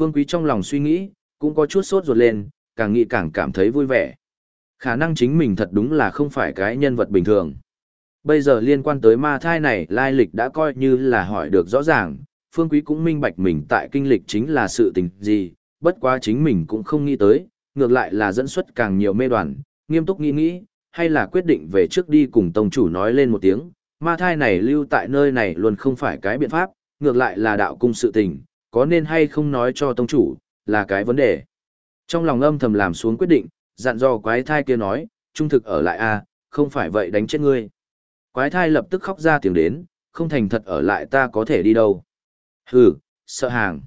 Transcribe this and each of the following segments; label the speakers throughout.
Speaker 1: Phương Quý trong lòng suy nghĩ, cũng có chút sốt ruột lên, càng nghĩ càng cảm thấy vui vẻ. Khả năng chính mình thật đúng là không phải cái nhân vật bình thường. Bây giờ liên quan tới ma thai này lai lịch đã coi như là hỏi được rõ ràng, Phương Quý cũng minh bạch mình tại kinh lịch chính là sự tình gì, bất quá chính mình cũng không nghĩ tới, ngược lại là dẫn xuất càng nhiều mê đoàn, nghiêm túc nghĩ nghĩ, hay là quyết định về trước đi cùng tông chủ nói lên một tiếng, ma thai này lưu tại nơi này luôn không phải cái biện pháp, ngược lại là đạo cung sự tình, có nên hay không nói cho tông chủ, là cái vấn đề. Trong lòng âm thầm làm xuống quyết định, dặn dò quái thai kia nói, trung thực ở lại a, không phải vậy đánh chết ngươi. Quái thai lập tức khóc ra tiếng đến, không thành thật ở lại ta có thể đi đâu. Hừ, sợ hàng.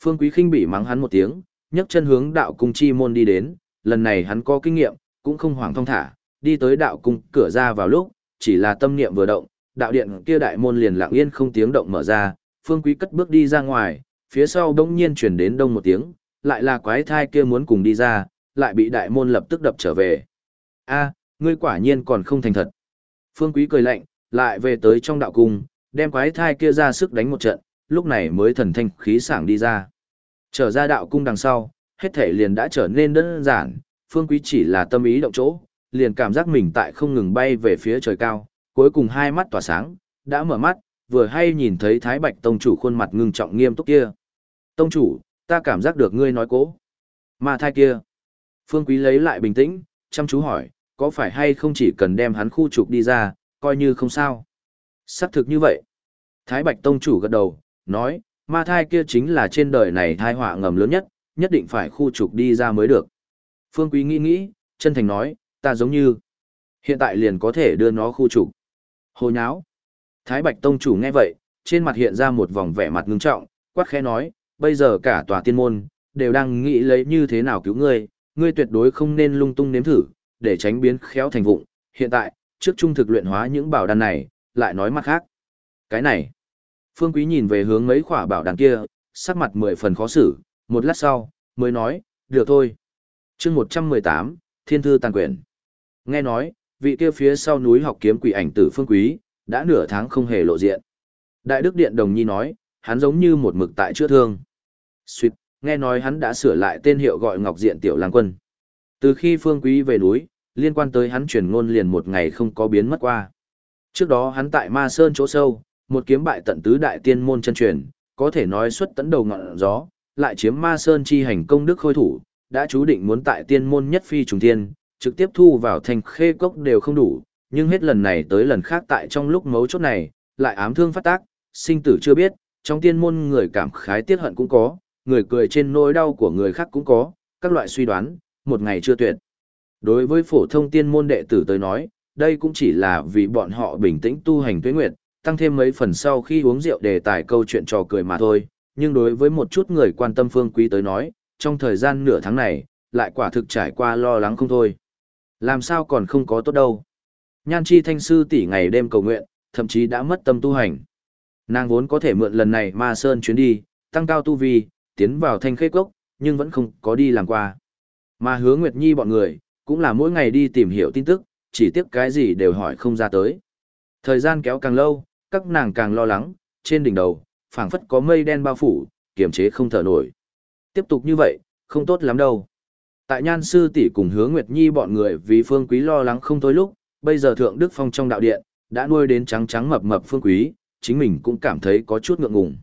Speaker 1: Phương Quý khinh bị mắng hắn một tiếng, nhấc chân hướng đạo cung chi môn đi đến, lần này hắn có kinh nghiệm, cũng không hoảng thông thả, đi tới đạo cung cửa ra vào lúc, chỉ là tâm niệm vừa động, đạo điện kia đại môn liền lặng yên không tiếng động mở ra, Phương Quý cất bước đi ra ngoài, phía sau đông nhiên chuyển đến đông một tiếng, lại là quái thai kia muốn cùng đi ra, lại bị đại môn lập tức đập trở về. A, ngươi quả nhiên còn không thành thật. Phương Quý cười lạnh, lại về tới trong đạo cung, đem quái thai kia ra sức đánh một trận, lúc này mới thần thanh khí sảng đi ra. Trở ra đạo cung đằng sau, hết thể liền đã trở nên đơn giản, Phương Quý chỉ là tâm ý động chỗ, liền cảm giác mình tại không ngừng bay về phía trời cao, cuối cùng hai mắt tỏa sáng, đã mở mắt, vừa hay nhìn thấy Thái Bạch Tông chủ khuôn mặt ngưng trọng nghiêm túc kia. Tông chủ, ta cảm giác được ngươi nói cố. Ma thai kia. Phương Quý lấy lại bình tĩnh, chăm chú hỏi, có phải hay không chỉ cần đem hắn khu trục đi ra, coi như không sao. Xác thực như vậy. Thái Bạch Tông chủ gật đầu, nói, ma thai kia chính là trên đời này thai họa ngầm lớn nhất, nhất định phải khu trục đi ra mới được. Phương Quý nghĩ nghĩ, chân thành nói, ta giống như, hiện tại liền có thể đưa nó khu trục. Hồ nháo. Thái Bạch Tông chủ nghe vậy, trên mặt hiện ra một vòng vẻ mặt ngưng trọng, quát khẽ nói, bây giờ cả tòa tiên môn, đều đang nghĩ lấy như thế nào cứu ngươi, ngươi tuyệt đối không nên lung tung nếm thử, để tránh biến khéo thành vụng. Hiện tại, trước trung thực luyện hóa những bảo đan này, lại nói mặt khác. Cái này, Phương Quý nhìn về hướng mấy khỏa bảo đan kia, sắc mặt mười phần khó xử, một lát sau, mới nói, được thôi. chương 118, Thiên Thư Tàn Quyển. Nghe nói, vị kia phía sau núi học kiếm quỷ ảnh tử Phương Quý, đã nửa tháng không hề lộ diện. Đại Đức Điện Đồng Nhi nói, hắn giống như một mực tại chữa thương. Xuyệt, nghe nói hắn đã sửa lại tên hiệu gọi Ngọc Diện Tiểu Lang Quân. Từ khi Phương Quý về núi, liên quan tới hắn truyền ngôn liền một ngày không có biến mất qua. Trước đó hắn tại Ma Sơn chỗ sâu, một kiếm bại tận tứ đại tiên môn chân truyền, có thể nói xuất tấn đầu ngọn gió, lại chiếm Ma Sơn chi hành công đức khôi thủ, đã chú định muốn tại tiên môn nhất phi trùng thiên, trực tiếp thu vào thành khê cốc đều không đủ, nhưng hết lần này tới lần khác tại trong lúc mấu chốt này, lại ám thương phát tác, sinh tử chưa biết, trong tiên môn người cảm khái tiết hận cũng có, người cười trên nỗi đau của người khác cũng có, các loại suy đoán, một ngày chưa tuyệt. Đối với phổ thông tiên môn đệ tử tới nói, đây cũng chỉ là vì bọn họ bình tĩnh tu hành tuế nguyệt, tăng thêm mấy phần sau khi uống rượu đề tài câu chuyện trò cười mà thôi, nhưng đối với một chút người quan tâm phương quý tới nói, trong thời gian nửa tháng này, lại quả thực trải qua lo lắng không thôi. Làm sao còn không có tốt đâu. Nhan chi thanh sư tỷ ngày đêm cầu nguyện, thậm chí đã mất tâm tu hành. Nàng vốn có thể mượn lần này ma sơn chuyến đi, tăng cao tu vi, tiến vào thanh khê cốc, nhưng vẫn không có đi làm qua. Mà hứa Nguyệt Nhi bọn người, cũng là mỗi ngày đi tìm hiểu tin tức, chỉ tiếc cái gì đều hỏi không ra tới. Thời gian kéo càng lâu, các nàng càng lo lắng, trên đỉnh đầu, phảng phất có mây đen bao phủ, kiềm chế không thở nổi. Tiếp tục như vậy, không tốt lắm đâu. Tại Nhan sư tỷ cùng Hứa Nguyệt Nhi bọn người vì Phương Quý lo lắng không thôi lúc, bây giờ Thượng Đức Phong trong đạo điện, đã nuôi đến trắng trắng mập mập Phương Quý, chính mình cũng cảm thấy có chút ngượng ngùng.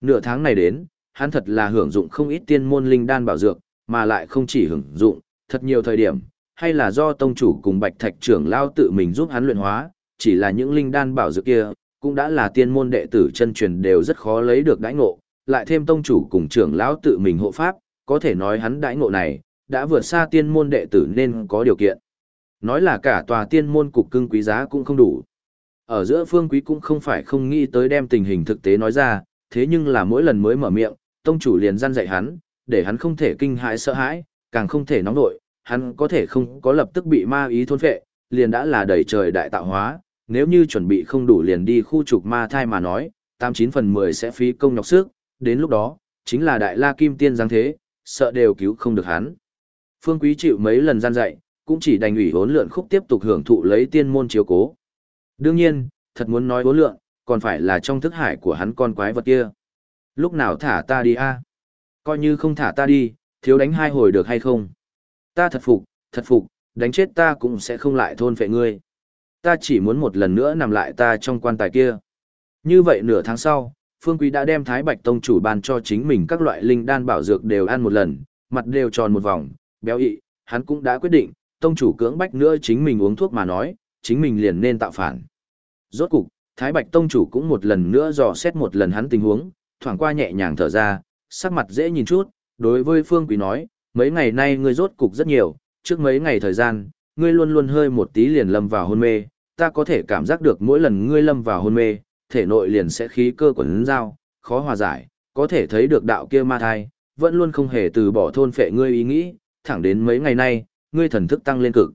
Speaker 1: Nửa tháng này đến, hắn thật là hưởng dụng không ít tiên môn linh đan bảo dược, mà lại không chỉ hưởng dụng, thật nhiều thời điểm, hay là do tông chủ cùng Bạch Thạch trưởng lao tự mình giúp hắn luyện hóa, chỉ là những linh đan bảo dược kia, cũng đã là tiên môn đệ tử chân truyền đều rất khó lấy được đãi ngộ, lại thêm tông chủ cùng trưởng lão tự mình hộ pháp, có thể nói hắn đãi ngộ này, đã vượt xa tiên môn đệ tử nên có điều kiện. Nói là cả tòa tiên môn cục cưng quý giá cũng không đủ. Ở giữa phương quý cũng không phải không nghĩ tới đem tình hình thực tế nói ra, thế nhưng là mỗi lần mới mở miệng, tông chủ liền gian dạy hắn, để hắn không thể kinh hãi sợ hãi, càng không thể nóng nội, hắn có thể không có lập tức bị ma ý thôn phệ, liền đã là đầy trời đại tạo hóa, nếu như chuẩn bị không đủ liền đi khu trục ma thai mà nói, 89 phần 10 sẽ phí công nhọc sức, đến lúc đó, chính là đại la kim tiên giáng thế, sợ đều cứu không được hắn. Phương Quý chịu mấy lần gian dạy, cũng chỉ đành ủy hốn lượn khúc tiếp tục hưởng thụ lấy tiên môn chiếu cố. Đương nhiên, thật muốn nói hốn lượn, còn phải là trong thức hải của hắn con quái vật kia. Lúc nào thả ta đi a? Coi như không thả ta đi, thiếu đánh hai hồi được hay không? Ta thật phục, thật phục, đánh chết ta cũng sẽ không lại thôn phệ ngươi. Ta chỉ muốn một lần nữa nằm lại ta trong quan tài kia. Như vậy nửa tháng sau, Phương Quý đã đem Thái Bạch Tông chủ ban cho chính mình các loại linh đan bảo dược đều ăn một lần, mặt đều tròn một vòng, béo ị, hắn cũng đã quyết định, Tông chủ cưỡng bách nữa chính mình uống thuốc mà nói, chính mình liền nên tạo phản. Rốt cục, Thái Bạch Tông chủ cũng một lần nữa dò xét một lần hắn tình huống, thoảng qua nhẹ nhàng thở ra, sắc mặt dễ nhìn chút, đối với Phương Quý nói, mấy ngày nay ngươi rốt cục rất nhiều, trước mấy ngày thời gian, ngươi luôn luôn hơi một tí liền lâm vào hôn mê, ta có thể cảm giác được mỗi lần ngươi lâm vào hôn mê, thể nội liền sẽ khí cơ quẩn dao, khó hòa giải, có thể thấy được đạo kia ma thai, vẫn luôn không hề từ bỏ thôn phệ ngươi ý nghĩ, thẳng đến mấy ngày nay, ngươi thần thức tăng lên cực.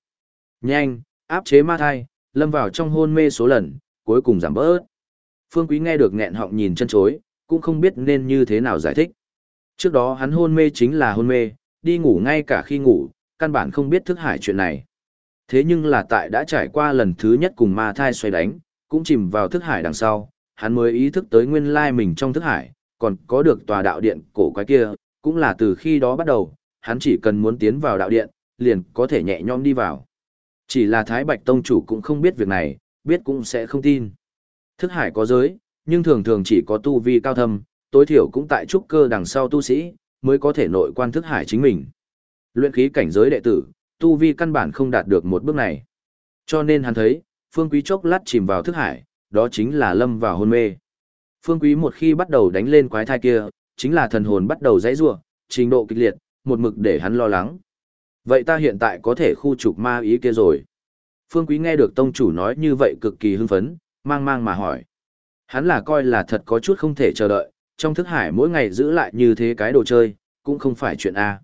Speaker 1: Nhanh, áp chế ma thai, lâm vào trong hôn mê số lần, cuối cùng giảm bớt. Phương Quý nghe được nghẹn họng nhìn chân chối, cũng không biết nên như thế nào giải thích. Trước đó hắn hôn mê chính là hôn mê, đi ngủ ngay cả khi ngủ, căn bản không biết thức hải chuyện này. Thế nhưng là tại đã trải qua lần thứ nhất cùng ma thai xoay đánh, cũng chìm vào thức hải đằng sau, hắn mới ý thức tới nguyên lai mình trong thức hải, còn có được tòa đạo điện cổ quái kia, cũng là từ khi đó bắt đầu, hắn chỉ cần muốn tiến vào đạo điện, liền có thể nhẹ nhõm đi vào. Chỉ là Thái Bạch Tông chủ cũng không biết việc này, biết cũng sẽ không tin. Thức hải có giới, nhưng thường thường chỉ có tu vi cao thâm, tối thiểu cũng tại trúc cơ đằng sau tu sĩ, mới có thể nội quan thức hải chính mình. Luyện khí cảnh giới đệ tử, tu vi căn bản không đạt được một bước này. Cho nên hắn thấy, Phương Quý chốc lát chìm vào thức hải, đó chính là lâm vào hôn mê. Phương Quý một khi bắt đầu đánh lên quái thai kia, chính là thần hồn bắt đầu dãy rủa, trình độ kịch liệt, một mực để hắn lo lắng. Vậy ta hiện tại có thể khu trục ma ý kia rồi. Phương Quý nghe được tông chủ nói như vậy cực kỳ hưng phấn, mang mang mà hỏi. Hắn là coi là thật có chút không thể chờ đợi, trong thức hải mỗi ngày giữ lại như thế cái đồ chơi, cũng không phải chuyện A.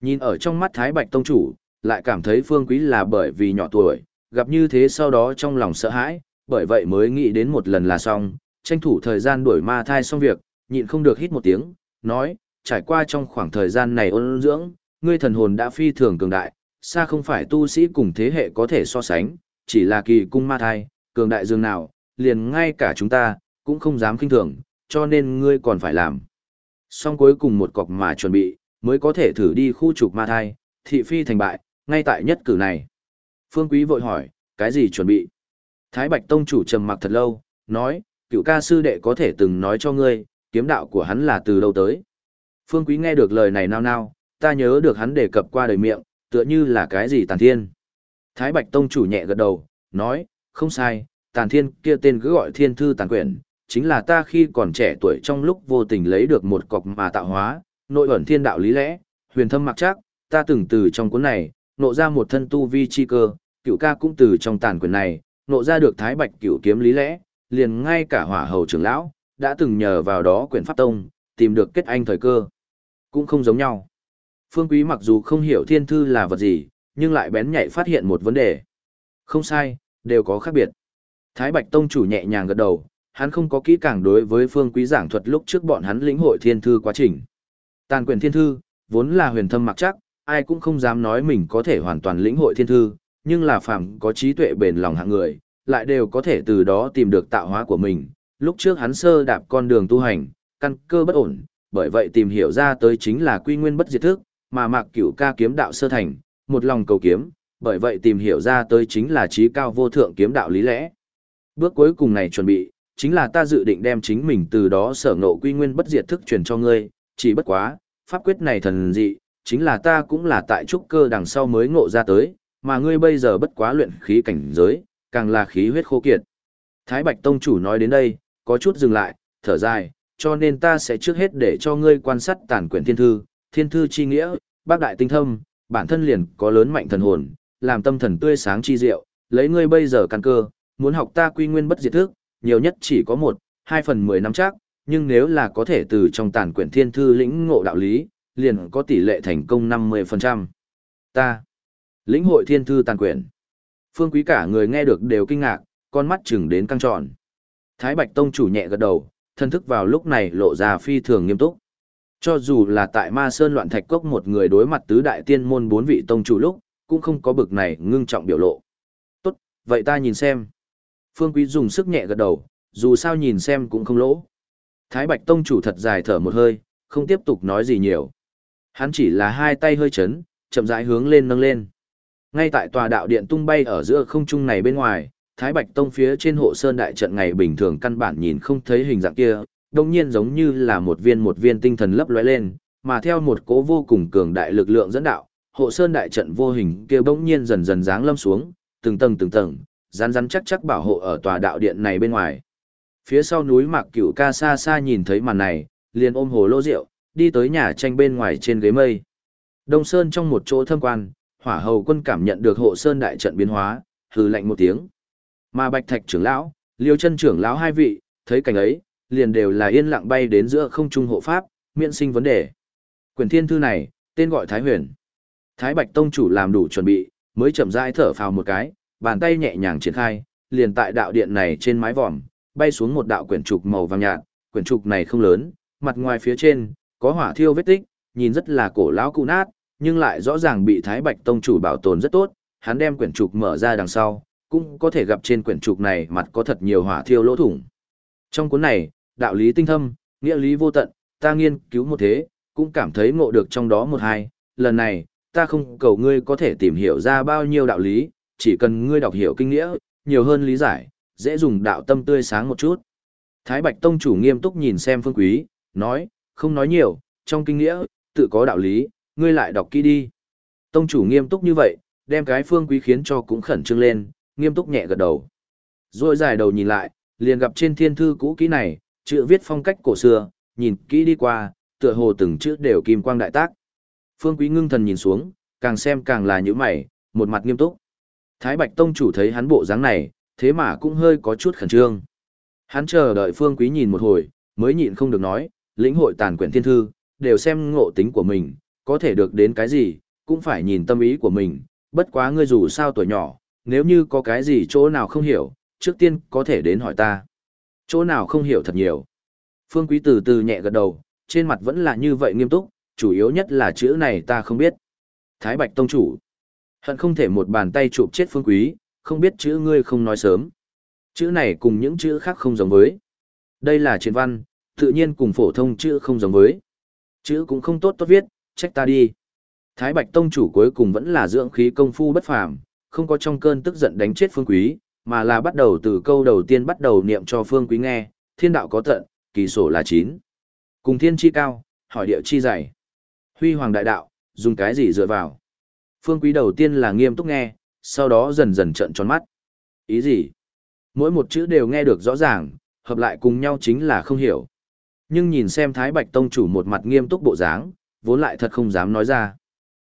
Speaker 1: Nhìn ở trong mắt Thái Bạch Tông Chủ, lại cảm thấy Phương Quý là bởi vì nhỏ tuổi, gặp như thế sau đó trong lòng sợ hãi, bởi vậy mới nghĩ đến một lần là xong, tranh thủ thời gian đuổi ma thai xong việc, nhịn không được hít một tiếng, nói, trải qua trong khoảng thời gian này ôn dưỡng, ngươi thần hồn đã phi thường cường đại, xa không phải tu sĩ cùng thế hệ có thể so sánh, chỉ là kỳ cung ma thai, cường đại dương nào, liền ngay cả chúng ta, cũng không dám kinh thường, cho nên ngươi còn phải làm. Xong cuối cùng một cọc mà chuẩn bị, mới có thể thử đi khu trục ma thai, thị phi thành bại, ngay tại nhất cử này. Phương Quý vội hỏi, cái gì chuẩn bị? Thái Bạch Tông chủ trầm mặc thật lâu, nói, cựu ca sư đệ có thể từng nói cho ngươi, kiếm đạo của hắn là từ đâu tới. Phương Quý nghe được lời này nao nao, ta nhớ được hắn đề cập qua đời miệng, tựa như là cái gì tàn thiên. Thái Bạch Tông chủ nhẹ gật đầu, nói, không sai, tàn thiên kia tên cứ gọi thiên thư tàn quyển, chính là ta khi còn trẻ tuổi trong lúc vô tình lấy được một cọc mà tạo hóa, nội ẩn thiên đạo lý lẽ, huyền thâm mặc chắc, ta từng từ trong cuốn này, nộ ra một thân tu vi chi cơ, cựu ca cũng từ trong tàn quyển này, nộ ra được thái bạch cựu kiếm lý lẽ, liền ngay cả hỏa hầu trưởng lão, đã từng nhờ vào đó quyển pháp tông, tìm được kết anh thời cơ. Cũng không giống nhau. Phương Quý mặc dù không hiểu thiên thư là vật gì, nhưng lại bén nhạy phát hiện một vấn đề. Không sai, đều có khác biệt. Thái Bạch Tông chủ nhẹ nhàng gật đầu, hắn không có kỹ càng đối với Phương Quý giảng thuật lúc trước bọn hắn lĩnh hội thiên thư quá trình. Tàn quyền thiên thư, vốn là huyền thâm mặc chắc, ai cũng không dám nói mình có thể hoàn toàn lĩnh hội thiên thư, nhưng là phàm có trí tuệ bền lòng hạng người, lại đều có thể từ đó tìm được tạo hóa của mình. Lúc trước hắn sơ đạp con đường tu hành, căn cơ bất ổn, bởi vậy tìm hiểu ra tới chính là quy nguyên bất diệt thức, mà mạc cửu ca kiếm đạo sơ thành, một lòng cầu kiếm, bởi vậy tìm hiểu ra tới chính là trí cao vô thượng kiếm đạo lý lẽ. Bước cuối cùng này chuẩn bị, chính là ta dự định đem chính mình từ đó sở ngộ quy nguyên bất diệt thức truyền cho ngươi, chỉ bất quá, pháp quyết này thần dị, chính là ta cũng là tại trúc cơ đằng sau mới ngộ ra tới, mà ngươi bây giờ bất quá luyện khí cảnh giới, càng là khí huyết khô kiệt. Thái Bạch Tông chủ nói đến đây, có chút dừng lại, thở dài, cho nên ta sẽ trước hết để cho ngươi quan sát tản quyển thiên thư, thiên thư chi nghĩa, bác đại tinh thâm, bản thân liền có lớn mạnh thần hồn, làm tâm thần tươi sáng chi diệu, lấy ngươi bây giờ căn cơ, muốn học ta quy nguyên bất diệt thức, nhiều nhất chỉ có một, hai phần mười năm chắc, nhưng nếu là có thể từ trong tản quyển thiên thư lĩnh ngộ đạo lý, liền có tỷ lệ thành công 50%. Ta, lĩnh hội thiên thư tàn quyển. Phương quý cả người nghe được đều kinh ngạc, con mắt chừng đến căng tròn. Thái Bạch Tông chủ nhẹ gật đầu, thân thức vào lúc này lộ ra phi thường nghiêm túc. Cho dù là tại Ma Sơn loạn thạch cốc một người đối mặt tứ đại tiên môn bốn vị tông chủ lúc, cũng không có bực này ngưng trọng biểu lộ. Tốt, vậy ta nhìn xem. Phương Quý dùng sức nhẹ gật đầu, dù sao nhìn xem cũng không lỗ. Thái Bạch Tông chủ thật dài thở một hơi, không tiếp tục nói gì nhiều. Hắn chỉ là hai tay hơi chấn, chậm rãi hướng lên nâng lên. Ngay tại tòa đạo điện tung bay ở giữa không trung này bên ngoài, Thái Bạch Tông phía trên hộ sơn đại trận ngày bình thường căn bản nhìn không thấy hình dạng kia, đồng nhiên giống như là một viên một viên tinh thần lấp lóe lên, mà theo một cố vô cùng cường đại lực lượng dẫn đạo, hộ sơn đại trận vô hình kia bỗng nhiên dần dần giáng lâm xuống, từng tầng từng tầng, rắn rắn chắc chắc bảo hộ ở tòa đạo điện này bên ngoài. Phía sau núi Mạc Cửu Ca xa xa nhìn thấy màn này, liền ôm hồ lô rượu, đi tới nhà tranh bên ngoài trên ghế mây. Đông Sơn trong một chỗ thâm quan, hỏa hầu quân cảm nhận được hộ sơn đại trận biến hóa, hừ lạnh một tiếng. Mà Bạch Thạch trưởng lão, Liêu chân trưởng lão hai vị, thấy cảnh ấy, liền đều là yên lặng bay đến giữa không trung hộ pháp, miễn sinh vấn đề. Quyền thiên thư này, tên gọi Thái Huyền. Thái Bạch Tông chủ làm đủ chuẩn bị, mới chậm rãi thở phào một cái, bàn tay nhẹ nhàng triển khai, liền tại đạo điện này trên mái vòm, bay xuống một đạo quyển trục màu vàng nhạt, quyển trục này không lớn, mặt ngoài phía trên có hỏa thiêu vết tích, nhìn rất là cổ lão cũ nát, nhưng lại rõ ràng bị Thái Bạch Tông chủ bảo tồn rất tốt, hắn đem quyển trục mở ra đằng sau, cũng có thể gặp trên quyển trục này mặt có thật nhiều hỏa thiêu lỗ thủng. Trong cuốn này, đạo lý tinh thâm, nghĩa lý vô tận, ta nghiên cứu một thế, cũng cảm thấy ngộ được trong đó một hai, lần này, ta không cầu ngươi có thể tìm hiểu ra bao nhiêu đạo lý, chỉ cần ngươi đọc hiểu kinh nghĩa, nhiều hơn lý giải, dễ dùng đạo tâm tươi sáng một chút. Thái Bạch Tông chủ nghiêm túc nhìn xem Phương Quý, nói, không nói nhiều, trong kinh nghĩa, tự có đạo lý, ngươi lại đọc kỹ đi. Tông chủ nghiêm túc như vậy, đem cái Phương Quý khiến cho cũng khẩn trương lên, nghiêm túc nhẹ gật đầu. Rồi dài đầu nhìn lại, liền gặp trên thiên thư cũ kỹ này, chữ viết phong cách cổ xưa, nhìn kỹ đi qua, tựa hồ từng chữ đều kim quang đại tác. Phương Quý ngưng thần nhìn xuống, càng xem càng là nhíu mày, một mặt nghiêm túc. Thái Bạch Tông chủ thấy hắn bộ dáng này, thế mà cũng hơi có chút khẩn trương. Hắn chờ đợi Phương Quý nhìn một hồi, mới nhịn không được nói, lĩnh hội tàn quyển thiên thư, đều xem ngộ tính của mình, có thể được đến cái gì, cũng phải nhìn tâm ý của mình, bất quá ngươi dù sao tuổi nhỏ, nếu như có cái gì chỗ nào không hiểu, trước tiên có thể đến hỏi ta. Chỗ nào không hiểu thật nhiều. Phương Quý từ từ nhẹ gật đầu, trên mặt vẫn là như vậy nghiêm túc, chủ yếu nhất là chữ này ta không biết. Thái Bạch Tông Chủ. Hận không thể một bàn tay chụp chết Phương Quý, không biết chữ ngươi không nói sớm. Chữ này cùng những chữ khác không giống với. Đây là truyền văn, tự nhiên cùng phổ thông chữ không giống với. Chữ cũng không tốt tốt viết, trách ta đi. Thái Bạch Tông Chủ cuối cùng vẫn là dưỡng khí công phu bất phàm, không có trong cơn tức giận đánh chết Phương Quý, mà là bắt đầu từ câu đầu tiên bắt đầu niệm cho Phương Quý nghe, thiên đạo có tận, kỳ sổ là chín. Cùng thiên chi cao, hỏi địa chi dày. Huy hoàng đại đạo, dùng cái gì dựa vào? Phương Quý đầu tiên là nghiêm túc nghe, sau đó dần dần trợn tròn mắt. Ý gì? Mỗi một chữ đều nghe được rõ ràng, hợp lại cùng nhau chính là không hiểu. Nhưng nhìn xem Thái Bạch Tông chủ một mặt nghiêm túc bộ dáng, vốn lại thật không dám nói ra.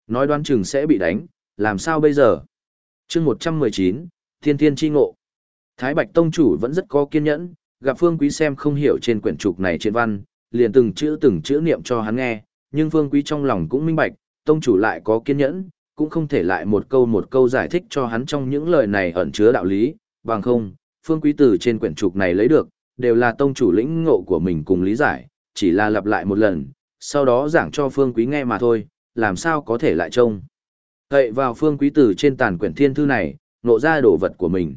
Speaker 1: Nói đoán chừng sẽ bị đánh, làm sao bây giờ? chương 119, Thiên Thiên Chi Ngộ. Thái Bạch Tông chủ vẫn rất có kiên nhẫn, gặp Phương Quý xem không hiểu trên quyển trục này trên văn, liền từng chữ từng chữ niệm cho hắn nghe, nhưng Phương Quý trong lòng cũng minh bạch, Tông chủ lại có kiên nhẫn, cũng không thể lại một câu một câu giải thích cho hắn trong những lời này ẩn chứa đạo lý, bằng không, Phương Quý từ trên quyển trục này lấy được, đều là Tông chủ lĩnh ngộ của mình cùng lý giải, chỉ là lặp lại một lần, sau đó giảng cho Phương Quý nghe mà thôi, làm sao có thể lại trông. Cậy vào Phương Quý từ trên tàn quyển thiên thư này, nộ ra đồ vật của mình.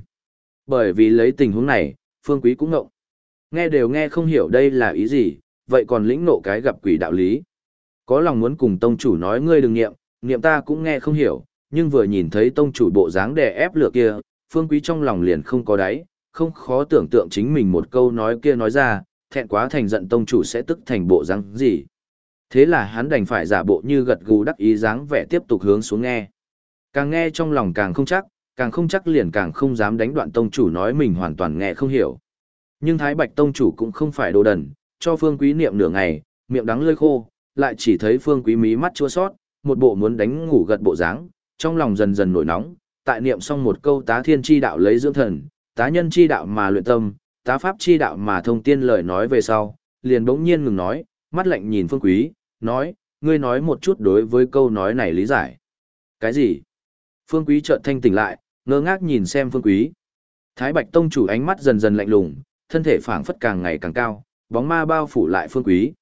Speaker 1: Bởi vì lấy tình huống này, Phương Quý cũng ngộng. Nghe đều nghe không hiểu đây là ý gì, vậy còn lĩnh nộ cái gặp quỷ đạo lý. Có lòng muốn cùng tông chủ nói ngươi đừng nghiệm, nghiệm ta cũng nghe không hiểu, nhưng vừa nhìn thấy tông chủ bộ dáng đè ép lửa kia, Phương Quý trong lòng liền không có đáy, không khó tưởng tượng chính mình một câu nói kia nói ra, thẹn quá thành giận tông chủ sẽ tức thành bộ dáng gì. Thế là hắn đành phải giả bộ như gật gù đắc ý dáng vẻ tiếp tục hướng xuống nghe. Càng nghe trong lòng càng không chắc, càng không chắc liền càng không dám đánh đoạn tông chủ nói mình hoàn toàn nghe không hiểu. Nhưng Thái Bạch tông chủ cũng không phải đồ đần, cho Phương Quý niệm nửa ngày, miệng đắng lơi khô, lại chỉ thấy Phương Quý mí mắt chua sót, một bộ muốn đánh ngủ gật bộ dáng, trong lòng dần dần nổi nóng, tại niệm xong một câu tá thiên chi đạo lấy dưỡng thần, tá nhân chi đạo mà luyện tâm, tá pháp chi đạo mà thông tiên lời nói về sau, liền bỗng nhiên ngừng nói, mắt lạnh nhìn Phương Quý, nói, ngươi nói một chút đối với câu nói này lý giải. Cái gì? Phương Quý chợt thanh tỉnh lại, ngơ ngác nhìn xem Phương Quý. Thái Bạch Tông chủ ánh mắt dần dần lạnh lùng, thân thể phảng phất càng ngày càng cao, bóng ma bao phủ lại Phương Quý.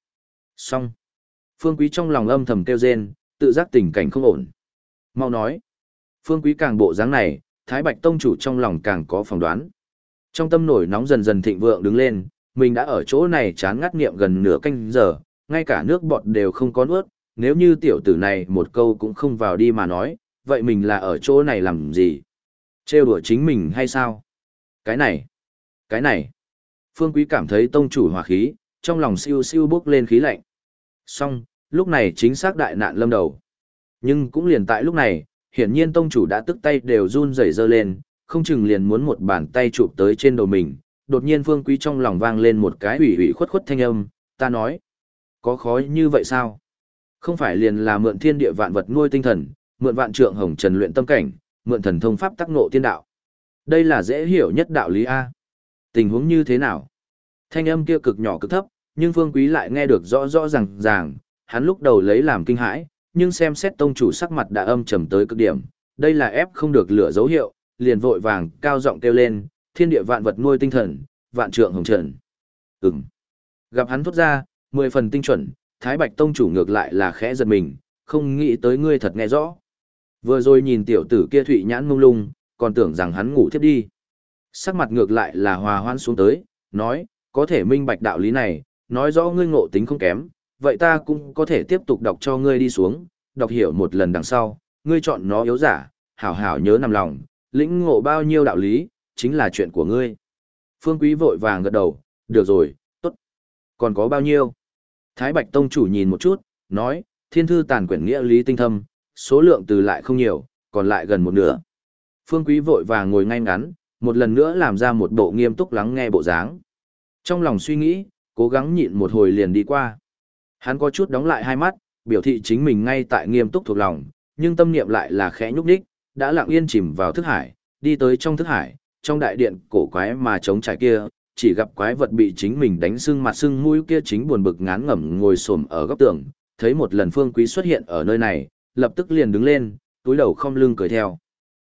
Speaker 1: Xong. Phương Quý trong lòng âm thầm kêu rên, tự giác tình cảnh không ổn. Mau nói. Phương Quý càng bộ dáng này, Thái Bạch Tông chủ trong lòng càng có phỏng đoán. Trong tâm nổi nóng dần dần thịnh vượng đứng lên, mình đã ở chỗ này chán ngắt nghiệm gần nửa canh giờ, ngay cả nước bọt đều không có nuốt, nếu như tiểu tử này một câu cũng không vào đi mà nói, vậy mình là ở chỗ này làm gì? Trêu đùa chính mình hay sao? Cái này, cái này. Phương Quý cảm thấy tông chủ hòa khí, trong lòng siêu siêu bốc lên khí lạnh. Xong, lúc này chính xác đại nạn lâm đầu. Nhưng cũng liền tại lúc này, hiển nhiên tông chủ đã tức tay đều run rẩy dơ lên, không chừng liền muốn một bàn tay chụp tới trên đầu mình. Đột nhiên Phương Quý trong lòng vang lên một cái ủy ủy khuất khuất thanh âm, ta nói, có khó như vậy sao? Không phải liền là mượn thiên địa vạn vật nuôi tinh thần, mượn vạn trượng hồng trần luyện tâm cảnh, mượn thần thông pháp tác ngộ tiên đạo. Đây là dễ hiểu nhất đạo lý A. Tình huống như thế nào? Thanh âm kia cực nhỏ cực thấp, nhưng Phương Quý lại nghe được rõ rõ ràng ràng, hắn lúc đầu lấy làm kinh hãi, nhưng xem xét tông chủ sắc mặt đã âm trầm tới cực điểm, đây là ép không được lửa dấu hiệu, liền vội vàng cao giọng kêu lên, thiên địa vạn vật nuôi tinh thần, vạn trượng hồng trần. Ừm. Gặp hắn thốt ra, mười phần tinh chuẩn, Thái Bạch tông chủ ngược lại là khẽ giật mình, không nghĩ tới ngươi thật nghe rõ. Vừa rồi nhìn tiểu tử kia thụy nhãn mông lung, còn tưởng rằng hắn ngủ thiếp đi. Sắc mặt ngược lại là hòa hoan xuống tới, nói, có thể minh bạch đạo lý này, nói rõ ngươi ngộ tính không kém, vậy ta cũng có thể tiếp tục đọc cho ngươi đi xuống, đọc hiểu một lần đằng sau, ngươi chọn nó yếu giả, hảo hảo nhớ nằm lòng, lĩnh ngộ bao nhiêu đạo lý, chính là chuyện của ngươi. Phương Quý vội vàng gật đầu, được rồi, tốt. Còn có bao nhiêu? Thái Bạch Tông chủ nhìn một chút, nói, thiên thư tàn quyển nghĩa lý tinh thâm, số lượng từ lại không nhiều, còn lại gần một nửa. Phương Quý vội vàng ngồi ngay ngắn, một lần nữa làm ra một bộ nghiêm túc lắng nghe bộ dáng. Trong lòng suy nghĩ, cố gắng nhịn một hồi liền đi qua. Hắn có chút đóng lại hai mắt, biểu thị chính mình ngay tại nghiêm túc thuộc lòng, nhưng tâm niệm lại là khẽ nhúc nhích, đã lặng yên chìm vào thức hải, đi tới trong thức hải, trong đại điện cổ quái mà chống trải kia, chỉ gặp quái vật bị chính mình đánh sưng mặt sưng mũi kia chính buồn bực ngán ngẩm ngồi xổm ở góc tường, thấy một lần Phương Quý xuất hiện ở nơi này, lập tức liền đứng lên, túi đầu không lưng cười theo.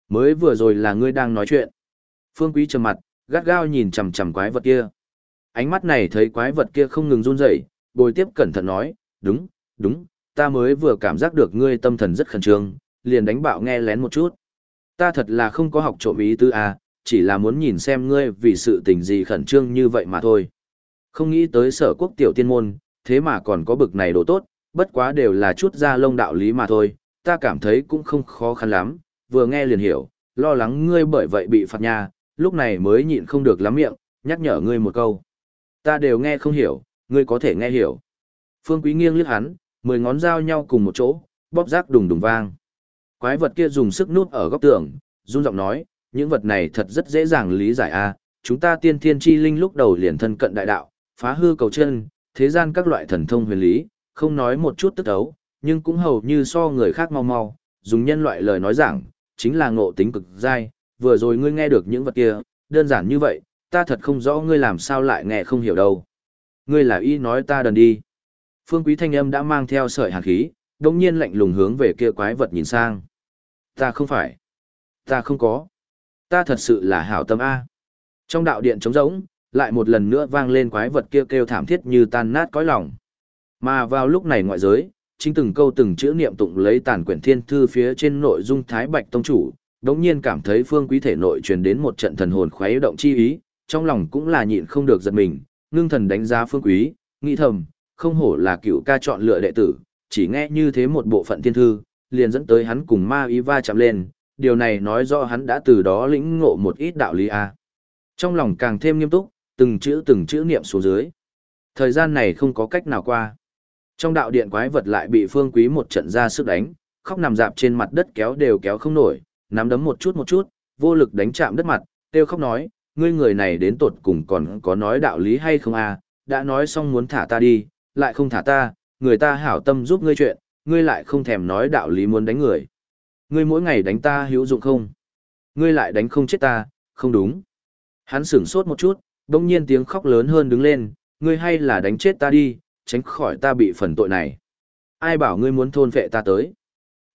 Speaker 1: Mới vừa rồi là ngươi đang nói chuyện. Phương Quý trầm mặt, gắt gao nhìn chằm chằm quái vật kia. Ánh mắt này thấy quái vật kia không ngừng run rẩy, bồi tiếp cẩn thận nói, đúng, đúng, ta mới vừa cảm giác được ngươi tâm thần rất khẩn trương, liền đánh bạo nghe lén một chút. Ta thật là không có học trộm ý tư à, chỉ là muốn nhìn xem ngươi vì sự tình gì khẩn trương như vậy mà thôi. Không nghĩ tới sở quốc tiểu tiên môn, thế mà còn có bực này đồ tốt, bất quá đều là chút ra lông đạo lý mà thôi, ta cảm thấy cũng không khó khăn lắm, vừa nghe liền hiểu, lo lắng ngươi bởi vậy bị phạt nhà, lúc này mới nhịn không được lắm miệng, nhắc nhở ngươi một câu. Ta đều nghe không hiểu, ngươi có thể nghe hiểu. Phương Quý nghiêng liếc hắn, mười ngón dao nhau cùng một chỗ, bóp rác đùng đùng vang. Quái vật kia dùng sức nút ở góc tường, run giọng nói, những vật này thật rất dễ dàng lý giải a, chúng ta tiên thiên chi linh lúc đầu liền thân cận đại đạo, phá hư cầu chân, thế gian các loại thần thông huyền lý, không nói một chút tức ấu, nhưng cũng hầu như so người khác mau mau, dùng nhân loại lời nói giảng, chính là ngộ tính cực dai, vừa rồi ngươi nghe được những vật kia, đơn giản như vậy, ta thật không rõ ngươi làm sao lại nghe không hiểu đâu. Ngươi là y nói ta đần đi. Phương Quý thanh âm đã mang theo sợi hàn khí, đồng nhiên lạnh lùng hướng về kia quái vật nhìn sang. Ta không phải. Ta không có. Ta thật sự là hảo tâm A. Trong đạo điện trống rỗng, lại một lần nữa vang lên quái vật kia kêu, kêu thảm thiết như tan nát cõi lòng. Mà vào lúc này ngoại giới, chính từng câu từng chữ niệm tụng lấy tàn quyển thiên thư phía trên nội dung Thái Bạch Tông Chủ, đống nhiên cảm thấy phương quý thể nội truyền đến một trận thần hồn khuấy động chi ý, trong lòng cũng là nhịn không được giật mình, ngưng thần đánh giá phương quý, nghĩ thầm, không hổ là cựu ca chọn lựa đệ tử, chỉ nghe như thế một bộ phận thiên thư, liền dẫn tới hắn cùng ma ý va chạm lên, điều này nói rõ hắn đã từ đó lĩnh ngộ một ít đạo lý a. Trong lòng càng thêm nghiêm túc, từng chữ từng chữ niệm xuống dưới. Thời gian này không có cách nào qua. Trong đạo điện quái vật lại bị Phương Quý một trận ra sức đánh, khóc nằm dạp trên mặt đất kéo đều kéo không nổi, nắm đấm một chút một chút, vô lực đánh chạm đất mặt, kêu khóc nói, ngươi người này đến tột cùng còn có nói đạo lý hay không à, đã nói xong muốn thả ta đi, lại không thả ta, người ta hảo tâm giúp ngươi chuyện, ngươi lại không thèm nói đạo lý muốn đánh người. Ngươi mỗi ngày đánh ta hữu dụng không? Ngươi lại đánh không chết ta, không đúng. Hắn sửng sốt một chút, đông nhiên tiếng khóc lớn hơn đứng lên, ngươi hay là đánh chết ta đi, tránh khỏi ta bị phần tội này. Ai bảo ngươi muốn thôn vệ ta tới?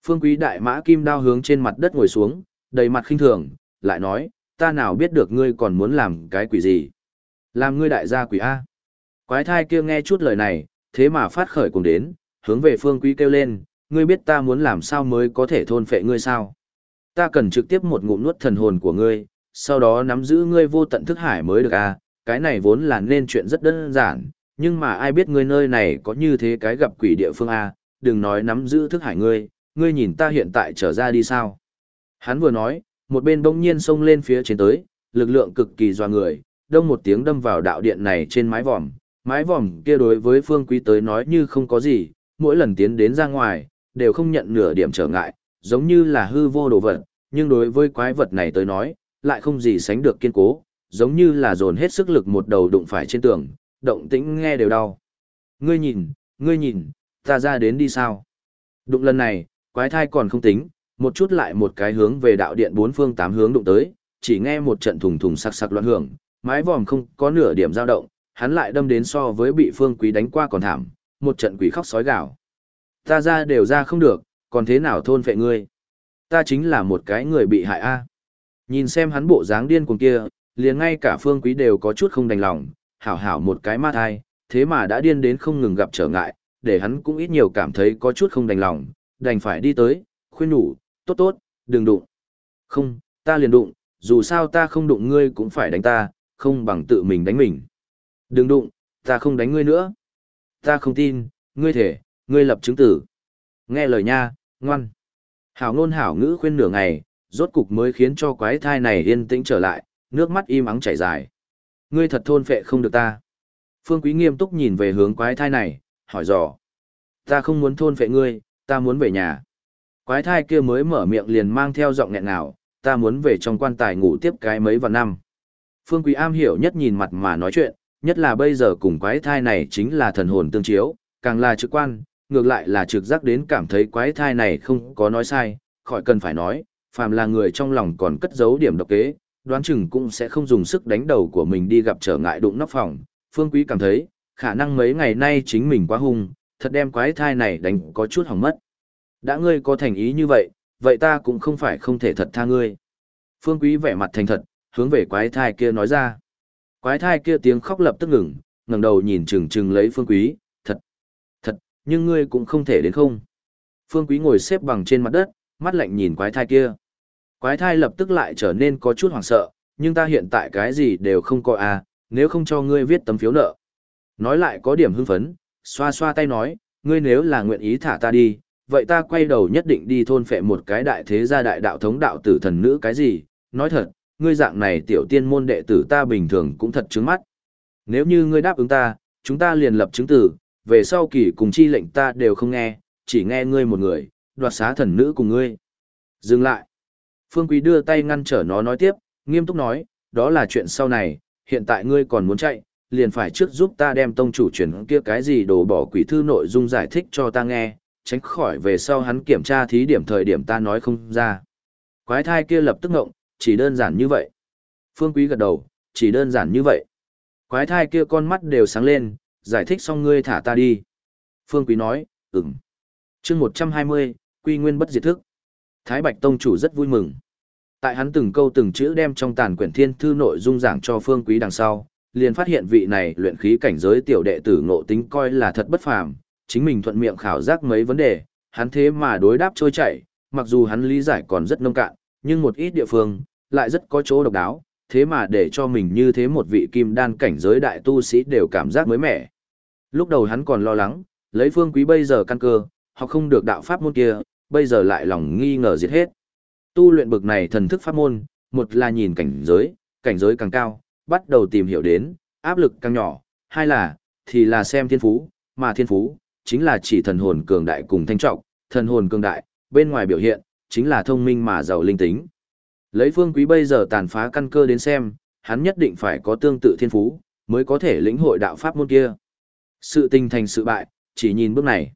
Speaker 1: Phương quý đại mã kim đao hướng trên mặt đất ngồi xuống, đầy mặt khinh thường, lại nói, ta nào biết được ngươi còn muốn làm cái quỷ gì? Làm ngươi đại gia quỷ A. Quái thai kia nghe chút lời này, thế mà phát khởi cùng đến, hướng về phương quý kêu lên, ngươi biết ta muốn làm sao mới có thể thôn phệ ngươi sao? Ta cần trực tiếp một ngụm nuốt thần hồn của ngươi, sau đó nắm giữ ngươi vô tận thức hải mới được a. cái này vốn là nên chuyện rất đơn giản, nhưng mà ai biết ngươi nơi này có như thế cái gặp quỷ địa phương A, đừng nói nắm giữ thức hải ngươi, ngươi nhìn ta hiện tại trở ra đi sao. Hắn vừa nói, một bên bỗng nhiên xông lên phía trên tới, lực lượng cực kỳ doa người, đông một tiếng đâm vào đạo điện này trên mái vòm, mái vòm kia đối với phương quý tới nói như không có gì, mỗi lần tiến đến ra ngoài, đều không nhận nửa điểm trở ngại, giống như là hư vô đồ vật, nhưng đối với quái vật này tới nói, lại không gì sánh được kiên cố, giống như là dồn hết sức lực một đầu đụng phải trên tường, động tĩnh nghe đều đau. Ngươi nhìn, ngươi nhìn, ta ra đến đi sao? Đụng lần này, quái thai còn không tính, một chút lại một cái hướng về đạo điện bốn phương tám hướng đụng tới, chỉ nghe một trận thùng thùng sặc sặc loạn hưởng, mái vòm không có nửa điểm dao động, hắn lại đâm đến so với bị phương quý đánh qua còn thảm, một trận quỷ khóc sói gào. Ta ra đều ra không được, còn thế nào thôn phệ ngươi? Ta chính là một cái người bị hại a. Nhìn xem hắn bộ dáng điên cuồng kia, liền ngay cả phương quý đều có chút không đành lòng, hảo hảo một cái ma thai, thế mà đã điên đến không ngừng gặp trở ngại, để hắn cũng ít nhiều cảm thấy có chút không đành lòng, đành phải đi tới, khuyên nhủ, tốt tốt, đừng đụng. Không, ta liền đụng, dù sao ta không đụng ngươi cũng phải đánh ta, không bằng tự mình đánh mình. Đừng đụng, ta không đánh ngươi nữa. Ta không tin, ngươi thể, ngươi lập chứng tử. Nghe lời nha, ngoan. Hảo ngôn hảo ngữ khuyên nửa ngày, rốt cục mới khiến cho quái thai này yên tĩnh trở lại, nước mắt im ắng chảy dài. Ngươi thật thôn phệ không được ta. Phương Quý nghiêm túc nhìn về hướng quái thai này, hỏi dò. Ta không muốn thôn phệ ngươi, ta muốn về nhà. Quái thai kia mới mở miệng liền mang theo giọng nghẹn nào, ta muốn về trong quan tài ngủ tiếp cái mấy vạn năm. Phương Quý am hiểu nhất nhìn mặt mà nói chuyện, nhất là bây giờ cùng quái thai này chính là thần hồn tương chiếu, càng là trực quan, ngược lại là trực giác đến cảm thấy quái thai này không có nói sai, khỏi cần phải nói, phàm là người trong lòng còn cất giấu điểm độc kế, đoán chừng cũng sẽ không dùng sức đánh đầu của mình đi gặp trở ngại đụng nóc phòng. Phương Quý cảm thấy, khả năng mấy ngày nay chính mình quá hung, thật đem quái thai này đánh có chút hỏng mất. Đã ngươi có thành ý như vậy, vậy ta cũng không phải không thể thật tha ngươi. Phương Quý vẻ mặt thành thật, hướng về quái thai kia nói ra. Quái thai kia tiếng khóc lập tức ngừng, ngẩng đầu nhìn chừng chừng lấy Phương Quý, thật, thật, nhưng ngươi cũng không thể đến không. Phương Quý ngồi xếp bằng trên mặt đất, mắt lạnh nhìn quái thai kia. Quái thai lập tức lại trở nên có chút hoảng sợ, nhưng ta hiện tại cái gì đều không có à, nếu không cho ngươi viết tấm phiếu nợ. Nói lại có điểm hưng phấn, xoa xoa tay nói, ngươi nếu là nguyện ý thả ta đi, vậy ta quay đầu nhất định đi thôn phệ một cái đại thế gia đại đạo thống đạo tử thần nữ cái gì, nói thật, ngươi dạng này tiểu tiên môn đệ tử ta bình thường cũng thật trứng mắt. Nếu như ngươi đáp ứng ta, chúng ta liền lập chứng tử, về sau kỳ cùng chi lệnh ta đều không nghe, chỉ nghe ngươi một người, đoạt xá thần nữ cùng ngươi. Dừng lại. Phương Quý đưa tay ngăn trở nó nói tiếp, nghiêm túc nói, đó là chuyện sau này, hiện tại ngươi còn muốn chạy, liền phải trước giúp ta đem tông chủ chuyển kia cái gì đổ bỏ quỷ thư nội dung giải thích cho ta nghe, tránh khỏi về sau hắn kiểm tra thí điểm thời điểm ta nói không ra. Quái thai kia lập tức ngộng, chỉ đơn giản như vậy. Phương Quý gật đầu, chỉ đơn giản như vậy. Quái thai kia con mắt đều sáng lên, giải thích xong ngươi thả ta đi. Phương Quý nói, ừm. chương 120, Quy Nguyên bất diệt thức. Thái Bạch Tông chủ rất vui mừng. Tại hắn từng câu từng chữ đem trong tàn quyển thiên thư nội dung giảng cho Phương Quý đằng sau, liền phát hiện vị này luyện khí cảnh giới tiểu đệ tử ngộ tính coi là thật bất phàm, chính mình thuận miệng khảo giác mấy vấn đề, hắn thế mà đối đáp trôi chảy, mặc dù hắn lý giải còn rất nông cạn, nhưng một ít địa phương lại rất có chỗ độc đáo, thế mà để cho mình như thế một vị kim đan cảnh giới đại tu sĩ đều cảm giác mới mẻ. Lúc đầu hắn còn lo lắng, lấy Phương Quý bây giờ căn cơ, họ không được đạo pháp môn kia, bây giờ lại lòng nghi ngờ diệt hết. Tu luyện bực này thần thức pháp môn, một là nhìn cảnh giới, cảnh giới càng cao, bắt đầu tìm hiểu đến, áp lực càng nhỏ, hai là, thì là xem thiên phú, mà thiên phú, chính là chỉ thần hồn cường đại cùng thanh trọng, thần hồn cường đại, bên ngoài biểu hiện, chính là thông minh mà giàu linh tính. Lấy phương quý bây giờ tàn phá căn cơ đến xem, hắn nhất định phải có tương tự thiên phú, mới có thể lĩnh hội đạo pháp môn kia. Sự tình thành sự bại, chỉ nhìn bước này.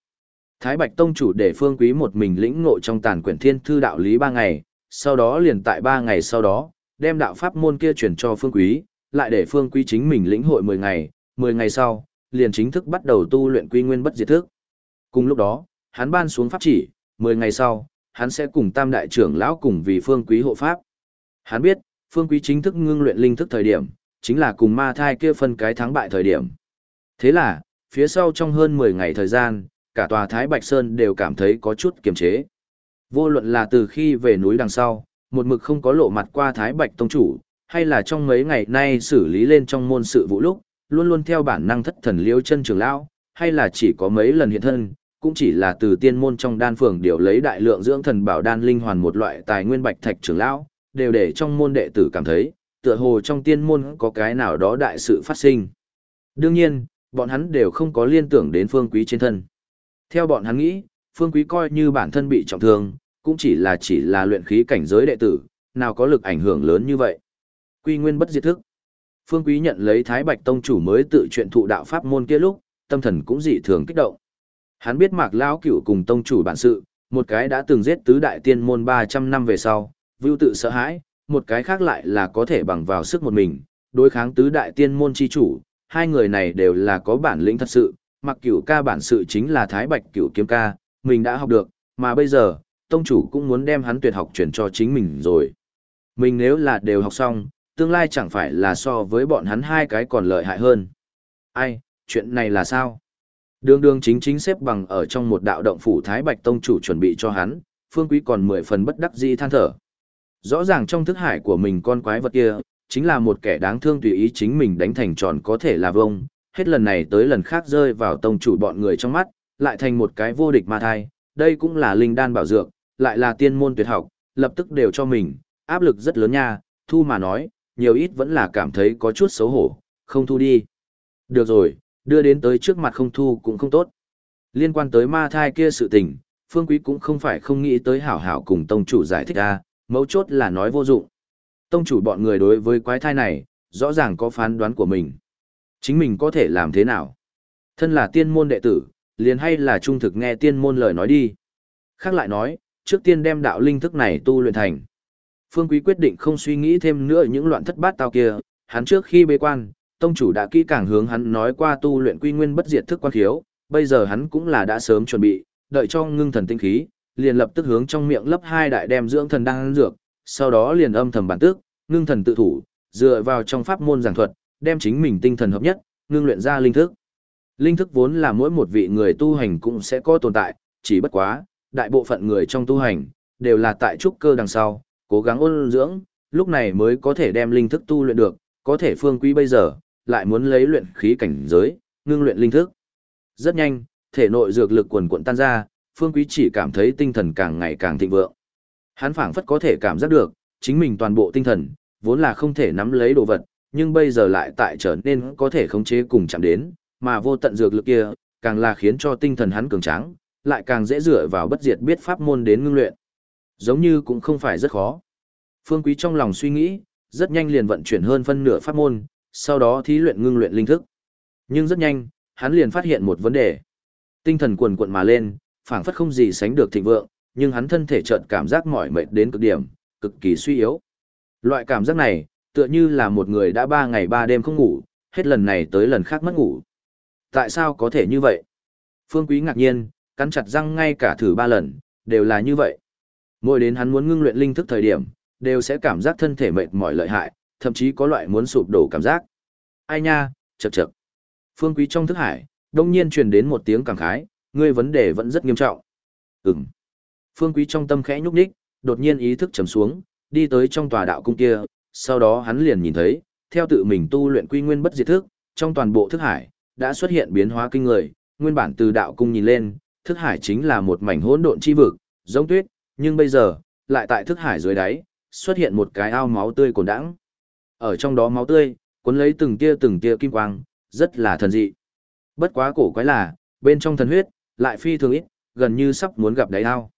Speaker 1: Thái Bạch Tông chủ để Phương Quý một mình lĩnh ngộ trong tàn quyển thiên thư đạo lý ba ngày, sau đó liền tại ba ngày sau đó, đem đạo pháp môn kia chuyển cho Phương Quý, lại để Phương Quý chính mình lĩnh hội 10 ngày, 10 ngày sau, liền chính thức bắt đầu tu luyện quy nguyên bất diệt thức. Cùng lúc đó, hắn ban xuống pháp chỉ, 10 ngày sau, hắn sẽ cùng tam đại trưởng lão cùng vì Phương Quý hộ pháp. Hắn biết, Phương Quý chính thức ngưng luyện linh thức thời điểm, chính là cùng ma thai kia phân cái thắng bại thời điểm. Thế là, phía sau trong hơn 10 ngày thời gian, cả tòa Thái Bạch Sơn đều cảm thấy có chút kiềm chế. Vô luận là từ khi về núi đằng sau, một mực không có lộ mặt qua Thái Bạch Tông Chủ, hay là trong mấy ngày nay xử lý lên trong môn sự vụ lúc, luôn luôn theo bản năng thất thần liêu chân trường lão, hay là chỉ có mấy lần hiện thân, cũng chỉ là từ tiên môn trong đan phường điều lấy đại lượng dưỡng thần bảo đan linh hoàn một loại tài nguyên bạch thạch trưởng lão, đều để trong môn đệ tử cảm thấy, tựa hồ trong tiên môn có cái nào đó đại sự phát sinh. Đương nhiên, bọn hắn đều không có liên tưởng đến phương quý trên thân. Theo bọn hắn nghĩ, phương quý coi như bản thân bị trọng thương, cũng chỉ là chỉ là luyện khí cảnh giới đệ tử, nào có lực ảnh hưởng lớn như vậy. Quy nguyên bất diệt thức. Phương Quý nhận lấy Thái Bạch Tông chủ mới tự truyện thụ đạo pháp môn kia lúc, tâm thần cũng dị thường kích động. Hắn biết Mạc Lão Cửu cùng tông chủ bản sự, một cái đã từng giết tứ đại tiên môn 300 năm về sau, vưu tự sợ hãi, một cái khác lại là có thể bằng vào sức một mình, đối kháng tứ đại tiên môn chi chủ, hai người này đều là có bản lĩnh thật sự, mặc Cửu ca bản sự chính là Thái Bạch Cửu kiếm ca, mình đã học được, mà bây giờ, tông chủ cũng muốn đem hắn tuyệt học truyền cho chính mình rồi. Mình nếu là đều học xong, tương lai chẳng phải là so với bọn hắn hai cái còn lợi hại hơn. Ai, chuyện này là sao? Đường đường chính chính xếp bằng ở trong một đạo động phủ Thái Bạch Tông chủ chuẩn bị cho hắn, Phương Quý còn mười phần bất đắc dĩ than thở. Rõ ràng trong thức hải của mình con quái vật kia, chính là một kẻ đáng thương tùy ý chính mình đánh thành tròn có thể là vông, hết lần này tới lần khác rơi vào tông chủ bọn người trong mắt, lại thành một cái vô địch ma thai, đây cũng là linh đan bảo dược, lại là tiên môn tuyệt học, lập tức đều cho mình, áp lực rất lớn nha, thu mà nói, nhiều ít vẫn là cảm thấy có chút xấu hổ, không thu đi. Được rồi, đưa đến tới trước mặt không thu cũng không tốt. Liên quan tới ma thai kia sự tình, Phương Quý cũng không phải không nghĩ tới hảo hảo cùng tông chủ giải thích ra, mấu chốt là nói vô dụng. Tông chủ bọn người đối với quái thai này, rõ ràng có phán đoán của mình. Chính mình có thể làm thế nào? Thân là tiên môn đệ tử, liền hay là trung thực nghe tiên môn lời nói đi. Khác lại nói, trước tiên đem đạo linh thức này tu luyện thành. Phương Quý quyết định không suy nghĩ thêm nữa những loạn thất bát tao kia, hắn trước khi bế quan, tông chủ đã kỹ càng hướng hắn nói qua tu luyện quy nguyên bất diệt thức quan khiếu, bây giờ hắn cũng là đã sớm chuẩn bị, đợi cho ngưng thần tinh khí, liền lập tức hướng trong miệng lấp hai đại đem dưỡng thần đang dược, sau đó liền âm thầm bản tước, ngưng thần tự thủ, dựa vào trong pháp môn giảng thuật, đem chính mình tinh thần hợp nhất, ngưng luyện ra linh thức. Linh thức vốn là mỗi một vị người tu hành cũng sẽ có tồn tại, chỉ bất quá, đại bộ phận người trong tu hành đều là tại trúc cơ đằng sau, cố gắng ôn dưỡng, lúc này mới có thể đem linh thức tu luyện được, có thể phương quý bây giờ, lại muốn lấy luyện khí cảnh giới, ngưng luyện linh thức. Rất nhanh, thể nội dược lực quần cuộn tan ra, phương quý chỉ cảm thấy tinh thần càng ngày càng thịnh vượng. Hắn phảng phất có thể cảm giác được, chính mình toàn bộ tinh thần, vốn là không thể nắm lấy đồ vật, nhưng bây giờ lại tại trở nên có thể khống chế cùng chạm đến, mà vô tận dược lực kia, càng là khiến cho tinh thần hắn cường tráng, lại càng dễ dựa vào bất diệt biết pháp môn đến ngưng luyện. Giống như cũng không phải rất khó. Phương Quý trong lòng suy nghĩ, rất nhanh liền vận chuyển hơn phân nửa pháp môn, sau đó thí luyện ngưng luyện linh thức. Nhưng rất nhanh, hắn liền phát hiện một vấn đề. Tinh thần cuồn cuộn mà lên, phảng phất không gì sánh được thịnh vượng, nhưng hắn thân thể chợt cảm giác mỏi mệt đến cực điểm, cực kỳ suy yếu. Loại cảm giác này, tựa như là một người đã ba ngày ba đêm không ngủ, hết lần này tới lần khác mất ngủ. Tại sao có thể như vậy? Phương Quý ngạc nhiên, cắn chặt răng ngay cả thử ba lần, đều là như vậy. Mỗi đến hắn muốn ngưng luyện linh thức thời điểm, đều sẽ cảm giác thân thể mệt mỏi lợi hại, thậm chí có loại muốn sụp đổ cảm giác. Ai nha, chậc chậc. Phương Quý trong thức hải, đông nhiên truyền đến một tiếng cảm khái, ngươi vấn đề vẫn rất nghiêm trọng. Ừm. Phương Quý trong tâm khẽ nhúc nhích, đột nhiên ý thức trầm xuống, đi tới trong tòa đạo cung kia, sau đó hắn liền nhìn thấy, theo tự mình tu luyện quy nguyên bất diệt thức, trong toàn bộ thức hải, đã xuất hiện biến hóa kinh người, nguyên bản từ đạo cung nhìn lên, thức hải chính là một mảnh hỗn độn chi vực, giống tuyết, nhưng bây giờ, lại tại thức hải dưới đáy, xuất hiện một cái ao máu tươi cồn đãng. Ở trong đó máu tươi, cuốn lấy từng tia từng tia kim quang, rất là thần dị. Bất quá cổ quái là, bên trong thần huyết, lại phi thường ít, gần như sắp muốn gặp đáy ao.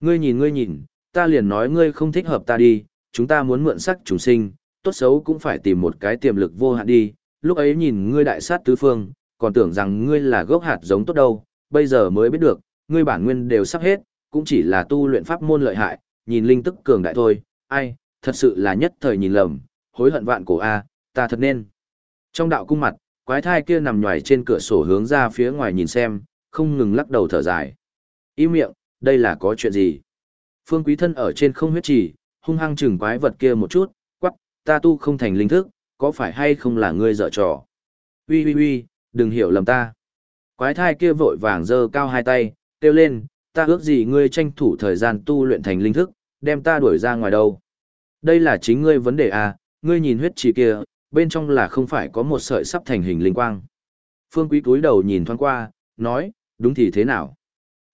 Speaker 1: Ngươi nhìn ngươi nhìn, ta liền nói ngươi không thích hợp ta đi, chúng ta muốn mượn sắc trùng sinh, tốt xấu cũng phải tìm một cái tiềm lực vô hạn đi, lúc ấy nhìn ngươi đại sát tứ phương, còn tưởng rằng ngươi là gốc hạt giống tốt đâu, bây giờ mới biết được, ngươi bản nguyên đều sắp hết, cũng chỉ là tu luyện pháp môn lợi hại, nhìn linh tức cường đại thôi, ai, thật sự là nhất thời nhìn lầm, hối hận vạn cổ A, ta thật nên. Trong đạo cung mặt, quái thai kia nằm nhòi trên cửa sổ hướng ra phía ngoài nhìn xem, không ngừng lắc đầu thở dài. Ý miệng, đây là có chuyện gì? Phương Quý Thân ở trên không huyết trì, hung hăng chừng quái vật kia một chút, quắc, ta tu không thành linh thức, có phải hay không là ngươi dở trò? Ui ui ui, đừng hiểu lầm ta. Quái thai kia vội vàng giơ cao hai tay, kêu lên, ta ước gì ngươi tranh thủ thời gian tu luyện thành linh thức, đem ta đuổi ra ngoài đâu. Đây là chính ngươi vấn đề à, ngươi nhìn huyết trì kia, bên trong là không phải có một sợi sắp thành hình linh quang. Phương Quý cúi đầu nhìn thoáng qua, nói, đúng thì thế nào?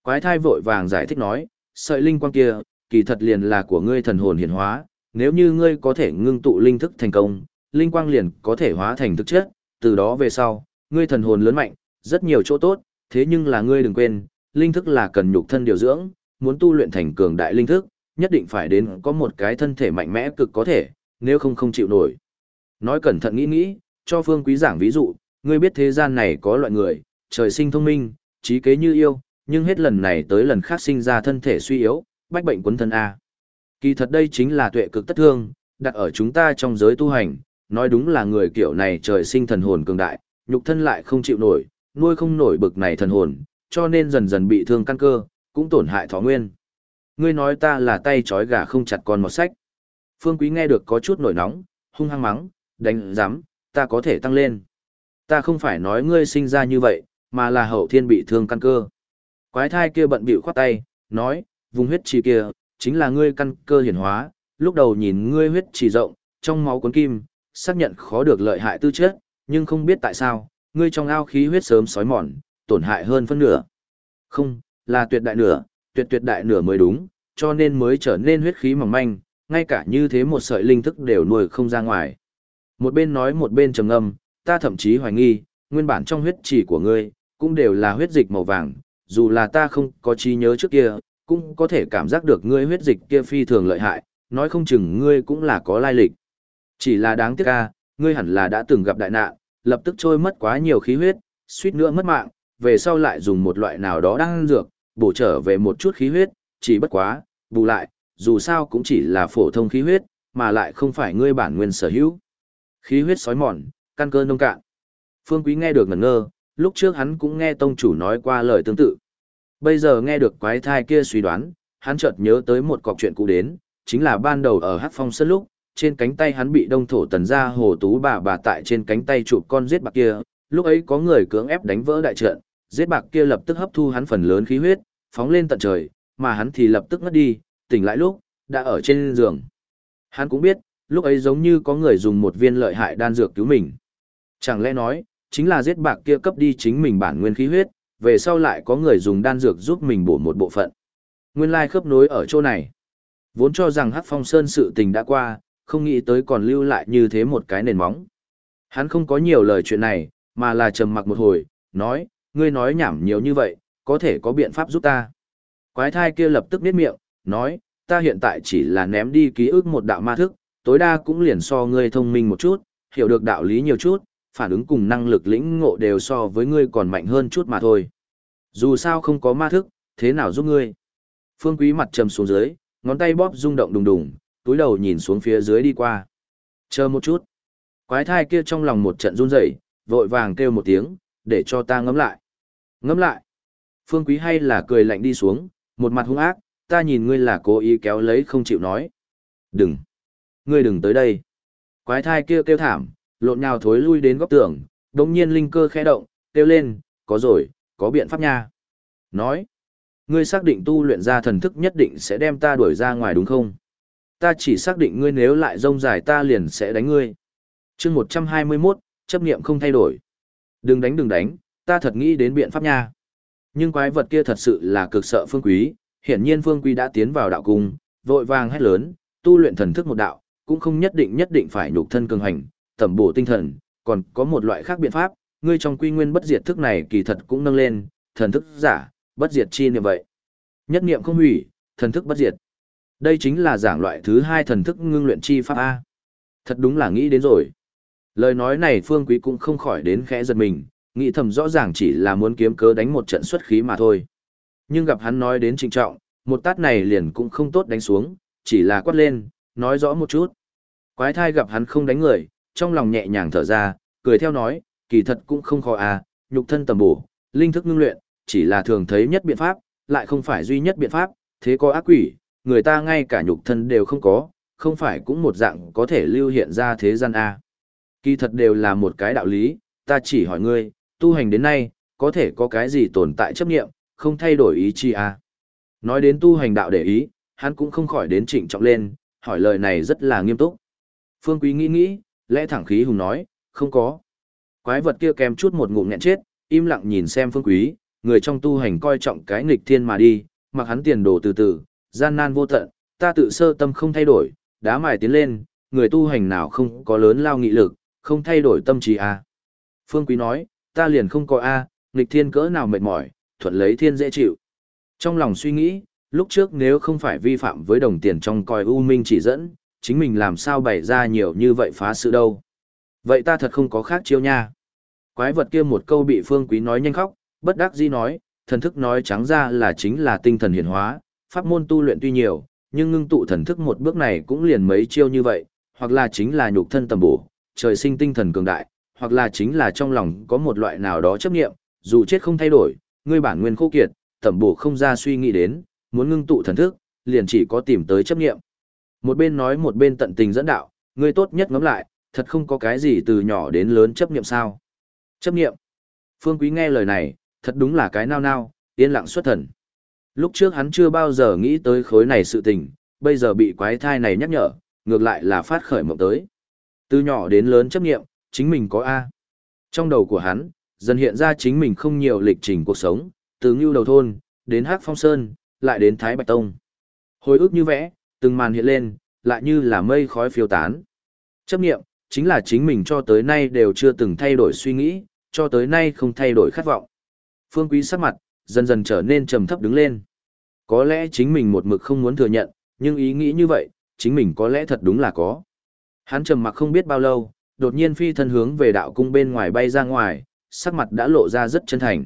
Speaker 1: Quái thai vội vàng giải thích nói, sợi linh quang kia, kỳ thật liền là của ngươi thần hồn hiển hóa, nếu như ngươi có thể ngưng tụ linh thức thành công, linh quang liền có thể hóa thành thực chất, từ đó về sau, ngươi thần hồn lớn mạnh, rất nhiều chỗ tốt, thế nhưng là ngươi đừng quên, linh thức là cần nhục thân điều dưỡng, muốn tu luyện thành cường đại linh thức, nhất định phải đến có một cái thân thể mạnh mẽ cực có thể, nếu không không chịu nổi. Nói cẩn thận nghĩ nghĩ, cho Phương Quý giảng ví dụ, ngươi biết thế gian này có loại người, trời sinh thông minh, trí kế như yêu, nhưng hết lần này tới lần khác sinh ra thân thể suy yếu, bách bệnh quấn thân A. Kỳ thật đây chính là tuệ cực tất thương, đặt ở chúng ta trong giới tu hành, nói đúng là người kiểu này trời sinh thần hồn cường đại, nhục thân lại không chịu nổi, nuôi không nổi bực này thần hồn, cho nên dần dần bị thương căn cơ, cũng tổn hại thọ nguyên. Ngươi nói ta là tay trói gà không chặt con một sách. Phương Quý nghe được có chút nổi nóng, hung hăng mắng, đánh giám, ta có thể tăng lên. Ta không phải nói ngươi sinh ra như vậy, mà là hậu thiên bị thương căn cơ. Quái thai kia bận bịu khoát tay, nói, vùng huyết trì kia, chính là ngươi căn cơ hiển hóa, lúc đầu nhìn ngươi huyết trì rộng, trong máu cuốn kim, xác nhận khó được lợi hại tư chất, nhưng không biết tại sao, ngươi trong ao khí huyết sớm sói mòn, tổn hại hơn phân nửa. Không, là tuyệt đại nửa, tuyệt tuyệt đại nửa mới đúng, cho nên mới trở nên huyết khí mỏng manh, ngay cả như thế một sợi linh thức đều nuôi không ra ngoài. Một bên nói một bên trầm ngâm, ta thậm chí hoài nghi, nguyên bản trong huyết chỉ của ngươi, cũng đều là huyết dịch màu vàng, dù là ta không có trí nhớ trước kia, cũng có thể cảm giác được ngươi huyết dịch kia phi thường lợi hại, nói không chừng ngươi cũng là có lai lịch. Chỉ là đáng tiếc ca, ngươi hẳn là đã từng gặp đại nạn, lập tức trôi mất quá nhiều khí huyết, suýt nữa mất mạng, về sau lại dùng một loại nào đó đang dược, bổ trở về một chút khí huyết, chỉ bất quá, bù lại, dù sao cũng chỉ là phổ thông khí huyết, mà lại không phải ngươi bản nguyên sở hữu. Khí huyết sói mòn, căn cơ nông cạn. Phương Quý nghe được ngẩn ngơ, lúc trước hắn cũng nghe tông chủ nói qua lời tương tự. Bây giờ nghe được quái thai kia suy đoán, hắn chợt nhớ tới một cọc chuyện cũ đến, chính là ban đầu ở Hắc Phong Sơn lúc, trên cánh tay hắn bị đông thổ tần ra hồ tú bà bà tại trên cánh tay chụp con giết bạc kia, lúc ấy có người cưỡng ép đánh vỡ đại trận, giết bạc kia lập tức hấp thu hắn phần lớn khí huyết, phóng lên tận trời, mà hắn thì lập tức ngất đi, tỉnh lại lúc, đã ở trên giường. Hắn cũng biết, lúc ấy giống như có người dùng một viên lợi hại đan dược cứu mình. Chẳng lẽ nói, chính là giết bạc kia cấp đi chính mình bản nguyên khí huyết, về sau lại có người dùng đan dược giúp mình bổ một bộ phận. Nguyên lai khớp nối ở chỗ này. Vốn cho rằng Hắc Phong Sơn sự tình đã qua, không nghĩ tới còn lưu lại như thế một cái nền móng. Hắn không có nhiều lời chuyện này, mà là trầm mặc một hồi, nói, ngươi nói nhảm nhiều như vậy, có thể có biện pháp giúp ta. Quái thai kia lập tức biết miệng, nói, ta hiện tại chỉ là ném đi ký ức một đạo ma thức, tối đa cũng liền so ngươi thông minh một chút, hiểu được đạo lý nhiều chút, phản ứng cùng năng lực lĩnh ngộ đều so với ngươi còn mạnh hơn chút mà thôi. Dù sao không có ma thức, thế nào giúp ngươi? Phương Quý mặt trầm xuống dưới, ngón tay bóp rung động đùng đùng, túi đầu nhìn xuống phía dưới đi qua. Chờ một chút. Quái thai kia trong lòng một trận run rẩy, vội vàng kêu một tiếng, để cho ta ngấm lại. Ngấm lại. Phương Quý hay là cười lạnh đi xuống, một mặt hung ác, ta nhìn ngươi là cố ý kéo lấy không chịu nói. Đừng. Ngươi đừng tới đây. Quái thai kia kêu thảm, lộn nhào thối lui đến góc tường, đống nhiên linh cơ khẽ động, kêu lên, có rồi, có biện pháp nha. Nói. Ngươi xác định tu luyện ra thần thức nhất định sẽ đem ta đuổi ra ngoài đúng không? Ta chỉ xác định ngươi nếu lại rông dài ta liền sẽ đánh ngươi. chương 121, chấp niệm không thay đổi. Đừng đánh đừng đánh, ta thật nghĩ đến biện pháp nha. Nhưng quái vật kia thật sự là cực sợ phương quý, hiển nhiên phương quý đã tiến vào đạo cung, vội vàng hét lớn, tu luyện thần thức một đạo, cũng không nhất định nhất định phải nhục thân cường hành, tẩm bổ tinh thần, còn có một loại khác biện pháp, ngươi trong quy nguyên bất diệt thức này kỳ thật cũng nâng lên, thần thức giả, bất diệt chi niệm vậy. Nhất niệm không hủy, thần thức bất diệt. Đây chính là giảng loại thứ hai thần thức ngưng luyện chi pháp A. Thật đúng là nghĩ đến rồi. Lời nói này Phương Quý cũng không khỏi đến khẽ giật mình, nghĩ thầm rõ ràng chỉ là muốn kiếm cớ đánh một trận xuất khí mà thôi. Nhưng gặp hắn nói đến trịnh trọng, một tát này liền cũng không tốt đánh xuống, chỉ là quát lên, nói rõ một chút. Quái thai gặp hắn không đánh người, trong lòng nhẹ nhàng thở ra, cười theo nói, kỳ thật cũng không khó à, nhục thân tầm bổ, linh thức ngưng luyện, chỉ là thường thấy nhất biện pháp, lại không phải duy nhất biện pháp, thế có ác quỷ, người ta ngay cả nhục thân đều không có, không phải cũng một dạng có thể lưu hiện ra thế gian A. Kỳ thật đều là một cái đạo lý, ta chỉ hỏi ngươi, tu hành đến nay, có thể có cái gì tồn tại chấp nghiệm, không thay đổi ý chi A. Nói đến tu hành đạo để ý, hắn cũng không khỏi đến trịnh trọng lên, hỏi lời này rất là nghiêm túc. Phương Quý nghĩ nghĩ, Lẽ thẳng khí hùng nói, không có. Quái vật kia kèm chút một ngụm nghẹn chết, im lặng nhìn xem phương quý, người trong tu hành coi trọng cái nghịch thiên mà đi, mặc hắn tiền đồ từ từ, gian nan vô tận, ta tự sơ tâm không thay đổi, đá mài tiến lên, người tu hành nào không có lớn lao nghị lực, không thay đổi tâm trí a. Phương Quý nói, ta liền không có a, nghịch thiên cỡ nào mệt mỏi, thuận lấy thiên dễ chịu. Trong lòng suy nghĩ, lúc trước nếu không phải vi phạm với đồng tiền trong coi U Minh chỉ dẫn, chính mình làm sao bày ra nhiều như vậy phá sự đâu. Vậy ta thật không có khác chiêu nha. Quái vật kia một câu bị Phương Quý nói nhanh khóc, bất đắc dĩ nói, thần thức nói trắng ra là chính là tinh thần hiển hóa, pháp môn tu luyện tuy nhiều, nhưng ngưng tụ thần thức một bước này cũng liền mấy chiêu như vậy, hoặc là chính là nhục thân tầm bổ, trời sinh tinh thần cường đại, hoặc là chính là trong lòng có một loại nào đó chấp nghiệm, dù chết không thay đổi, ngươi bản nguyên khô kiệt, tầm bổ không ra suy nghĩ đến, muốn ngưng tụ thần thức, liền chỉ có tìm tới chấp nghiệm. Một bên nói một bên tận tình dẫn đạo, ngươi tốt nhất ngẫm lại, thật không có cái gì từ nhỏ đến lớn chấp nghiệm sao. Chấp nghiệm. Phương Quý nghe lời này, thật đúng là cái nao nao, yên lặng xuất thần. Lúc trước hắn chưa bao giờ nghĩ tới khối này sự tình, bây giờ bị quái thai này nhắc nhở, ngược lại là phát khởi mộng tới. Từ nhỏ đến lớn chấp nghiệm, chính mình có A. Trong đầu của hắn, dần hiện ra chính mình không nhiều lịch trình cuộc sống, từ ngưu đầu thôn, đến Hắc Phong Sơn, lại đến Thái Bạch Tông. Hồi ức như vẽ, từng màn hiện lên, lại như là mây khói phiêu tán. Chấp nghiệm, chính là chính mình cho tới nay đều chưa từng thay đổi suy nghĩ, cho tới nay không thay đổi khát vọng. Phương Quý sắc mặt, dần dần trở nên trầm thấp đứng lên. Có lẽ chính mình một mực không muốn thừa nhận, nhưng ý nghĩ như vậy, chính mình có lẽ thật đúng là có. Hắn trầm mặc không biết bao lâu, đột nhiên phi thân hướng về đạo cung bên ngoài bay ra ngoài, sắc mặt đã lộ ra rất chân thành.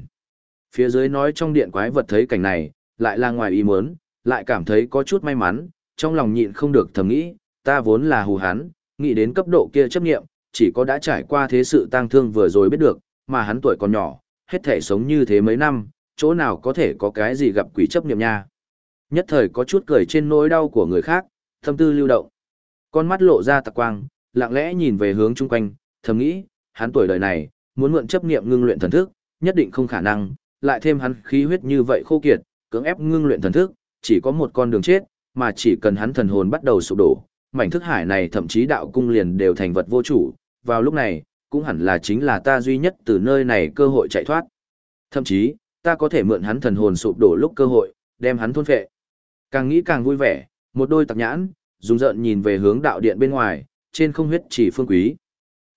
Speaker 1: Phía dưới nói trong điện quái vật thấy cảnh này, lại là ngoài ý muốn, lại cảm thấy có chút may mắn, trong lòng nhịn không được thầm nghĩ, ta vốn là hù hắn, nghĩ đến cấp độ kia chấp nghiệm, chỉ có đã trải qua thế sự tang thương vừa rồi biết được, mà hắn tuổi còn nhỏ, hết thể sống như thế mấy năm, chỗ nào có thể có cái gì gặp quỷ chấp nghiệm nha. Nhất thời có chút cười trên nỗi đau của người khác, thâm tư lưu động. Con mắt lộ ra tạc quang, lặng lẽ nhìn về hướng chung quanh, thầm nghĩ, hắn tuổi đời này, muốn mượn chấp nghiệm ngưng luyện thần thức, nhất định không khả năng, lại thêm hắn khí huyết như vậy khô kiệt, cưỡng ép ngưng luyện thần thức, chỉ có một con đường chết, mà chỉ cần hắn thần hồn bắt đầu sụp đổ, mảnh thức hải này thậm chí đạo cung liền đều thành vật vô chủ, vào lúc này, cũng hẳn là chính là ta duy nhất từ nơi này cơ hội chạy thoát. Thậm chí, ta có thể mượn hắn thần hồn sụp đổ lúc cơ hội, đem hắn thôn phệ. Càng nghĩ càng vui vẻ, một đôi tặc nhãn, dùng giận nhìn về hướng đạo điện bên ngoài, trên không huyết chỉ phương quý.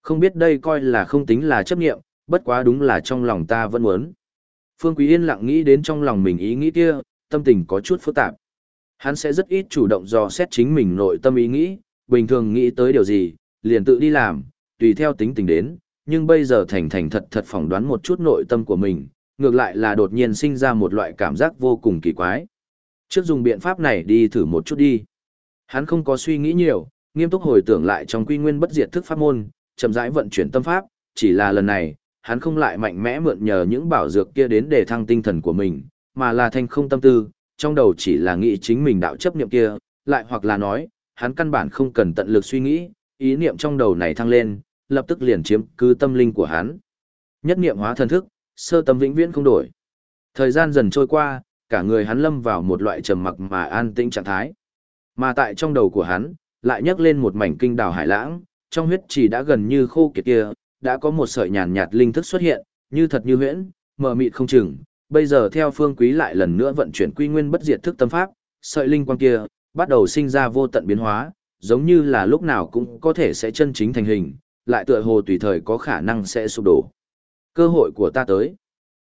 Speaker 1: Không biết đây coi là không tính là chấp nghiệm, bất quá đúng là trong lòng ta vẫn muốn. Phương Quý yên lặng nghĩ đến trong lòng mình ý nghĩ kia, tâm tình có chút phức tạp. Hắn sẽ rất ít chủ động dò xét chính mình nội tâm ý nghĩ, bình thường nghĩ tới điều gì, liền tự đi làm, tùy theo tính tình đến, nhưng bây giờ thành thành thật thật phỏng đoán một chút nội tâm của mình, ngược lại là đột nhiên sinh ra một loại cảm giác vô cùng kỳ quái. Trước dùng biện pháp này đi thử một chút đi. Hắn không có suy nghĩ nhiều, nghiêm túc hồi tưởng lại trong quy nguyên bất diệt thức pháp môn, chậm rãi vận chuyển tâm pháp, chỉ là lần này, hắn không lại mạnh mẽ mượn nhờ những bảo dược kia đến để thăng tinh thần của mình, mà là thanh không tâm tư, trong đầu chỉ là nghĩ chính mình đạo chấp niệm kia, lại hoặc là nói, hắn căn bản không cần tận lực suy nghĩ, ý niệm trong đầu này thăng lên, lập tức liền chiếm cứ tâm linh của hắn. Nhất niệm hóa thần thức, sơ tâm vĩnh viễn không đổi. Thời gian dần trôi qua, cả người hắn lâm vào một loại trầm mặc mà an tĩnh trạng thái. Mà tại trong đầu của hắn, lại nhấc lên một mảnh kinh đảo hải lãng, trong huyết chỉ đã gần như khô kiệt kia, đã có một sợi nhàn nhạt linh thức xuất hiện, như thật như huyễn, mờ mịt không chừng. Bây giờ theo phương quý lại lần nữa vận chuyển quy nguyên bất diệt thức tâm pháp, sợi linh quang kia, bắt đầu sinh ra vô tận biến hóa, giống như là lúc nào cũng có thể sẽ chân chính thành hình, lại tựa hồ tùy thời có khả năng sẽ sụp đổ. Cơ hội của ta tới.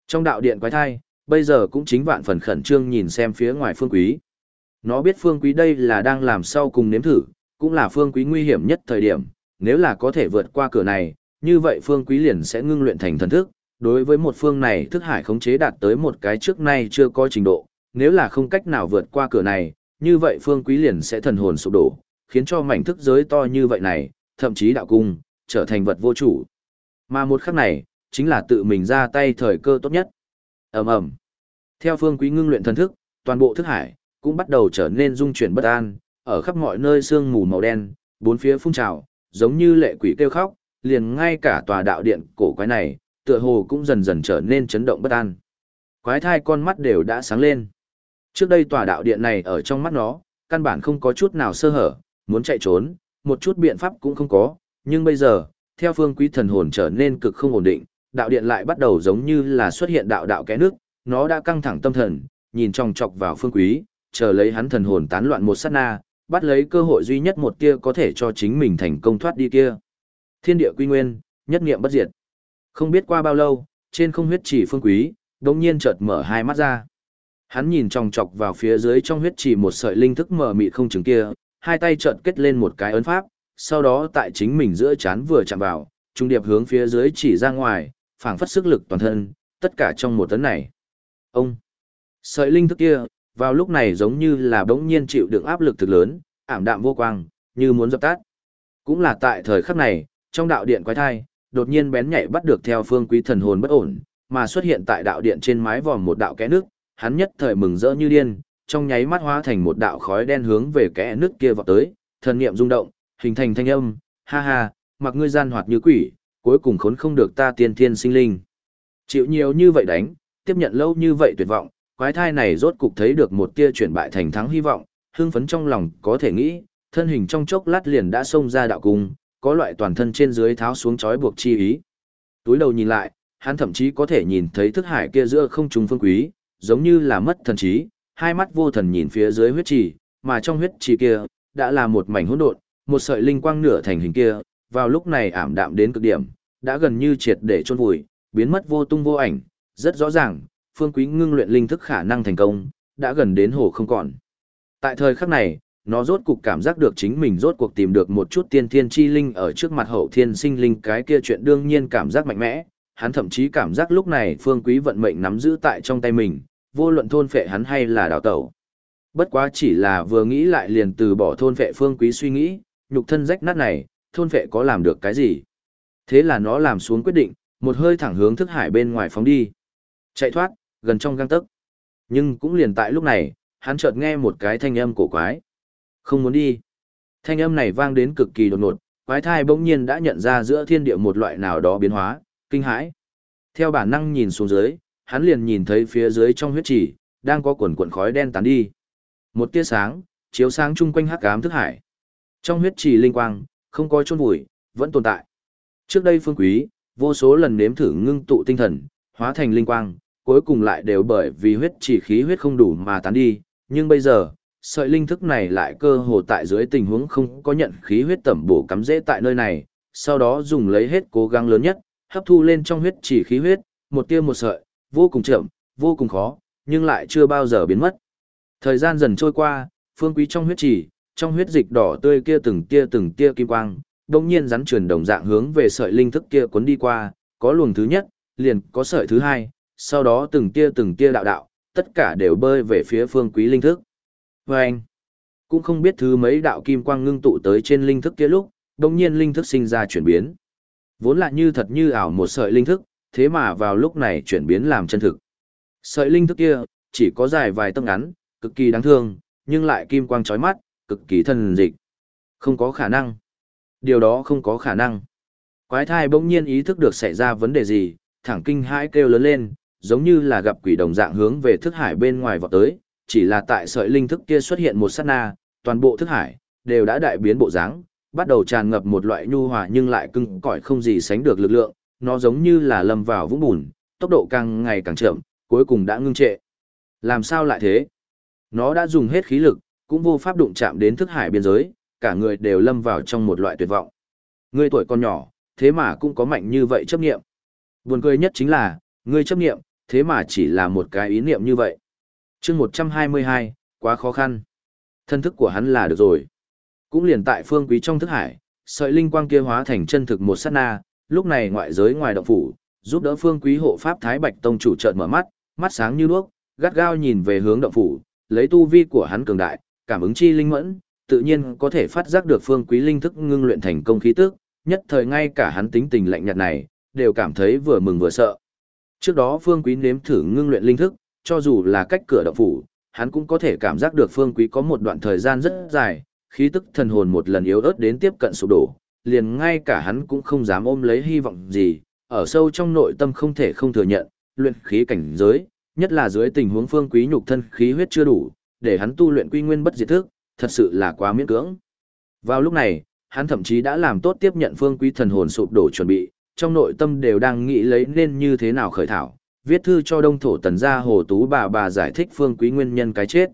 Speaker 1: Trong đạo điện quái thai, bây giờ cũng chính vạn phần khẩn trương nhìn xem phía ngoài phương quý. Nó biết phương quý đây là đang làm sau cùng nếm thử, cũng là phương quý nguy hiểm nhất thời điểm, nếu là có thể vượt qua cửa này, như vậy phương quý liền sẽ ngưng luyện thành thần thức. Đối với một phương này thức hải khống chế đạt tới một cái trước nay chưa có trình độ, nếu là không cách nào vượt qua cửa này, như vậy phương quý liền sẽ thần hồn sụp đổ, khiến cho mảnh thức giới to như vậy này, thậm chí đạo cung, trở thành vật vô chủ. Mà một khắc này, chính là tự mình ra tay thời cơ tốt nhất. ầm ầm Theo phương quý ngưng luyện thần thức, toàn bộ thức hải, cũng bắt đầu trở nên dung chuyển bất an, ở khắp mọi nơi sương mù màu đen, bốn phía phun trào, giống như lệ quỷ kêu khóc, liền ngay cả tòa đạo điện cổ quái này, tựa hồ cũng dần dần trở nên chấn động bất an. Quái thai con mắt đều đã sáng lên. Trước đây tòa đạo điện này ở trong mắt nó, căn bản không có chút nào sơ hở, muốn chạy trốn, một chút biện pháp cũng không có, Nhưng bây giờ, theo phương quý thần hồn trở nên cực không ổn định, đạo điện lại bắt đầu giống như là xuất hiện đạo đạo kẽ nước, nó đã căng thẳng tâm thần, nhìn trong chọc vào phương quý, chờ lấy hắn thần hồn tán loạn một sát na, bắt lấy cơ hội duy nhất một tia có thể cho chính mình thành công thoát đi kia. Thiên địa quy nguyên, nhất niệm bất diệt. Không biết qua bao lâu, trên không huyết chỉ phương quý, đống nhiên chợt mở hai mắt ra. Hắn nhìn trong chọc vào phía dưới trong huyết chỉ một sợi linh thức mở mịt không chừng kia, hai tay chợt kết lên một cái ấn pháp, sau đó tại chính mình giữa chán vừa chạm vào, trung điệp hướng phía dưới chỉ ra ngoài, phảng phất sức lực toàn thân, tất cả trong một tấn này. Ông, sợi linh thức kia, vào lúc này giống như là bỗng nhiên chịu được áp lực thực lớn, ảm đạm vô quang, như muốn dập tắt. Cũng là tại thời khắc này, trong đạo điện quái thai, đột nhiên bén nhạy bắt được theo phương quý thần hồn bất ổn, mà xuất hiện tại đạo điện trên mái vòm một đạo kẽ nước, hắn nhất thời mừng rỡ như điên, trong nháy mắt hóa thành một đạo khói đen hướng về kẽ nước kia vọt tới, thần niệm rung động, hình thành thanh âm, ha ha, mặc ngươi gian hoạt như quỷ, cuối cùng khốn không được ta tiên thiên sinh linh. Chịu nhiều như vậy đánh, tiếp nhận lâu như vậy tuyệt vọng, quái thai này rốt cục thấy được một tia chuyển bại thành thắng hy vọng, hưng phấn trong lòng có thể nghĩ, thân hình trong chốc lát liền đã xông ra đạo cung, có loại toàn thân trên dưới tháo xuống trói buộc chi ý. Túi đầu nhìn lại, hắn thậm chí có thể nhìn thấy thức hải kia giữa không trung phương quý, giống như là mất thần trí, hai mắt vô thần nhìn phía dưới huyết trì, mà trong huyết trì kia đã là một mảnh hỗn độn, một sợi linh quang nửa thành hình kia, vào lúc này ảm đạm đến cực điểm, đã gần như triệt để chôn vùi, biến mất vô tung vô ảnh, rất rõ ràng, Phương Quý ngưng luyện linh thức khả năng thành công, đã gần đến hồ không còn. Tại thời khắc này, nó rốt cục cảm giác được chính mình rốt cuộc tìm được một chút tiên thiên chi linh ở trước mặt hậu thiên sinh linh cái kia chuyện đương nhiên cảm giác mạnh mẽ, hắn thậm chí cảm giác lúc này Phương Quý vận mệnh nắm giữ tại trong tay mình, vô luận thôn phệ hắn hay là đào tẩu. Bất quá chỉ là vừa nghĩ lại liền từ bỏ thôn phệ Phương Quý suy nghĩ, nhục thân rách nát này, thôn phệ có làm được cái gì? Thế là nó làm xuống quyết định, một hơi thẳng hướng thức hải bên ngoài phóng đi. Chạy thoát, gần trong gang tấc. Nhưng cũng liền tại lúc này, hắn chợt nghe một cái thanh âm cổ quái. Không muốn đi. Thanh âm này vang đến cực kỳ đột ngột, quái thai bỗng nhiên đã nhận ra giữa thiên địa một loại nào đó biến hóa, kinh hãi. Theo bản năng nhìn xuống dưới, hắn liền nhìn thấy phía dưới trong huyết chỉ, đang có quần cuộn khói đen tán đi. Một tia sáng, chiếu sáng chung quanh hắc ám thức hải. Trong huyết trì linh quang, không có chôn vùi, vẫn tồn tại. Trước đây phương quý, vô số lần nếm thử ngưng tụ tinh thần, hóa thành linh quang, cuối cùng lại đều bởi vì huyết chỉ khí huyết không đủ mà tán đi, nhưng bây giờ, sợi linh thức này lại cơ hồ tại dưới tình huống không có nhận khí huyết tẩm bổ cắm dễ tại nơi này, sau đó dùng lấy hết cố gắng lớn nhất, hấp thu lên trong huyết chỉ khí huyết, một tia một sợi, vô cùng chậm, vô cùng khó, nhưng lại chưa bao giờ biến mất. Thời gian dần trôi qua, phương quý trong huyết chỉ, trong huyết dịch đỏ tươi kia từng tia từng tia kim quang, đồng nhiên rắn truyền đồng dạng hướng về sợi linh thức kia cuốn đi qua, có luồng thứ nhất, liền có sợi thứ hai, sau đó từng tia từng tia đạo đạo, tất cả đều bơi về phía phương quý linh thức. Và anh, cũng không biết thứ mấy đạo kim quang ngưng tụ tới trên linh thức kia lúc, đồng nhiên linh thức sinh ra chuyển biến. Vốn là như thật như ảo một sợi linh thức, thế mà vào lúc này chuyển biến làm chân thực. Sợi linh thức kia, chỉ có dài vài tấc ngắn, cực kỳ đáng thương, nhưng lại kim quang chói mắt, cực kỳ thần dịch. Không có khả năng. Điều đó không có khả năng. Quái thai bỗng nhiên ý thức được xảy ra vấn đề gì, thẳng kinh hãi kêu lớn lên, giống như là gặp quỷ đồng dạng hướng về thức hải bên ngoài vọt tới, chỉ là tại sợi linh thức kia xuất hiện một sát na, toàn bộ thức hải đều đã đại biến bộ dáng, bắt đầu tràn ngập một loại nhu hòa nhưng lại cứng cỏi không gì sánh được lực lượng, nó giống như là lâm vào vũng bùn, tốc độ càng ngày càng chậm, cuối cùng đã ngưng trệ. Làm sao lại thế? Nó đã dùng hết khí lực, cũng vô pháp đụng chạm đến thức hải biên giới, cả người đều lâm vào trong một loại tuyệt vọng. Ngươi tuổi còn nhỏ, thế mà cũng có mạnh như vậy chấp nghiệm. Buồn cười nhất chính là, ngươi chấp nghiệm, thế mà chỉ là một cái ý niệm như vậy chương 122, quá khó khăn. Thân thức của hắn là được rồi. Cũng liền tại phương quý trong thức hải, sợi linh quang kia hóa thành chân thực một sát na, lúc này ngoại giới ngoài động phủ, giúp đỡ phương quý hộ pháp Thái Bạch Tông chủ trợn mở mắt, mắt sáng như đuốc, gắt gao nhìn về hướng động phủ, lấy tu vi của hắn cường đại, cảm ứng chi linh mẫn, tự nhiên có thể phát giác được phương quý linh thức ngưng luyện thành công khí tức, nhất thời ngay cả hắn tính tình lạnh nhạt này, đều cảm thấy vừa mừng vừa sợ. Trước đó phương quý nếm thử ngưng luyện linh thức, cho dù là cách cửa động phủ, hắn cũng có thể cảm giác được phương quý có một đoạn thời gian rất dài, khí tức thần hồn một lần yếu ớt đến tiếp cận sụp đổ, liền ngay cả hắn cũng không dám ôm lấy hy vọng gì, ở sâu trong nội tâm không thể không thừa nhận, luyện khí cảnh giới, nhất là dưới tình huống phương quý nhục thân khí huyết chưa đủ, để hắn tu luyện quy nguyên bất diệt thức, thật sự là quá miễn cưỡng. Vào lúc này, hắn thậm chí đã làm tốt tiếp nhận phương quý thần hồn sụp đổ chuẩn bị, trong nội tâm đều đang nghĩ lấy nên như thế nào khởi thảo, viết thư cho đông thổ tần gia hồ tú bà bà giải thích phương quý nguyên nhân cái chết.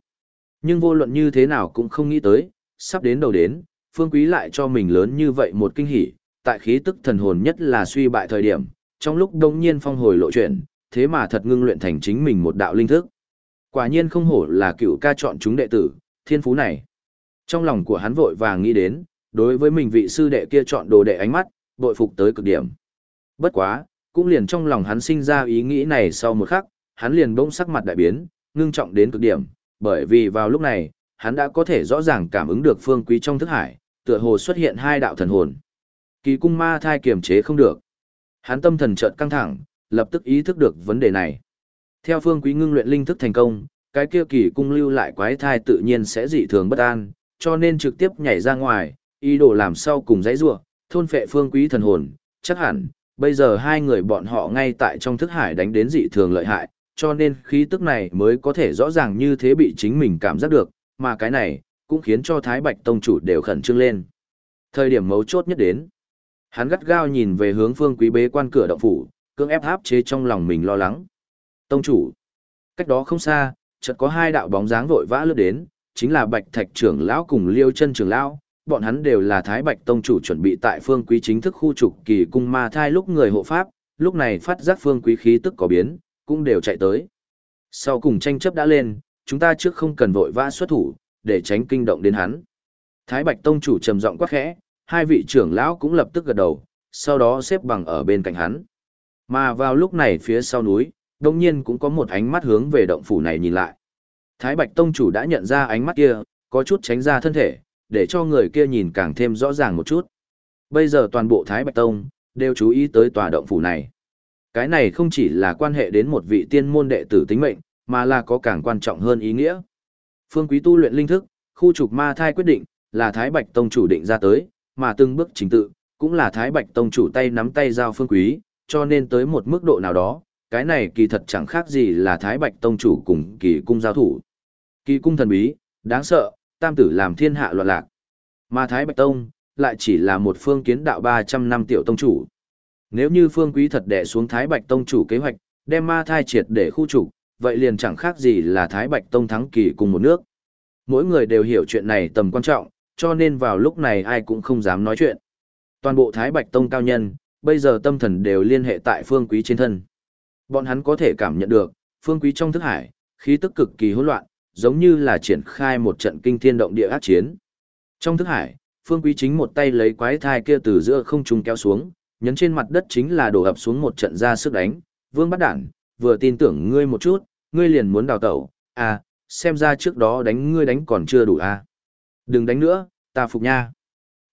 Speaker 1: Nhưng vô luận như thế nào cũng không nghĩ tới, sắp đến đầu đến, phương quý lại cho mình lớn như vậy một kinh hỉ, tại khí tức thần hồn nhất là suy bại thời điểm, trong lúc đông nhiên phong hồi lộ chuyện, thế mà thật ngưng luyện thành chính mình một đạo linh thức. Quả nhiên không hổ là cựu ca chọn chúng đệ tử, thiên phú này. Trong lòng của hắn vội vàng nghĩ đến, đối với mình vị sư đệ kia chọn đồ đệ ánh mắt, bội phục tới cực điểm. Bất quá, cũng liền trong lòng hắn sinh ra ý nghĩ này sau một khắc, hắn liền bỗng sắc mặt đại biến, ngưng trọng đến cực điểm, bởi vì vào lúc này, hắn đã có thể rõ ràng cảm ứng được phương quý trong thức hải, tựa hồ xuất hiện hai đạo thần hồn. Kỳ cung ma thai kiềm chế không được. Hắn tâm thần chợt căng thẳng, lập tức ý thức được vấn đề này. Theo phương quý ngưng luyện linh thức thành công, cái kia kỳ cung lưu lại quái thai tự nhiên sẽ dị thường bất an, cho nên trực tiếp nhảy ra ngoài, ý đồ làm sau cùng dãy rua, thôn phệ phương quý thần hồn, chắc hẳn, bây giờ hai người bọn họ ngay tại trong thức hải đánh đến dị thường lợi hại, cho nên khí tức này mới có thể rõ ràng như thế bị chính mình cảm giác được, mà cái này, cũng khiến cho Thái Bạch Tông chủ đều khẩn trương lên. Thời điểm mấu chốt nhất đến, hắn gắt gao nhìn về hướng phương quý bế quan cửa động phủ, cưỡng ép áp chế trong lòng mình lo lắng. Tông chủ, cách đó không xa, chợt có hai đạo bóng dáng vội vã lướt đến, chính là Bạch Thạch trưởng lão cùng Liêu Chân trưởng lão, bọn hắn đều là Thái Bạch Tông chủ chuẩn bị tại phương quý chính thức khu trục kỳ cung ma thai lúc người hộ pháp, lúc này phát giác phương quý khí tức có biến, cũng đều chạy tới. Sau cùng tranh chấp đã lên, chúng ta trước không cần vội vã xuất thủ, để tránh kinh động đến hắn. Thái Bạch Tông chủ trầm giọng quát khẽ, hai vị trưởng lão cũng lập tức gật đầu, sau đó xếp bằng ở bên cạnh hắn. Mà vào lúc này phía sau núi, đồng nhiên cũng có một ánh mắt hướng về động phủ này nhìn lại. Thái Bạch Tông chủ đã nhận ra ánh mắt kia, có chút tránh ra thân thể, để cho người kia nhìn càng thêm rõ ràng một chút. Bây giờ toàn bộ Thái Bạch Tông, đều chú ý tới tòa động phủ này. Cái này không chỉ là quan hệ đến một vị tiên môn đệ tử tính mệnh, mà là có càng quan trọng hơn ý nghĩa. Phương Quý tu luyện linh thức, khu trục ma thai quyết định, là Thái Bạch Tông chủ định ra tới, mà từng bước chính tự, cũng là Thái Bạch Tông chủ tay nắm tay giao Phương Quý, cho nên tới một mức độ nào đó, cái này kỳ thật chẳng khác gì là Thái Bạch Tông chủ cùng kỳ cung giao thủ. Kỳ cung thần bí, đáng sợ, tam tử làm thiên hạ loạn lạc. Mà Thái Bạch Tông, lại chỉ là một phương kiến đạo 300 năm tiểu tông chủ. Nếu như phương quý thật đẻ xuống Thái Bạch Tông chủ kế hoạch, đem ma thai triệt để khu chủ, vậy liền chẳng khác gì là Thái Bạch Tông thắng kỳ cùng một nước. Mỗi người đều hiểu chuyện này tầm quan trọng, cho nên vào lúc này ai cũng không dám nói chuyện. Toàn bộ Thái Bạch Tông cao nhân, bây giờ tâm thần đều liên hệ tại phương quý trên thân. Bọn hắn có thể cảm nhận được, phương quý trong thức hải, khí tức cực kỳ hỗn loạn, giống như là triển khai một trận kinh thiên động địa ác chiến. Trong thức hải, phương quý chính một tay lấy quái thai kia từ giữa không trung kéo xuống, nhấn trên mặt đất chính là đổ ập xuống một trận ra sức đánh, vương bắt đản, vừa tin tưởng ngươi một chút, ngươi liền muốn đào tẩu, à, xem ra trước đó đánh ngươi đánh còn chưa đủ à. Đừng đánh nữa, ta phục nha.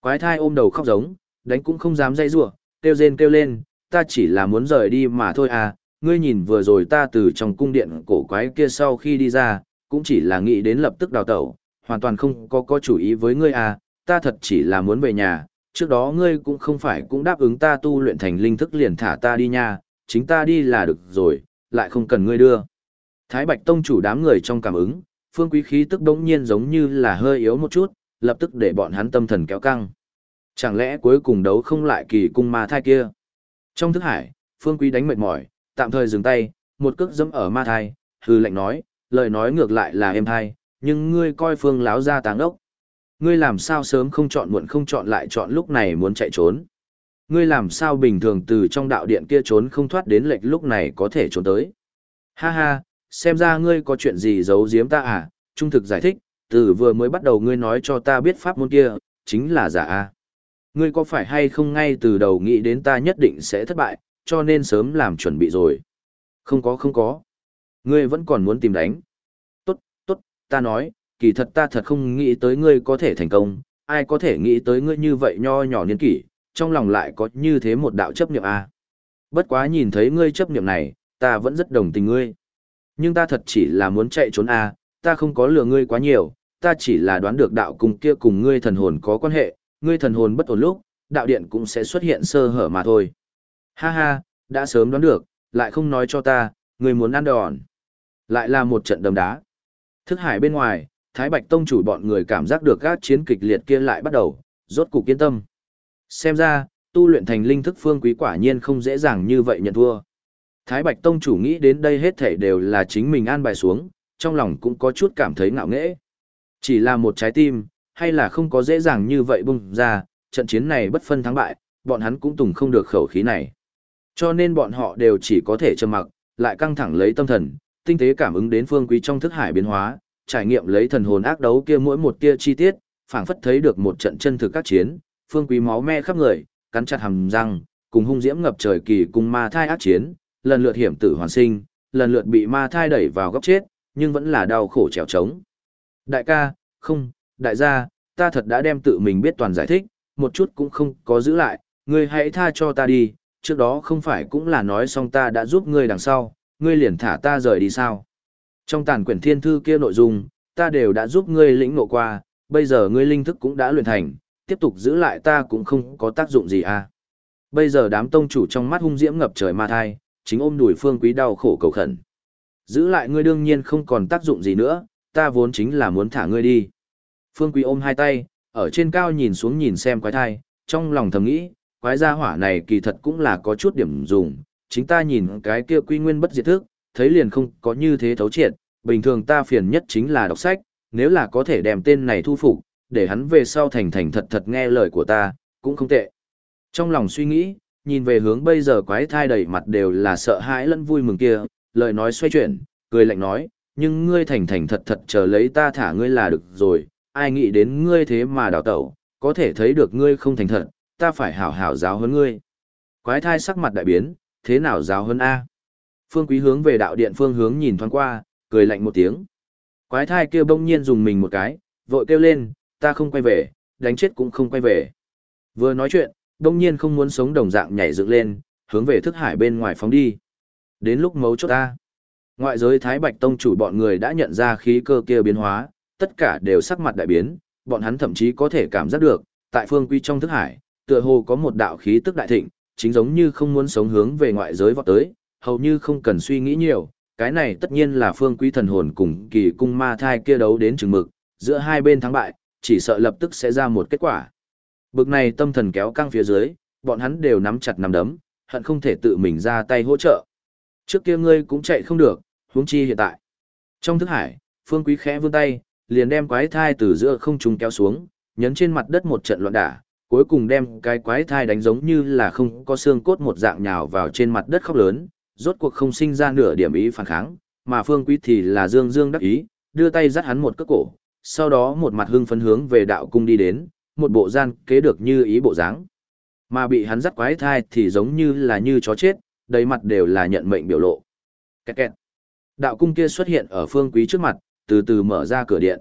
Speaker 1: Quái thai ôm đầu khóc giống, đánh cũng không dám dây rủa kêu rên kêu lên, ta chỉ là muốn rời đi mà thôi à, ngươi nhìn vừa rồi ta từ trong cung điện cổ quái kia sau khi đi ra, cũng chỉ là nghĩ đến lập tức đào tẩu, hoàn toàn không có có chủ ý với ngươi à, ta thật chỉ là muốn về nhà, trước đó ngươi cũng không phải cũng đáp ứng ta tu luyện thành linh thức liền thả ta đi nha, chính ta đi là được rồi, lại không cần ngươi đưa. Thái Bạch Tông chủ đám người trong cảm ứng, phương quý khí tức đống nhiên giống như là hơi yếu một chút, lập tức để bọn hắn tâm thần kéo căng. Chẳng lẽ cuối cùng đấu không lại kỳ cung ma thai kia? Trong thức hải, phương quý đánh mệt mỏi, tạm thời dừng tay, một cước dẫm ở ma thai, hư lệnh nói, lời nói ngược lại là êm thai, nhưng ngươi coi phương láo ra tàng ốc. Ngươi làm sao sớm không chọn muộn không chọn lại chọn lúc này muốn chạy trốn. Ngươi làm sao bình thường từ trong đạo điện kia trốn không thoát đến lệch lúc này có thể trốn tới. Ha ha, xem ra ngươi có chuyện gì giấu giếm ta à, trung thực giải thích, từ vừa mới bắt đầu ngươi nói cho ta biết pháp môn kia, chính là giả a. Ngươi có phải hay không ngay từ đầu nghĩ đến ta nhất định sẽ thất bại, cho nên sớm làm chuẩn bị rồi. Không có không có. Ngươi vẫn còn muốn tìm đánh. Tốt, tốt, ta nói, kỳ thật ta thật không nghĩ tới ngươi có thể thành công, ai có thể nghĩ tới ngươi như vậy nho nhỏ niên kỷ, trong lòng lại có như thế một đạo chấp niệm a. À. Bất quá nhìn thấy ngươi chấp niệm này, ta vẫn rất đồng tình ngươi. Nhưng ta thật chỉ là muốn chạy trốn a, à, ta không có lừa ngươi quá nhiều, ta chỉ là đoán được đạo cùng kia cùng ngươi thần hồn có quan hệ, ngươi thần hồn bất ổn lúc, đạo điện cũng sẽ xuất hiện sơ hở mà thôi. Ha ha, đã sớm đoán được, lại không nói cho ta, ngươi muốn ăn đòn. Lại là một trận đấm đá. Thức hải bên ngoài, Thái Bạch Tông chủ bọn người cảm giác được các chiến kịch liệt kia lại bắt đầu, rốt cục kiên tâm. Xem ra, tu luyện thành linh thức phương quý quả nhiên không dễ dàng như vậy nhận thua. Thái Bạch Tông chủ nghĩ đến đây hết thảy đều là chính mình an bài xuống, trong lòng cũng có chút cảm thấy ngạo nghễ. Chỉ là một trái tim, hay là không có dễ dàng như vậy bung ra, trận chiến này bất phân thắng bại, bọn hắn cũng tùng không được khẩu khí này. Cho nên bọn họ đều chỉ có thể trầm mặc, lại căng thẳng lấy tâm thần, tinh tế cảm ứng đến phương quý trong thức hải biến hóa, trải nghiệm lấy thần hồn ác đấu kia mỗi một tia chi tiết, phảng phất thấy được một trận chân thực các chiến, phương quý máu me khắp người, cắn chặt hàm răng, cùng hung diễm ngập trời kỳ cùng ma thai ác chiến, lần lượt hiểm tử hoàn sinh, lần lượt bị ma thai đẩy vào góc chết, nhưng vẫn là đau khổ trèo trống. Đại ca, không, đại gia, ta thật đã đem tự mình biết toàn giải thích, một chút cũng không có giữ lại, ngươi hãy tha cho ta đi, trước đó không phải cũng là nói xong ta đã giúp ngươi đằng sau, ngươi liền thả ta rời đi sao. Trong tàn quyển thiên thư kia nội dung, ta đều đã giúp ngươi lĩnh ngộ qua, bây giờ ngươi linh thức cũng đã luyện thành, tiếp tục giữ lại ta cũng không có tác dụng gì à. Bây giờ đám tông chủ trong mắt hung diễm ngập trời ma thai, chính ôm đùi phương quý đau khổ cầu khẩn. Giữ lại ngươi đương nhiên không còn tác dụng gì nữa, ta vốn chính là muốn thả ngươi đi. Phương quý ôm hai tay, ở trên cao nhìn xuống nhìn xem quái thai, trong lòng thầm nghĩ, quái gia hỏa này kỳ thật cũng là có chút điểm dùng, chính ta nhìn cái kia quy nguyên bất diệt thức, thấy liền không có như thế thấu triệt, bình thường ta phiền nhất chính là đọc sách, nếu là có thể đem tên này thu phục, để hắn về sau thành thành thật thật nghe lời của ta, cũng không tệ. Trong lòng suy nghĩ, nhìn về hướng bây giờ quái thai đầy mặt đều là sợ hãi lẫn vui mừng kia, lời nói xoay chuyển, cười lạnh nói, nhưng ngươi thành thành thật thật chờ lấy ta thả ngươi là được rồi, ai nghĩ đến ngươi thế mà đào tẩu, có thể thấy được ngươi không thành thật, ta phải hảo hảo giáo hơn ngươi. Quái thai sắc mặt đại biến, thế nào giáo hơn A? Phương Quý hướng về đạo điện phương hướng nhìn thoáng qua, cười lạnh một tiếng. Quái thai kêu bỗng nhiên dùng mình một cái, vội kêu lên, ta không quay về, đánh chết cũng không quay về. Vừa nói chuyện, bỗng nhiên không muốn sống đồng dạng nhảy dựng lên, hướng về thức hải bên ngoài phóng đi. Đến lúc mấu chốt ta. Ngoại giới Thái Bạch Tông chủ bọn người đã nhận ra khí cơ kia biến hóa, tất cả đều sắc mặt đại biến, bọn hắn thậm chí có thể cảm giác được, tại phương quy trong thức hải, tựa hồ có một đạo khí tức đại thịnh, chính giống như không muốn sống hướng về ngoại giới vọt tới, hầu như không cần suy nghĩ nhiều, cái này tất nhiên là phương quý thần hồn cùng kỳ cung ma thai kia đấu đến chừng mực, giữa hai bên thắng bại, chỉ sợ lập tức sẽ ra một kết quả. Bực này tâm thần kéo căng phía dưới, bọn hắn đều nắm chặt nắm đấm, hận không thể tự mình ra tay hỗ trợ. Trước kia ngươi cũng chạy không được, huống chi hiện tại. Trong thức hải, phương quý khẽ vươn tay, liền đem quái thai từ giữa không trung kéo xuống, nhấn trên mặt đất một trận loạn đả, cuối cùng đem cái quái thai đánh giống như là không có xương cốt một dạng nhào vào trên mặt đất khóc lớn, rốt cuộc không sinh ra nửa điểm ý phản kháng, mà Phương Quý thì là dương dương đắc ý, đưa tay dắt hắn một cước cổ, sau đó một mặt hưng phấn hướng về đạo cung đi đến, một bộ gian kế được như ý bộ dáng. Mà bị hắn dắt quái thai thì giống như là như chó chết, đầy mặt đều là nhận mệnh biểu lộ. Kẹt kẹt. Đạo cung kia xuất hiện ở Phương Quý trước mặt, từ từ mở ra cửa điện.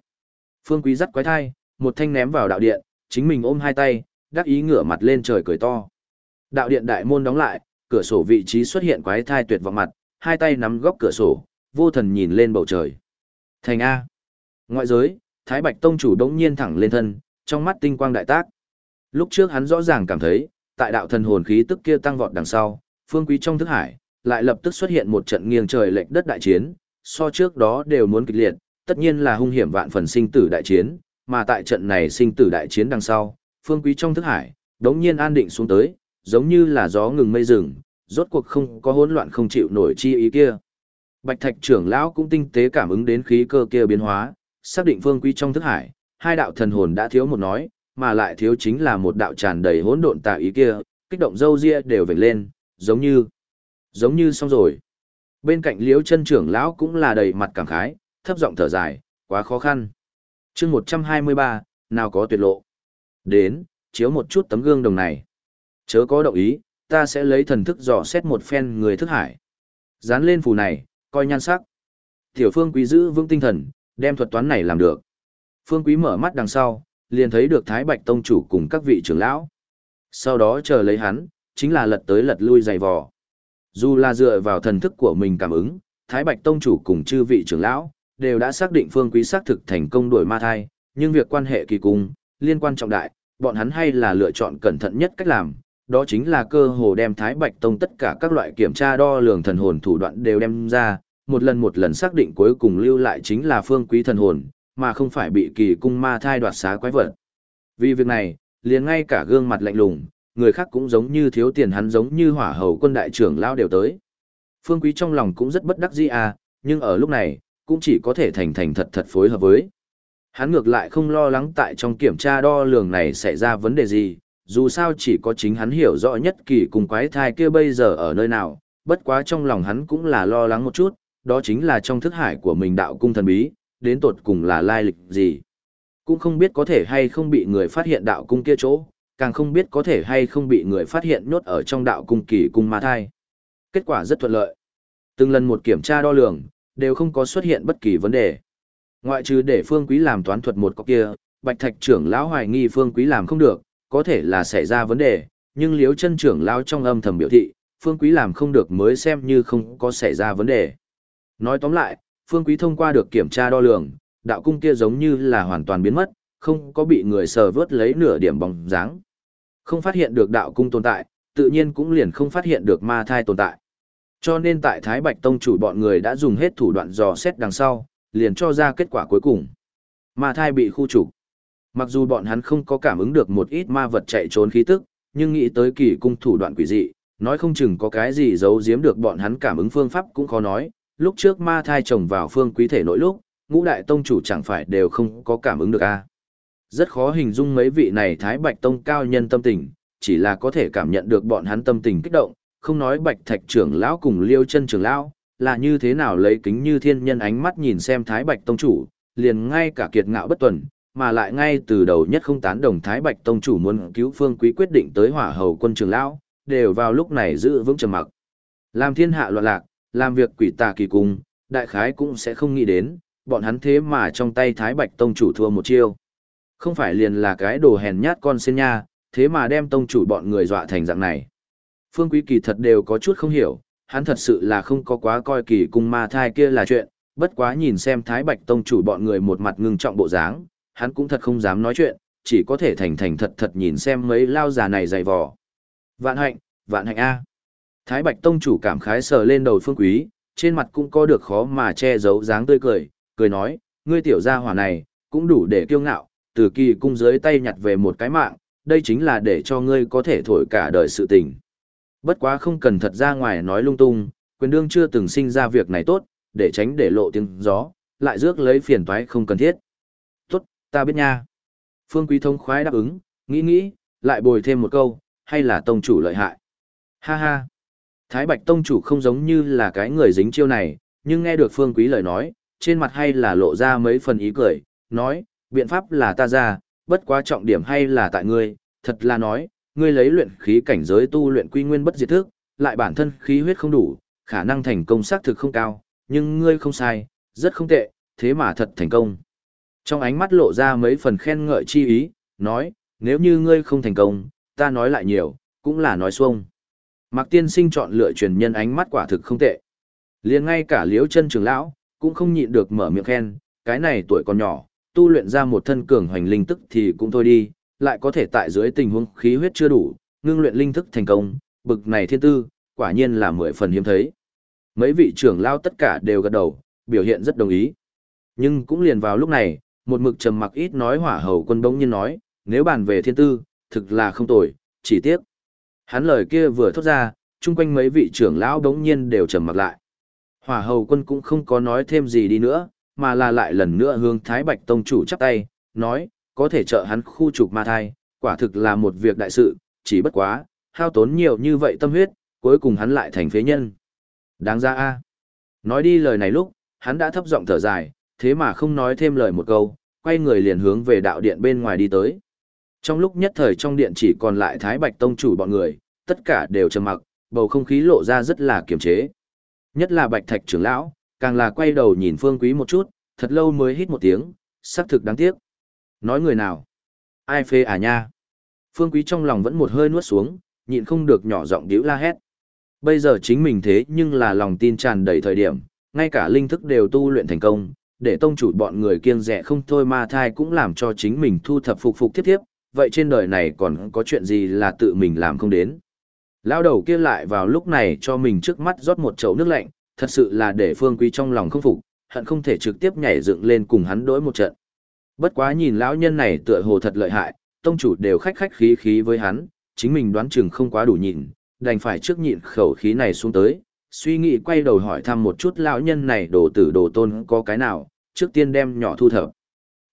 Speaker 1: Phương Quý dắt quái thai, một thanh ném vào đạo điện, chính mình ôm hai tay, đắc ý ngửa mặt lên trời cười to. Đạo điện đại môn đóng lại, cửa sổ vị trí xuất hiện quái thai tuyệt vọng mặt, hai tay nắm góc cửa sổ, vô thần nhìn lên bầu trời. Thành A. Ngoại giới, Thái Bạch Tông chủ đống nhiên thẳng lên thân, trong mắt tinh quang đại tác. Lúc trước hắn rõ ràng cảm thấy, tại đạo thần hồn khí tức kia tăng vọt đằng sau, phương quý trong thức hải, lại lập tức xuất hiện một trận nghiêng trời lệch đất đại chiến, so trước đó đều muốn kịch liệt, tất nhiên là hung hiểm vạn phần sinh tử đại chiến, mà tại trận này sinh tử đại chiến đằng sau, phương quý trong thức hải, đống nhiên an định xuống tới, giống như là gió ngừng mây rừng, rốt cuộc không có hỗn loạn không chịu nổi chi ý kia. Bạch Thạch trưởng lão cũng tinh tế cảm ứng đến khí cơ kia biến hóa, xác định phương quý trong thức hải, hai đạo thần hồn đã thiếu một nói, mà lại thiếu chính là một đạo tràn đầy hỗn độn tà ý kia, kích động dâu ria đều vểnh lên, giống như, giống như xong rồi. Bên cạnh Liễu Chân trưởng lão cũng là đầy mặt cảm khái, thấp giọng thở dài, quá khó khăn. Chương 123, nào có tuyệt lộ. Đến, chiếu một chút tấm gương đồng này. Chớ có động ý, ta sẽ lấy thần thức dò xét một phen người thức hải. Dán lên phù này, coi nhan sắc. Tiểu phương quý giữ vững tinh thần, đem thuật toán này làm được. Phương quý mở mắt đằng sau, liền thấy được Thái Bạch Tông chủ cùng các vị trưởng lão. Sau đó chờ lấy hắn, chính là lật tới lật lui dày vò. Dù là dựa vào thần thức của mình cảm ứng, Thái Bạch Tông chủ cùng chư vị trưởng lão, đều đã xác định phương quý xác thực thành công đuổi ma thai, nhưng việc quan hệ kỳ cung, liên quan trọng đại, bọn hắn hay là lựa chọn cẩn thận nhất cách làm, đó chính là cơ hồ đem Thái Bạch Tông tất cả các loại kiểm tra đo lường thần hồn thủ đoạn đều đem ra, một lần một lần xác định cuối cùng lưu lại chính là phương quý thần hồn, mà không phải bị kỳ cung ma thai đoạt xá quái vật. Vì việc này, liền ngay cả gương mặt lạnh lùng, người khác cũng giống như thiếu tiền hắn giống như hỏa hầu quân đại trưởng lao đều tới. Phương Quý trong lòng cũng rất bất đắc dĩ à, nhưng ở lúc này, cũng chỉ có thể thành thành thật thật phối hợp với. Hắn ngược lại không lo lắng tại trong kiểm tra đo lường này xảy ra vấn đề gì, dù sao chỉ có chính hắn hiểu rõ nhất kỳ cùng quái thai kia bây giờ ở nơi nào, bất quá trong lòng hắn cũng là lo lắng một chút, đó chính là trong thức hải của mình đạo cung thần bí, đến tột cùng là lai lịch gì. Cũng không biết có thể hay không bị người phát hiện đạo cung kia chỗ, càng không biết có thể hay không bị người phát hiện nhốt ở trong đạo cung kỳ cung ma thai. Kết quả rất thuận lợi. Từng lần một kiểm tra đo lường, đều không có xuất hiện bất kỳ vấn đề. Ngoại trừ để Phương Quý làm toán thuật một cọc kia, Bạch Thạch trưởng lão hoài nghi Phương Quý làm không được, có thể là xảy ra vấn đề, nhưng Liễu Chân trưởng lão trong âm thầm biểu thị, Phương Quý làm không được mới xem như không có xảy ra vấn đề. Nói tóm lại, Phương Quý thông qua được kiểm tra đo lường, đạo cung kia giống như là hoàn toàn biến mất, không có bị người sờ vớt lấy nửa điểm bóng dáng. Không phát hiện được đạo cung tồn tại, tự nhiên cũng liền không phát hiện được ma thai tồn tại. Cho nên tại Thái Bạch Tông chủ bọn người đã dùng hết thủ đoạn dò xét đằng sau, liền cho ra kết quả cuối cùng. Ma thai bị khu trục. Mặc dù bọn hắn không có cảm ứng được một ít ma vật chạy trốn khí tức, nhưng nghĩ tới kỳ cung thủ đoạn quỷ dị, nói không chừng có cái gì giấu giếm được bọn hắn cảm ứng phương pháp cũng khó nói. Lúc trước ma thai trồng vào phương quý thể nội lúc, ngũ đại tông chủ chẳng phải đều không có cảm ứng được a Rất khó hình dung mấy vị này Thái Bạch Tông cao nhân tâm tình, chỉ là có thể cảm nhận được bọn hắn tâm tình kích động, không nói Bạch Thạch trưởng lão cùng Liêu chân trưởng lão, là như thế nào lấy kính như thiên nhân ánh mắt nhìn xem Thái Bạch Tông chủ, liền ngay cả kiệt ngạo bất tuần, mà lại ngay từ đầu nhất không tán đồng Thái Bạch Tông chủ muốn cứu Phương Quý quyết định tới hỏa hầu quân Trường lão, đều vào lúc này giữ vững trầm mặc. Làm thiên hạ loạn lạc, làm việc quỷ tà kỳ cung, đại khái cũng sẽ không nghĩ đến, bọn hắn thế mà trong tay Thái Bạch Tông chủ thua một chiêu. Không phải liền là cái đồ hèn nhát con sen nha, thế mà đem tông chủ bọn người dọa thành dạng này. Phương Quý kỳ thật đều có chút không hiểu, hắn thật sự là không có quá coi kỳ cung ma thai kia là chuyện, bất quá nhìn xem Thái Bạch Tông chủ bọn người một mặt ngưng trọng bộ dáng, hắn cũng thật không dám nói chuyện, chỉ có thể thành thành thật thật nhìn xem mấy lao già này dày vò. Vạn hạnh, vạn hạnh A. Thái Bạch Tông chủ cảm khái sờ lên đầu Phương Quý, trên mặt cũng có được khó mà che giấu dáng tươi cười, cười nói, ngươi tiểu gia hỏa này, cũng đủ để kiêu ngạo, từ kỳ cung dưới tay nhặt về một cái mạng, đây chính là để cho ngươi có thể thổi cả đời sự tình. Bất quá không cần thật ra ngoài nói lung tung, quyền đương chưa từng sinh ra việc này tốt, để tránh để lộ tiếng gió, lại rước lấy phiền toái không cần thiết. Tốt, ta biết nha. Phương Quý thông khoái đáp ứng, nghĩ nghĩ, lại bồi thêm một câu, hay là tông chủ lợi hại. Ha ha. Thái Bạch tông chủ không giống như là cái người dính chiêu này, nhưng nghe được Phương Quý lời nói, trên mặt hay là lộ ra mấy phần ý cười, nói, biện pháp là ta ra, bất quá trọng điểm hay là tại ngươi, thật là nói, ngươi lấy luyện khí cảnh giới tu luyện quy nguyên bất diệt thức, lại bản thân khí huyết không đủ, khả năng thành công xác thực không cao, nhưng ngươi không sai, rất không tệ, thế mà thật thành công. Trong ánh mắt lộ ra mấy phần khen ngợi chi ý, nói, nếu như ngươi không thành công, ta nói lại nhiều, cũng là nói xuông. Mạc tiên sinh chọn lựa truyền nhân ánh mắt quả thực không tệ. liền ngay cả liễu chân trường lão, cũng không nhịn được mở miệng khen, cái này tuổi còn nhỏ, tu luyện ra một thân cường hoành linh tức thì cũng thôi đi, lại có thể tại dưới tình huống khí huyết chưa đủ, ngưng luyện linh thức thành công, bực này thiên tư, quả nhiên là mười phần hiếm thấy. Mấy vị trưởng lao tất cả đều gật đầu, biểu hiện rất đồng ý. Nhưng cũng liền vào lúc này, một mực trầm mặc ít nói hỏa hầu quân bỗng nhiên nói, nếu bàn về thiên tư, thực là không tồi, chỉ tiếc. Hắn lời kia vừa thốt ra, chung quanh mấy vị trưởng lão đống nhiên đều trầm mặc lại. Hỏa hầu quân cũng không có nói thêm gì đi nữa, mà là lại lần nữa hướng Thái Bạch Tông chủ chắp tay, nói, có thể trợ hắn khu trục ma thai, quả thực là một việc đại sự, chỉ bất quá, hao tốn nhiều như vậy tâm huyết, cuối cùng hắn lại thành phế nhân. Đáng ra a. Nói đi lời này lúc, hắn đã thấp giọng thở dài, thế mà không nói thêm lời một câu, quay người liền hướng về đạo điện bên ngoài đi tới. Trong lúc nhất thời trong điện chỉ còn lại Thái Bạch Tông chủ bọn người, tất cả đều trầm mặc, bầu không khí lộ ra rất là kiềm chế. Nhất là Bạch Thạch trưởng lão, càng là quay đầu nhìn Phương Quý một chút, thật lâu mới hít một tiếng, sắc thực đáng tiếc. Nói người nào? Ai phê à nha? Phương Quý trong lòng vẫn một hơi nuốt xuống, nhịn không được nhỏ giọng điếu la hét. Bây giờ chính mình thế nhưng là lòng tin tràn đầy thời điểm, ngay cả linh thức đều tu luyện thành công, để tông chủ bọn người kiêng rẻ không thôi ma thai cũng làm cho chính mình thu thập phục phục tiếp tiếp, vậy trên đời này còn có chuyện gì là tự mình làm không đến. Lao đầu kia lại vào lúc này cho mình trước mắt rót một chậu nước lạnh, thật sự là để phương quý trong lòng không phục, hận không thể trực tiếp nhảy dựng lên cùng hắn đối một trận. Bất quá nhìn lão nhân này tựa hồ thật lợi hại, tông chủ đều khách khách khí khí với hắn, chính mình đoán chừng không quá đủ nhịn, đành phải trước nhịn khẩu khí này xuống tới, suy nghĩ quay đầu hỏi thăm một chút lão nhân này đồ tử đồ tôn có cái nào, trước tiên đem nhỏ thu thập.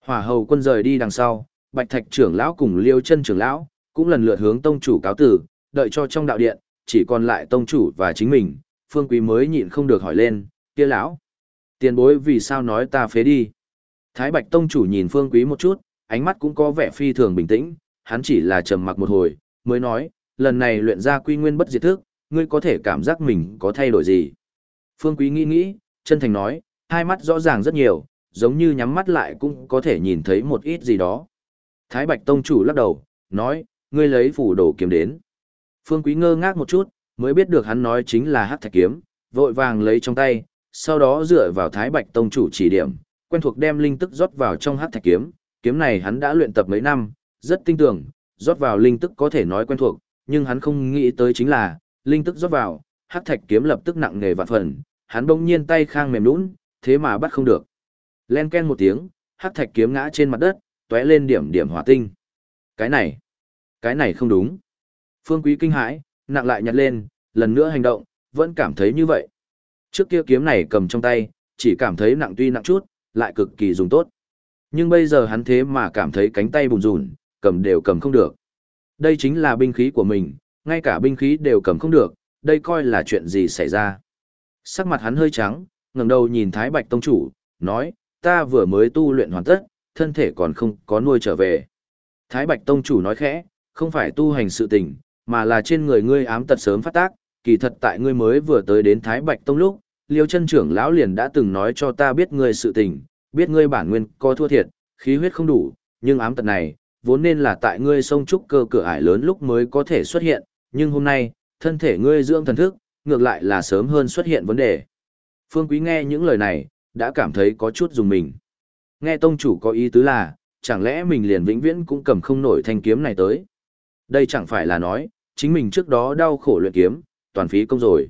Speaker 1: Hỏa hầu quân rời đi đằng sau, Bạch Thạch trưởng lão cùng Liêu chân trưởng lão, cũng lần lượt hướng tông chủ cáo tử, đợi cho trong đạo điện, chỉ còn lại tông chủ và chính mình, phương quý mới nhịn không được hỏi lên, kia lão. Tiền bối vì sao nói ta phế đi? Thái Bạch tông chủ nhìn phương quý một chút, ánh mắt cũng có vẻ phi thường bình tĩnh, hắn chỉ là trầm mặc một hồi, mới nói, lần này luyện ra quy nguyên bất diệt thức, ngươi có thể cảm giác mình có thay đổi gì. Phương Quý nghĩ nghĩ, chân thành nói, hai mắt rõ ràng rất nhiều, giống như nhắm mắt lại cũng có thể nhìn thấy một ít gì đó. Thái Bạch Tông chủ lắc đầu, nói, ngươi lấy phủ đồ kiếm đến. Phương Quý ngơ ngác một chút, mới biết được hắn nói chính là hắc thạch kiếm, vội vàng lấy trong tay, sau đó dựa vào Thái Bạch Tông chủ chỉ điểm, quen thuộc đem linh tức rót vào trong hắc thạch kiếm, kiếm này hắn đã luyện tập mấy năm, rất tinh tưởng, rót vào linh tức có thể nói quen thuộc, nhưng hắn không nghĩ tới chính là, linh tức rót vào, hắc thạch kiếm lập tức nặng nề vạn phần, hắn bỗng nhiên tay khang mềm nhũn, thế mà bắt không được. Len ken một tiếng, hắc thạch kiếm ngã trên mặt đất, tóe lên điểm điểm hỏa tinh. Cái này, cái này không đúng. Phương Quý kinh hãi, nặng lại nhặt lên, lần nữa hành động, vẫn cảm thấy như vậy. Trước kia kiếm này cầm trong tay, chỉ cảm thấy nặng tuy nặng chút, lại cực kỳ dùng tốt. Nhưng bây giờ hắn thế mà cảm thấy cánh tay bùn rùn, cầm đều cầm không được. Đây chính là binh khí của mình, ngay cả binh khí đều cầm không được, đây coi là chuyện gì xảy ra. Sắc mặt hắn hơi trắng, ngẩng đầu nhìn Thái Bạch Tông Chủ, nói, ta vừa mới tu luyện hoàn tất, thân thể còn không có nuôi trở về. Thái Bạch Tông Chủ nói khẽ, không phải tu hành sự tình, mà là trên người ngươi ám tật sớm phát tác, kỳ thật tại ngươi mới vừa tới đến Thái Bạch Tông lúc, Liêu chân trưởng lão liền đã từng nói cho ta biết ngươi sự tình, biết ngươi bản nguyên có thua thiệt, khí huyết không đủ, nhưng ám tật này, vốn nên là tại ngươi sông trúc cơ cửa ải lớn lúc mới có thể xuất hiện, nhưng hôm nay, thân thể ngươi dưỡng thần thức, ngược lại là sớm hơn xuất hiện vấn đề. Phương Quý nghe những lời này, đã cảm thấy có chút dùng mình. Nghe tông chủ có ý tứ là, chẳng lẽ mình liền vĩnh viễn cũng cầm không nổi thanh kiếm này tới. Đây chẳng phải là nói, chính mình trước đó đau khổ luyện kiếm, toàn phí công rồi.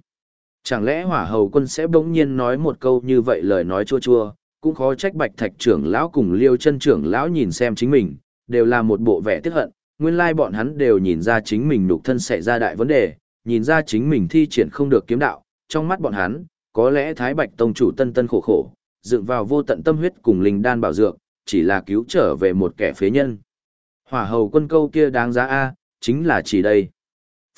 Speaker 1: Chẳng lẽ hỏa hầu quân sẽ bỗng nhiên nói một câu như vậy lời nói chua chua, cũng khó trách bạch thạch trưởng lão cùng liêu chân trưởng lão nhìn xem chính mình, đều là một bộ vẻ tiếc hận, nguyên lai bọn hắn đều nhìn ra chính mình nhục thân xảy ra đại vấn đề, nhìn ra chính mình thi triển không được kiếm đạo, trong mắt bọn hắn, có lẽ Thái Bạch Tông chủ tân tân khổ khổ, dựng vào vô tận tâm huyết cùng linh đan bảo dược, chỉ là cứu trở về một kẻ phế nhân. Hỏa hầu quân câu kia đáng giá A, chính là chỉ đây.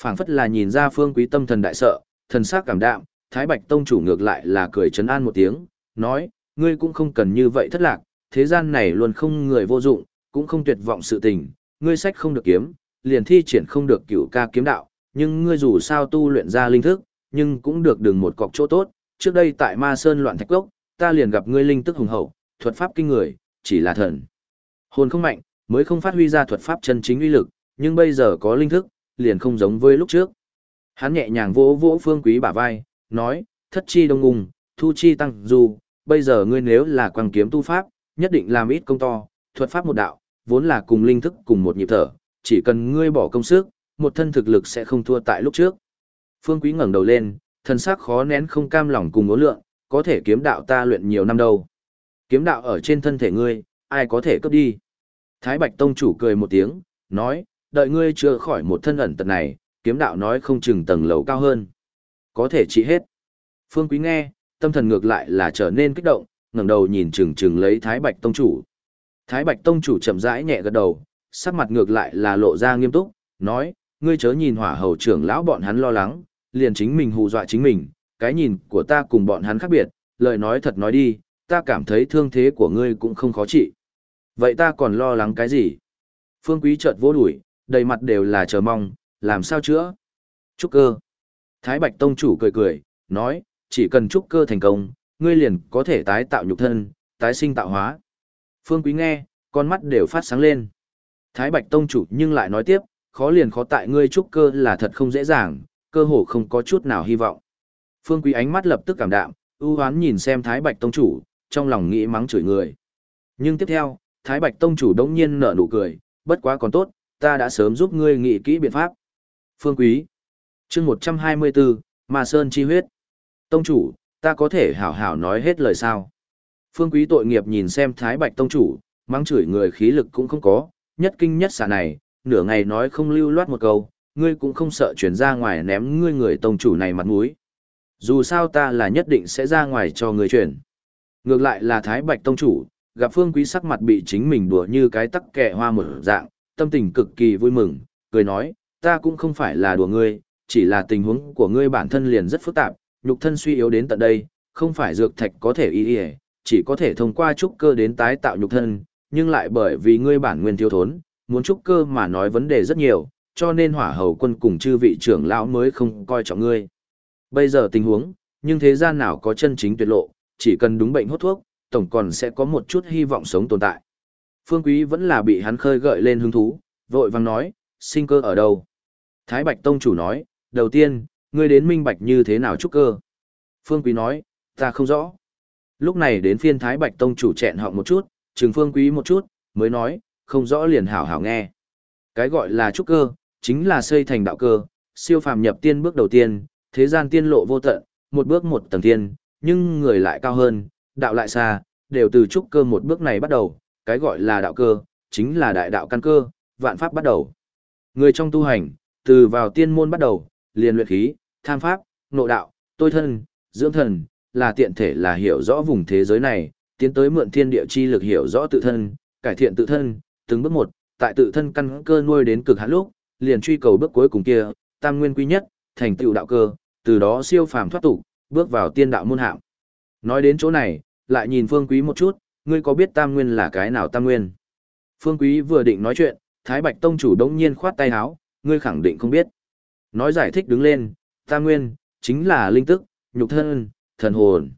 Speaker 1: phảng phất là nhìn ra phương quý tâm thần đại sợ, thần sắc cảm đạm, Thái Bạch Tông chủ ngược lại là cười chấn an một tiếng, nói, ngươi cũng không cần như vậy thất lạc, thế gian này luôn không người vô dụng, cũng không tuyệt vọng sự tình, ngươi sách không được kiếm, liền thi triển không được cửu ca kiếm đạo, nhưng ngươi dù sao tu luyện ra linh thức, nhưng cũng được đừng một cọc chỗ tốt, trước đây tại Ma Sơn loạn thạch gốc, ta liền gặp ngươi linh tức hùng hậu, thuật pháp kinh người, chỉ là thần. Hồn không mạnh, mới không phát huy ra thuật pháp chân chính uy lực, nhưng bây giờ có linh thức, liền không giống với lúc trước. Hắn nhẹ nhàng vỗ vỗ Phương Quý bả vai, nói, thất chi đông ngùng, thu chi tăng dù, bây giờ ngươi nếu là quang kiếm tu pháp, nhất định làm ít công to, thuật pháp một đạo, vốn là cùng linh thức cùng một nhịp thở, chỉ cần ngươi bỏ công sức, một thân thực lực sẽ không thua tại lúc trước. Phương Quý ngẩng đầu lên, thân sắc khó nén không cam lòng cùng ngố lượng, có thể kiếm đạo ta luyện nhiều năm đâu. Kiếm đạo ở trên thân thể ngươi, ai có thể cướp đi. Thái Bạch Tông chủ cười một tiếng, nói, đợi ngươi chưa khỏi một thân ẩn tật này, kiếm đạo nói không chừng tầng lầu cao hơn. Có thể trị hết. Phương Quý nghe, tâm thần ngược lại là trở nên kích động, ngẩng đầu nhìn chừng chừng lấy Thái Bạch Tông chủ. Thái Bạch Tông chủ chậm rãi nhẹ gật đầu, sắc mặt ngược lại là lộ ra nghiêm túc, nói, ngươi chớ nhìn hỏa hầu trưởng lão bọn hắn lo lắng, liền chính mình hù dọa chính mình, cái nhìn của ta cùng bọn hắn khác biệt, lời nói thật nói đi, ta cảm thấy thương thế của ngươi cũng không khó trị. Vậy ta còn lo lắng cái gì? Phương Quý chợt vỗ đuổi, đầy mặt đều là chờ mong, làm sao chữa? Trúc cơ. Thái Bạch Tông chủ cười cười, nói, chỉ cần trúc cơ thành công, ngươi liền có thể tái tạo nhục thân, tái sinh tạo hóa. Phương Quý nghe, con mắt đều phát sáng lên. Thái Bạch Tông chủ nhưng lại nói tiếp, khó liền khó tại ngươi trúc cơ là thật không dễ dàng, cơ hồ không có chút nào hy vọng. Phương Quý ánh mắt lập tức cảm đạm, ưu hoán nhìn xem Thái Bạch Tông chủ, trong lòng nghĩ mắng chửi người. Nhưng tiếp theo, Thái Bạch Tông chủ đống nhiên nở nụ cười, bất quá còn tốt, ta đã sớm giúp ngươi nghĩ kỹ biện pháp. Phương Quý chương 124, Ma Sơn Chi Huyết Tông chủ, ta có thể hảo hảo nói hết lời sao? Phương Quý tội nghiệp nhìn xem Thái Bạch Tông chủ, mắng chửi người khí lực cũng không có, nhất kinh nhất xả này, nửa ngày nói không lưu loát một câu, ngươi cũng không sợ chuyển ra ngoài ném ngươi người tông chủ này mặt mũi. Dù sao ta là nhất định sẽ ra ngoài cho ngươi chuyển. Ngược lại là Thái Bạch tông chủ, gặp Phương Quý sắc mặt bị chính mình đùa như cái tắc kẹ hoa một dạng, tâm tình cực kỳ vui mừng, cười nói, ta cũng không phải là đùa ngươi, chỉ là tình huống của ngươi bản thân liền rất phức tạp, nhục thân suy yếu đến tận đây, không phải dược thạch có thể y y, chỉ có thể thông qua trúc cơ đến tái tạo nhục thân, nhưng lại bởi vì ngươi bản nguyên thiếu thốn, muốn trúc cơ mà nói vấn đề rất nhiều, cho nên hỏa hầu quân cùng chư vị trưởng lão mới không coi trọng ngươi. Bây giờ tình huống, nhưng thế gian nào có chân chính tuyệt lộ, chỉ cần đúng bệnh hốt thuốc, tổng còn sẽ có một chút hy vọng sống tồn tại. Phương Quý vẫn là bị hắn khơi gợi lên hứng thú, vội vang nói, sinh cơ ở đâu? Thái Bạch Tông chủ nói, đầu tiên, ngươi đến minh bạch như thế nào trúc cơ? Phương Quý nói, ta không rõ. Lúc này đến phiên Thái Bạch Tông chủ chẹn họng một chút, trừng Phương Quý một chút, mới nói, không rõ liền hảo hảo nghe. Cái gọi là trúc cơ, chính là xây thành đạo cơ, siêu phàm nhập tiên bước đầu tiên, thế gian tiên lộ vô tận, một bước một tầng tiên, nhưng người lại cao hơn, đạo lại xa, đều từ trúc cơ một bước này bắt đầu, cái gọi là đạo cơ, chính là đại đạo căn cơ, vạn pháp bắt đầu. Người trong tu hành, từ vào tiên môn bắt đầu, liền luyện khí, tham pháp, nội đạo, tôi thân, dưỡng thần, là tiện thể là hiểu rõ vùng thế giới này, tiến tới mượn thiên địa chi lực hiểu rõ tự thân, cải thiện tự thân, từng bước một, tại tự thân căn cơ nuôi đến cực hạn lúc, liền truy cầu bước cuối cùng kia, tam nguyên quy nhất, thành tựu đạo cơ, từ đó siêu phàm thoát tục, bước vào tiên đạo môn hạng. Nói đến chỗ này, lại nhìn Phương Quý một chút, ngươi có biết tam nguyên là cái nào tam nguyên? Phương Quý vừa định nói chuyện, Thái Bạch Tông chủ đống nhiên khoát tay áo, ngươi khẳng định không biết. Nói giải thích đứng lên, tam nguyên, chính là linh tức, nhục thân, thần hồn.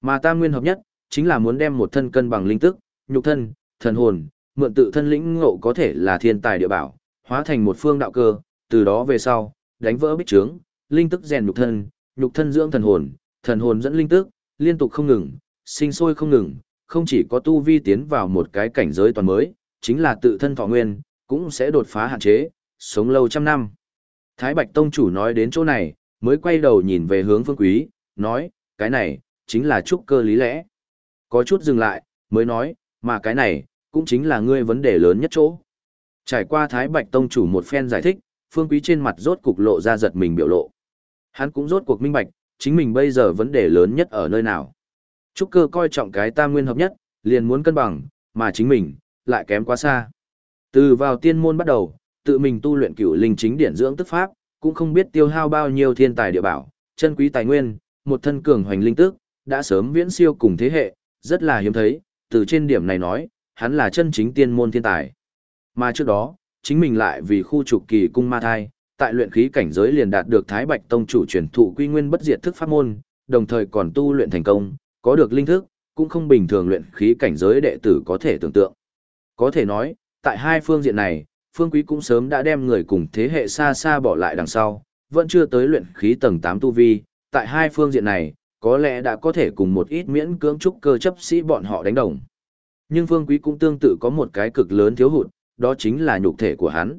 Speaker 1: Mà tam nguyên hợp nhất, chính là muốn đem một thân cân bằng linh tức, nhục thân, thần hồn, mượn tự thân lĩnh ngộ có thể là thiên tài địa bảo, hóa thành một phương đạo cơ, từ đó về sau, đánh vỡ bích trướng, linh tức rèn nhục thân, nhục thân dưỡng thần hồn, thần hồn dẫn linh tức, liên tục không ngừng, sinh sôi không ngừng, không chỉ có tu vi tiến vào một cái cảnh giới toàn mới, chính là tự thân thọ nguyên, cũng sẽ đột phá hạn chế, sống lâu trăm năm. Thái Bạch Tông chủ nói đến chỗ này, mới quay đầu nhìn về hướng Phương Quý, nói, cái này, chính là trúc cơ lý lẽ. Có chút dừng lại, mới nói, mà cái này, cũng chính là ngươi vấn đề lớn nhất chỗ. Trải qua Thái Bạch Tông chủ một phen giải thích, Phương Quý trên mặt rốt cục lộ ra giật mình biểu lộ. Hắn cũng rốt cuộc minh bạch, chính mình bây giờ vấn đề lớn nhất ở nơi nào. Trúc cơ coi trọng cái tam nguyên hợp nhất, liền muốn cân bằng, mà chính mình, lại kém quá xa. Từ vào tiên môn bắt đầu, tự mình tu luyện cửu linh chính điển dưỡng tức pháp, cũng không biết tiêu hao bao nhiêu thiên tài địa bảo, chân quý tài nguyên, một thân cường hoành linh tức, đã sớm viễn siêu cùng thế hệ, rất là hiếm thấy, từ trên điểm này nói, hắn là chân chính tiên môn thiên tài. Mà trước đó, chính mình lại vì khu trục kỳ cung ma thai, tại luyện khí cảnh giới liền đạt được Thái Bạch Tông chủ truyền thụ quy nguyên bất diệt thức pháp môn, đồng thời còn tu luyện thành công, có được linh thức, cũng không bình thường luyện khí cảnh giới đệ tử có thể tưởng tượng. Có thể nói, tại hai phương diện này, Phương Quý cũng sớm đã đem người cùng thế hệ xa xa bỏ lại đằng sau, vẫn chưa tới luyện khí tầng 8 tu vi, tại hai phương diện này, có lẽ đã có thể cùng một ít miễn cưỡng trúc cơ chấp sĩ bọn họ đánh đồng. Nhưng Phương Quý cũng tương tự có một cái cực lớn thiếu hụt, đó chính là nhục thể của hắn.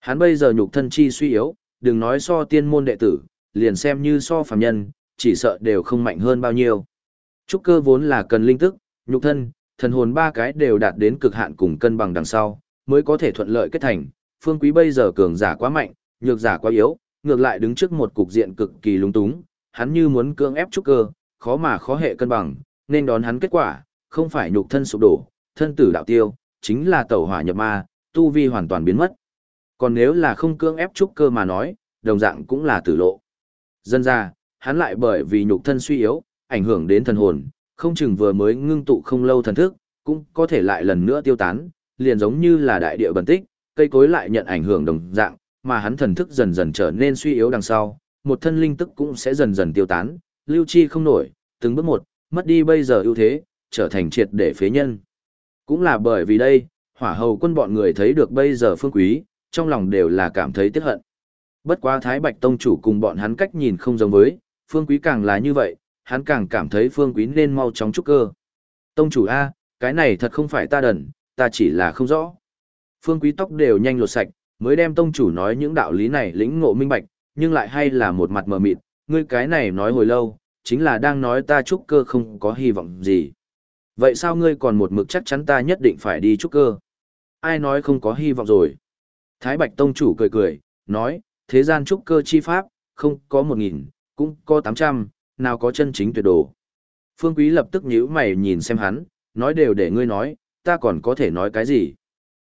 Speaker 1: Hắn bây giờ nhục thân chi suy yếu, đừng nói so tiên môn đệ tử, liền xem như so phàm nhân, chỉ sợ đều không mạnh hơn bao nhiêu. Trúc cơ vốn là cần linh tức, nhục thân, thần hồn ba cái đều đạt đến cực hạn cùng cân bằng đằng sau, mới có thể thuận lợi kết thành. Phương Quý bây giờ cường giả quá mạnh, nhược giả quá yếu, ngược lại đứng trước một cục diện cực kỳ lung túng, hắn như muốn cưỡng ép trúc cơ, khó mà khó hệ cân bằng, nên đón hắn kết quả, không phải nhục thân sụp đổ, thân tử đạo tiêu, chính là tẩu hỏa nhập ma, tu vi hoàn toàn biến mất. Còn nếu là không cưỡng ép trúc cơ mà nói, đồng dạng cũng là tử lộ. Dân ra, hắn lại bởi vì nhục thân suy yếu, ảnh hưởng đến thần hồn, không chừng vừa mới ngưng tụ không lâu thần thức, cũng có thể lại lần nữa tiêu tán, liền giống như là đại địa bẩn tích, cây cối lại nhận ảnh hưởng đồng dạng, mà hắn thần thức dần dần trở nên suy yếu đằng sau, một thân linh tức cũng sẽ dần dần tiêu tán, lưu chi không nổi, từng bước một, mất đi bây giờ ưu thế, trở thành triệt để phế nhân. Cũng là bởi vì đây, hỏa hầu quân bọn người thấy được bây giờ phương quý, trong lòng đều là cảm thấy tiếc hận. Bất quá Thái Bạch Tông chủ cùng bọn hắn cách nhìn không giống với, phương quý càng là như vậy, hắn càng cảm thấy phương quý nên mau chóng trúc cơ. Tông chủ A, cái này thật không phải ta đần, ta chỉ là không rõ. Phương quý tóc đều nhanh lột sạch, mới đem tông chủ nói những đạo lý này lĩnh ngộ minh bạch, nhưng lại hay là một mặt mờ mịt, ngươi cái này nói hồi lâu, chính là đang nói ta trúc cơ không có hy vọng gì. Vậy sao ngươi còn một mực chắc chắn ta nhất định phải đi trúc cơ? Ai nói không có hy vọng rồi. Thái Bạch Tông chủ cười cười, nói, thế gian trúc cơ chi pháp, không có một nghìn, cũng có tám trăm, nào có chân chính tuyệt đồ. Phương Quý lập tức nhíu mày nhìn xem hắn, nói đều để ngươi nói, ta còn có thể nói cái gì.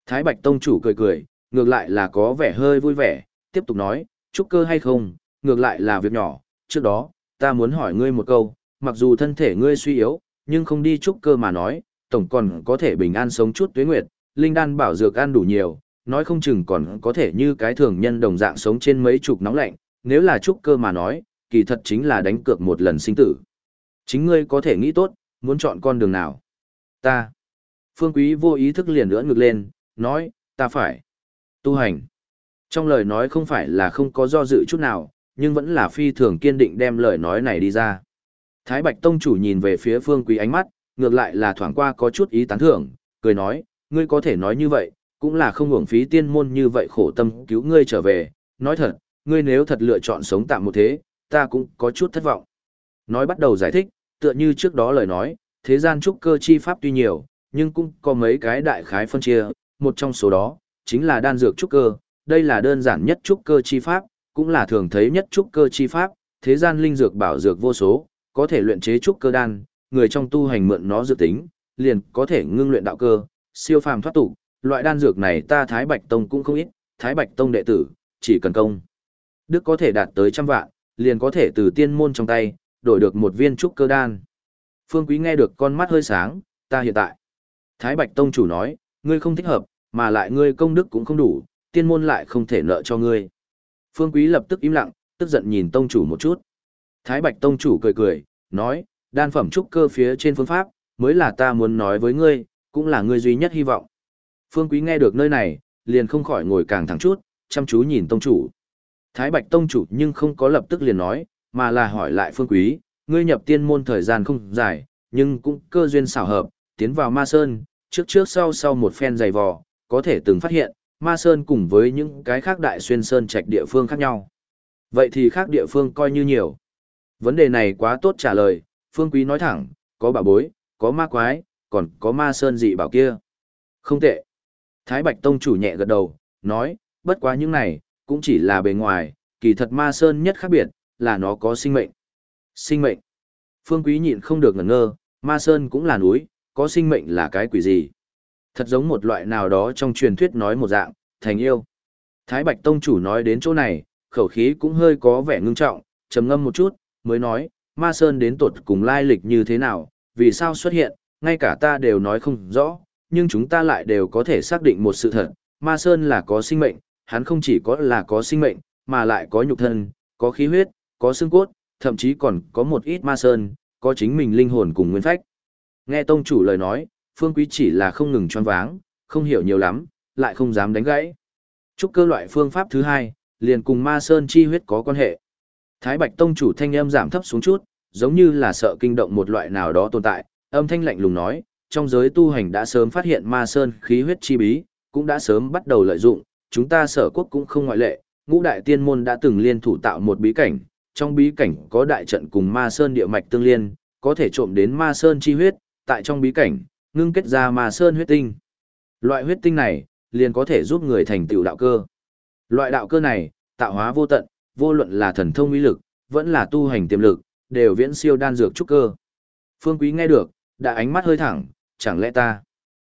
Speaker 1: Thái Bạch Tông chủ cười cười, ngược lại là có vẻ hơi vui vẻ, tiếp tục nói, trúc cơ hay không, ngược lại là việc nhỏ, trước đó, ta muốn hỏi ngươi một câu, mặc dù thân thể ngươi suy yếu, nhưng không đi trúc cơ mà nói, tổng còn có thể bình an sống chút tuế nguyệt, linh đan bảo dược ăn đủ nhiều, nói không chừng còn có thể như cái thường nhân đồng dạng sống trên mấy chục nóng lạnh, nếu là trúc cơ mà nói, kỳ thật chính là đánh cược một lần sinh tử. Chính ngươi có thể nghĩ tốt, muốn chọn con đường nào. Ta. Phương Quý vô ý thức liền lưỡn ngược lên, nói, ta phải. Tu hành. Trong lời nói không phải là không có do dự chút nào, nhưng vẫn là phi thường kiên định đem lời nói này đi ra. Thái Bạch Tông chủ nhìn về phía Phương Quý ánh mắt, ngược lại là thoảng qua có chút ý tán thưởng, cười nói, ngươi có thể nói như vậy, cũng là không hưởng phí tiên môn như vậy khổ tâm cứu ngươi trở về, nói thật, ngươi nếu thật lựa chọn sống tạm một thế, ta cũng có chút thất vọng. Nói bắt đầu giải thích, tựa như trước đó lời nói, thế gian trúc cơ chi pháp tuy nhiều, nhưng cũng có mấy cái đại khái phân chia, một trong số đó, chính là đan dược trúc cơ, đây là đơn giản nhất trúc cơ chi pháp, cũng là thường thấy nhất trúc cơ chi pháp, thế gian linh dược bảo dược vô số, có thể luyện chế trúc cơ đan, người trong tu hành mượn nó dự tính, liền có thể ngưng luyện đạo cơ, siêu phàm thoát tục, loại đan dược này ta Thái Bạch Tông cũng không ít, Thái Bạch Tông đệ tử, chỉ cần công. Đức có thể đạt tới trăm vạn, liền có thể từ tiên môn trong tay, đổi được một viên trúc cơ đan. Phương Quý nghe được con mắt hơi sáng, ta hiện tại. Thái Bạch Tông chủ nói, ngươi không thích hợp, mà lại ngươi công đức cũng không đủ, tiên môn lại không thể nợ cho ngươi. Phương Quý lập tức im lặng, tức giận nhìn Tông chủ một chút. Thái Bạch Tông chủ cười cười, nói, đan phẩm trúc cơ phía trên phương pháp, mới là ta muốn nói với ngươi, cũng là ngươi duy nhất hy vọng. Phương Quý nghe được nơi này, liền không khỏi ngồi càng thẳng chút, chăm chú nhìn Tông chủ. Thái Bạch Tông chủ nhưng không có lập tức liền nói, mà là hỏi lại Phương Quý, ngươi nhập tiên môn thời gian không dài, nhưng cũng cơ duyên xảo hợp, tiến vào Ma Sơn, trước trước sau sau một phen dày vò, có thể từng phát hiện, Ma Sơn cùng với những cái khác đại xuyên sơn trạch địa phương khác nhau. Vậy thì khác địa phương coi như nhiều. Vấn đề này quá tốt trả lời, Phương Quý nói thẳng, có bà bối, có ma quái, còn có ma sơn dị bảo kia. Không tệ. Thái Bạch Tông chủ nhẹ gật đầu, nói, bất quá những này, cũng chỉ là bề ngoài, kỳ thật ma sơn nhất khác biệt, là nó có sinh mệnh. Sinh mệnh. Phương Quý nhịn không được ngẩn ngơ, ma sơn cũng là núi, có sinh mệnh là cái quỷ gì. Thật giống một loại nào đó trong truyền thuyết nói một dạng, thành yêu. Thái Bạch Tông chủ nói đến chỗ này, khẩu khí cũng hơi có vẻ ngưng trọng, trầm ngâm một chút, mới nói, ma sơn đến tột cùng lai lịch như thế nào, vì sao xuất hiện, ngay cả ta đều nói không rõ, nhưng chúng ta lại đều có thể xác định một sự thật, ma sơn là có sinh mệnh, hắn không chỉ có là có sinh mệnh, mà lại có nhục thân, có khí huyết, có xương cốt, thậm chí còn có một ít ma sơn, có chính mình linh hồn cùng nguyên phách. Nghe tông chủ lời nói, phương quý chỉ là không ngừng choáng váng, không hiểu nhiều lắm, lại không dám đánh gãy. Trúc cơ loại phương pháp thứ hai, liền cùng ma sơn chi huyết có quan hệ. Thái Bạch tông chủ thanh âm giảm thấp xuống chút, giống như là sợ kinh động một loại nào đó tồn tại, âm thanh lạnh lùng nói, trong giới tu hành đã sớm phát hiện ma sơn khí huyết chi bí, cũng đã sớm bắt đầu lợi dụng, chúng ta sở quốc cũng không ngoại lệ, ngũ đại tiên môn đã từng liên thủ tạo một bí cảnh, trong bí cảnh có đại trận cùng ma sơn địa mạch tương liên, có thể trộm đến ma sơn chi huyết, tại trong bí cảnh, ngưng kết ra mà sơn huyết tinh. Loại huyết tinh này, liền có thể giúp người thành tựu đạo cơ. Loại đạo cơ này, tạo hóa vô tận, vô luận là thần thông uy lực, vẫn là tu hành tiềm lực, đều viễn siêu đan dược trúc cơ. Phương Quý nghe được, đã ánh mắt hơi thẳng, chẳng lẽ ta?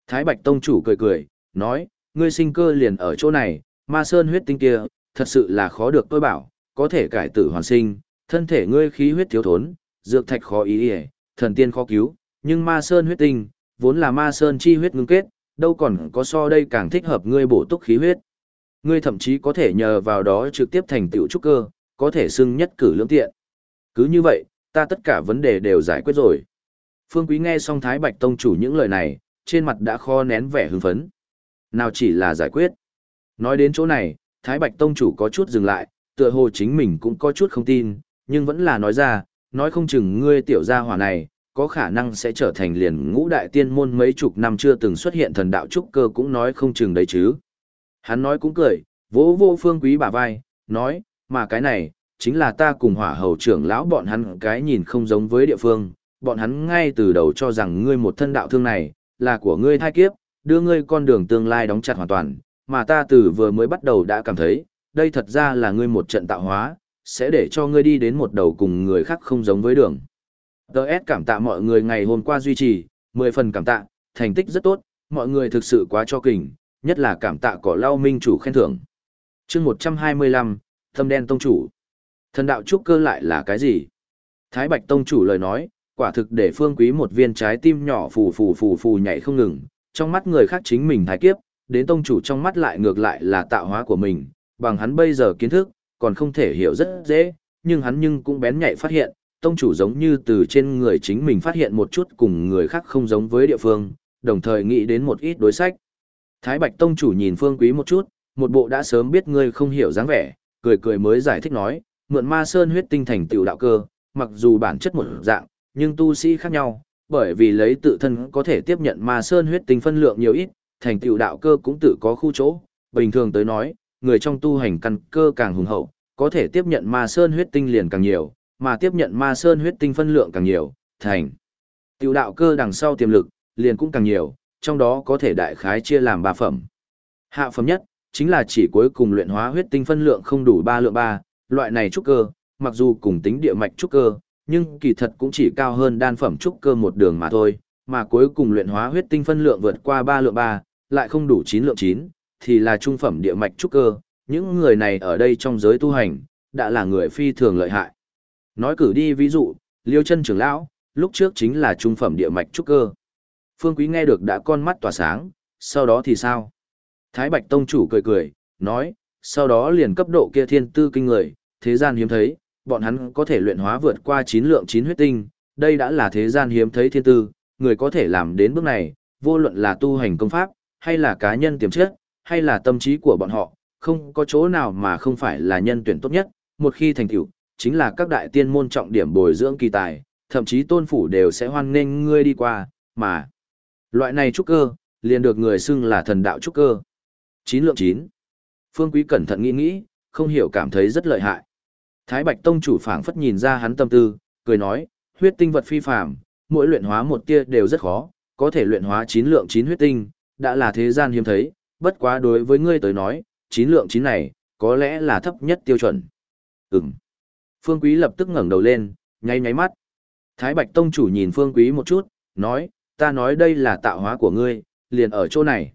Speaker 1: Thái Bạch Tông chủ cười cười, nói, ngươi sinh cơ liền ở chỗ này, ma sơn huyết tinh kia, thật sự là khó được tôi bảo, có thể cải tử hoàn sinh, thân thể ngươi khí huyết thiếu thốn, dược thạch khó ý ý, thần tiên khó cứu, nhưng ma sơn huyết tinh, vốn là ma sơn chi huyết ngưng kết, đâu còn có so đây càng thích hợp ngươi bổ túc khí huyết. Ngươi thậm chí có thể nhờ vào đó trực tiếp thành tựu trúc cơ, có thể xưng nhất cử lưỡng tiện. Cứ như vậy, ta tất cả vấn đề đều giải quyết rồi. Phương Quý nghe xong Thái Bạch Tông chủ những lời này, trên mặt đã kho nén vẻ hưng phấn. Nào chỉ là giải quyết. Nói đến chỗ này, Thái Bạch Tông chủ có chút dừng lại, tựa hồ chính mình cũng có chút không tin, nhưng vẫn là nói ra, nói không chừng ngươi tiểu gia hỏa này, có khả năng sẽ trở thành liền ngũ đại tiên môn mấy chục năm chưa từng xuất hiện thần đạo trúc cơ cũng nói không chừng đấy chứ. Hắn nói cũng cười, vỗ vô phương quý bả vai, nói, mà cái này, chính là ta cùng hỏa hầu trưởng lão bọn hắn cái nhìn không giống với địa phương, bọn hắn ngay từ đầu cho rằng ngươi một thân đạo thương này, là của ngươi thai kiếp, đưa ngươi con đường tương lai đóng chặt hoàn toàn, mà ta từ vừa mới bắt đầu đã cảm thấy, đây thật ra là ngươi một trận tạo hóa, sẽ để cho ngươi đi đến một đầu cùng người khác không giống với đường. Đợt cảm tạ mọi người ngày hôm qua duy trì, 10 phần cảm tạ, thành tích rất tốt, mọi người thực sự quá cho kình, nhất là cảm tạ cỏ lau minh chủ khen thưởng. chương 125, Thâm đen tông chủ. Thần đạo trúc cơ lại là cái gì? Thái Bạch tông chủ lời nói, quả thực để phương quý một viên trái tim nhỏ phù phù phù phù nhảy không ngừng, trong mắt người khác chính mình thái kiếp, đến tông chủ trong mắt lại ngược lại là tạo hóa của mình, bằng hắn bây giờ kiến thức, còn không thể hiểu rất dễ, nhưng hắn nhưng cũng bén nhạy phát hiện, tông chủ giống như từ trên người chính mình phát hiện một chút cùng người khác không giống với địa phương, đồng thời nghĩ đến một ít đối sách. Thái Bạch tông chủ nhìn Phương Quý một chút, một bộ đã sớm biết ngươi không hiểu dáng vẻ, cười cười mới giải thích nói, mượn ma sơn huyết tinh thành tiểu đạo cơ, mặc dù bản chất một dạng, nhưng tu sĩ khác nhau, bởi vì lấy tự thân có thể tiếp nhận ma sơn huyết tinh phân lượng nhiều ít, thành tiểu đạo cơ cũng tự có khu chỗ, bình thường tới nói, người trong tu hành căn cơ càng hùng hậu, có thể tiếp nhận ma sơn huyết tinh liền càng nhiều, mà tiếp nhận ma sơn huyết tinh phân lượng càng nhiều, thành tiểu đạo cơ đằng sau tiềm lực, liền cũng càng nhiều, trong đó có thể đại khái chia làm ba phẩm. Hạ phẩm nhất, chính là chỉ cuối cùng luyện hóa huyết tinh phân lượng không đủ ba lượng ba, loại này trúc cơ, mặc dù cùng tính địa mạch trúc cơ, nhưng kỳ thật cũng chỉ cao hơn đan phẩm trúc cơ một đường mà thôi, mà cuối cùng luyện hóa huyết tinh phân lượng vượt qua ba lượng ba, lại không đủ chín lượng chín, thì là trung phẩm địa mạch trúc cơ, những người này ở đây trong giới tu hành, đã là người phi thường lợi hại. Nói cử đi ví dụ, Liêu chân trưởng lão, lúc trước chính là trung phẩm địa mạch trúc cơ. Phương Quý nghe được đã con mắt tỏa sáng, sau đó thì sao? Thái Bạch Tông chủ cười cười, nói, sau đó liền cấp độ kia thiên tư kinh người, thế gian hiếm thấy, bọn hắn có thể luyện hóa vượt qua chín lượng chín huyết tinh, đây đã là thế gian hiếm thấy thiên tư, người có thể làm đến bước này, vô luận là tu hành công pháp, hay là cá nhân tiềm chất, hay là tâm trí của bọn họ, không có chỗ nào mà không phải là nhân tuyển tốt nhất, một khi thành tựu, chính là các đại tiên môn trọng điểm bồi dưỡng kỳ tài, thậm chí tôn phủ đều sẽ hoan nghênh ngươi đi qua, mà loại này trúc cơ, liền được người xưng là thần đạo trúc cơ. Chín lượng chín. Phương Quý cẩn thận nghĩ nghĩ, không hiểu cảm thấy rất lợi hại. Thái Bạch Tông chủ phảng phất nhìn ra hắn tâm tư, cười nói, huyết tinh vật phi phàm, mỗi luyện hóa một tia đều rất khó, có thể luyện hóa chín lượng chín huyết tinh, đã là thế gian hiếm thấy, bất quá đối với ngươi tới nói, chín lượng chín này, có lẽ là thấp nhất tiêu chuẩn. Ừm. Phương Quý lập tức ngẩng đầu lên, nháy nháy mắt. Thái Bạch Tông chủ nhìn Phương Quý một chút, nói, ta nói đây là tạo hóa của ngươi, liền ở chỗ này.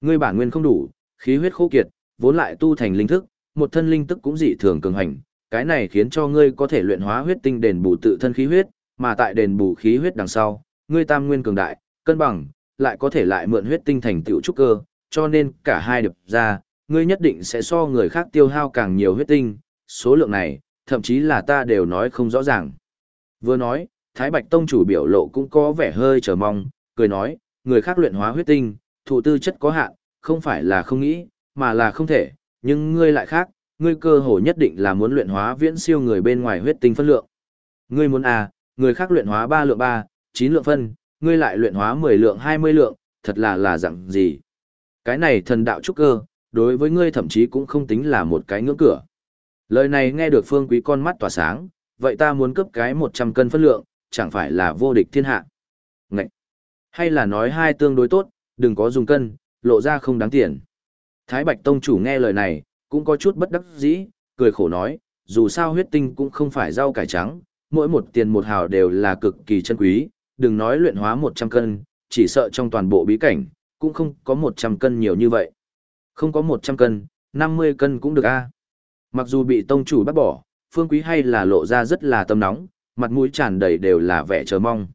Speaker 1: Ngươi bản nguyên không đủ, khí huyết khô kiệt, vốn lại tu thành linh thức, một thân linh tức cũng dị thường cường hành, cái này khiến cho ngươi có thể luyện hóa huyết tinh đền bù tự thân khí huyết, mà tại đền bù khí huyết đằng sau, ngươi tam nguyên cường đại, cân bằng, lại có thể lại mượn huyết tinh thành tựu trúc cơ, cho nên cả hai điệp ra, ngươi nhất định sẽ so người khác tiêu hao càng nhiều huyết tinh, số lượng này, thậm chí là ta đều nói không rõ ràng. Vừa nói, Thái Bạch Tông chủ biểu lộ cũng có vẻ hơi chờ mong, cười nói, người khác luyện hóa huyết tinh, thụ tư chất có hạn, không phải là không nghĩ, mà là không thể, nhưng ngươi lại khác, ngươi cơ hồ nhất định là muốn luyện hóa viễn siêu người bên ngoài huyết tinh phân lượng. Ngươi muốn à, người khác luyện hóa 3 lượng 3, 9 lượng phân, ngươi lại luyện hóa 10 lượng 20 lượng, thật là là dạng gì. Cái này thần đạo trúc cơ, đối với ngươi thậm chí cũng không tính là một cái ngưỡng cửa. Lời này nghe được phương quý con mắt tỏa sáng, vậy ta muốn cấp cái 100 cân phân lượng, chẳng phải là vô địch thiên hạ. Ngậy! Hay là nói hai tương đối tốt, đừng có dùng cân, lộ ra không đáng tiền. Thái Bạch Tông chủ nghe lời này, cũng có chút bất đắc dĩ, cười khổ nói, dù sao huyết tinh cũng không phải rau cải trắng, mỗi một tiền một hào đều là cực kỳ chân quý, đừng nói luyện hóa 100 cân, chỉ sợ trong toàn bộ bí cảnh, cũng không có 100 cân nhiều như vậy. Không có 100 cân, 50 cân cũng được a. Mặc dù bị tông chủ bắt bỏ, Phương Quý hay là lộ ra rất là tâm nóng, mặt mũi tràn đầy đều là vẻ chờ mong.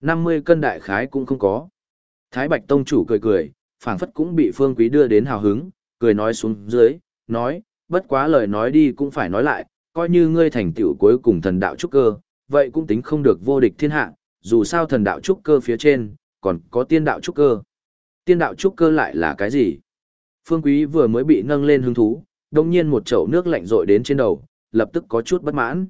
Speaker 1: 50 cân đại khái cũng không có. Thái Bạch tông chủ cười cười, phảng phất cũng bị Phương Quý đưa đến hào hứng, cười nói xuống dưới, nói, bất quá lời nói đi cũng phải nói lại, coi như ngươi thành tựu cuối cùng thần đạo trúc cơ, vậy cũng tính không được vô địch thiên hạ, dù sao thần đạo trúc cơ phía trên, còn có tiên đạo trúc cơ. Tiên đạo trúc cơ lại là cái gì? Phương Quý vừa mới bị nâng lên hứng thú, đông nhiên một chậu nước lạnh rội đến trên đầu, lập tức có chút bất mãn.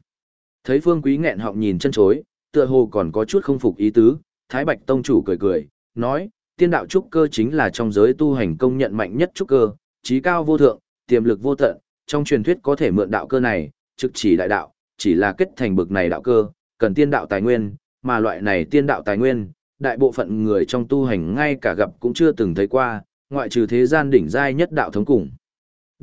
Speaker 1: Thấy Phương Quý nghẹn họng nhìn chân chối, tựa hồ còn có chút không phục ý tứ, Thái Bạch Tông chủ cười cười, nói, tiên đạo trúc cơ chính là trong giới tu hành công nhận mạnh nhất trúc cơ, trí cao vô thượng, tiềm lực vô tận, trong truyền thuyết có thể mượn đạo cơ này, trực chỉ đại đạo, chỉ là kết thành bực này đạo cơ, cần tiên đạo tài nguyên, mà loại này tiên đạo tài nguyên, đại bộ phận người trong tu hành ngay cả gặp cũng chưa từng thấy qua, ngoại trừ thế gian đỉnh giai nhất đạo thống cùng.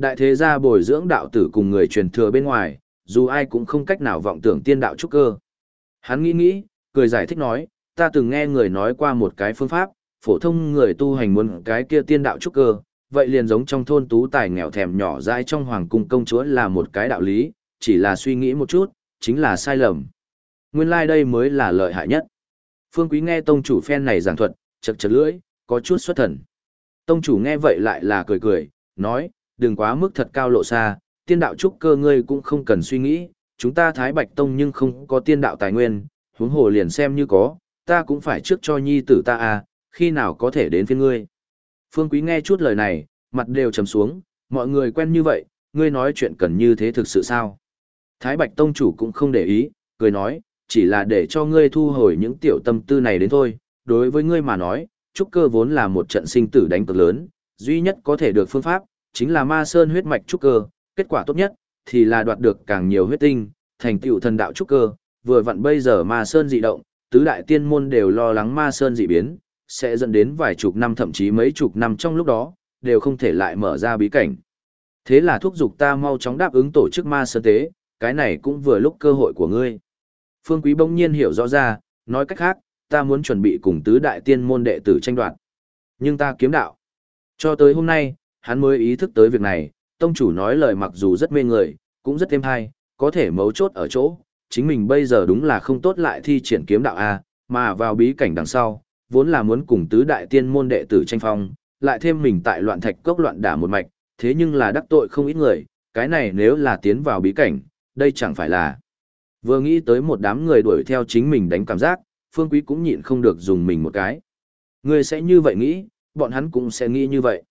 Speaker 1: Đại thế gia bồi dưỡng đạo tử cùng người truyền thừa bên ngoài, dù ai cũng không cách nào vọng tưởng tiên đạo trúc cơ. Hắn nghĩ nghĩ, cười giải thích nói, ta từng nghe người nói qua một cái phương pháp, phổ thông người tu hành muốn cái kia tiên đạo trúc cơ, vậy liền giống trong thôn tú tài nghèo thèm nhỏ dãi trong hoàng cung công chúa là một cái đạo lý, chỉ là suy nghĩ một chút, chính là sai lầm. Nguyên lai like đây mới là lợi hại nhất. Phương Quý nghe tông chủ phen này giảng thuật, chật chật lưỡi, có chút xuất thần. Tông chủ nghe vậy lại là cười cười, nói, đừng quá mức thật cao lộ xa, tiên đạo trúc cơ ngươi cũng không cần suy nghĩ, chúng ta Thái Bạch Tông nhưng không có tiên đạo tài nguyên, huống hồ liền xem như có, ta cũng phải trước cho nhi tử ta à, khi nào có thể đến phiên ngươi. Phương Quý nghe chút lời này, mặt đều trầm xuống, mọi người quen như vậy, ngươi nói chuyện cần như thế thực sự sao? Thái Bạch Tông chủ cũng không để ý, cười nói, chỉ là để cho ngươi thu hồi những tiểu tâm tư này đến thôi, đối với ngươi mà nói, trúc cơ vốn là một trận sinh tử đánh cực lớn, duy nhất có thể được phương pháp, chính là ma sơn huyết mạch trúc cơ, kết quả tốt nhất, thì là đoạt được càng nhiều huyết tinh, thành tựu thần đạo trúc cơ, vừa vặn bây giờ ma sơn dị động, tứ đại tiên môn đều lo lắng ma sơn dị biến, sẽ dẫn đến vài chục năm thậm chí mấy chục năm trong lúc đó, đều không thể lại mở ra bí cảnh. Thế là thúc giục ta mau chóng đáp ứng tổ chức ma sơn tế, cái này cũng vừa lúc cơ hội của ngươi. Phương Quý bỗng nhiên hiểu rõ ra, nói cách khác, ta muốn chuẩn bị cùng tứ đại tiên môn đệ tử tranh đoạt. Nhưng ta kiếm đạo. Cho tới hôm nay, hắn mới ý thức tới việc này, tông chủ nói lời mặc dù rất mê người, cũng rất thêm hay, có thể mấu chốt ở chỗ, chính mình bây giờ đúng là không tốt lại thi triển kiếm đạo A, mà vào bí cảnh đằng sau, vốn là muốn cùng tứ đại tiên môn đệ tử tranh phong, lại thêm mình tại loạn thạch cốc loạn đả một mạch, thế nhưng là đắc tội không ít người, cái này nếu là tiến vào bí cảnh, đây chẳng phải là. Vừa nghĩ tới một đám người đuổi theo chính mình đánh cảm giác, Phương Quý cũng nhịn không được dùng mình một cái. Người sẽ như vậy nghĩ, bọn hắn cũng sẽ nghĩ như vậy.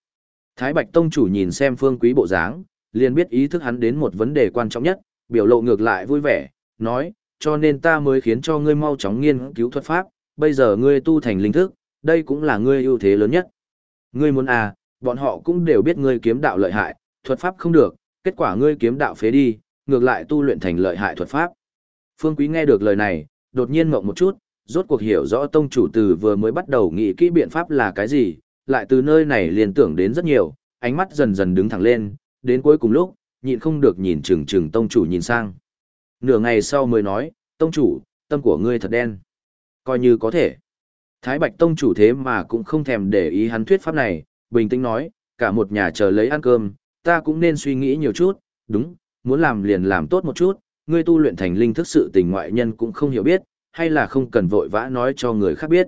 Speaker 1: Thái Bạch Tông chủ nhìn xem Phương Quý bộ dáng, liền biết ý thức hắn đến một vấn đề quan trọng nhất, biểu lộ ngược lại vui vẻ, nói, cho nên ta mới khiến cho ngươi mau chóng nghiên cứu thuật pháp, bây giờ ngươi tu thành linh thức, đây cũng là ngươi ưu thế lớn nhất. Ngươi muốn à, bọn họ cũng đều biết ngươi kiếm đạo lợi hại, thuật pháp không được, kết quả ngươi kiếm đạo phế đi, ngược lại tu luyện thành lợi hại thuật pháp. Phương Quý nghe được lời này, đột nhiên mộng một chút, rốt cuộc hiểu rõ tông chủ từ vừa mới bắt đầu nghĩ kỹ biện pháp là cái gì, lại từ nơi này liền tưởng đến rất nhiều, ánh mắt dần dần đứng thẳng lên, đến cuối cùng lúc, nhịn không được nhìn chừng chừng tông chủ nhìn sang. Nửa ngày sau mới nói, tông chủ, tâm của ngươi thật đen. Coi như có thể. Thái Bạch tông chủ thế mà cũng không thèm để ý hắn thuyết pháp này, bình tĩnh nói, cả một nhà chờ lấy ăn cơm, ta cũng nên suy nghĩ nhiều chút, đúng, muốn làm liền làm tốt một chút, ngươi tu luyện thành linh thức sự tình ngoại nhân cũng không hiểu biết, hay là không cần vội vã nói cho người khác biết.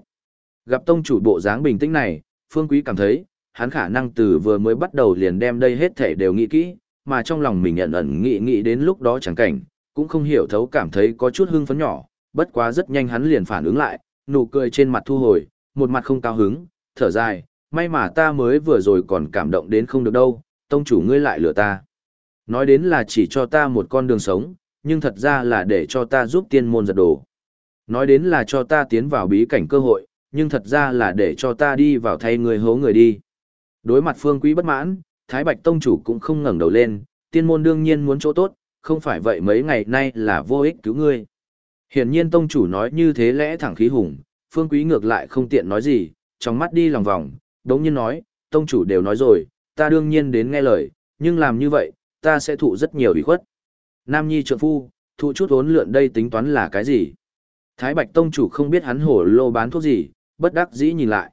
Speaker 1: Gặp tông chủ bộ dáng bình tĩnh này, Phương Quý cảm thấy, hắn khả năng từ vừa mới bắt đầu liền đem đây hết thể đều nghĩ kỹ, mà trong lòng mình nhận ẩn nghĩ nghĩ đến lúc đó chẳng cảnh, cũng không hiểu thấu cảm thấy có chút hưng phấn nhỏ, bất quá rất nhanh hắn liền phản ứng lại, nụ cười trên mặt thu hồi, một mặt không cao hứng, thở dài, may mà ta mới vừa rồi còn cảm động đến không được đâu, tông chủ ngươi lại lừa ta. Nói đến là chỉ cho ta một con đường sống, nhưng thật ra là để cho ta giúp tiên môn giật đồ. Nói đến là cho ta tiến vào bí cảnh cơ hội, nhưng thật ra là để cho ta đi vào thay người hố người đi. Đối mặt phương quý bất mãn, Thái Bạch Tông chủ cũng không ngẩng đầu lên, tiên môn đương nhiên muốn chỗ tốt, không phải vậy mấy ngày nay là vô ích cứu ngươi. Hiển nhiên Tông chủ nói như thế lẽ thẳng khí hùng, phương quý ngược lại không tiện nói gì, trong mắt đi lòng vòng, đống nhiên nói, Tông chủ đều nói rồi, ta đương nhiên đến nghe lời, nhưng làm như vậy, ta sẽ thụ rất nhiều ủy khuất. Nam Nhi trượng phu, thụ chút ốn lượn đây tính toán là cái gì? Thái Bạch Tông chủ không biết hắn hổ lô bán thuốc gì, bất đắc dĩ nhìn lại.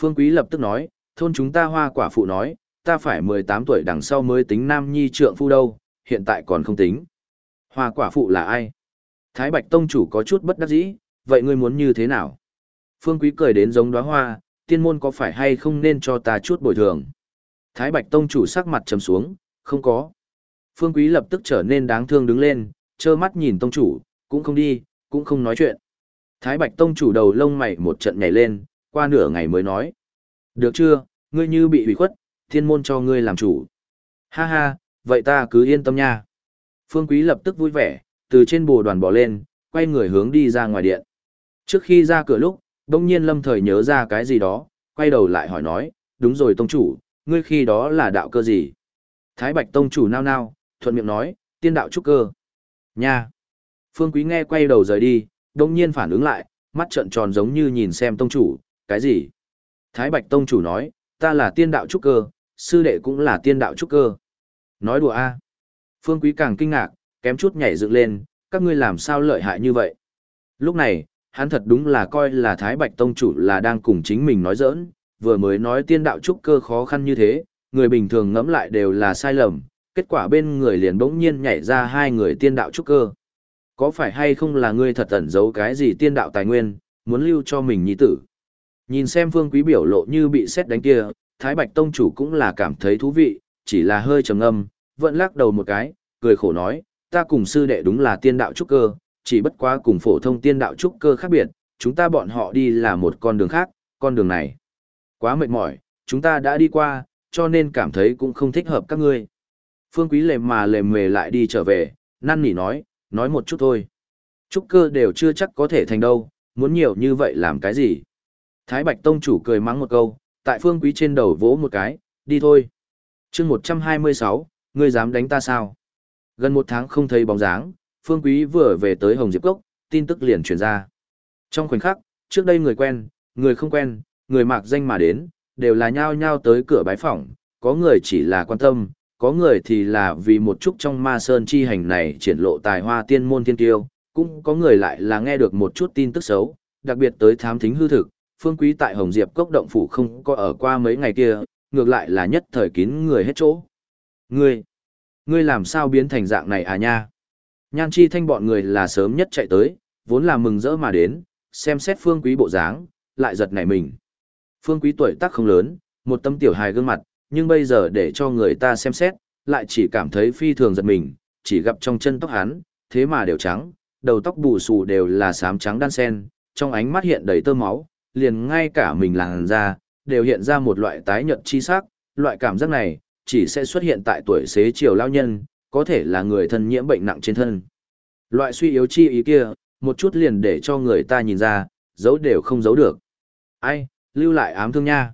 Speaker 1: Phương Quý lập tức nói, thôn chúng ta hoa quả phụ nói, ta phải 18 tuổi đằng sau mới tính Nam Nhi trượng phu đâu, hiện tại còn không tính. Hoa quả phụ là ai? Thái Bạch Tông chủ có chút bất đắc dĩ, vậy ngươi muốn như thế nào? Phương Quý cười đến giống đóa hoa, tiên môn có phải hay không nên cho ta chút bồi thường? Thái Bạch Tông chủ sắc mặt trầm xuống, không có. Phương Quý lập tức trở nên đáng thương đứng lên, trơ mắt nhìn tông chủ, cũng không đi, cũng không nói chuyện. Thái Bạch tông chủ đầu lông mày một trận nhảy lên, qua nửa ngày mới nói. Được chưa, ngươi như bị hủy khuất, thiên môn cho ngươi làm chủ. Ha ha, vậy ta cứ yên tâm nha. Phương Quý lập tức vui vẻ, từ trên bồ đoàn bỏ lên, quay người hướng đi ra ngoài điện. Trước khi ra cửa lúc, đông nhiên lâm thời nhớ ra cái gì đó, quay đầu lại hỏi nói, đúng rồi tông chủ, ngươi khi đó là đạo cơ gì? Thái Bạch tông chủ nao nao, thuận miệng nói, tiên đạo trúc cơ. Nha! Phương Quý nghe quay đầu rời đi, đông nhiên phản ứng lại, mắt trợn tròn giống như nhìn xem tông chủ, cái gì? Thái Bạch tông chủ nói, ta là tiên đạo trúc cơ, sư đệ cũng là tiên đạo trúc cơ. Nói đùa a Phương Quý càng kinh ngạc, kém chút nhảy dựng lên, các ngươi làm sao lợi hại như vậy? Lúc này, hắn thật đúng là coi là Thái Bạch Tông Chủ là đang cùng chính mình nói giỡn, vừa mới nói tiên đạo trúc cơ khó khăn như thế, người bình thường ngẫm lại đều là sai lầm, kết quả bên người liền bỗng nhiên nhảy ra hai người tiên đạo trúc cơ. Có phải hay không là ngươi thật ẩn giấu cái gì tiên đạo tài nguyên, muốn lưu cho mình nhi tử? Nhìn xem Phương Quý biểu lộ như bị xét đánh kia, Thái Bạch Tông Chủ cũng là cảm thấy thú vị, chỉ là hơi trầm âm, vẫn lắc đầu một cái, cười khổ nói, ta cùng sư đệ đúng là tiên đạo trúc cơ, chỉ bất quá cùng phổ thông tiên đạo trúc cơ khác biệt, chúng ta bọn họ đi là một con đường khác, con đường này. Quá mệt mỏi, chúng ta đã đi qua, cho nên cảm thấy cũng không thích hợp các ngươi. Phương Quý lề mà lề mề lại đi trở về, năn nỉ nói, nói một chút thôi. Trúc cơ đều chưa chắc có thể thành đâu, muốn nhiều như vậy làm cái gì. Thái Bạch Tông chủ cười mắng một câu, tại Phương Quý trên đầu vỗ một cái, đi thôi. chương 126, ngươi dám đánh ta sao? Gần một tháng không thấy bóng dáng, Phương Quý vừa về tới Hồng Diệp Cốc, tin tức liền truyền ra. Trong khoảnh khắc, trước đây người quen, người không quen, người mạc danh mà đến, đều là nhao nhao tới cửa bái phỏng, có người chỉ là quan tâm, có người thì là vì một chút trong ma sơn chi hành này triển lộ tài hoa tiên môn tiên tiêu, cũng có người lại là nghe được một chút tin tức xấu, đặc biệt tới thám thính hư thực, Phương Quý tại Hồng Diệp Cốc động phủ không có ở qua mấy ngày kia, ngược lại là nhất thời kín người hết chỗ. Ngươi, ngươi làm sao biến thành dạng này à nha? Nhan chi thanh bọn người là sớm nhất chạy tới, vốn là mừng rỡ mà đến, xem xét phương quý bộ dáng, lại giật nảy mình. Phương quý tuổi tác không lớn, một tâm tiểu hài gương mặt, nhưng bây giờ để cho người ta xem xét, lại chỉ cảm thấy phi thường giật mình, chỉ gặp trong chân tóc hắn, thế mà đều trắng, đầu tóc bù xù đều là xám trắng đan sen, trong ánh mắt hiện đầy tơ máu, liền ngay cả mình làn da, đều hiện ra một loại tái nhợt chi sắc, loại cảm giác này, chỉ sẽ xuất hiện tại tuổi xế chiều lao nhân, có thể là người thân nhiễm bệnh nặng trên thân. Loại suy yếu chi ý kia, một chút liền để cho người ta nhìn ra, giấu đều không giấu được. Ai, lưu lại ám thương nha.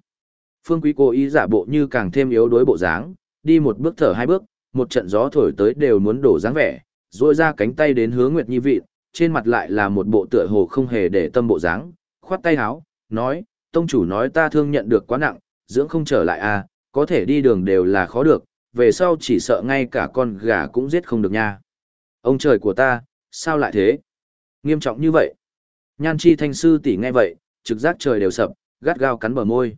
Speaker 1: Phương Quý cố ý giả bộ như càng thêm yếu đuối bộ dáng, đi một bước thở hai bước, một trận gió thổi tới đều muốn đổ dáng vẻ, duỗi ra cánh tay đến hướng Nguyệt Nhi vị, trên mặt lại là một bộ tựa hồ không hề để tâm bộ dáng, khoát tay áo, nói, tông chủ nói ta thương nhận được quá nặng, dưỡng không trở lại à, có thể đi đường đều là khó được, về sau chỉ sợ ngay cả con gà cũng giết không được nha. Ông trời của ta, sao lại thế? Nghiêm trọng như vậy. Nhan chi thanh sư tỷ nghe vậy, trực giác trời đều sập, gắt gao cắn bờ môi.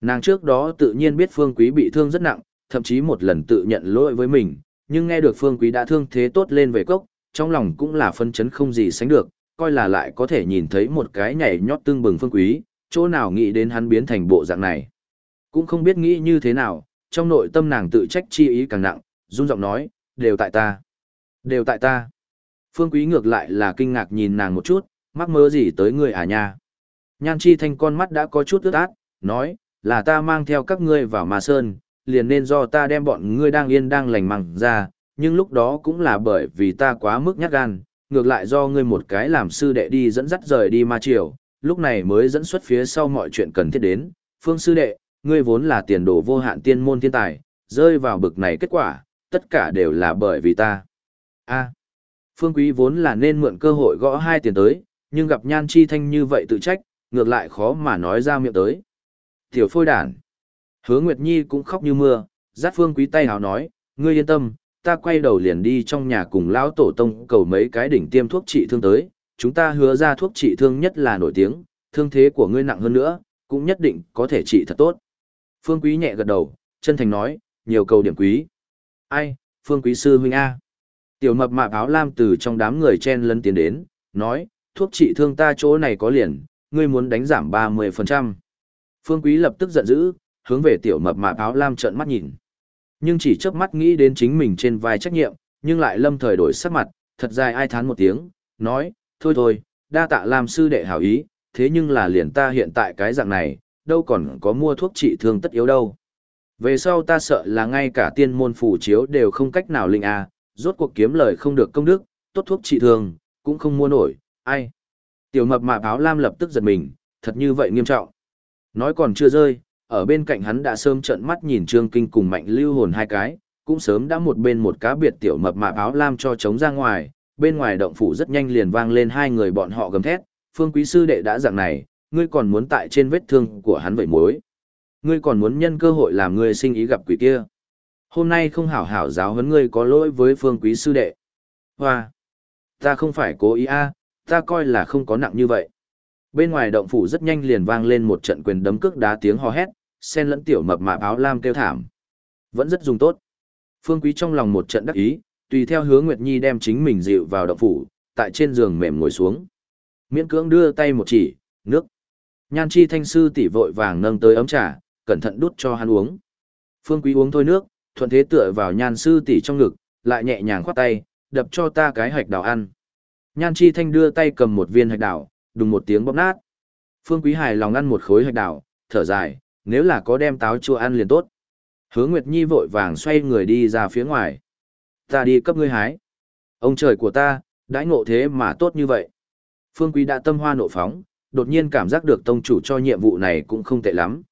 Speaker 1: Nàng trước đó tự nhiên biết Phương Quý bị thương rất nặng, thậm chí một lần tự nhận lỗi với mình, nhưng nghe được Phương Quý đã thương thế tốt lên về cốc, trong lòng cũng là phân chấn không gì sánh được, coi là lại có thể nhìn thấy một cái nhảy nhót tương bừng Phương Quý, chỗ nào nghĩ đến hắn biến thành bộ dạng này. Cũng không biết nghĩ như thế nào, trong nội tâm nàng tự trách chi ý càng nặng, run giọng nói, đều tại ta. Đều tại ta. Phương Quý ngược lại là kinh ngạc nhìn nàng một chút, mắc mơ gì tới người à nha. Nhan chi thanh con mắt đã có chút ướt át, nói, là ta mang theo các ngươi vào Ma Sơn, liền nên do ta đem bọn ngươi đang yên đang lành mằng ra, nhưng lúc đó cũng là bởi vì ta quá mức nhát gan, ngược lại do ngươi một cái làm sư đệ đi dẫn dắt rời đi ma triều, lúc này mới dẫn xuất phía sau mọi chuyện cần thiết đến. Phương sư đệ, ngươi vốn là tiền đồ vô hạn tiên môn thiên tài, rơi vào bực này kết quả, tất cả đều là bởi vì ta. A. Phương Quý vốn là nên mượn cơ hội gõ hai tiền tới, nhưng gặp Nhan Chi Thanh như vậy tự trách, ngược lại khó mà nói ra miệng tới. Tiểu phôi đản. Hứa Nguyệt Nhi cũng khóc như mưa, dắt Phương Quý tay hào nói, ngươi yên tâm, ta quay đầu liền đi trong nhà cùng lão tổ tông cầu mấy cái đỉnh tiêm thuốc trị thương tới, chúng ta hứa ra thuốc trị thương nhất là nổi tiếng, thương thế của ngươi nặng hơn nữa, cũng nhất định có thể trị thật tốt. Phương Quý nhẹ gật đầu, chân thành nói, nhiều cầu điểm quý. Ai, Phương Quý sư huynh A. Tiểu mập mạp áo lam từ trong đám người chen lấn tiến đến, nói, thuốc trị thương ta chỗ này có liền, ngươi muốn đánh giảm 30%. Phương Quý lập tức giận dữ, hướng về tiểu mập mạp áo lam trợn mắt nhìn. Nhưng chỉ chớp mắt nghĩ đến chính mình trên vai trách nhiệm, nhưng lại lâm thời đổi sắc mặt, thật dài ai thán một tiếng, nói, thôi thôi, đa tạ làm sư đệ hảo ý, thế nhưng là liền ta hiện tại cái dạng này, đâu còn có mua thuốc trị thương tất yếu đâu. Về sau ta sợ là ngay cả tiên môn phủ chiếu đều không cách nào linh a, rốt cuộc kiếm lời không được công đức, tốt thuốc trị thương, cũng không mua nổi, ai. Tiểu mập mạp áo lam lập tức giật mình, thật như vậy nghiêm trọng. Nói còn chưa rơi, ở bên cạnh hắn đã sớm trợn mắt nhìn Trương Kinh cùng Mạnh Lưu Hồn hai cái, cũng sớm đã một bên một cá biệt tiểu mập mạp áo lam cho chống ra ngoài, bên ngoài động phủ rất nhanh liền vang lên hai người bọn họ gầm thét, phương quý sư đệ đã dạng này, ngươi còn muốn tại trên vết thương của hắn vậy mối. Ngươi còn muốn nhân cơ hội làm ngươi sinh ý gặp quỷ kia. Hôm nay không hảo hảo giáo huấn ngươi có lỗi với phương quý sư đệ. Hoa! Ta không phải cố ý a, ta coi là không có nặng như vậy. Bên ngoài động phủ rất nhanh liền vang lên một trận quyền đấm cước đá tiếng hò hét, sen lẫn tiểu mập mạp áo lam kêu thảm. Vẫn rất dùng tốt. Phương Quý trong lòng một trận đắc ý, tùy theo hướng Nguyệt Nhi đem chính mình dịu vào động phủ, tại trên giường mềm ngồi xuống. Miễn cưỡng đưa tay một chỉ, nước. Nhan chi thanh sư tỷ vội vàng nâng tới ấm trà, cẩn thận đút cho hắn uống. Phương Quý uống thôi nước, thuận thế tựa vào nhan sư tỷ trong ngực, lại nhẹ nhàng khoát tay, đập cho ta cái hạch đào ăn. Nhan chi thanh đưa tay cầm một viên hạch đào, đùng một tiếng bóp nát. Phương Quý hài lòng ăn một khối hạch đào, thở dài, nếu là có đem táo chua ăn liền tốt. Hứa Nguyệt Nhi vội vàng xoay người đi ra phía ngoài. Ta đi cấp ngươi hái. Ông trời của ta, đãi ngộ thế mà tốt như vậy. Phương Quý đã tâm hoa nộ phóng, đột nhiên cảm giác được tông chủ cho nhiệm vụ này cũng không tệ lắm.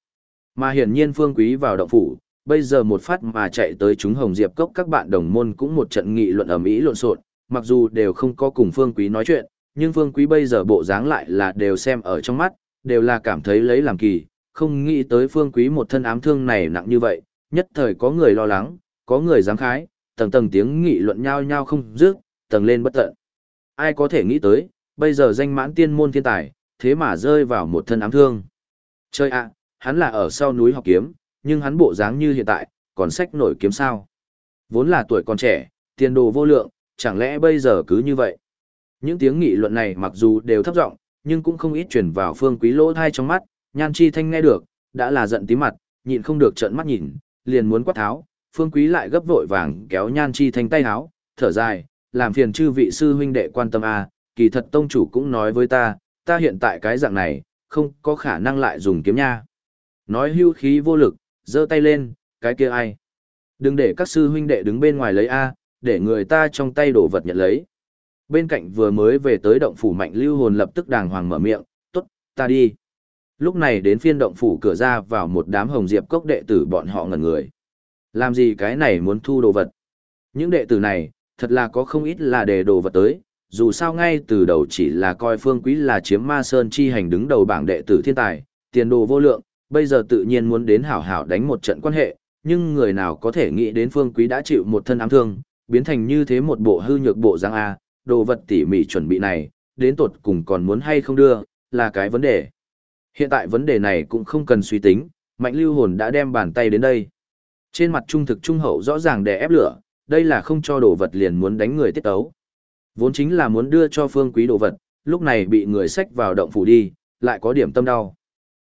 Speaker 1: Mà hiển nhiên Phương Quý vào động phủ, bây giờ một phát mà chạy tới chúng Hồng Diệp Cốc các bạn đồng môn cũng một trận nghị luận ầm ĩ lộn xộn, mặc dù đều không có cùng Phương Quý nói chuyện, nhưng vương Quý bây giờ bộ dáng lại là đều xem ở trong mắt, đều là cảm thấy lấy làm kỳ, không nghĩ tới Phương Quý một thân ám thương này nặng như vậy, nhất thời có người lo lắng, có người dám khái, tầng tầng tiếng nghị luận nhau nhau không dứt, tầng lên bất tận. Ai có thể nghĩ tới, bây giờ danh mãn tiên môn thiên tài, thế mà rơi vào một thân ám thương. Chơi ạ, hắn là ở sau núi học kiếm, nhưng hắn bộ dáng như hiện tại, còn sách nổi kiếm sao. Vốn là tuổi còn trẻ, tiền đồ vô lượng, chẳng lẽ bây giờ cứ như vậy. Những tiếng nghị luận này mặc dù đều thấp giọng, nhưng cũng không ít chuyển vào phương quý lỗ thai trong mắt, nhan chi thanh nghe được, đã là giận tí mặt, nhịn không được trợn mắt nhìn, liền muốn quát tháo, phương quý lại gấp vội vàng kéo nhan chi thanh tay háo, thở dài, làm phiền chư vị sư huynh đệ quan tâm a kỳ thật tông chủ cũng nói với ta, ta hiện tại cái dạng này, không có khả năng lại dùng kiếm nha. Nói hưu khí vô lực, giơ tay lên, cái kia ai? Đừng để các sư huynh đệ đứng bên ngoài lấy A, để người ta trong tay đổ vật nhận lấy. Bên cạnh vừa mới về tới động phủ mạnh lưu hồn lập tức đàng hoàng mở miệng, tốt, ta đi. Lúc này đến phiên động phủ cửa ra vào một đám hồng diệp cốc đệ tử bọn họ ngẩn người. Làm gì cái này muốn thu đồ vật? Những đệ tử này, thật là có không ít là để đồ vật tới, dù sao ngay từ đầu chỉ là coi phương quý là chiếm ma sơn chi hành đứng đầu bảng đệ tử thiên tài, tiền đồ vô lượng, bây giờ tự nhiên muốn đến hảo hảo đánh một trận quan hệ, nhưng người nào có thể nghĩ đến phương quý đã chịu một thân ám thương, biến thành như thế một bộ hư nhược bộ giang A, đồ vật tỉ mỉ chuẩn bị này, đến tột cùng còn muốn hay không đưa, là cái vấn đề. Hiện tại vấn đề này cũng không cần suy tính, mạnh lưu hồn đã đem bàn tay đến đây. Trên mặt trung thực trung hậu rõ ràng đè ép lửa, đây là không cho đồ vật liền muốn đánh người tiết tấu. Vốn chính là muốn đưa cho phương quý đồ vật, lúc này bị người xách vào động phủ đi, lại có điểm tâm đau.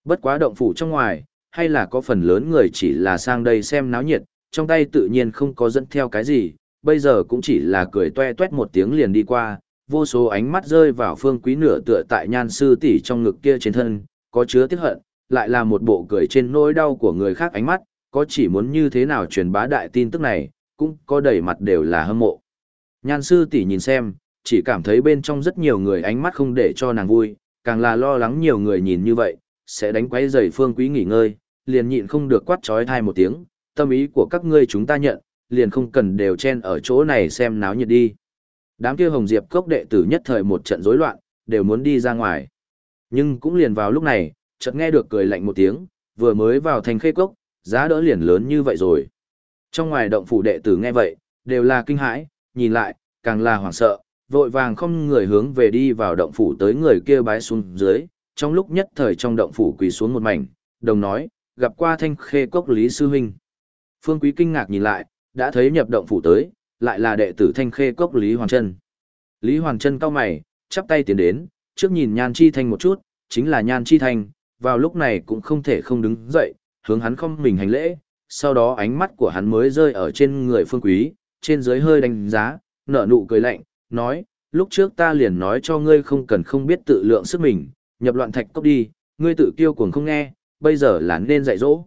Speaker 1: Bất quá động phủ trong ngoài, hay là có phần lớn người chỉ là sang đây xem náo nhiệt, trong tay tự nhiên không có dẫn theo cái gì, bây giờ cũng chỉ là cười toe toét một tiếng liền đi qua, vô số ánh mắt rơi vào phương quý nửa tựa tại nhan sư tỷ trong ngực kia trên thân, có chứa tiếc hận, lại là một bộ cười trên nỗi đau của người khác ánh mắt, có chỉ muốn như thế nào truyền bá đại tin tức này, cũng có đầy mặt đều là hâm mộ. Nhan sư tỷ nhìn xem, chỉ cảm thấy bên trong rất nhiều người ánh mắt không để cho nàng vui, càng là lo lắng nhiều người nhìn như vậy, sẽ đánh quấy rầy phương quý nghỉ ngơi, liền nhịn không được quát trói thai một tiếng, tâm ý của các ngươi chúng ta nhận, liền không cần đều chen ở chỗ này xem náo nhiệt đi. Đám kia hồng diệp cốc đệ tử nhất thời một trận rối loạn, đều muốn đi ra ngoài. Nhưng cũng liền vào lúc này, chợt nghe được cười lạnh một tiếng, vừa mới vào thành khê cốc, giá đỡ liền lớn như vậy rồi. Trong ngoài động phủ đệ tử nghe vậy, đều là kinh hãi, nhìn lại, càng là hoảng sợ, vội vàng không người hướng về đi vào động phủ tới người kia bái xuống dưới, trong lúc nhất thời trong động phủ quỳ xuống một mảnh, đồng nói, gặp qua thanh khê cốc Lý Sư Huynh. Phương Quý kinh ngạc nhìn lại, đã thấy nhập động phủ tới, lại là đệ tử thanh khê cốc Lý Hoàng Trân. Lý Hoàng Trân cao mày, chắp tay tiến đến, trước nhìn Nhan Chi Thanh một chút, chính là Nhan Chi Thanh, vào lúc này cũng không thể không đứng dậy, hướng hắn không mình hành lễ, sau đó ánh mắt của hắn mới rơi ở trên người Phương Quý, trên dưới hơi đánh giá, nở nụ cười lạnh, nói, lúc trước ta liền nói cho ngươi không cần không biết tự lượng sức mình, nhập loạn thạch cốc đi, ngươi tự kiêu cuồng không nghe, bây giờ là nên dạy dỗ.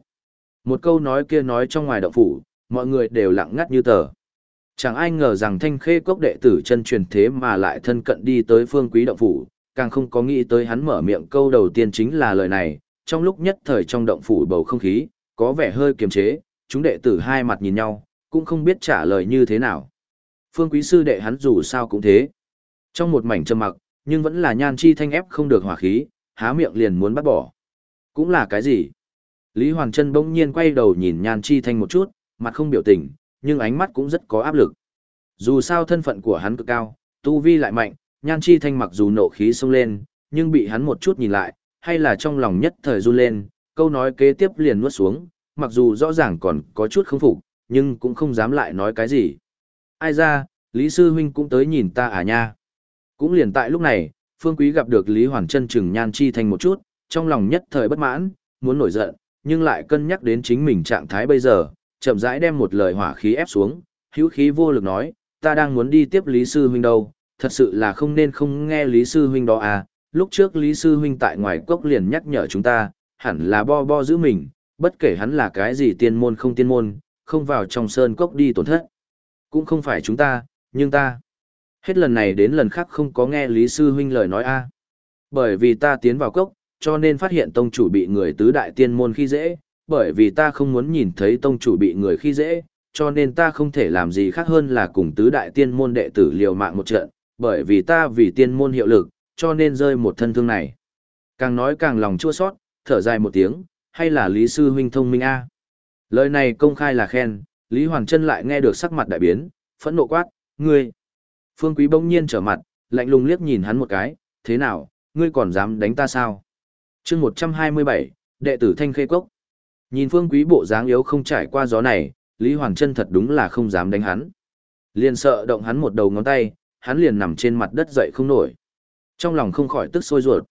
Speaker 1: Một câu nói kia nói trong ngoài động phủ, mọi người đều lặng ngắt như tờ. Chẳng ai ngờ rằng thanh khê cốc đệ tử chân truyền thế mà lại thân cận đi tới phương quý động phủ, càng không có nghĩ tới hắn mở miệng câu đầu tiên chính là lời này, trong lúc nhất thời trong động phủ bầu không khí, có vẻ hơi kiềm chế, chúng đệ tử hai mặt nhìn nhau, cũng không biết trả lời như thế nào. Phương quý sư đệ hắn dù sao cũng thế. Trong một mảnh trầm mặc, nhưng vẫn là nhan chi thanh ép không được hỏa khí, há miệng liền muốn bắt bỏ. Cũng là cái gì? Lý Hoàng Trân bỗng nhiên quay đầu nhìn nhan chi thanh một chút, mặt không biểu tình, nhưng ánh mắt cũng rất có áp lực. Dù sao thân phận của hắn cực cao, tu vi lại mạnh, nhan chi thanh mặc dù nộ khí xông lên, nhưng bị hắn một chút nhìn lại, hay là trong lòng nhất thời run lên, câu nói kế tiếp liền nuốt xuống, mặc dù rõ ràng còn có chút không phục, nhưng cũng không dám lại nói cái gì. Ai ra, Lý Sư Huynh cũng tới nhìn ta à nha. Cũng liền tại lúc này, Phương Quý gặp được Lý Hoàng Trân chừng nhan chi thành một chút, trong lòng nhất thời bất mãn, muốn nổi giận, nhưng lại cân nhắc đến chính mình trạng thái bây giờ, chậm rãi đem một lời hỏa khí ép xuống, hữu khí vô lực nói, ta đang muốn đi tiếp Lý Sư Huynh đâu, thật sự là không nên không nghe Lý Sư Huynh đó à, lúc trước Lý Sư Huynh tại ngoài cốc liền nhắc nhở chúng ta, hẳn là bo bo giữ mình, bất kể hắn là cái gì tiên môn không tiên môn, không vào trong sơn cốc đi tổn thất. Cũng không phải chúng ta, nhưng ta. Hết lần này đến lần khác không có nghe Lý Sư Huynh lời nói a Bởi vì ta tiến vào cốc, cho nên phát hiện tông chủ bị người tứ đại tiên môn khi dễ, bởi vì ta không muốn nhìn thấy tông chủ bị người khi dễ, cho nên ta không thể làm gì khác hơn là cùng tứ đại tiên môn đệ tử liều mạng một trận, bởi vì ta vì tiên môn hiệu lực, cho nên rơi một thân thương này. Càng nói càng lòng chua sót, thở dài một tiếng, hay là Lý Sư Huynh thông minh a Lời này công khai là khen, Lý Hoàng Trân lại nghe được sắc mặt đại biến, phẫn nộ quát, ngươi. Phương Quý bỗng nhiên trở mặt, lạnh lùng liếc nhìn hắn một cái, thế nào, ngươi còn dám đánh ta sao? chương 127, đệ tử Thanh Khê Cốc. Nhìn Phương Quý bộ dáng yếu không trải qua gió này, Lý Hoàng Trân thật đúng là không dám đánh hắn. Liền sợ động hắn một đầu ngón tay, hắn liền nằm trên mặt đất dậy không nổi. Trong lòng không khỏi tức sôi ruột.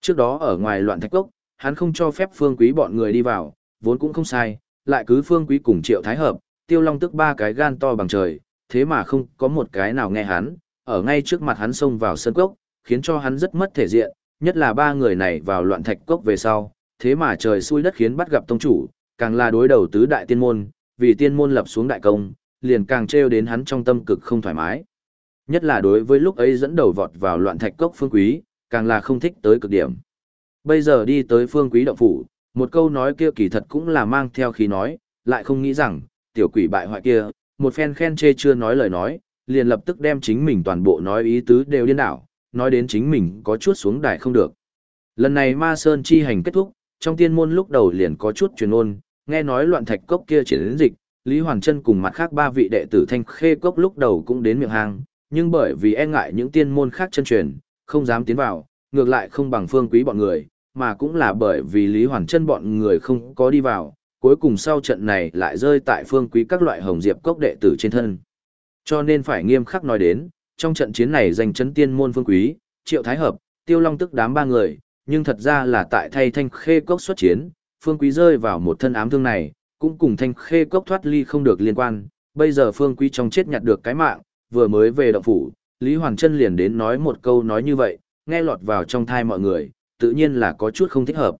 Speaker 1: Trước đó ở ngoài loạn thạch cốc, hắn không cho phép Phương Quý bọn người đi vào, vốn cũng không sai, lại cứ Phương Quý cùng Triệu Thái Hợp, Tiêu Long tức ba cái gan to bằng trời, thế mà không có một cái nào nghe hắn, ở ngay trước mặt hắn xông vào sân cốc, khiến cho hắn rất mất thể diện, nhất là ba người này vào loạn thạch cốc về sau, thế mà trời xui đất khiến bắt gặp tông chủ, càng là đối đầu tứ đại tiên môn, vì tiên môn lập xuống đại công, liền càng trêu đến hắn trong tâm cực không thoải mái. Nhất là đối với lúc ấy dẫn đầu vọt vào loạn thạch cốc phương quý, càng là không thích tới cực điểm. Bây giờ đi tới phương quý động phủ, một câu nói kia kỳ thật cũng là mang theo khí nói, lại không nghĩ rằng, tiểu quỷ bại hoại kia, một phen khen chê chưa nói lời nói, liền lập tức đem chính mình toàn bộ nói ý tứ đều điên đảo, nói đến chính mình có chút xuống đài không được. Lần này ma sơn chi hành kết thúc, trong tiên môn lúc đầu liền có chút truyền ôn, nghe nói loạn thạch cốc kia chỉ đến dịch, Lý Hoàng Trân cùng mặt khác ba vị đệ tử thanh khê cốc lúc đầu cũng đến miệng hang, nhưng bởi vì e ngại những tiên môn khác chân truyền, không dám tiến vào, ngược lại không bằng phương quý bọn người, mà cũng là bởi vì Lý Hoàng Trân bọn người không có đi vào, cuối cùng sau trận này lại rơi tại phương quý các loại hồng diệp cốc đệ tử trên thân. Cho nên phải nghiêm khắc nói đến, trong trận chiến này giành chấn tiên môn phương quý, triệu thái hợp, tiêu long tức đám ba người, nhưng thật ra là tại thay thanh khê cốc xuất chiến, phương quý rơi vào một thân ám thương này, cũng cùng thanh khê cốc thoát ly không được liên quan, bây giờ phương quý trong chết nhặt được cái mạng, vừa mới về động phủ, Lý Hoàng Trân liền đến nói một câu nói như vậy, nghe lọt vào trong thai mọi người, tự nhiên là có chút không thích hợp.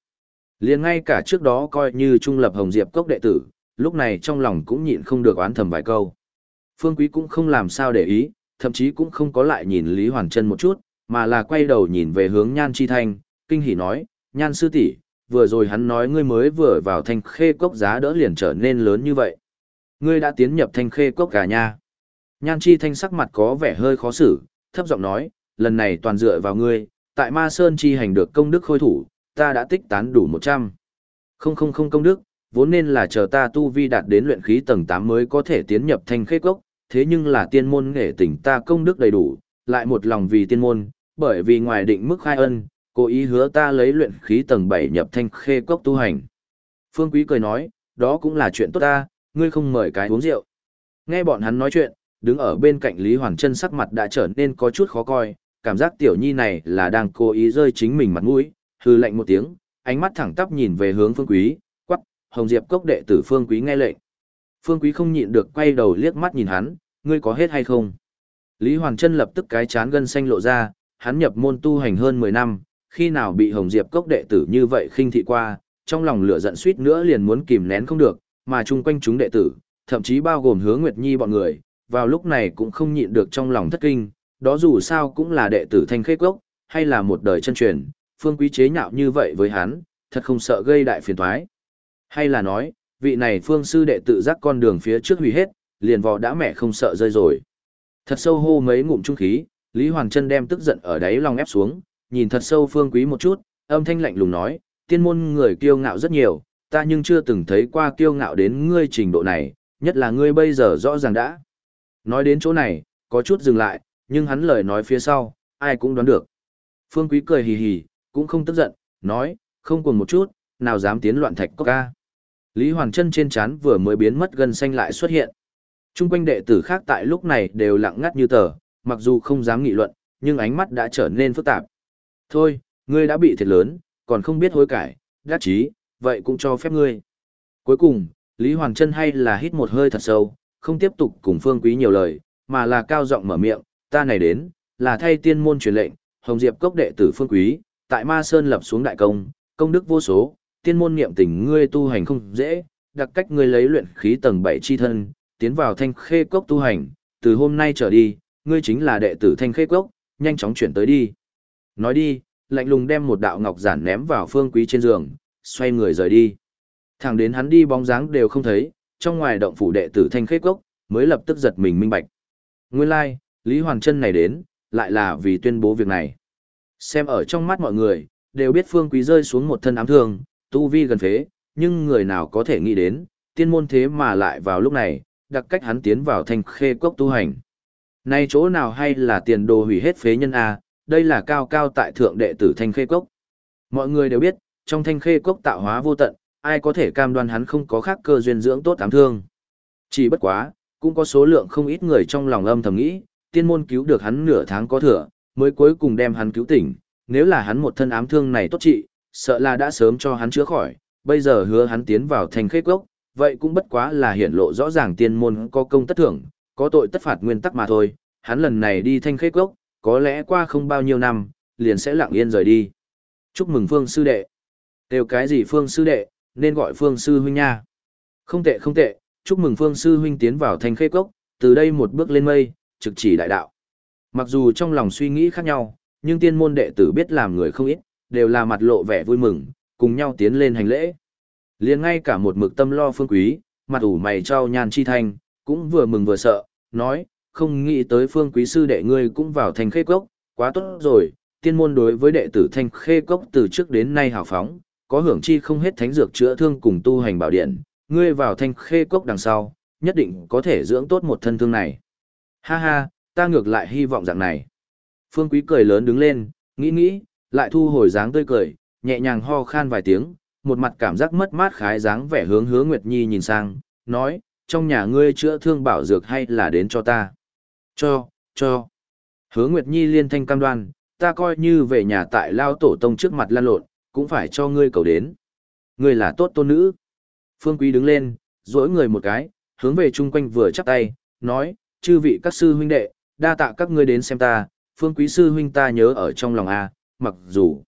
Speaker 1: Liền ngay cả trước đó coi như trung lập Hồng Diệp cốc đệ tử, lúc này trong lòng cũng nhịn không được oán thầm vài câu. Phương Quý cũng không làm sao để ý, thậm chí cũng không có lại nhìn Lý Hoàng Trân một chút, mà là quay đầu nhìn về hướng Nhan Chi Thanh, kinh hỉ nói, Nhan sư tỷ, vừa rồi hắn nói ngươi mới vừa vào thanh khê cốc giá đỡ liền trở nên lớn như vậy. Ngươi đã tiến nhập thanh khê cốc cả nha. Nhan Chi Thanh sắc mặt có vẻ hơi khó xử, thấp giọng nói, lần này toàn dựa vào ngươi, tại Ma Sơn chi hành được công đức khôi thủ, ta đã tích tán đủ 100. Không không không công đức, vốn nên là chờ ta tu vi đạt đến luyện khí tầng 8 mới có thể tiến nhập thanh khê cốc, thế nhưng là tiên môn nghệ tỉnh ta công đức đầy đủ, lại một lòng vì tiên môn, bởi vì ngoài định mức khai ân, cố ý hứa ta lấy luyện khí tầng 7 nhập thanh khê cốc tu hành. Phương Quý cười nói, đó cũng là chuyện tốt ta, ngươi không mời cái uống rượu. Nghe bọn hắn nói chuyện, đứng ở bên cạnh Lý Hoàng Trân sắc mặt đã trở nên có chút khó coi, cảm giác tiểu nhi này là đang cố ý rơi chính mình mặt mũi, hư lệnh một tiếng, ánh mắt thẳng tắp nhìn về hướng Phương Quý, quắc, Hồng Diệp cốc đệ tử Phương Quý nghe lệnh. Phương Quý không nhịn được quay đầu liếc mắt nhìn hắn, ngươi có hết hay không? Lý Hoàng Trân lập tức cái chán gân xanh lộ ra, hắn nhập môn tu hành hơn 10 năm, khi nào bị Hồng Diệp cốc đệ tử như vậy khinh thị qua, trong lòng lửa giận suýt nữa liền muốn kìm nén không được, mà chung quanh chúng đệ tử, thậm chí bao gồm Hứa Nguyệt Nhi bọn người, vào lúc này cũng không nhịn được trong lòng thất kinh, đó dù sao cũng là đệ tử thanh khê cốc, hay là một đời chân truyền, phương quý chế nhạo như vậy với hắn, thật không sợ gây đại phiền toái. Hay là nói, vị này phương sư đệ tự giác con đường phía trước hủy hết, liền vò đã mẹ không sợ rơi rồi. Thật sâu hô mấy ngụm trung khí, Lý Hoàng Trân đem tức giận ở đáy lòng ép xuống, nhìn thật sâu Phương Quý một chút, âm thanh lạnh lùng nói, tiên môn người kiêu ngạo rất nhiều, ta nhưng chưa từng thấy qua kiêu ngạo đến ngươi trình độ này, nhất là ngươi bây giờ rõ ràng đã. Nói đến chỗ này, có chút dừng lại, nhưng hắn lời nói phía sau, ai cũng đoán được. Phương Quý cười hì hì, cũng không tức giận, nói, không cùng một chút, nào dám tiến loạn thạch cốc ca. Lý Hoàng Trân trên chán vừa mới biến mất gần xanh lại xuất hiện. Trung quanh đệ tử khác tại lúc này đều lặng ngắt như tờ, mặc dù không dám nghị luận, nhưng ánh mắt đã trở nên phức tạp. Thôi, ngươi đã bị thiệt lớn, còn không biết hối cải, đắc chí, vậy cũng cho phép ngươi. Cuối cùng, Lý Hoàng Trân hay là hít một hơi thật sâu, không tiếp tục cùng Phương Quý nhiều lời, mà là cao giọng mở miệng, ta này đến, là thay tiên môn truyền lệnh, Hồng Diệp cốc đệ tử Phương Quý, tại Ma Sơn lập xuống đại công, công đức vô số, tiên môn niệm tình ngươi tu hành không dễ, đặc cách ngươi lấy luyện khí tầng 7 chi thân, tiến vào thanh khê cốc tu hành, từ hôm nay trở đi, ngươi chính là đệ tử thanh khê cốc, nhanh chóng chuyển tới đi. Nói đi, lạnh lùng đem một đạo ngọc giản ném vào phương quý trên giường, xoay người rời đi. Thẳng đến hắn đi bóng dáng đều không thấy, trong ngoài động phủ đệ tử thanh khê cốc, mới lập tức giật mình minh bạch. Nguyên lai, like, Lý Hoàng Trân này đến, lại là vì tuyên bố việc này. Xem ở trong mắt mọi người, đều biết phương quý rơi xuống một thân ám thương, tu vi gần phế, nhưng người nào có thể nghĩ đến, tiên môn thế mà lại vào lúc này, đặc cách hắn tiến vào thanh khê cốc tu hành. Nay chỗ nào hay là tiền đồ hủy hết phế nhân A, đây là cao cao tại thượng đệ tử thanh khê cốc. Mọi người đều biết, trong thanh khê cốc tạo hóa vô tận, ai có thể cam đoan hắn không có khác cơ duyên dưỡng tốt ám thương. Chỉ bất quá, cũng có số lượng không ít người trong lòng âm thầm nghĩ, tiên môn cứu được hắn nửa tháng có thừa, mới cuối cùng đem hắn cứu tỉnh, nếu là hắn một thân ám thương này tốt trị, sợ là đã sớm cho hắn chữa khỏi, bây giờ hứa hắn tiến vào thanh khê cốc, vậy cũng bất quá là hiển lộ rõ ràng tiên môn có công tất thưởng, có tội tất phạt nguyên tắc mà thôi, hắn lần này đi thanh khế cốc, có lẽ qua không bao nhiêu năm, liền sẽ lặng yên rời đi. Chúc mừng Phương sư đệ. Đều cái gì Phương sư đệ, nên gọi Phương sư huynh nha. Không tệ không tệ, chúc mừng Phương sư huynh tiến vào thanh khế cốc, từ đây một bước lên mây, trực chỉ đại đạo. Mặc dù trong lòng suy nghĩ khác nhau, nhưng tiên môn đệ tử biết làm người không ít, đều là mặt lộ vẻ vui mừng, cùng nhau tiến lên hành lễ liền ngay cả một mực tâm lo phương quý, mặt ủ mày trao nhàn chi thanh, cũng vừa mừng vừa sợ, nói, không nghĩ tới phương quý sư đệ ngươi cũng vào thành khê cốc, quá tốt rồi, tiên môn đối với đệ tử thanh khê cốc từ trước đến nay hào phóng, có hưởng chi không hết thánh dược chữa thương cùng tu hành bảo điện, ngươi vào thanh khê cốc đằng sau, nhất định có thể dưỡng tốt một thân thương này. Ha ha, ta ngược lại hy vọng dạng này. Phương quý cười lớn đứng lên, nghĩ nghĩ, lại thu hồi dáng tươi cười, nhẹ nhàng ho khan vài tiếng, một mặt cảm giác mất mát khái dáng vẻ hướng hứa Nguyệt Nhi nhìn sang, nói, trong nhà ngươi chữa thương bảo dược hay là đến cho ta? Cho, cho. Hứa Nguyệt Nhi liên thanh cam đoan, ta coi như về nhà tại lao tổ tông trước mặt lan lộn, cũng phải cho ngươi cầu đến. Ngươi là tốt tôn nữ. Phương Quý đứng lên, duỗi người một cái, hướng về chung quanh vừa chắp tay, nói, chư vị các sư huynh đệ, đa tạ các ngươi đến xem ta, Phương Quý sư huynh ta nhớ ở trong lòng A, mặc dù,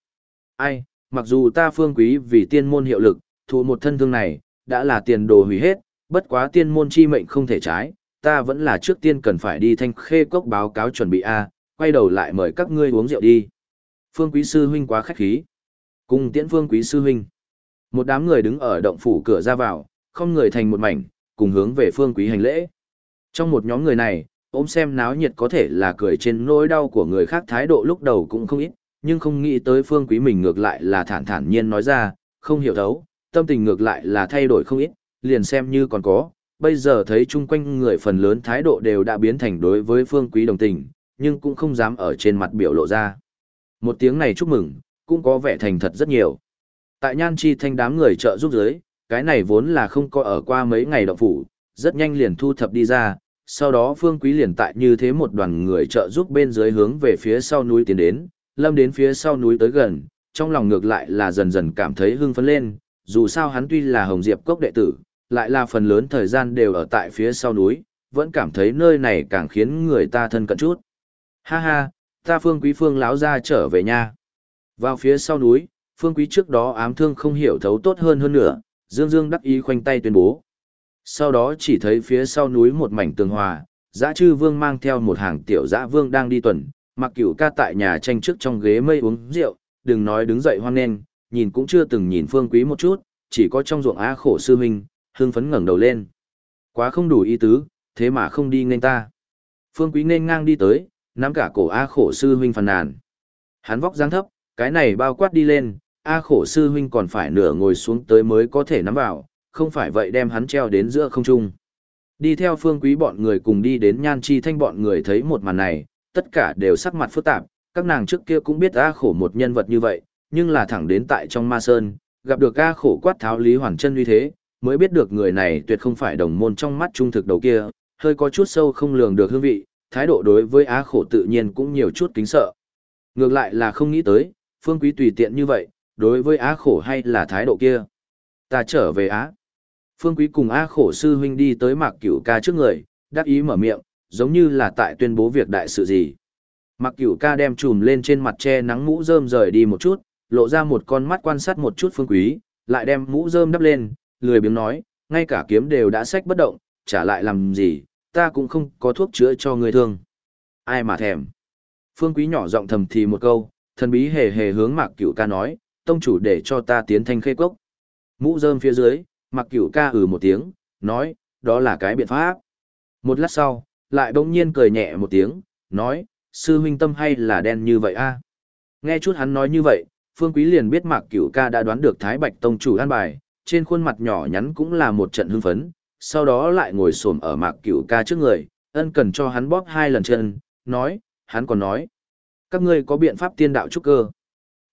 Speaker 1: ai, mặc dù ta phương quý vì tiên môn hiệu lực, thụ một thân thương này, đã là tiền đồ hủy hết, bất quá tiên môn chi mệnh không thể trái, ta vẫn là trước tiên cần phải đi thanh khê cốc báo cáo chuẩn bị A, quay đầu lại mời các ngươi uống rượu đi. Phương quý sư huynh quá khách khí. Cùng tiễn phương quý sư huynh. Một đám người đứng ở động phủ cửa ra vào, không người thành một mảnh, cùng hướng về phương quý hành lễ. Trong một nhóm người này, ôm xem náo nhiệt có thể là cười trên nỗi đau của người khác thái độ lúc đầu cũng không ít, nhưng không nghĩ tới phương quý mình ngược lại là thản thản nhiên nói ra, không hiểu thấu, tâm tình ngược lại là thay đổi không ít, liền xem như còn có, bây giờ thấy chung quanh người phần lớn thái độ đều đã biến thành đối với phương quý đồng tình, nhưng cũng không dám ở trên mặt biểu lộ ra. Một tiếng này chúc mừng, cũng có vẻ thành thật rất nhiều. Tại nhan chi thanh đám người trợ giúp giới, cái này vốn là không có ở qua mấy ngày động phủ, rất nhanh liền thu thập đi ra, sau đó phương quý liền tại như thế một đoàn người trợ giúp bên dưới hướng về phía sau núi tiến đến, lâm đến phía sau núi tới gần, trong lòng ngược lại là dần dần cảm thấy hưng phấn lên, dù sao hắn tuy là Hồng Diệp Cốc đệ tử, lại là phần lớn thời gian đều ở tại phía sau núi, vẫn cảm thấy nơi này càng khiến người ta thân cận chút. Ha ha, ta phương quý phương láo ra trở về nha. Vào phía sau núi, phương quý trước đó ám thương không hiểu thấu tốt hơn hơn nữa, dương dương đắc ý khoanh tay tuyên bố. Sau đó chỉ thấy phía sau núi một mảnh tường hòa, dã chư vương mang theo một hàng tiểu dã vương đang đi tuần, Mặc cửu ca tại nhà tranh trước trong ghế mây uống rượu, đừng nói đứng dậy hoan nghênh, nhìn cũng chưa từng nhìn phương quý một chút, chỉ có trong ruộng á khổ sư huynh, hưng phấn ngẩng đầu lên. Quá không đủ ý tứ, thế mà không đi nghênh ta. Phương quý nên ngang đi tới, nắm cả cổ A khổ sư huynh phàn nàn. Hắn vóc dáng thấp, cái này bao quát đi lên, A khổ sư huynh còn phải nửa ngồi xuống tới mới có thể nắm vào, không phải vậy đem hắn treo đến giữa không trung. Đi theo phương quý bọn người cùng đi đến nhan chi thanh bọn người thấy một màn này, tất cả đều sắc mặt phức tạp, các nàng trước kia cũng biết A khổ một nhân vật như vậy, nhưng là thẳng đến tại trong ma sơn, gặp được A khổ quát tháo lý hoàn chân như thế, mới biết được người này tuyệt không phải đồng môn trong mắt trung thực đầu kia, hơi có chút sâu không lường được hương vị, thái độ đối với á khổ tự nhiên cũng nhiều chút kính sợ. Ngược lại là không nghĩ tới, phương quý tùy tiện như vậy, đối với á khổ hay là thái độ kia. Ta trở về Á. Phương quý cùng á khổ sư huynh đi tới mạc cửu ca trước người, đáp ý mở miệng, giống như là tại tuyên bố việc đại sự gì. Mạc cửu ca đem chùm lên trên mặt che nắng mũ rơm rời đi một chút, lộ ra một con mắt quan sát một chút phương quý, lại đem mũ rơm đắp lên, lười biếng nói, ngay cả kiếm đều đã sách bất động, trả lại làm gì, ta cũng không có thuốc chữa cho người thương. Ai mà thèm. Phương quý nhỏ giọng thầm thì một câu, thần bí hề hề hướng mạc cửu ca nói, tông chủ để cho ta tiến thanh khê cốc. Mũ rơm phía dưới, mạc cửu ca ừ một tiếng, nói, đó là cái biện pháp. Một lát sau, lại bỗng nhiên cười nhẹ một tiếng, nói, sư huynh tâm hay là đen như vậy a Nghe chút hắn nói như vậy, Phương Quý liền biết Mạc Cửu ca đã đoán được Thái Bạch Tông chủ an bài, trên khuôn mặt nhỏ nhắn cũng là một trận hưng phấn, sau đó lại ngồi xổm ở Mạc Cửu ca trước người, ân cần cho hắn bóp hai lần chân, nói, hắn còn nói, các ngươi có biện pháp tiên đạo trúc cơ.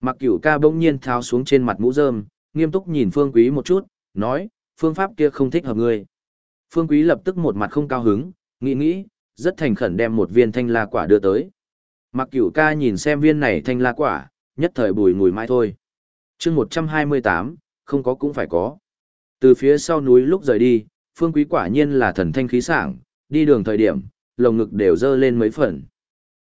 Speaker 1: Mạc Cửu ca bỗng nhiên tháo xuống trên mặt mũ rơm, nghiêm túc nhìn Phương Quý một chút, nói, phương pháp kia không thích hợp ngươi. Phương Quý lập tức một mặt không cao hứng, nghĩ nghĩ, rất thành khẩn đem một viên thanh la quả đưa tới. Mạc Cửu ca nhìn xem viên này thanh la quả, nhất thời bùi ngùi mãi thôi. chương 128, không có cũng phải có. Từ phía sau núi lúc rời đi, phương quý quả nhiên là thần thanh khí sảng, đi đường thời điểm, lồng ngực đều dơ lên mấy phần.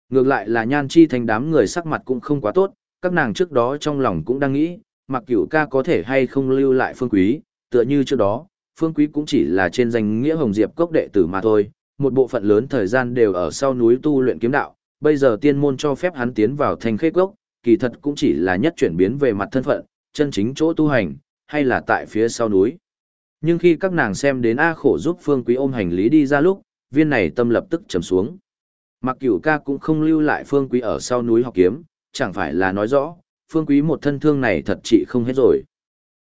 Speaker 1: Ngược lại là nhan chi thành đám người sắc mặt cũng không quá tốt, các nàng trước đó trong lòng cũng đang nghĩ, mặc cửu ca có thể hay không lưu lại phương quý, tựa như trước đó, phương quý cũng chỉ là trên danh nghĩa hồng diệp cốc đệ tử mà thôi, một bộ phận lớn thời gian đều ở sau núi tu luyện kiếm đạo, bây giờ tiên môn cho phép hắn tiến vào thành khê cốc, kỳ thật cũng chỉ là nhất chuyển biến về mặt thân phận, chân chính chỗ tu hành, hay là tại phía sau núi. Nhưng khi các nàng xem đến A khổ giúp Phương Quý ôm hành lý đi ra lúc, viên này tâm lập tức trầm xuống. Mặc cửu ca cũng không lưu lại Phương Quý ở sau núi học kiếm, chẳng phải là nói rõ, Phương Quý một thân thương này thật trị không hết rồi.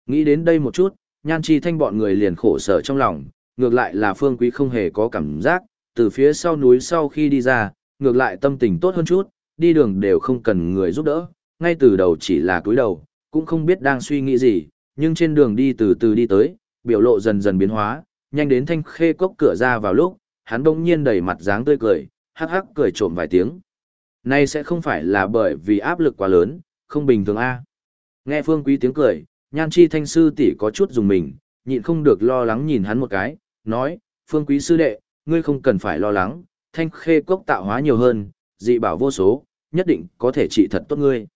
Speaker 1: Nghĩ đến đây một chút, nhan chi thanh bọn người liền khổ sở trong lòng, ngược lại là Phương Quý không hề có cảm giác, từ phía sau núi sau khi đi ra, ngược lại tâm tình tốt hơn chút, đi đường đều không cần người giúp đỡ, ngay từ đầu chỉ là cúi đầu, cũng không biết đang suy nghĩ gì, nhưng trên đường đi từ từ đi tới, biểu lộ dần dần biến hóa, nhanh đến thanh khê cốc cửa ra vào lúc, hắn bỗng nhiên đầy mặt dáng tươi cười, hắc hắc cười trộm vài tiếng. Nay sẽ không phải là bởi vì áp lực quá lớn, không bình thường a. Nghe Phương Quý tiếng cười, Nhan Chi Thanh sư tỷ có chút dùng mình, nhịn không được lo lắng nhìn hắn một cái, nói: "Phương Quý sư đệ, ngươi không cần phải lo lắng, Thanh Khê cốc tạo hóa nhiều hơn, dị bảo vô số, nhất định có thể trị thật tốt ngươi.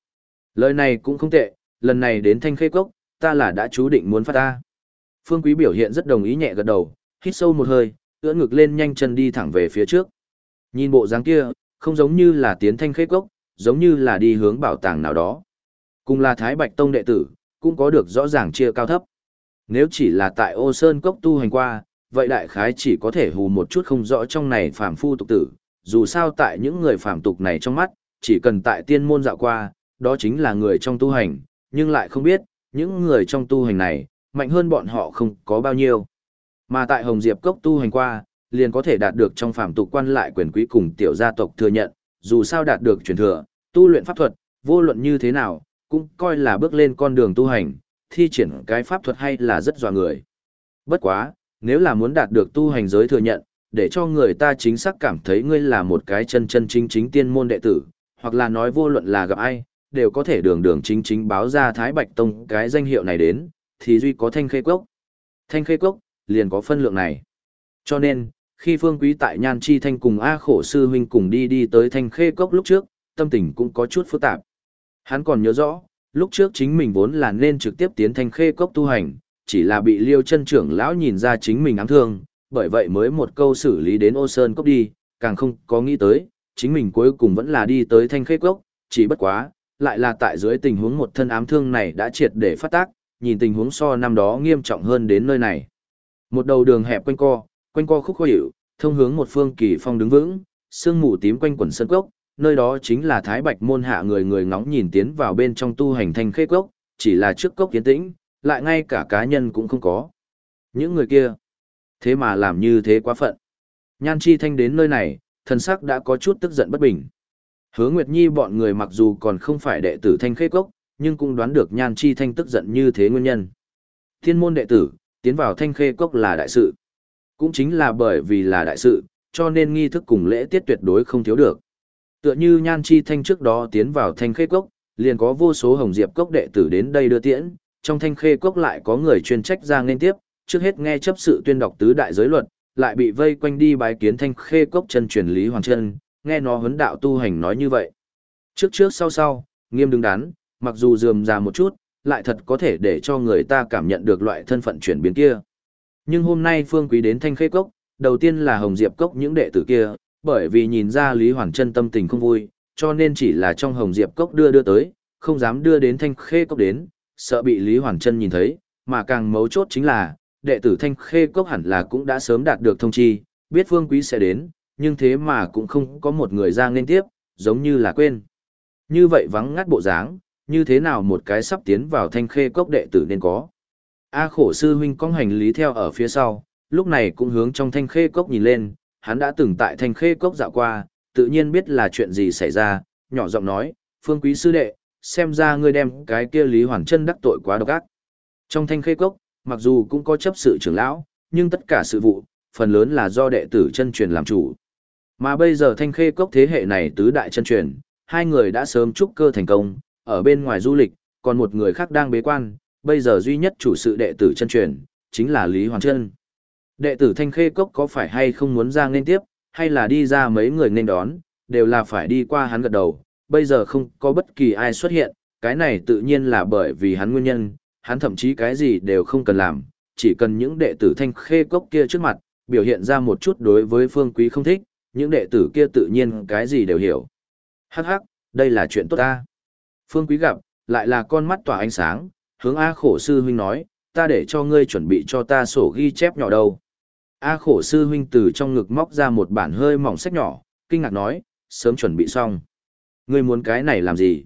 Speaker 1: Lời này cũng không tệ, lần này đến thanh khê cốc, ta là đã chú định muốn phát ta. Phương Quý biểu hiện rất đồng ý nhẹ gật đầu, hít sâu một hơi, ưỡn ngực lên nhanh chân đi thẳng về phía trước. Nhìn bộ dáng kia, không giống như là tiến thanh khế cốc, giống như là đi hướng bảo tàng nào đó. Cùng là Thái Bạch Tông đệ tử, cũng có được rõ ràng chia cao thấp. Nếu chỉ là tại ô sơn cốc tu hành qua, vậy đại khái chỉ có thể hù một chút không rõ trong này phàm phu tục tử, dù sao tại những người phàm tục này trong mắt, chỉ cần tại tiên môn dạo qua, đó chính là người trong tu hành, nhưng lại không biết, những người trong tu hành này, mạnh hơn bọn họ không có bao nhiêu. Mà tại Hồng Diệp Cốc tu hành qua, liền có thể đạt được trong phạm tục quan lại quyền quý cùng tiểu gia tộc thừa nhận, dù sao đạt được truyền thừa, tu luyện pháp thuật, vô luận như thế nào, cũng coi là bước lên con đường tu hành, thi triển cái pháp thuật hay là rất dò người. Bất quá, nếu là muốn đạt được tu hành giới thừa nhận, để cho người ta chính xác cảm thấy ngươi là một cái chân chân chính chính tiên môn đệ tử, hoặc là nói vô luận là gặp ai, đều có thể đường đường chính chính báo ra Thái Bạch Tông cái danh hiệu này đến, thì duy có thanh khê cốc. Thanh khê cốc, liền có phân lượng này. Cho nên, khi Phương Quý tại Nhan Chi Thanh cùng A khổ sư huynh cùng đi đi tới thanh khê cốc lúc trước, tâm tình cũng có chút phức tạp. Hắn còn nhớ rõ, lúc trước chính mình vốn là nên trực tiếp tiến thanh khê cốc tu hành, chỉ là bị liêu chân trưởng lão nhìn ra chính mình ám thương, bởi vậy mới một câu xử lý đến ô sơn cốc đi, càng không có nghĩ tới, chính mình cuối cùng vẫn là đi tới thanh khê cốc, chỉ bất quá, lại là tại dưới tình huống một thân ám thương này đã triệt để phát tác, nhìn tình huống so năm đó nghiêm trọng hơn đến nơi này. Một đầu đường hẹp quanh co, quanh co khúc khó hiểu, thông hướng một phương kỳ phong đứng vững, sương mù tím quanh quần sân cốc, nơi đó chính là Thái Bạch môn hạ người người ngóng nhìn tiến vào bên trong tu hành thanh khê cốc, chỉ là trước cốc kiến tĩnh, lại ngay cả cá nhân cũng không có. Những người kia, thế mà làm như thế quá phận. Nhan Chi Thanh đến nơi này, thần sắc đã có chút tức giận bất bình. Hứa Nguyệt Nhi bọn người mặc dù còn không phải đệ tử thanh khê cốc, nhưng cũng đoán được Nhan Chi Thanh tức giận như thế nguyên nhân. Thiên môn đệ tử, tiến vào thanh khê cốc là đại sự. Cũng chính là bởi vì là đại sự, cho nên nghi thức cùng lễ tiết tuyệt đối không thiếu được. Tựa như Nhan Chi Thanh trước đó tiến vào thanh khê cốc, liền có vô số hồng diệp cốc đệ tử đến đây đưa tiễn, trong thanh khê cốc lại có người chuyên trách ra nên tiếp, trước hết nghe chấp sự tuyên đọc tứ đại giới luật, lại bị vây quanh đi bái kiến thanh khê cốc chân truyền lý hoàng chân, nghe nó huấn đạo tu hành nói như vậy. Trước trước sau sau, nghiêm đứng đắn, mặc dù dườm già một chút, lại thật có thể để cho người ta cảm nhận được loại thân phận chuyển biến kia. Nhưng hôm nay Phương Quý đến Thanh Khê Cốc, đầu tiên là Hồng Diệp Cốc những đệ tử kia, bởi vì nhìn ra Lý Hoàng Trân tâm tình không vui, cho nên chỉ là trong Hồng Diệp Cốc đưa đưa tới, không dám đưa đến Thanh Khê Cốc đến, sợ bị Lý Hoàng Trân nhìn thấy, mà càng mấu chốt chính là, đệ tử Thanh Khê Cốc hẳn là cũng đã sớm đạt được thông chi, biết Phương Quý sẽ đến, nhưng thế mà cũng không có một người ra nên tiếp, giống như là quên. Như vậy vắng ngắt bộ dáng, như thế nào một cái sắp tiến vào Thanh Khê Cốc đệ tử nên có. A khổ sư huynh cong hành lý theo ở phía sau, lúc này cũng hướng trong thanh khê cốc nhìn lên, hắn đã từng tại thanh khê cốc dạo qua, tự nhiên biết là chuyện gì xảy ra, nhỏ giọng nói, phương quý sư đệ, xem ra ngươi đem cái kia Lý Hoàn chân đắc tội quá độc ác. Trong thanh khê cốc, mặc dù cũng có chấp sự trưởng lão, nhưng tất cả sự vụ, phần lớn là do đệ tử chân truyền làm chủ. Mà bây giờ thanh khê cốc thế hệ này tứ đại chân truyền, hai người đã sớm trúc cơ thành công, ở bên ngoài du lịch, còn một người khác đang bế quan, bây giờ duy nhất chủ sự đệ tử chân truyền, chính là Lý Hoàng Trân. Đệ tử Thanh Khê Cốc có phải hay không muốn ra nên tiếp, hay là đi ra mấy người nên đón, đều là phải đi qua hắn gật đầu, bây giờ không có bất kỳ ai xuất hiện, cái này tự nhiên là bởi vì hắn nguyên nhân, hắn thậm chí cái gì đều không cần làm, chỉ cần những đệ tử Thanh Khê Cốc kia trước mặt, biểu hiện ra một chút đối với Phương Quý không thích, những đệ tử kia tự nhiên cái gì đều hiểu. Hắc hắc, đây là chuyện tốt ta. Phương Quý gặp, lại là con mắt tỏa ánh sáng, hướng A khổ sư huynh nói, ta để cho ngươi chuẩn bị cho ta sổ ghi chép nhỏ đâu. A khổ sư huynh từ trong ngực móc ra một bản hơi mỏng sách nhỏ, kinh ngạc nói, sớm chuẩn bị xong. Ngươi muốn cái này làm gì?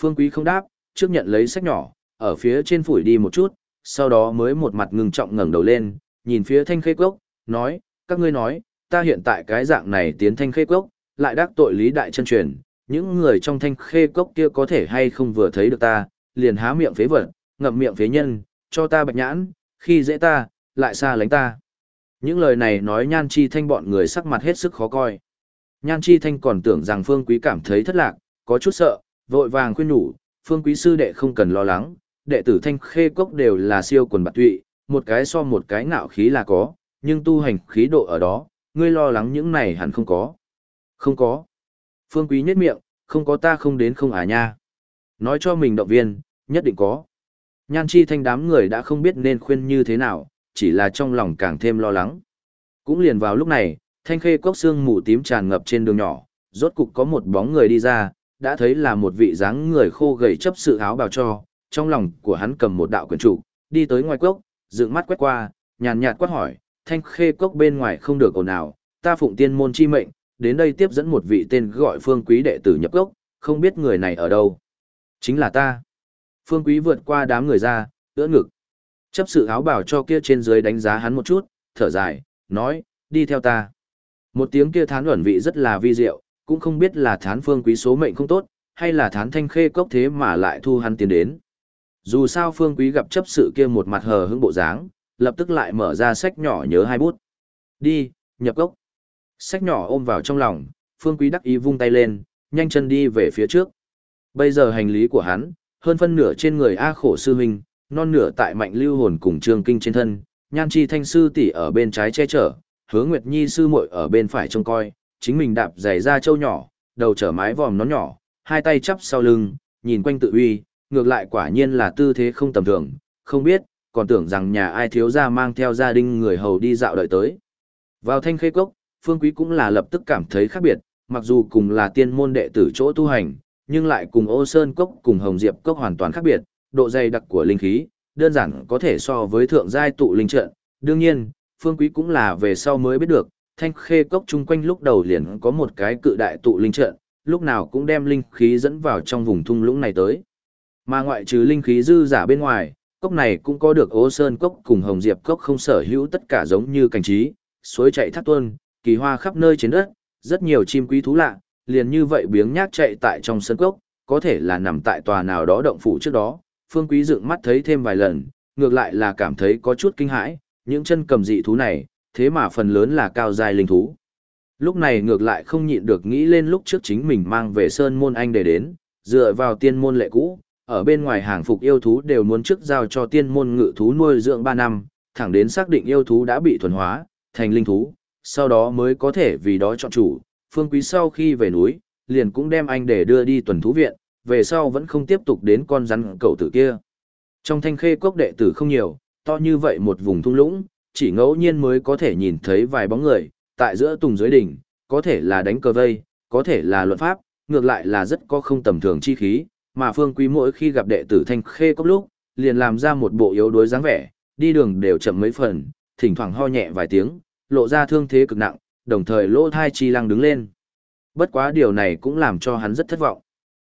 Speaker 1: Phương Quý không đáp, trước nhận lấy sách nhỏ, ở phía trên phủi đi một chút, sau đó mới một mặt ngừng trọng ngẩng đầu lên, nhìn phía thanh khê cốc, nói, các ngươi nói, ta hiện tại cái dạng này tiến thanh khê cốc, lại đắc tội lý đại chân truyền, những người trong thanh khê cốc kia có thể hay không vừa thấy được ta, liền há miệng phế vật, ngậm miệng phế nhân, cho ta bạch nhãn, khi dễ ta, lại xa lánh ta. Những lời này nói Nhan Chi Thanh bọn người sắc mặt hết sức khó coi. Nhan Chi Thanh còn tưởng rằng Phương Quý cảm thấy thất lạc, có chút sợ, vội vàng khuyên nhủ, Phương Quý sư đệ không cần lo lắng, đệ tử Thanh Khê Cốc đều là siêu quần bạc tụy, một cái so một cái ngạo khí là có, nhưng tu hành khí độ ở đó, ngươi lo lắng những này hẳn không có. Không có. Phương Quý nhếch miệng, không có ta không đến không à nha. Nói cho mình động viên, nhất định có. Nhan chi thanh đám người đã không biết nên khuyên như thế nào, chỉ là trong lòng càng thêm lo lắng. Cũng liền vào lúc này, thanh khê cốc xương mù tím tràn ngập trên đường nhỏ, rốt cục có một bóng người đi ra, đã thấy là một vị dáng người khô gầy chấp sự áo bào cho, trong lòng của hắn cầm một đạo quyển trụ, đi tới ngoài cốc, dựng mắt quét qua, nhàn nhạt quát hỏi, thanh khê cốc bên ngoài không được ồn nào, ta phụng tiên môn chi mệnh, đến đây tiếp dẫn một vị tên gọi phương quý đệ tử nhập cốc, không biết người này ở đâu. Chính là ta. Phương Quý vượt qua đám người ra, ưỡn ngực. Chấp sự áo bảo cho kia trên dưới đánh giá hắn một chút, thở dài, nói, đi theo ta. Một tiếng kia thán ẩn vị rất là vi diệu, cũng không biết là thán Phương Quý số mệnh không tốt, hay là thán thanh khê cốc thế mà lại thu hắn tiền đến. Dù sao Phương Quý gặp chấp sự kia một mặt hờ hững bộ dáng, lập tức lại mở ra sách nhỏ nhớ hai bút. Đi, nhập gốc Sách nhỏ ôm vào trong lòng, Phương Quý đắc ý vung tay lên, nhanh chân đi về phía trước. Bây giờ hành lý của hắn, hơn phân nửa trên người A khổ sư huynh, non nửa tại mạnh lưu hồn cùng trương kinh trên thân, nhan chi thanh sư tỷ ở bên trái che chở, hứa nguyệt nhi sư muội ở bên phải trông coi, chính mình đạp giày ra châu nhỏ, đầu trở mái vòm nó nhỏ, hai tay chắp sau lưng, nhìn quanh tự uy, ngược lại quả nhiên là tư thế không tầm thường, không biết, còn tưởng rằng nhà ai thiếu gia mang theo gia đình người hầu đi dạo đợi tới. Vào thanh khê cốc, phương quý cũng là lập tức cảm thấy khác biệt, mặc dù cùng là tiên môn đệ tử chỗ tu hành, nhưng lại cùng ô sơn cốc cùng hồng diệp cốc hoàn toàn khác biệt, độ dày đặc của linh khí, đơn giản có thể so với thượng giai tụ linh trận. Đương nhiên, phương quý cũng là về sau mới biết được, thanh khê cốc chung quanh lúc đầu liền có một cái cự đại tụ linh trận, lúc nào cũng đem linh khí dẫn vào trong vùng thung lũng này tới. Mà ngoại trừ linh khí dư giả bên ngoài, cốc này cũng có được ố sơn cốc cùng hồng diệp cốc không sở hữu tất cả giống như cảnh trí, suối chạy thác tuôn, kỳ hoa khắp nơi trên đất, rất nhiều chim quý thú lạ, liền như vậy biếng nhác chạy tại trong sân cốc, có thể là nằm tại tòa nào đó động phủ trước đó, phương quý dựng mắt thấy thêm vài lần, ngược lại là cảm thấy có chút kinh hãi, những chân cầm dị thú này, thế mà phần lớn là cao dài linh thú. Lúc này ngược lại không nhịn được nghĩ lên lúc trước chính mình mang về sơn môn anh để đến, dựa vào tiên môn lệ cũ, ở bên ngoài hàng phục yêu thú đều muốn trước giao cho tiên môn ngự thú nuôi dưỡng 3 năm, thẳng đến xác định yêu thú đã bị thuần hóa, thành linh thú, sau đó mới có thể vì đó chọn chủ. Phương Quý sau khi về núi, liền cũng đem anh để đưa đi tuần thú viện, về sau vẫn không tiếp tục đến con rắn cậu tử kia. Trong thanh khê cốc đệ tử không nhiều, to như vậy một vùng thung lũng, chỉ ngẫu nhiên mới có thể nhìn thấy vài bóng người, tại giữa tùng dưới đỉnh, có thể là đánh cờ vây, có thể là luận pháp, ngược lại là rất có không tầm thường chi khí, mà Phương Quý mỗi khi gặp đệ tử thanh khê cốc lúc, liền làm ra một bộ yếu đuối dáng vẻ, đi đường đều chậm mấy phần, thỉnh thoảng ho nhẹ vài tiếng, lộ ra thương thế cực nặng, đồng thời lỗ thai chi lăng đứng lên. Bất quá điều này cũng làm cho hắn rất thất vọng.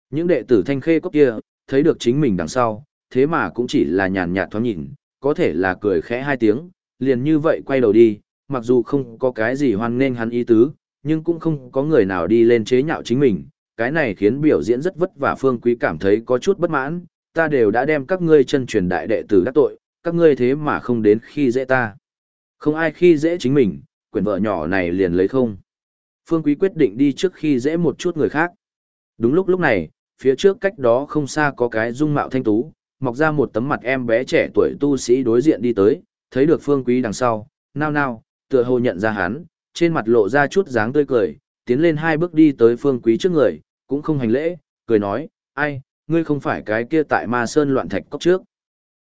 Speaker 1: Những đệ tử thanh khê cốc kia, thấy được chính mình đằng sau, thế mà cũng chỉ là nhàn nhạt thoáng nhìn, có thể là cười khẽ hai tiếng, liền như vậy quay đầu đi, mặc dù không có cái gì hoan nghênh hắn ý tứ, nhưng cũng không có người nào đi lên chế nhạo chính mình, cái này khiến biểu diễn rất vất vả phương quý cảm thấy có chút bất mãn, ta đều đã đem các ngươi chân truyền đại đệ tử đắc tội, các ngươi thế mà không đến khi dễ ta. Không ai khi dễ chính mình, quyển vợ nhỏ này liền lấy không. Phương quý quyết định đi trước khi dễ một chút người khác. Đúng lúc lúc này, phía trước cách đó không xa có cái dung mạo thanh tú, mọc ra một tấm mặt em bé trẻ tuổi tu sĩ đối diện đi tới, thấy được phương quý đằng sau, nao nao, tựa hồ nhận ra hắn, trên mặt lộ ra chút dáng tươi cười, tiến lên hai bước đi tới phương quý trước người, cũng không hành lễ, cười nói, ai, ngươi không phải cái kia tại ma sơn loạn thạch cốc trước.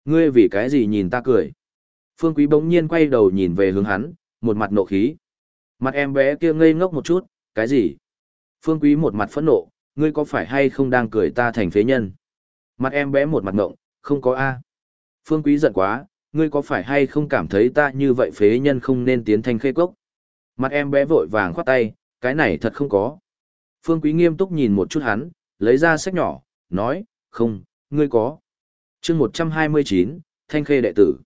Speaker 1: Ngươi vì cái gì nhìn ta cười. Phương quý bỗng nhiên quay đầu nhìn về hướng hắn, một mặt nộ khí. Mặt em bé kia ngây ngốc một chút, cái gì? Phương quý một mặt phẫn nộ, ngươi có phải hay không đang cười ta thành phế nhân? Mặt em bé một mặt ngộng, không có A. Phương quý giận quá, ngươi có phải hay không cảm thấy ta như vậy phế nhân không nên tiến thành khê cốc? Mặt em bé vội vàng khoát tay, cái này thật không có. Phương Quý nghiêm túc nhìn một chút hắn, lấy ra sách nhỏ, nói, không, ngươi có. chương 129, Thanh Khê đệ tử.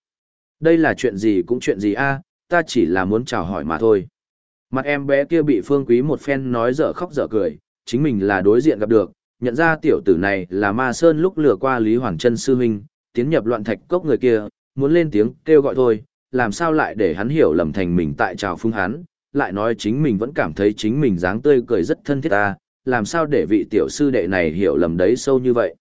Speaker 1: Đây là chuyện gì cũng chuyện gì a ta chỉ là muốn chào hỏi mà thôi. Mặt em bé kia bị Phương Quý một phen nói dở khóc dở cười, chính mình là đối diện gặp được, nhận ra tiểu tử này là Ma Sơn lúc lừa qua Lý Hoàng Trân sư minh, tiến nhập loạn thạch cốc người kia, muốn lên tiếng kêu gọi thôi, làm sao lại để hắn hiểu lầm thành mình tại chào phương hắn, lại nói chính mình vẫn cảm thấy chính mình dáng tươi cười rất thân thiết ta, làm sao để vị tiểu sư đệ này hiểu lầm đấy sâu như vậy.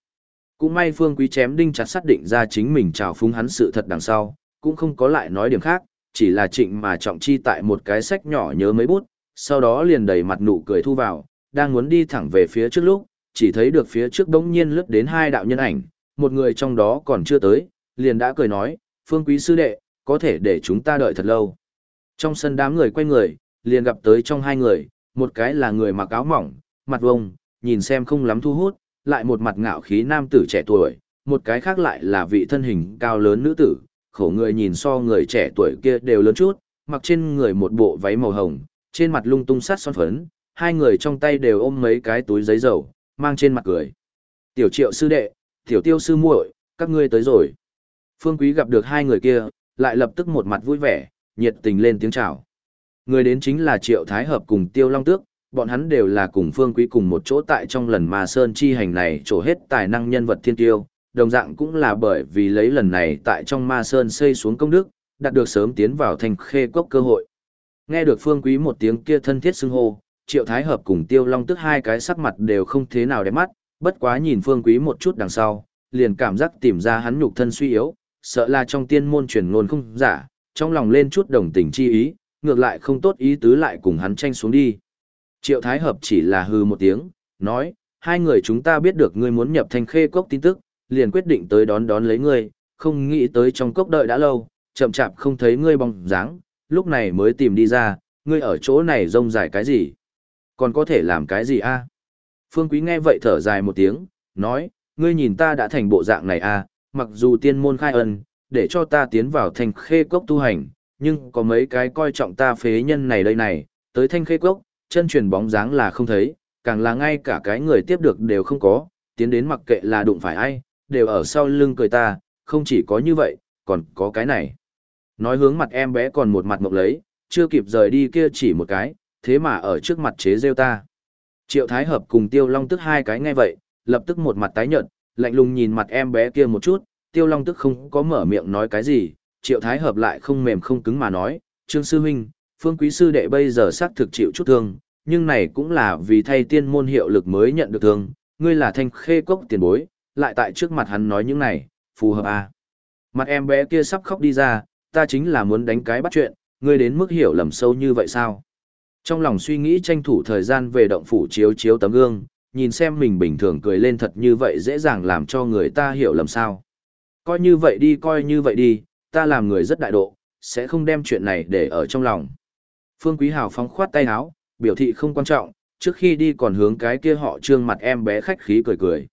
Speaker 1: Cũng may Phương Quý chém đinh chặt xác định ra chính mình trào phúng hắn sự thật đằng sau, cũng không có lại nói điểm khác, chỉ là trịnh mà trọng chi tại một cái sách nhỏ nhớ mấy bút, sau đó liền đầy mặt nụ cười thu vào, đang muốn đi thẳng về phía trước lúc, chỉ thấy được phía trước đống nhiên lướt đến hai đạo nhân ảnh, một người trong đó còn chưa tới, liền đã cười nói, Phương Quý sư đệ, có thể để chúng ta đợi thật lâu. Trong sân đám người quay người, liền gặp tới trong hai người, một cái là người mặc áo mỏng, mặt vông, nhìn xem không lắm thu hút, lại một mặt ngạo khí nam tử trẻ tuổi, một cái khác lại là vị thân hình cao lớn nữ tử, khổ người nhìn so người trẻ tuổi kia đều lớn chút, mặc trên người một bộ váy màu hồng, trên mặt lung tung sát son phấn, hai người trong tay đều ôm mấy cái túi giấy dầu, mang trên mặt cười. Tiểu triệu sư đệ, tiểu tiêu sư muội, các ngươi tới rồi. Phương Quý gặp được hai người kia, lại lập tức một mặt vui vẻ, nhiệt tình lên tiếng chào. Người đến chính là Triệu Thái Hợp cùng Tiêu Long Tước, bọn hắn đều là cùng Phương Quý cùng một chỗ tại trong lần Ma Sơn chi hành này trổ hết tài năng nhân vật thiên tiêu, đồng dạng cũng là bởi vì lấy lần này tại trong Ma Sơn xây xuống công đức, đạt được sớm tiến vào thành khê cốc cơ hội. Nghe được Phương Quý một tiếng kia thân thiết xưng hô, Triệu Thái Hợp cùng Tiêu Long Tước hai cái sắc mặt đều không thế nào đẹp mắt, bất quá nhìn Phương Quý một chút đằng sau, liền cảm giác tìm ra hắn nhục thân suy yếu, sợ là trong tiên môn truyền ngôn không giả, trong lòng lên chút đồng tình chi ý, ngược lại không tốt ý tứ lại cùng hắn tranh xuống đi. Triệu Thái Hợp chỉ là hư một tiếng, nói, hai người chúng ta biết được ngươi muốn nhập thành khê cốc tin tức, liền quyết định tới đón đón lấy ngươi, không nghĩ tới trong cốc đợi đã lâu, chậm chạp không thấy ngươi bóng dáng, lúc này mới tìm đi ra, ngươi ở chỗ này rông dài cái gì? Còn có thể làm cái gì a? Phương Quý nghe vậy thở dài một tiếng, nói, ngươi nhìn ta đã thành bộ dạng này a, mặc dù tiên môn khai ân, để cho ta tiến vào thanh khê cốc tu hành, nhưng có mấy cái coi trọng ta phế nhân này đây này, tới thanh khê cốc, chân truyền bóng dáng là không thấy, càng là ngay cả cái người tiếp được đều không có, tiến đến mặc kệ là đụng phải ai, đều ở sau lưng cười ta, không chỉ có như vậy, còn có cái này. Nói hướng mặt em bé còn một mặt mộng lấy, chưa kịp rời đi kia chỉ một cái, thế mà ở trước mặt chế rêu ta. Triệu Thái Hợp cùng Tiêu Long tức hai cái nghe vậy, lập tức một mặt tái nhợt, lạnh lùng nhìn mặt em bé kia một chút, Tiêu Long tức không có mở miệng nói cái gì, Triệu Thái Hợp lại không mềm không cứng mà nói, Trương Sư Huynh, Phương Quý Sư Đệ bây giờ xác thực chịu chút thương, nhưng này cũng là vì thay tiên môn hiệu lực mới nhận được thương, ngươi là thanh khê cốc tiền bối, lại tại trước mặt hắn nói những này, phù hợp à. Mặt em bé kia sắp khóc đi ra, ta chính là muốn đánh cái bắt chuyện, ngươi đến mức hiểu lầm sâu như vậy sao? Trong lòng suy nghĩ tranh thủ thời gian về động phủ chiếu chiếu tấm gương, nhìn xem mình bình thường cười lên thật như vậy dễ dàng làm cho người ta hiểu lầm sao. Coi như vậy đi coi như vậy đi, ta làm người rất đại độ, sẽ không đem chuyện này để ở trong lòng. Phương Quý Hào phóng khoát tay áo, biểu thị không quan trọng, trước khi đi còn hướng cái kia họ trương mặt em bé khách khí cười cười.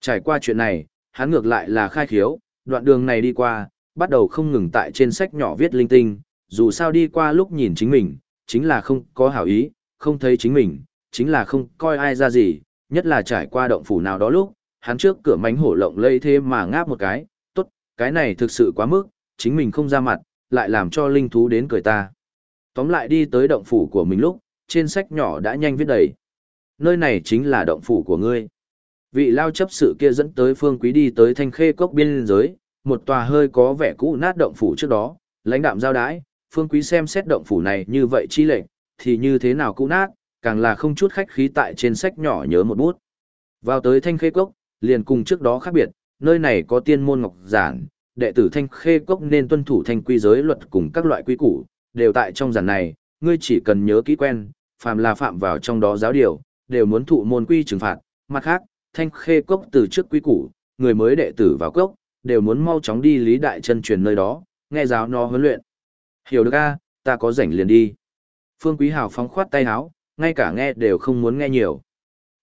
Speaker 1: Trải qua chuyện này, hắn ngược lại là khai khiếu, đoạn đường này đi qua, bắt đầu không ngừng tại trên sách nhỏ viết linh tinh, dù sao đi qua lúc nhìn chính mình, chính là không có hảo ý, không thấy chính mình, chính là không coi ai ra gì, nhất là trải qua động phủ nào đó lúc, hắn trước cửa mánh hổ lộng lây thế mà ngáp một cái, cái này thực sự quá mức, chính mình không ra mặt, lại làm cho linh thú đến cười ta. Tóm lại đi tới động phủ của mình lúc, trên sách nhỏ đã nhanh viết đầy. Nơi này chính là động phủ của ngươi. Vị lao chấp sự kia dẫn tới phương quý đi tới thanh khê cốc biên giới, một tòa hơi có vẻ cũ nát động phủ trước đó, lãnh đạm giao đái, phương quý xem xét động phủ này như vậy chi lệnh, thì như thế nào cũ nát, càng là không chút khách khí tại trên sách nhỏ nhớ một bút. Vào tới thanh khê cốc, liền cùng trước đó khác biệt, nơi này có tiên môn ngọc giản, đệ tử thanh khê cốc nên tuân thủ thanh quy giới luật cùng các loại quy củ, đều tại trong giản này, ngươi chỉ cần nhớ kỹ quen, phàm là phạm vào trong đó giáo điều, đều muốn thụ môn quy trừng phạt. Mặt khác, thanh khê cốc từ trước quy củ, người mới đệ tử vào cốc, đều muốn mau chóng đi lý đại chân truyền nơi đó, nghe giáo nó huấn luyện. Hiểu được a, ta có rảnh liền đi. Phương Quý Hào phóng khoát tay áo, ngay cả nghe đều không muốn nghe nhiều.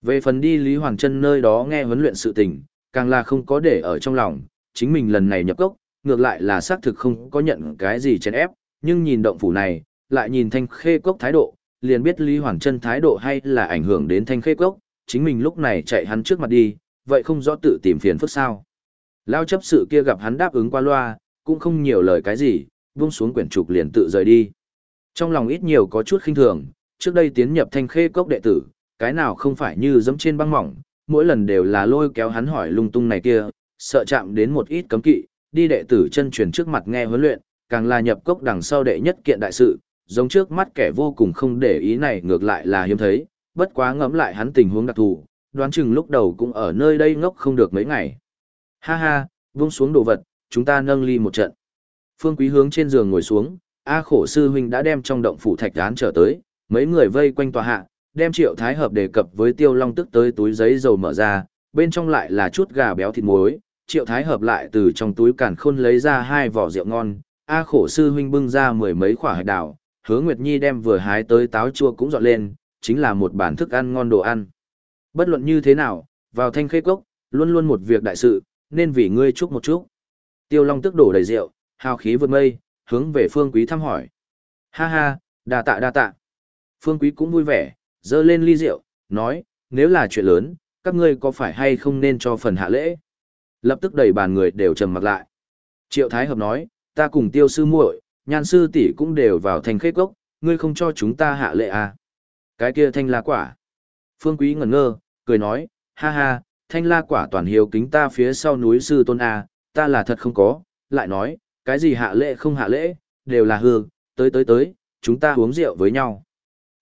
Speaker 1: Về phần đi Lý Hoàng Trân nơi đó nghe huấn luyện sự tình, càng là không có để ở trong lòng, chính mình lần này nhập cốc, ngược lại là xác thực không có nhận cái gì chèn ép, nhưng nhìn động phủ này, lại nhìn thanh khê cốc thái độ, liền biết Lý Hoàng Trân thái độ hay là ảnh hưởng đến thanh khê cốc, chính mình lúc này chạy hắn trước mặt đi, vậy không rõ tự tìm phiền phức sao. Lao chấp sự kia gặp hắn đáp ứng qua loa, cũng không nhiều lời cái gì, vung xuống quyển trục liền tự rời đi. Trong lòng ít nhiều có chút khinh thường, trước đây tiến nhập thanh khê cốc đệ tử, cái nào không phải như dẫm trên băng mỏng, mỗi lần đều là lôi kéo hắn hỏi lung tung này kia, sợ chạm đến một ít cấm kỵ, đi đệ tử chân truyền trước mặt nghe huấn luyện, càng là nhập cốc đằng sau đệ nhất kiện đại sự, giống trước mắt kẻ vô cùng không để ý này ngược lại là hiếm thấy, bất quá ngẫm lại hắn tình huống đặc thù, đoán chừng lúc đầu cũng ở nơi đây ngốc không được mấy ngày. Ha ha, vung xuống đồ vật, chúng ta nâng ly một trận. Phương Quý hướng trên giường ngồi xuống, A khổ sư huynh đã đem trong động phủ thạch án trở tới, mấy người vây quanh tòa hạ, đem triệu thái hợp đề cập với tiêu long tức tới túi giấy dầu mở ra, bên trong lại là chút gà béo thịt muối, triệu thái hợp lại từ trong túi càn khôn lấy ra hai vỏ rượu ngon, A khổ sư huynh bưng ra mười mấy quả hạch đảo hứa Nguyệt Nhi đem vừa hái tới táo chua cũng dọn lên, chính là một bản thức ăn ngon đồ ăn. Bất luận như thế nào, vào thanh khê cốc, luôn luôn một việc đại sự, nên vì ngươi chúc một chút. Tiêu Long tức đổ đầy rượu, hào khí vượt mây, hướng về Phương Quý thăm hỏi. Ha ha, đa tạ đa tạ. Phương Quý cũng vui vẻ, dơ lên ly rượu, nói, nếu là chuyện lớn, các ngươi có phải hay không nên cho phần hạ lễ? Lập tức đầy bàn người đều trầm mặt lại. Triệu Thái Hợp nói, ta cùng tiêu sư muội, nhan sư tỷ cũng đều vào thành khế cốc, ngươi không cho chúng ta hạ lễ à? Cái kia thanh la quả. Phương Quý ngẩn ngơ, cười nói, ha ha, thanh la quả toàn hiếu kính ta phía sau núi sư tôn à, ta là thật không có, lại nói, cái gì hạ lễ không hạ lễ, đều là hư, tới tới tới, chúng ta uống rượu với nhau.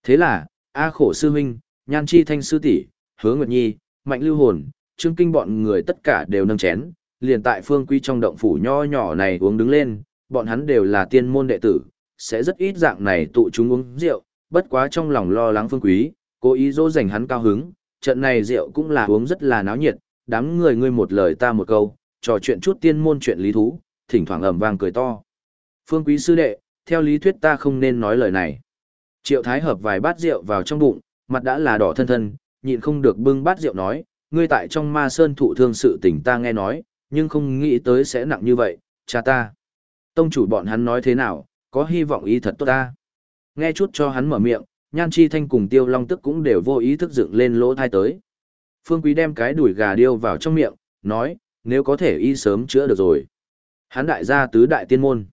Speaker 1: Thế là, A khổ sư huynh, nhan chi thanh sư tỷ, hứa nguyệt nhi, mạnh lưu hồn, trương kinh bọn người tất cả đều nâng chén, liền tại phương quy trong động phủ nho nhỏ này uống đứng lên, bọn hắn đều là tiên môn đệ tử, sẽ rất ít dạng này tụ chúng uống rượu, bất quá trong lòng lo lắng phương quý, cố ý dỗ dành hắn cao hứng, trận này rượu cũng là uống rất là náo nhiệt, đám người ngươi một lời ta một câu, trò chuyện chút tiên môn chuyện lý thú, thỉnh thoảng ầm vang cười to. Phương quý sư đệ, theo lý thuyết ta không nên nói lời này. Triệu Thái hợp vài bát rượu vào trong bụng, mặt đã là đỏ thân thân, nhịn không được bưng bát rượu nói, ngươi tại trong ma sơn thụ thương sự tình ta nghe nói, nhưng không nghĩ tới sẽ nặng như vậy, cha ta. Tông chủ bọn hắn nói thế nào, có hy vọng ý thật tốt ta. Nghe chút cho hắn mở miệng, Nhan Chi Thanh cùng Tiêu Long Tức cũng đều vô ý thức dựng lên lỗ thai tới. Phương Quý đem cái đuổi gà điêu vào trong miệng, nói, nếu có thể y sớm chữa được rồi. Hắn đại gia tứ đại tiên môn.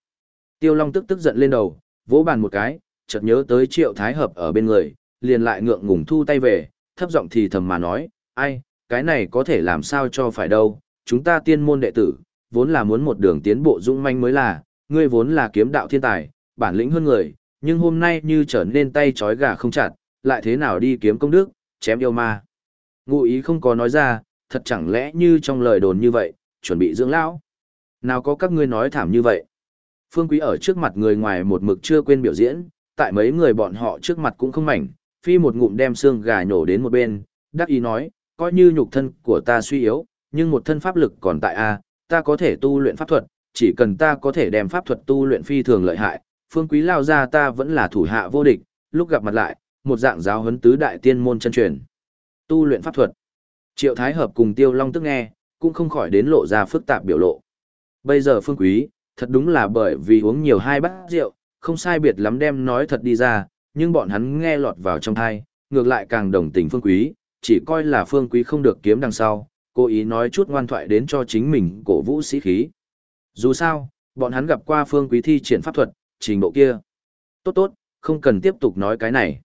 Speaker 1: Tiêu Long tức tức giận lên đầu, vỗ bàn một cái, chợt nhớ tới Triệu Thái Hợp ở bên người, liền lại ngượng ngùng thu tay về, thấp giọng thì thầm mà nói, ai, cái này có thể làm sao cho phải đâu, chúng ta tiên môn đệ tử, vốn là muốn một đường tiến bộ dũng manh mới là, ngươi vốn là kiếm đạo thiên tài, bản lĩnh hơn người, nhưng hôm nay như trở nên tay trói gà không chặt, lại thế nào đi kiếm công đức, chém yêu ma. Ngụ ý không có nói ra, thật chẳng lẽ như trong lời đồn như vậy, chuẩn bị dưỡng lão. Nào có các ngươi nói thảm như vậy. Phương Quý ở trước mặt người ngoài một mực chưa quên biểu diễn, tại mấy người bọn họ trước mặt cũng không mảnh, phi một ngụm đem xương gà nhổ đến một bên, đắc ý nói, coi như nhục thân của ta suy yếu, nhưng một thân pháp lực còn tại A, ta có thể tu luyện pháp thuật, chỉ cần ta có thể đem pháp thuật tu luyện phi thường lợi hại, phương quý lao ra ta vẫn là thủ hạ vô địch, lúc gặp mặt lại, một dạng giáo huấn tứ đại tiên môn chân truyền. Tu luyện pháp thuật. Triệu Thái Hợp cùng Tiêu Long tức nghe, cũng không khỏi đến lộ ra phức tạp biểu lộ. Bây giờ phương quý, thật đúng là bởi vì uống nhiều hai bát rượu, không sai biệt lắm đem nói thật đi ra, nhưng bọn hắn nghe lọt vào trong thai, ngược lại càng đồng tình phương quý, chỉ coi là phương quý không được kiếm đằng sau, cố ý nói chút ngoan thoại đến cho chính mình cổ vũ sĩ khí. Dù sao, bọn hắn gặp qua phương quý thi triển pháp thuật, trình độ kia. Tốt tốt, không cần tiếp tục nói cái này.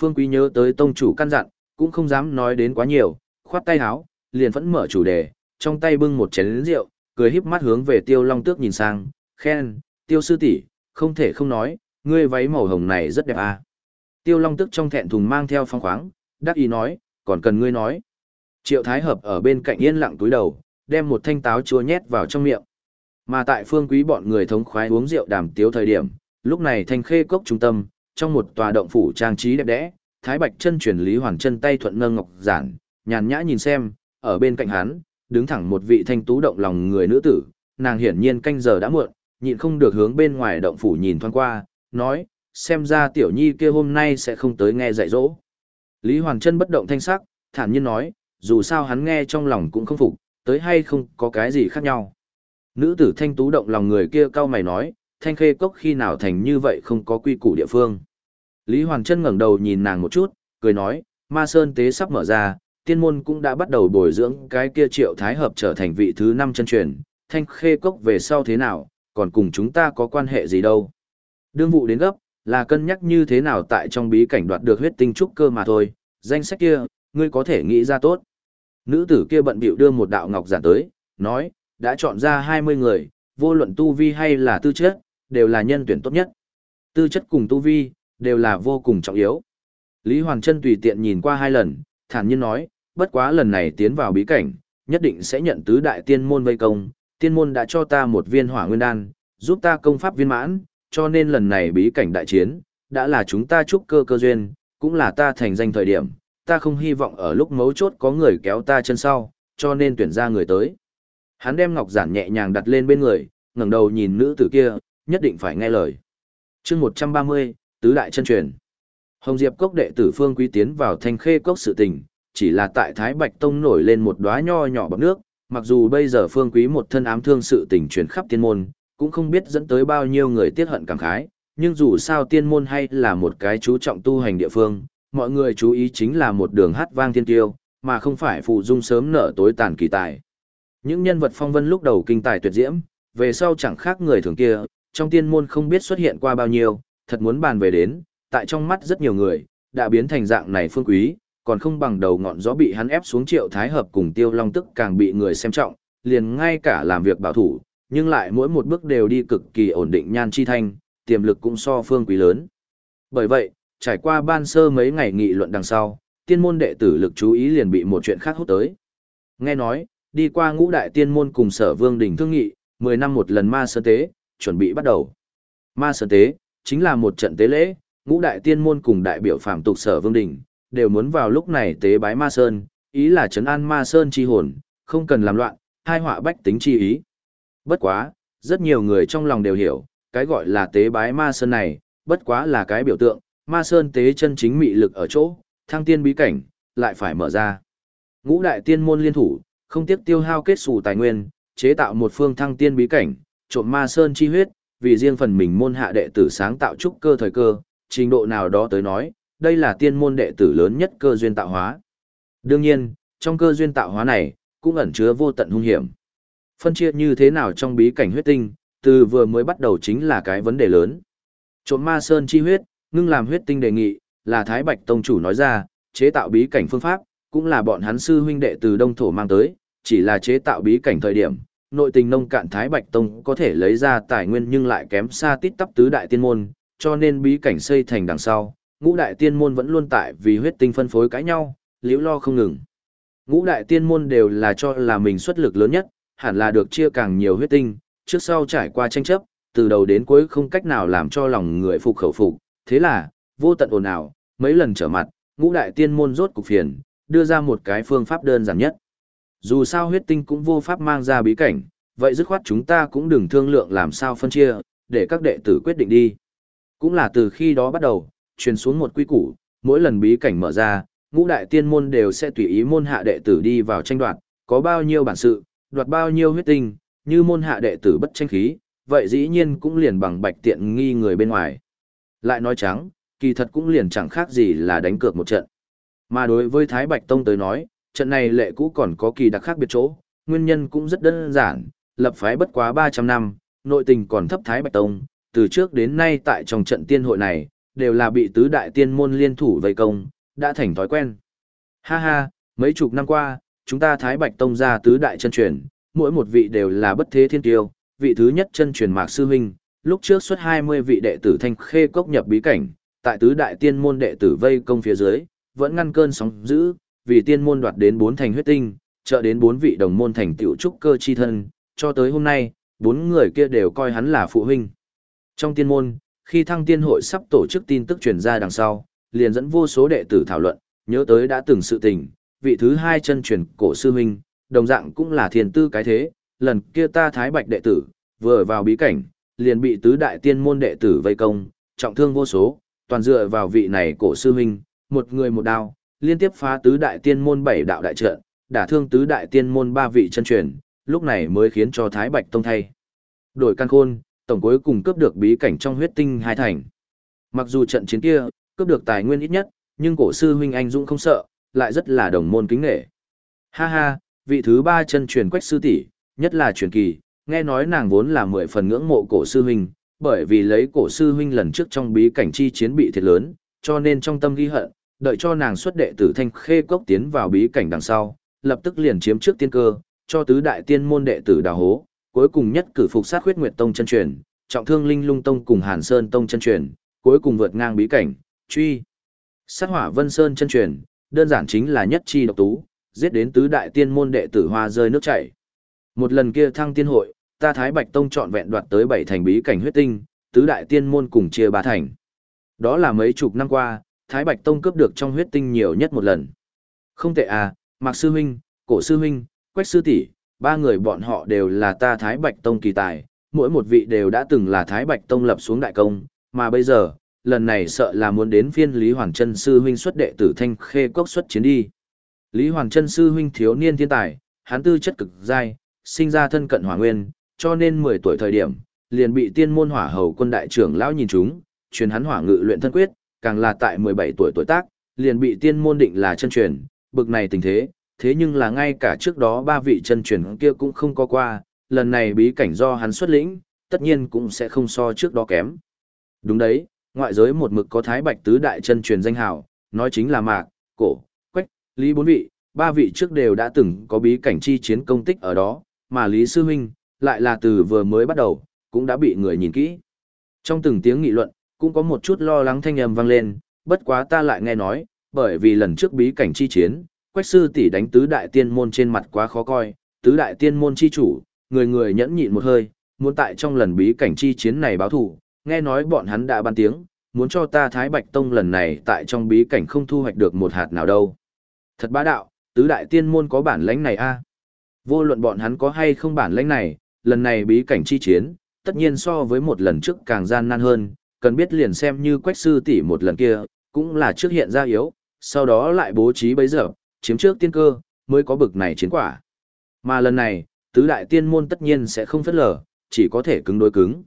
Speaker 1: Phương quý nhớ tới tông chủ căn dặn, cũng không dám nói đến quá nhiều, khoát tay áo, liền vẫn mở chủ đề, trong tay bưng một chén rượu, cười híp mắt hướng về tiêu long tước nhìn sang, khen, tiêu sư tỷ không thể không nói, ngươi váy màu hồng này rất đẹp à. Tiêu long tức trong thẹn thùng mang theo phong khoáng, đắc ý nói, còn cần ngươi nói. Triệu Thái Hợp ở bên cạnh yên lặng túi đầu, đem một thanh táo chua nhét vào trong miệng. Mà tại phương quý bọn người thống khoái uống rượu đàm tiếu thời điểm, lúc này thanh khê cốc trung tâm, trong một tòa động phủ trang trí đẹp đẽ, Thái Bạch chân chuyển Lý Hoàng chân tay thuận nâng ngọc giản, nhàn nhã nhìn xem, ở bên cạnh hắn, đứng thẳng một vị thanh tú động lòng người nữ tử, nàng hiển nhiên canh giờ đã muộn, nhịn không được hướng bên ngoài động phủ nhìn thoáng qua, nói, xem ra tiểu nhi kia hôm nay sẽ không tới nghe dạy dỗ. Lý Hoàng Trân bất động thanh sắc, thản nhiên nói, dù sao hắn nghe trong lòng cũng không phục, tới hay không có cái gì khác nhau. Nữ tử thanh tú động lòng người kia cao mày nói, thanh khê cốc khi nào thành như vậy không có quy củ địa phương. Lý Hoàng Trân ngẩng đầu nhìn nàng một chút, cười nói, ma sơn tế sắp mở ra, tiên môn cũng đã bắt đầu bồi dưỡng cái kia triệu thái hợp trở thành vị thứ năm chân truyền, thanh khê cốc về sau thế nào, còn cùng chúng ta có quan hệ gì đâu. Đương vụ đến gấp, là cân nhắc như thế nào tại trong bí cảnh đoạt được huyết tinh trúc cơ mà thôi, danh sách kia, ngươi có thể nghĩ ra tốt. Nữ tử kia bận bịu đưa một đạo ngọc giản tới, nói, đã chọn ra 20 người, vô luận tu vi hay là tư chất, đều là nhân tuyển tốt nhất. Tư chất cùng tu vi, đều là vô cùng trọng yếu. Lý Hoàng Trân tùy tiện nhìn qua hai lần, thản nhiên nói, bất quá lần này tiến vào bí cảnh, nhất định sẽ nhận tứ đại tiên môn vây công, tiên môn đã cho ta một viên hỏa nguyên đan, giúp ta công pháp viên mãn, cho nên lần này bí cảnh đại chiến, đã là chúng ta chúc cơ cơ duyên, cũng là ta thành danh thời điểm, ta không hy vọng ở lúc mấu chốt có người kéo ta chân sau, cho nên tuyển ra người tới. Hắn đem ngọc giản nhẹ nhàng đặt lên bên người, ngẩng đầu nhìn nữ tử kia, nhất định phải nghe lời. chương 130, Tứ Đại chân truyền. Hồng Diệp Cốc đệ tử Phương Quý tiến vào thanh khê cốc sự tình, chỉ là tại Thái Bạch Tông nổi lên một đóa nho nhỏ bọt nước, mặc dù bây giờ Phương Quý một thân ám thương sự tình truyền khắp tiên môn, cũng không biết dẫn tới bao nhiêu người tiết hận cảm khái, nhưng dù sao tiên môn hay là một cái chú trọng tu hành địa phương, mọi người chú ý chính là một đường hát vang thiên tiêu, mà không phải phụ dung sớm nở tối tàn kỳ tài. Những nhân vật phong vân lúc đầu kinh tài tuyệt diễm, về sau chẳng khác người thường kia, trong tiên môn không biết xuất hiện qua bao nhiêu, thật muốn bàn về đến, tại trong mắt rất nhiều người, đã biến thành dạng này phương quý, còn không bằng đầu ngọn gió bị hắn ép xuống triệu thái hợp cùng tiêu long tức càng bị người xem trọng, liền ngay cả làm việc bảo thủ, nhưng lại mỗi một bước đều đi cực kỳ ổn định nhan chi thanh, tiềm lực cũng so phương quý lớn. Bởi vậy, trải qua ban sơ mấy ngày nghị luận đằng sau, tiên môn đệ tử lực chú ý liền bị một chuyện khác hút tới. Nghe nói, đi qua ngũ đại tiên môn cùng sở vương đỉnh thương nghị, 10 năm một lần ma sơn tế, chuẩn bị bắt đầu. Ma sơn tế, chính là một trận tế lễ, ngũ đại tiên môn cùng đại biểu phạm tục sở vương đỉnh, đều muốn vào lúc này tế bái ma sơn, ý là trấn an ma sơn chi hồn, không cần làm loạn, hai họa bách tính chi ý. Bất quá, rất nhiều người trong lòng đều hiểu, cái gọi là tế bái ma sơn này, bất quá là cái biểu tượng, ma sơn tế chân chính mị lực ở chỗ, thăng tiên bí cảnh, lại phải mở ra. Ngũ đại tiên môn liên thủ, không tiếc tiêu hao kết xù tài nguyên, chế tạo một phương thăng tiên bí cảnh, trộm ma sơn chi huyết, vì riêng phần mình môn hạ đệ tử sáng tạo trúc cơ thời cơ, trình độ nào đó tới nói, đây là tiên môn đệ tử lớn nhất cơ duyên tạo hóa. Đương nhiên, trong cơ duyên tạo hóa này, cũng ẩn chứa vô tận hung hiểm. Phân chia như thế nào trong bí cảnh huyết tinh, từ vừa mới bắt đầu chính là cái vấn đề lớn. Trộm ma sơn chi huyết, ngưng làm huyết tinh đề nghị, là Thái Bạch Tông chủ nói ra, chế tạo bí cảnh phương pháp, cũng là bọn hắn sư huynh đệ từ Đông Thổ mang tới, chỉ là chế tạo bí cảnh thời điểm, nội tình nông cạn Thái Bạch Tông có thể lấy ra tài nguyên nhưng lại kém xa tít tắp tứ đại tiên môn, cho nên bí cảnh xây thành đằng sau, ngũ đại tiên môn vẫn luôn tại vì huyết tinh phân phối cãi nhau, liễu lo không ngừng. Ngũ đại tiên môn đều là cho là mình xuất lực lớn nhất, hẳn là được chia càng nhiều huyết tinh, trước sau trải qua tranh chấp, từ đầu đến cuối không cách nào làm cho lòng người phục khẩu phục, thế là, vô tận ồn ào, mấy lần trở mặt, ngũ đại tiên môn rốt cục phiền, đưa ra một cái phương pháp đơn giản nhất. Dù sao huyết tinh cũng vô pháp mang ra bí cảnh, vậy dứt khoát chúng ta cũng đừng thương lượng làm sao phân chia, để các đệ tử quyết định đi. Cũng là từ khi đó bắt đầu, truyền xuống một quy củ, mỗi lần bí cảnh mở ra, ngũ đại tiên môn đều sẽ tùy ý môn hạ đệ tử đi vào tranh đoạt, có bao nhiêu bản sự, đoạt bao nhiêu huyết tinh, như môn hạ đệ tử bất tranh khí, vậy dĩ nhiên cũng liền bằng bạch tiện nghi người bên ngoài. Lại nói trắng, kỳ thật cũng liền chẳng khác gì là đánh cược một trận. Mà đối với Thái Bạch Tông tới nói, trận này lệ cũ còn có kỳ đặc khác biệt chỗ, nguyên nhân cũng rất đơn giản, lập phái bất quá 300 năm, nội tình còn thấp Thái Bạch Tông, từ trước đến nay tại trong trận tiên hội này, đều là bị tứ đại tiên môn liên thủ vây công, đã thành thói quen. Ha ha, mấy chục năm qua, chúng ta Thái Bạch Tông ra tứ đại chân truyền, mỗi một vị đều là bất thế thiên tiêu, vị thứ nhất chân truyền Mạc Sư Huynh, lúc trước xuất 20 vị đệ tử thanh khê cốc nhập bí cảnh, tại tứ đại tiên môn đệ tử vây công phía dưới, vẫn ngăn cơn sóng dữ, vì tiên môn đoạt đến bốn thành huyết tinh, trợ đến bốn vị đồng môn thành tiểu trúc cơ chi thân, cho tới hôm nay, bốn người kia đều coi hắn là phụ huynh. Trong tiên môn, khi thăng tiên hội sắp tổ chức tin tức truyền ra đằng sau, liền dẫn vô số đệ tử thảo luận, nhớ tới đã từng sự tình, vị thứ hai chân truyền cổ sư huynh, đồng dạng cũng là thiền tư cái thế, lần kia ta thái bạch đệ tử, vừa vào bí cảnh, liền bị tứ đại tiên môn đệ tử vây công, trọng thương vô số, toàn dựa vào vị này cổ sư huynh, một người một đao, liên tiếp phá tứ đại tiên môn bảy đạo đại trận, đả thương tứ đại tiên môn ba vị chân truyền, lúc này mới khiến cho Thái Bạch Tông thay. Đổi căn khôn, tổng cuối cùng cướp được bí cảnh trong huyết tinh hai thành. Mặc dù trận chiến kia, cướp được tài nguyên ít nhất, nhưng cổ sư huynh anh dũng không sợ, lại rất là đồng môn kính nghệ. Ha ha, vị thứ ba chân truyền quách sư tỷ, nhất là truyền kỳ, nghe nói nàng vốn là mười phần ngưỡng mộ cổ sư huynh, bởi vì lấy cổ sư huynh lần trước trong bí cảnh chi chiến bị thiệt lớn, cho nên trong tâm ghi hận, đợi cho nàng xuất đệ tử thanh khê cốc tiến vào bí cảnh đằng sau, lập tức liền chiếm trước tiên cơ, cho tứ đại tiên môn đệ tử đào hố, cuối cùng nhất cử phục sát huyết nguyệt tông chân truyền, trọng thương linh lung tông cùng hàn sơn tông chân truyền, cuối cùng vượt ngang bí cảnh, truy. Sát hỏa vân sơn chân truyền, đơn giản chính là nhất chi độc tú, giết đến tứ đại tiên môn đệ tử hoa rơi nước chảy. Một lần kia thăng tiên hội, ta Thái Bạch Tông chọn vẹn đoạt tới bảy thành bí cảnh huyết tinh, tứ đại tiên môn cùng chia ba thành. Đó là mấy chục năm qua, Thái Bạch Tông cướp được trong huyết tinh nhiều nhất một lần. Không tệ à, Mạc Sư Huynh, Cổ Sư Huynh, Quách Sư tỷ ba người bọn họ đều là ta Thái Bạch Tông kỳ tài, mỗi một vị đều đã từng là Thái Bạch Tông lập xuống đại công, mà bây giờ, lần này sợ là muốn đến phiên Lý Hoàng Trân Sư Huynh xuất đệ tử Thanh Khê Cốc xuất chiến đi. Lý Hoàng Trân Sư Huynh thiếu niên thiên tài, hắn tư chất cực dai, sinh ra thân cận hỏa nguyên, cho nên 10 tuổi thời điểm, liền bị tiên môn hỏa hầu quân đại trưởng lão nhìn chúng, truyền hắn hỏa ngự luyện thân quyết, càng là tại 17 tuổi tuổi tác, liền bị tiên môn định là chân truyền, bực này tình thế, thế nhưng là ngay cả trước đó ba vị chân truyền kia cũng không có qua, lần này bí cảnh do hắn xuất lĩnh, tất nhiên cũng sẽ không so trước đó kém. Đúng đấy, ngoại giới một mực có thái bạch tứ đại chân truyền danh hào, nói chính là mạc, cổ, quách, lý bốn vị, ba vị trước đều đã từng có bí cảnh chi chiến công tích ở đó, mà lý sư huynh, lại là từ vừa mới bắt đầu, cũng đã bị người nhìn kỹ. Trong từng tiếng nghị luận, cũng có một chút lo lắng thanh âm vang lên, bất quá ta lại nghe nói, bởi vì lần trước bí cảnh chi chiến, quách sư tỷ đánh tứ đại tiên môn trên mặt quá khó coi, tứ đại tiên môn chi chủ, người người nhẫn nhịn một hơi, muốn tại trong lần bí cảnh chi chiến này báo thù, nghe nói bọn hắn đã ban tiếng, muốn cho ta Thái Bạch Tông lần này tại trong bí cảnh không thu hoạch được một hạt nào đâu. Thật bá đạo, tứ đại tiên môn có bản lãnh này a. Vô luận bọn hắn có hay không bản lãnh này, lần này bí cảnh chi chiến, tất nhiên so với một lần trước càng gian nan hơn, cần biết liền xem như quách sư tỷ một lần kia, cũng là trước hiện ra yếu, sau đó lại bố trí bấy giờ, chiếm trước tiên cơ, mới có bực này chiến quả. Mà lần này, tứ đại tiên môn tất nhiên sẽ không phất lờ, chỉ có thể cứng đối cứng.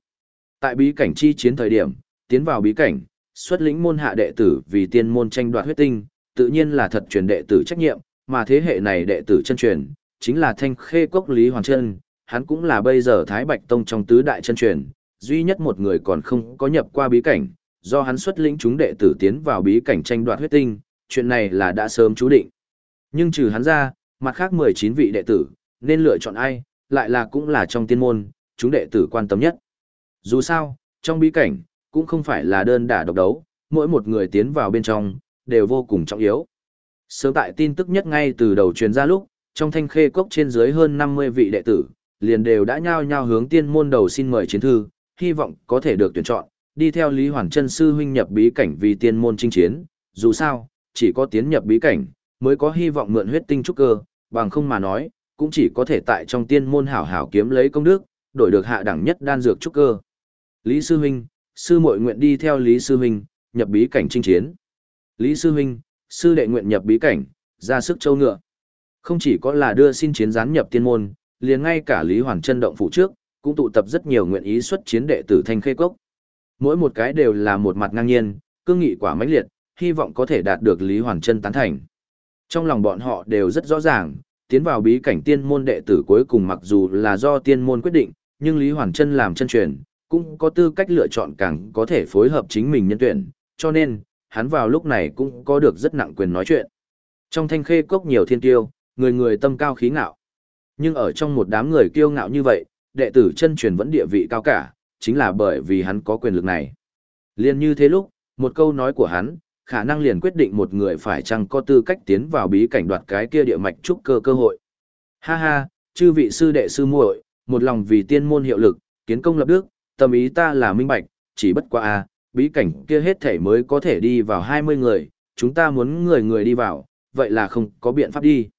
Speaker 1: Tại bí cảnh chi chiến thời điểm, tiến vào bí cảnh, xuất lĩnh môn hạ đệ tử vì tiên môn tranh đoạt huyết tinh, tự nhiên là thật truyền đệ tử trách nhiệm, mà thế hệ này đệ tử chân truyền, chính là thanh khê cốc Lý Hoàng Trân, hắn cũng là bây giờ Thái Bạch Tông trong tứ đại chân truyền, duy nhất một người còn không có nhập qua bí cảnh, do hắn xuất lĩnh chúng đệ tử tiến vào bí cảnh tranh đoạt huyết tinh, chuyện này là đã sớm chú định. Nhưng trừ hắn ra, mặt khác 19 vị đệ tử, nên lựa chọn ai, lại là cũng là trong tiên môn, chúng đệ tử quan tâm nhất. Dù sao, trong bí cảnh, cũng không phải là đơn đả độc đấu, mỗi một người tiến vào bên trong, đều vô cùng trọng yếu. Sớm tại tin tức nhất ngay từ đầu truyền ra lúc, trong thanh khê cốc trên dưới hơn 50 vị đệ tử, liền đều đã nhao nhao hướng tiên môn đầu xin mời chiến thư, hy vọng có thể được tuyển chọn, đi theo Lý Hoàn Chân sư huynh nhập bí cảnh vì tiên môn chinh chiến, dù sao, chỉ có tiến nhập bí cảnh, mới có hy vọng mượn huyết tinh trúc cơ, bằng không mà nói, cũng chỉ có thể tại trong tiên môn hảo hảo kiếm lấy công đức, đổi được hạ đẳng nhất đan dược trúc cơ. Lý sư huynh, sư muội nguyện đi theo Lý sư huynh, nhập bí cảnh chinh chiến. Lý sư huynh, sư đệ nguyện nhập bí cảnh, ra sức châu ngựa. Không chỉ có là đưa xin chiến gián nhập tiên môn, liền ngay cả Lý Hoàn Chân động phủ trước, cũng tụ tập rất nhiều nguyện ý xuất chiến đệ tử Thanh Khê Cốc. Mỗi một cái đều là một mặt ngang nhiên, cương nghị quả mãnh liệt, hy vọng có thể đạt được Lý Hoàn Chân tán thành. Trong lòng bọn họ đều rất rõ ràng, tiến vào bí cảnh tiên môn đệ tử cuối cùng mặc dù là do tiên môn quyết định, nhưng Lý Hoàn Chân làm chân truyền, cũng có tư cách lựa chọn càng có thể phối hợp chính mình nhân tuyển, cho nên, hắn vào lúc này cũng có được rất nặng quyền nói chuyện. Trong thanh khê cốc nhiều thiên tiêu, người người tâm cao khí ngạo. Nhưng ở trong một đám người kiêu ngạo như vậy, đệ tử chân truyền vẫn địa vị cao cả, chính là bởi vì hắn có quyền lực này. Liên như thế lúc, một câu nói của hắn, khả năng liền quyết định một người phải chăng có tư cách tiến vào bí cảnh đoạt cái kia địa mạch trúc cơ cơ hội. Ha ha, chư vị sư đệ sư muội, một lòng vì tiên môn hiệu lực, kiến công lập đức, tâm ý ta là minh bạch, chỉ bất quá a, bí cảnh kia hết thể mới có thể đi vào 20 người, chúng ta muốn người người đi vào, vậy là không có biện pháp đi.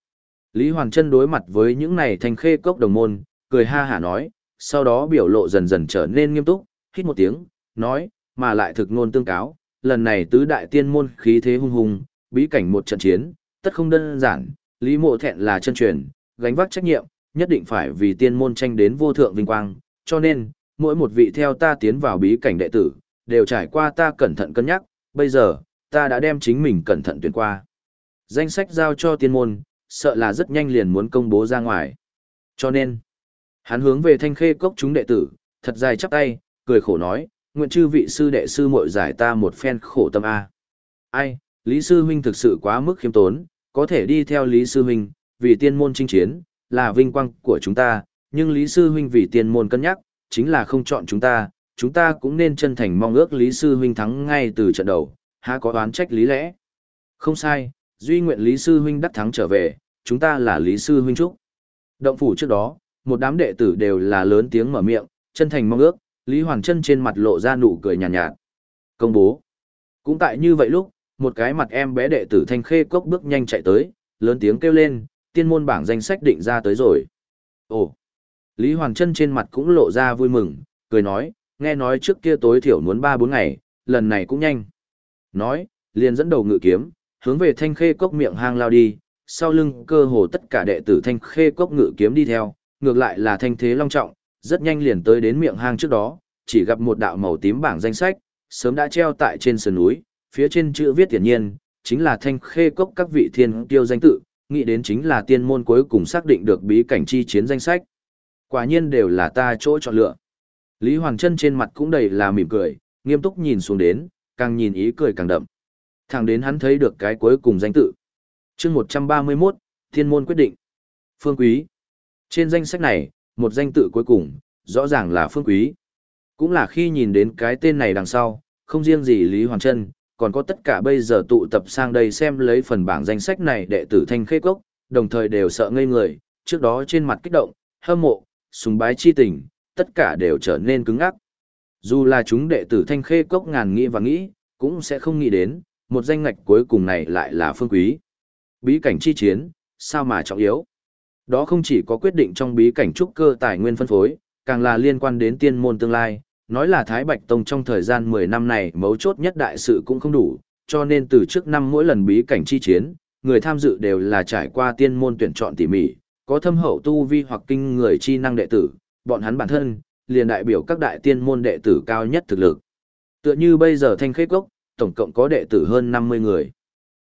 Speaker 1: Lý Hoàng Trân đối mặt với những này thành khê cốc đồng môn, cười ha hả nói, sau đó biểu lộ dần dần trở nên nghiêm túc, hít một tiếng, nói, mà lại thực ngôn tương cáo, lần này tứ đại tiên môn khí thế hung hùng, bí cảnh một trận chiến, tất không đơn giản, Lý Mộ Thẹn là chân truyền, gánh vác trách nhiệm, nhất định phải vì tiên môn tranh đến vô thượng vinh quang, cho nên, mỗi một vị theo ta tiến vào bí cảnh đệ tử, đều trải qua ta cẩn thận cân nhắc, bây giờ, ta đã đem chính mình cẩn thận tuyển qua. Danh sách giao cho tiên môn, sợ là rất nhanh liền muốn công bố ra ngoài. Cho nên, hắn hướng về thanh khê cốc chúng đệ tử, thật dài chắp tay, cười khổ nói, nguyện chư vị sư đệ sư muội giải ta một phen khổ tâm A. Ai, Lý Sư Huynh thực sự quá mức khiêm tốn, có thể đi theo Lý Sư Huynh, vì tiên môn chinh chiến, là vinh quang của chúng ta, nhưng Lý Sư Huynh vì tiên môn cân nhắc, chính là không chọn chúng ta, chúng ta cũng nên chân thành mong ước Lý Sư Huynh thắng ngay từ trận đầu, há có đoán trách lý lẽ. Không sai, duy nguyện Lý Sư Huynh đắc thắng trở về, chúng ta là Lý Sư Huynh Trúc. Động phủ trước đó, một đám đệ tử đều là lớn tiếng mở miệng, chân thành mong ước, Lý Hoàng Trân trên mặt lộ ra nụ cười nhàn nhạt, nhạt. Công bố. Cũng tại như vậy lúc, một cái mặt em bé đệ tử thanh khê cốc bước nhanh chạy tới, lớn tiếng kêu lên, tiên môn bảng danh sách định ra tới rồi. Ồ! Lý Hoàng Trân trên mặt cũng lộ ra vui mừng, cười nói, nghe nói trước kia tối thiểu muốn 3-4 ngày, lần này cũng nhanh. Nói, liền dẫn đầu ngự kiếm, hướng về thanh khê cốc miệng hang lao đi, sau lưng cơ hồ tất cả đệ tử thanh khê cốc ngự kiếm đi theo, ngược lại là thanh thế long trọng, rất nhanh liền tới đến miệng hang trước đó, chỉ gặp một đạo màu tím bảng danh sách, sớm đã treo tại trên sườn núi, phía trên chữ viết hiển nhiên, chính là thanh khê cốc các vị thiên tiêu danh tự, nghĩ đến chính là tiên môn cuối cùng xác định được bí cảnh chi chiến danh sách. Quả nhiên đều là ta chỗ chọn lựa. Lý Hoàng Trân trên mặt cũng đầy là mỉm cười, nghiêm túc nhìn xuống đến, càng nhìn ý cười càng đậm. Thẳng đến hắn thấy được cái cuối cùng danh tự. chương 131, Thiên môn quyết định. Phương Quý. Trên danh sách này, một danh tự cuối cùng, rõ ràng là Phương Quý. Cũng là khi nhìn đến cái tên này đằng sau, không riêng gì Lý Hoàng Trân, còn có tất cả bây giờ tụ tập sang đây xem lấy phần bảng danh sách này đệ tử thanh khê cốc, đồng thời đều sợ ngây người, trước đó trên mặt kích động, hâm mộ, sùng bái chi tình, tất cả đều trở nên cứng ngắc. Dù là chúng đệ tử thanh khê cốc ngàn nghĩ và nghĩ, cũng sẽ không nghĩ đến, một danh ngạch cuối cùng này lại là phương quý. Bí cảnh chi chiến, sao mà trọng yếu? Đó không chỉ có quyết định trong bí cảnh trúc cơ tài nguyên phân phối, càng là liên quan đến tiên môn tương lai, nói là Thái Bạch Tông trong thời gian 10 năm này mấu chốt nhất đại sự cũng không đủ, cho nên từ trước năm mỗi lần bí cảnh chi chiến, người tham dự đều là trải qua tiên môn tuyển chọn tỉ mỉ, có thâm hậu tu vi hoặc kinh người chi năng đệ tử, bọn hắn bản thân, liền đại biểu các đại tiên môn đệ tử cao nhất thực lực. Tựa như bây giờ thanh khế cốc, tổng cộng có đệ tử hơn 50 người.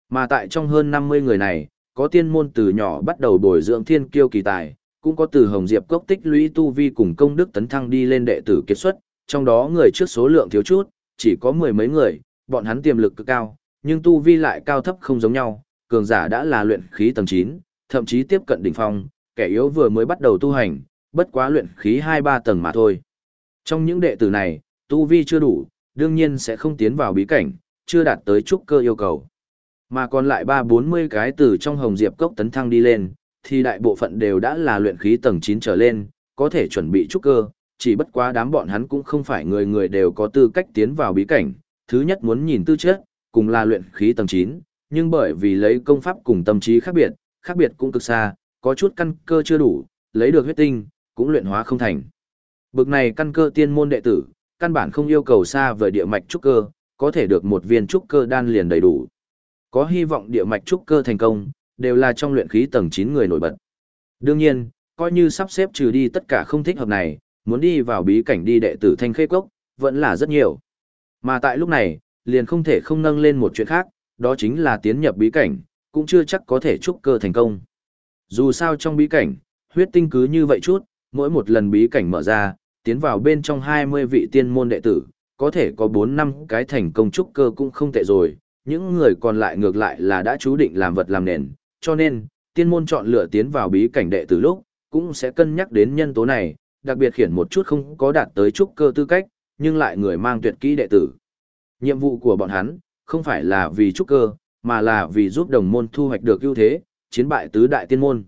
Speaker 1: Mà tại trong hơn 50 người này, có tiên môn từ nhỏ bắt đầu bồi dưỡng thiên kiêu kỳ tài, cũng có từ Hồng Diệp cốc tích lũy tu vi cùng công đức tấn thăng đi lên đệ tử kết xuất, trong đó người trước số lượng thiếu chút, chỉ có mười mấy người, bọn hắn tiềm lực cực cao, nhưng tu vi lại cao thấp không giống nhau, cường giả đã là luyện khí tầng 9, thậm chí tiếp cận đỉnh phong, kẻ yếu vừa mới bắt đầu tu hành, bất quá luyện khí 2-3 tầng mà thôi. Trong những đệ tử này, tu vi chưa đủ, đương nhiên sẽ không tiến vào bí cảnh, chưa đạt tới trúc cơ yêu cầu. Mà còn lại 3-40 cái từ trong hồng diệp cốc tấn thăng đi lên, thì đại bộ phận đều đã là luyện khí tầng 9 trở lên, có thể chuẩn bị trúc cơ, chỉ bất quá đám bọn hắn cũng không phải người người đều có tư cách tiến vào bí cảnh, thứ nhất muốn nhìn tư chất, cùng là luyện khí tầng 9, nhưng bởi vì lấy công pháp cùng tâm trí khác biệt, khác biệt cũng cực xa, có chút căn cơ chưa đủ, lấy được huyết tinh, cũng luyện hóa không thành. Bực này căn cơ tiên môn đệ tử, căn bản không yêu cầu xa vời địa mạch trúc cơ, có thể được một viên trúc cơ đan liền đầy đủ. Có hy vọng địa mạch trúc cơ thành công, đều là trong luyện khí tầng 9 người nổi bật. Đương nhiên, coi như sắp xếp trừ đi tất cả không thích hợp này, muốn đi vào bí cảnh đi đệ tử thanh khê cốc, vẫn là rất nhiều. Mà tại lúc này, liền không thể không nâng lên một chuyện khác, đó chính là tiến nhập bí cảnh, cũng chưa chắc có thể trúc cơ thành công. Dù sao trong bí cảnh, huyết tinh cứ như vậy chút, mỗi một lần bí cảnh mở ra, tiến vào bên trong 20 vị tiên môn đệ tử, có thể có 4 năm cái thành công trúc cơ cũng không tệ rồi, những người còn lại ngược lại là đã chú định làm vật làm nền, cho nên, tiên môn chọn lựa tiến vào bí cảnh đệ tử lúc, cũng sẽ cân nhắc đến nhân tố này, đặc biệt khiển một chút không có đạt tới trúc cơ tư cách, nhưng lại người mang tuyệt kỹ đệ tử. Nhiệm vụ của bọn hắn, không phải là vì trúc cơ, mà là vì giúp đồng môn thu hoạch được ưu thế, chiến bại tứ đại tiên môn.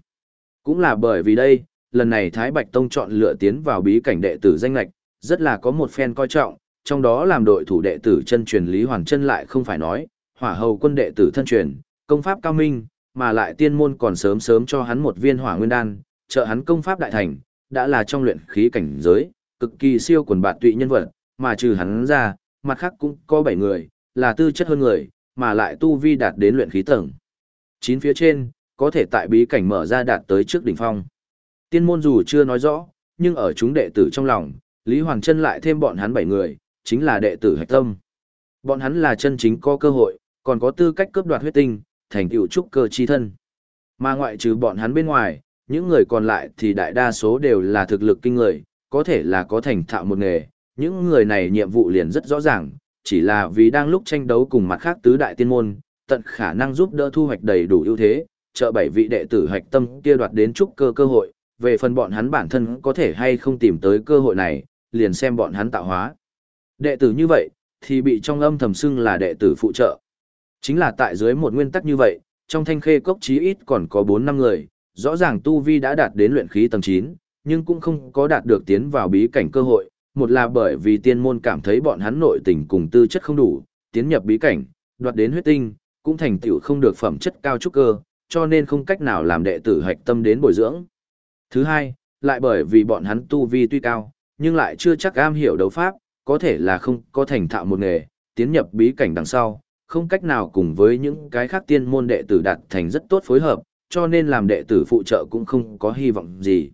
Speaker 1: Cũng là bởi vì đây, lần này Thái Bạch Tông chọn lựa tiến vào bí cảnh đệ tử danh lạch, rất là có một phen coi trọng, trong đó làm đội thủ đệ tử chân truyền Lý Hoàng chân lại không phải nói, hỏa hầu quân đệ tử thân truyền, công pháp cao minh, mà lại tiên môn còn sớm sớm cho hắn một viên hỏa nguyên đan, trợ hắn công pháp đại thành, đã là trong luyện khí cảnh giới, cực kỳ siêu quần bạt tụy nhân vật, mà trừ hắn ra, mặt khác cũng có 7 người, là tư chất hơn người, mà lại tu vi đạt đến luyện khí tầng. 9 phía trên, có thể tại bí cảnh mở ra đạt tới trước đỉnh phong. Tiên môn dù chưa nói rõ, nhưng ở chúng đệ tử trong lòng, Lý Hoàng Trân lại thêm bọn hắn 7 người, chính là đệ tử hạch tâm. Bọn hắn là chân chính có cơ hội, còn có tư cách cướp đoạt huyết tinh, thành tựu trúc cơ chi thân. Mà ngoại trừ bọn hắn bên ngoài, những người còn lại thì đại đa số đều là thực lực kinh người, có thể là có thành thạo một nghề, những người này nhiệm vụ liền rất rõ ràng, chỉ là vì đang lúc tranh đấu cùng mặt khác tứ đại tiên môn, tận khả năng giúp đỡ thu hoạch đầy đủ ưu thế, trợ bảy vị đệ tử hạch tâm kia đoạt đến trúc cơ cơ hội, về phần bọn hắn bản thân có thể hay không tìm tới cơ hội này, liền xem bọn hắn tạo hóa. Đệ tử như vậy, thì bị trong âm thầm xưng là đệ tử phụ trợ. Chính là tại dưới một nguyên tắc như vậy, trong thanh khê cốc chí ít còn có 4 năm người, rõ ràng tu vi đã đạt đến luyện khí tầng 9, nhưng cũng không có đạt được tiến vào bí cảnh cơ hội, một là bởi vì tiên môn cảm thấy bọn hắn nội tình cùng tư chất không đủ, tiến nhập bí cảnh, đoạt đến huyết tinh, cũng thành tựu không được phẩm chất cao trúc cơ, cho nên không cách nào làm đệ tử hạch tâm đến bồi dưỡng. Thứ hai, lại bởi vì bọn hắn tu vi tuy cao, nhưng lại chưa chắc am hiểu đấu pháp, có thể là không có thành thạo một nghề, tiến nhập bí cảnh đằng sau, không cách nào cùng với những cái khác tiên môn đệ tử đạt thành rất tốt phối hợp, cho nên làm đệ tử phụ trợ cũng không có hy vọng gì.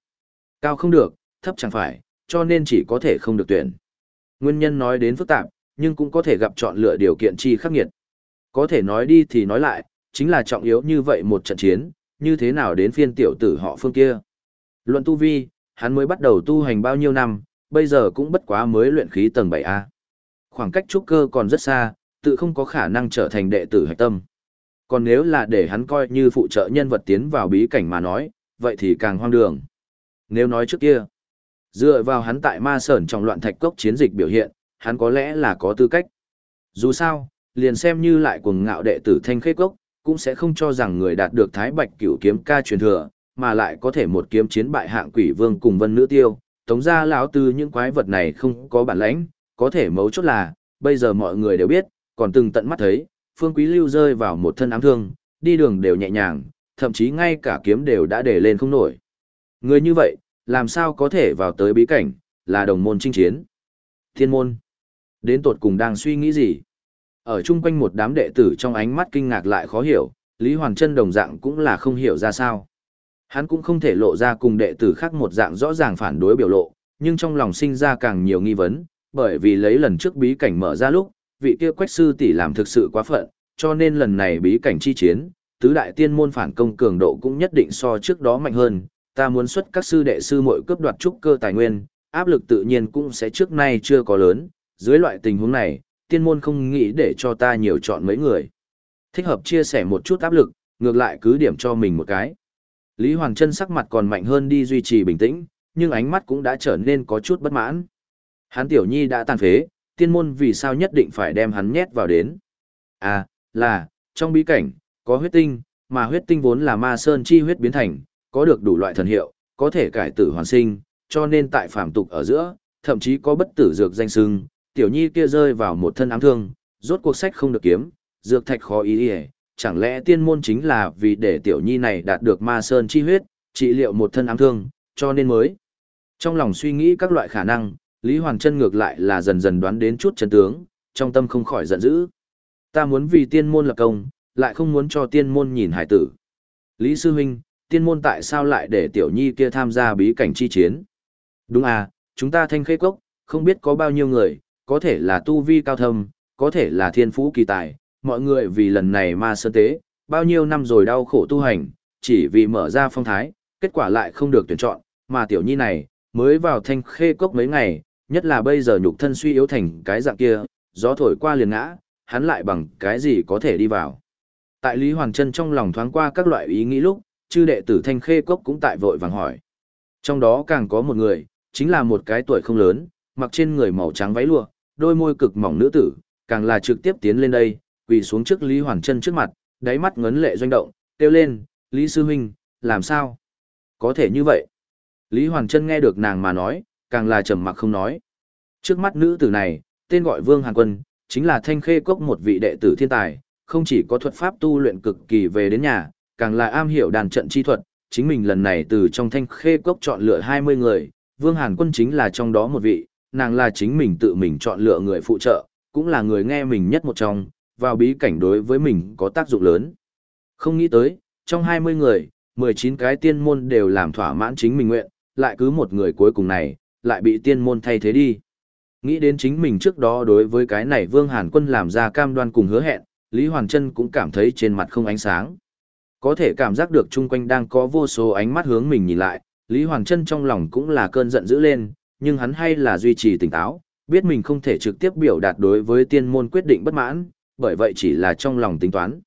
Speaker 1: Cao không được, thấp chẳng phải, cho nên chỉ có thể không được tuyển. Nguyên nhân nói đến phức tạp, nhưng cũng có thể gặp chọn lựa điều kiện chi khắc nghiệt. Có thể nói đi thì nói lại, chính là trọng yếu như vậy một trận chiến, như thế nào đến phiên tiểu tử họ phương kia. Luận tu vi, hắn mới bắt đầu tu hành bao nhiêu năm, bây giờ cũng bất quá mới luyện khí tầng 7A. Khoảng cách trúc cơ còn rất xa, tự không có khả năng trở thành đệ tử hạch tâm. Còn nếu là để hắn coi như phụ trợ nhân vật tiến vào bí cảnh mà nói, vậy thì càng hoang đường. Nếu nói trước kia, dựa vào hắn tại ma sởn trong loạn thạch cốc chiến dịch biểu hiện, hắn có lẽ là có tư cách. Dù sao, liền xem như lại cuồng ngạo đệ tử thanh khế cốc, cũng sẽ không cho rằng người đạt được thái bạch cửu kiếm ca truyền thừa, mà lại có thể một kiếm chiến bại hạng quỷ vương cùng vân nữ tiêu, tống ra lão tư những quái vật này không có bản lãnh, có thể mấu chốt là, bây giờ mọi người đều biết, còn từng tận mắt thấy, phương quý lưu rơi vào một thân ám thương, đi đường đều nhẹ nhàng, thậm chí ngay cả kiếm đều đã để lên không nổi. Người như vậy, làm sao có thể vào tới bí cảnh, là đồng môn chinh chiến. Thiên môn, đến tột cùng đang suy nghĩ gì? Ở chung quanh một đám đệ tử trong ánh mắt kinh ngạc lại khó hiểu, Lý Hoàng Trân đồng dạng cũng là không hiểu ra sao. Hắn cũng không thể lộ ra cùng đệ tử khác một dạng rõ ràng phản đối biểu lộ, nhưng trong lòng sinh ra càng nhiều nghi vấn, bởi vì lấy lần trước bí cảnh mở ra lúc, vị kia quách sư tỷ làm thực sự quá phận, cho nên lần này bí cảnh chi chiến, tứ đại tiên môn phản công cường độ cũng nhất định so trước đó mạnh hơn, ta muốn xuất các sư đệ sư muội cướp đoạt trúc cơ tài nguyên, áp lực tự nhiên cũng sẽ trước nay chưa có lớn, dưới loại tình huống này, tiên môn không nghĩ để cho ta nhiều chọn mấy người. Thích hợp chia sẻ một chút áp lực, ngược lại cứ điểm cho mình một cái. Lý Hoàng Trân sắc mặt còn mạnh hơn đi duy trì bình tĩnh, nhưng ánh mắt cũng đã trở nên có chút bất mãn. Hán tiểu nhi đã tàn phế, tiên môn vì sao nhất định phải đem hắn nhét vào đến. À, là, trong bí cảnh, có huyết tinh, mà huyết tinh vốn là ma sơn chi huyết biến thành, có được đủ loại thần hiệu, có thể cải tử hoàn sinh, cho nên tại phàm tục ở giữa, thậm chí có bất tử dược danh sưng, tiểu nhi kia rơi vào một thân ám thương, rốt cuộc sách không được kiếm, dược thạch khó ý ý, chẳng lẽ tiên môn chính là vì để tiểu nhi này đạt được ma sơn chi huyết, trị liệu một thân ám thương, cho nên mới. Trong lòng suy nghĩ các loại khả năng, Lý Hoàng Trân ngược lại là dần dần đoán đến chút chân tướng, trong tâm không khỏi giận dữ. Ta muốn vì tiên môn lập công, lại không muốn cho tiên môn nhìn hải tử. Lý Sư Huynh, tiên môn tại sao lại để tiểu nhi kia tham gia bí cảnh chi chiến? Đúng à, chúng ta thanh khê cốc, không biết có bao nhiêu người, có thể là tu vi cao thâm, có thể là thiên phú kỳ tài, mọi người vì lần này ma sơn tế, bao nhiêu năm rồi đau khổ tu hành, chỉ vì mở ra phong thái, kết quả lại không được tuyển chọn, mà tiểu nhi này, mới vào thanh khê cốc mấy ngày, nhất là bây giờ nhục thân suy yếu thành cái dạng kia, gió thổi qua liền ngã, hắn lại bằng cái gì có thể đi vào. Tại Lý Hoàng Trân trong lòng thoáng qua các loại ý nghĩ lúc, chư đệ tử thanh khê cốc cũng tại vội vàng hỏi. Trong đó càng có một người, chính là một cái tuổi không lớn, mặc trên người màu trắng váy lụa, đôi môi cực mỏng nữ tử, càng là trực tiếp tiến lên đây, quỳ xuống trước Lý Hoàng Trân trước mặt, đáy mắt ngấn lệ doanh động, kêu lên, Lý Sư Huynh, làm sao? Có thể như vậy. Lý Hoàng Trân nghe được nàng mà nói, càng là trầm mặc không nói. Trước mắt nữ tử này, tên gọi Vương Hàn Quân, chính là thanh khê cốc một vị đệ tử thiên tài, không chỉ có thuật pháp tu luyện cực kỳ về đến nhà, càng là am hiểu đàn trận chi thuật, chính mình lần này từ trong thanh khê cốc chọn lựa 20 người, Vương Hàn Quân chính là trong đó một vị, nàng là chính mình tự mình chọn lựa người phụ trợ, cũng là người nghe mình nhất một trong, vào bí cảnh đối với mình có tác dụng lớn. Không nghĩ tới, trong 20 người, 19 cái tiên môn đều làm thỏa mãn chính mình nguyện, lại cứ một người cuối cùng này, lại bị tiên môn thay thế đi. Nghĩ đến chính mình trước đó đối với cái này Vương Hàn Quân làm ra cam đoan cùng hứa hẹn, Lý Hoàn Trân cũng cảm thấy trên mặt không ánh sáng. Có thể cảm giác được chung quanh đang có vô số ánh mắt hướng mình nhìn lại, Lý Hoàn Trân trong lòng cũng là cơn giận dữ lên, nhưng hắn hay là duy trì tỉnh táo, biết mình không thể trực tiếp biểu đạt đối với tiên môn quyết định bất mãn, bởi vậy chỉ là trong lòng tính toán.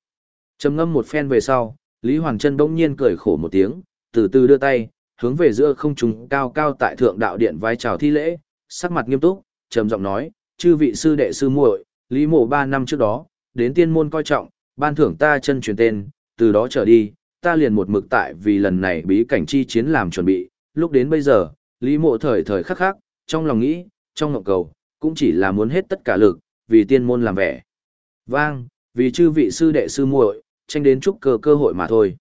Speaker 1: Trầm ngâm một phen về sau, Lý Hoàn Trân bỗng nhiên cười khổ một tiếng, từ từ đưa tay, hướng về giữa không trung cao cao tại thượng đạo điện vai chào thi lễ, sắc mặt nghiêm túc, trầm giọng nói, chư vị sư đệ sư muội, Lý Mộ ba năm trước đó, đến tiên môn coi trọng, ban thưởng ta chân truyền tên, từ đó trở đi, ta liền một mực tại vì lần này bí cảnh chi chiến làm chuẩn bị, lúc đến bây giờ, Lý Mộ thời thời khắc khắc, trong lòng nghĩ, trong ngọc cầu, cũng chỉ là muốn hết tất cả lực, vì tiên môn làm vẻ. Vang, vì chư vị sư đệ sư muội, tranh đến chúc cơ cơ hội mà thôi.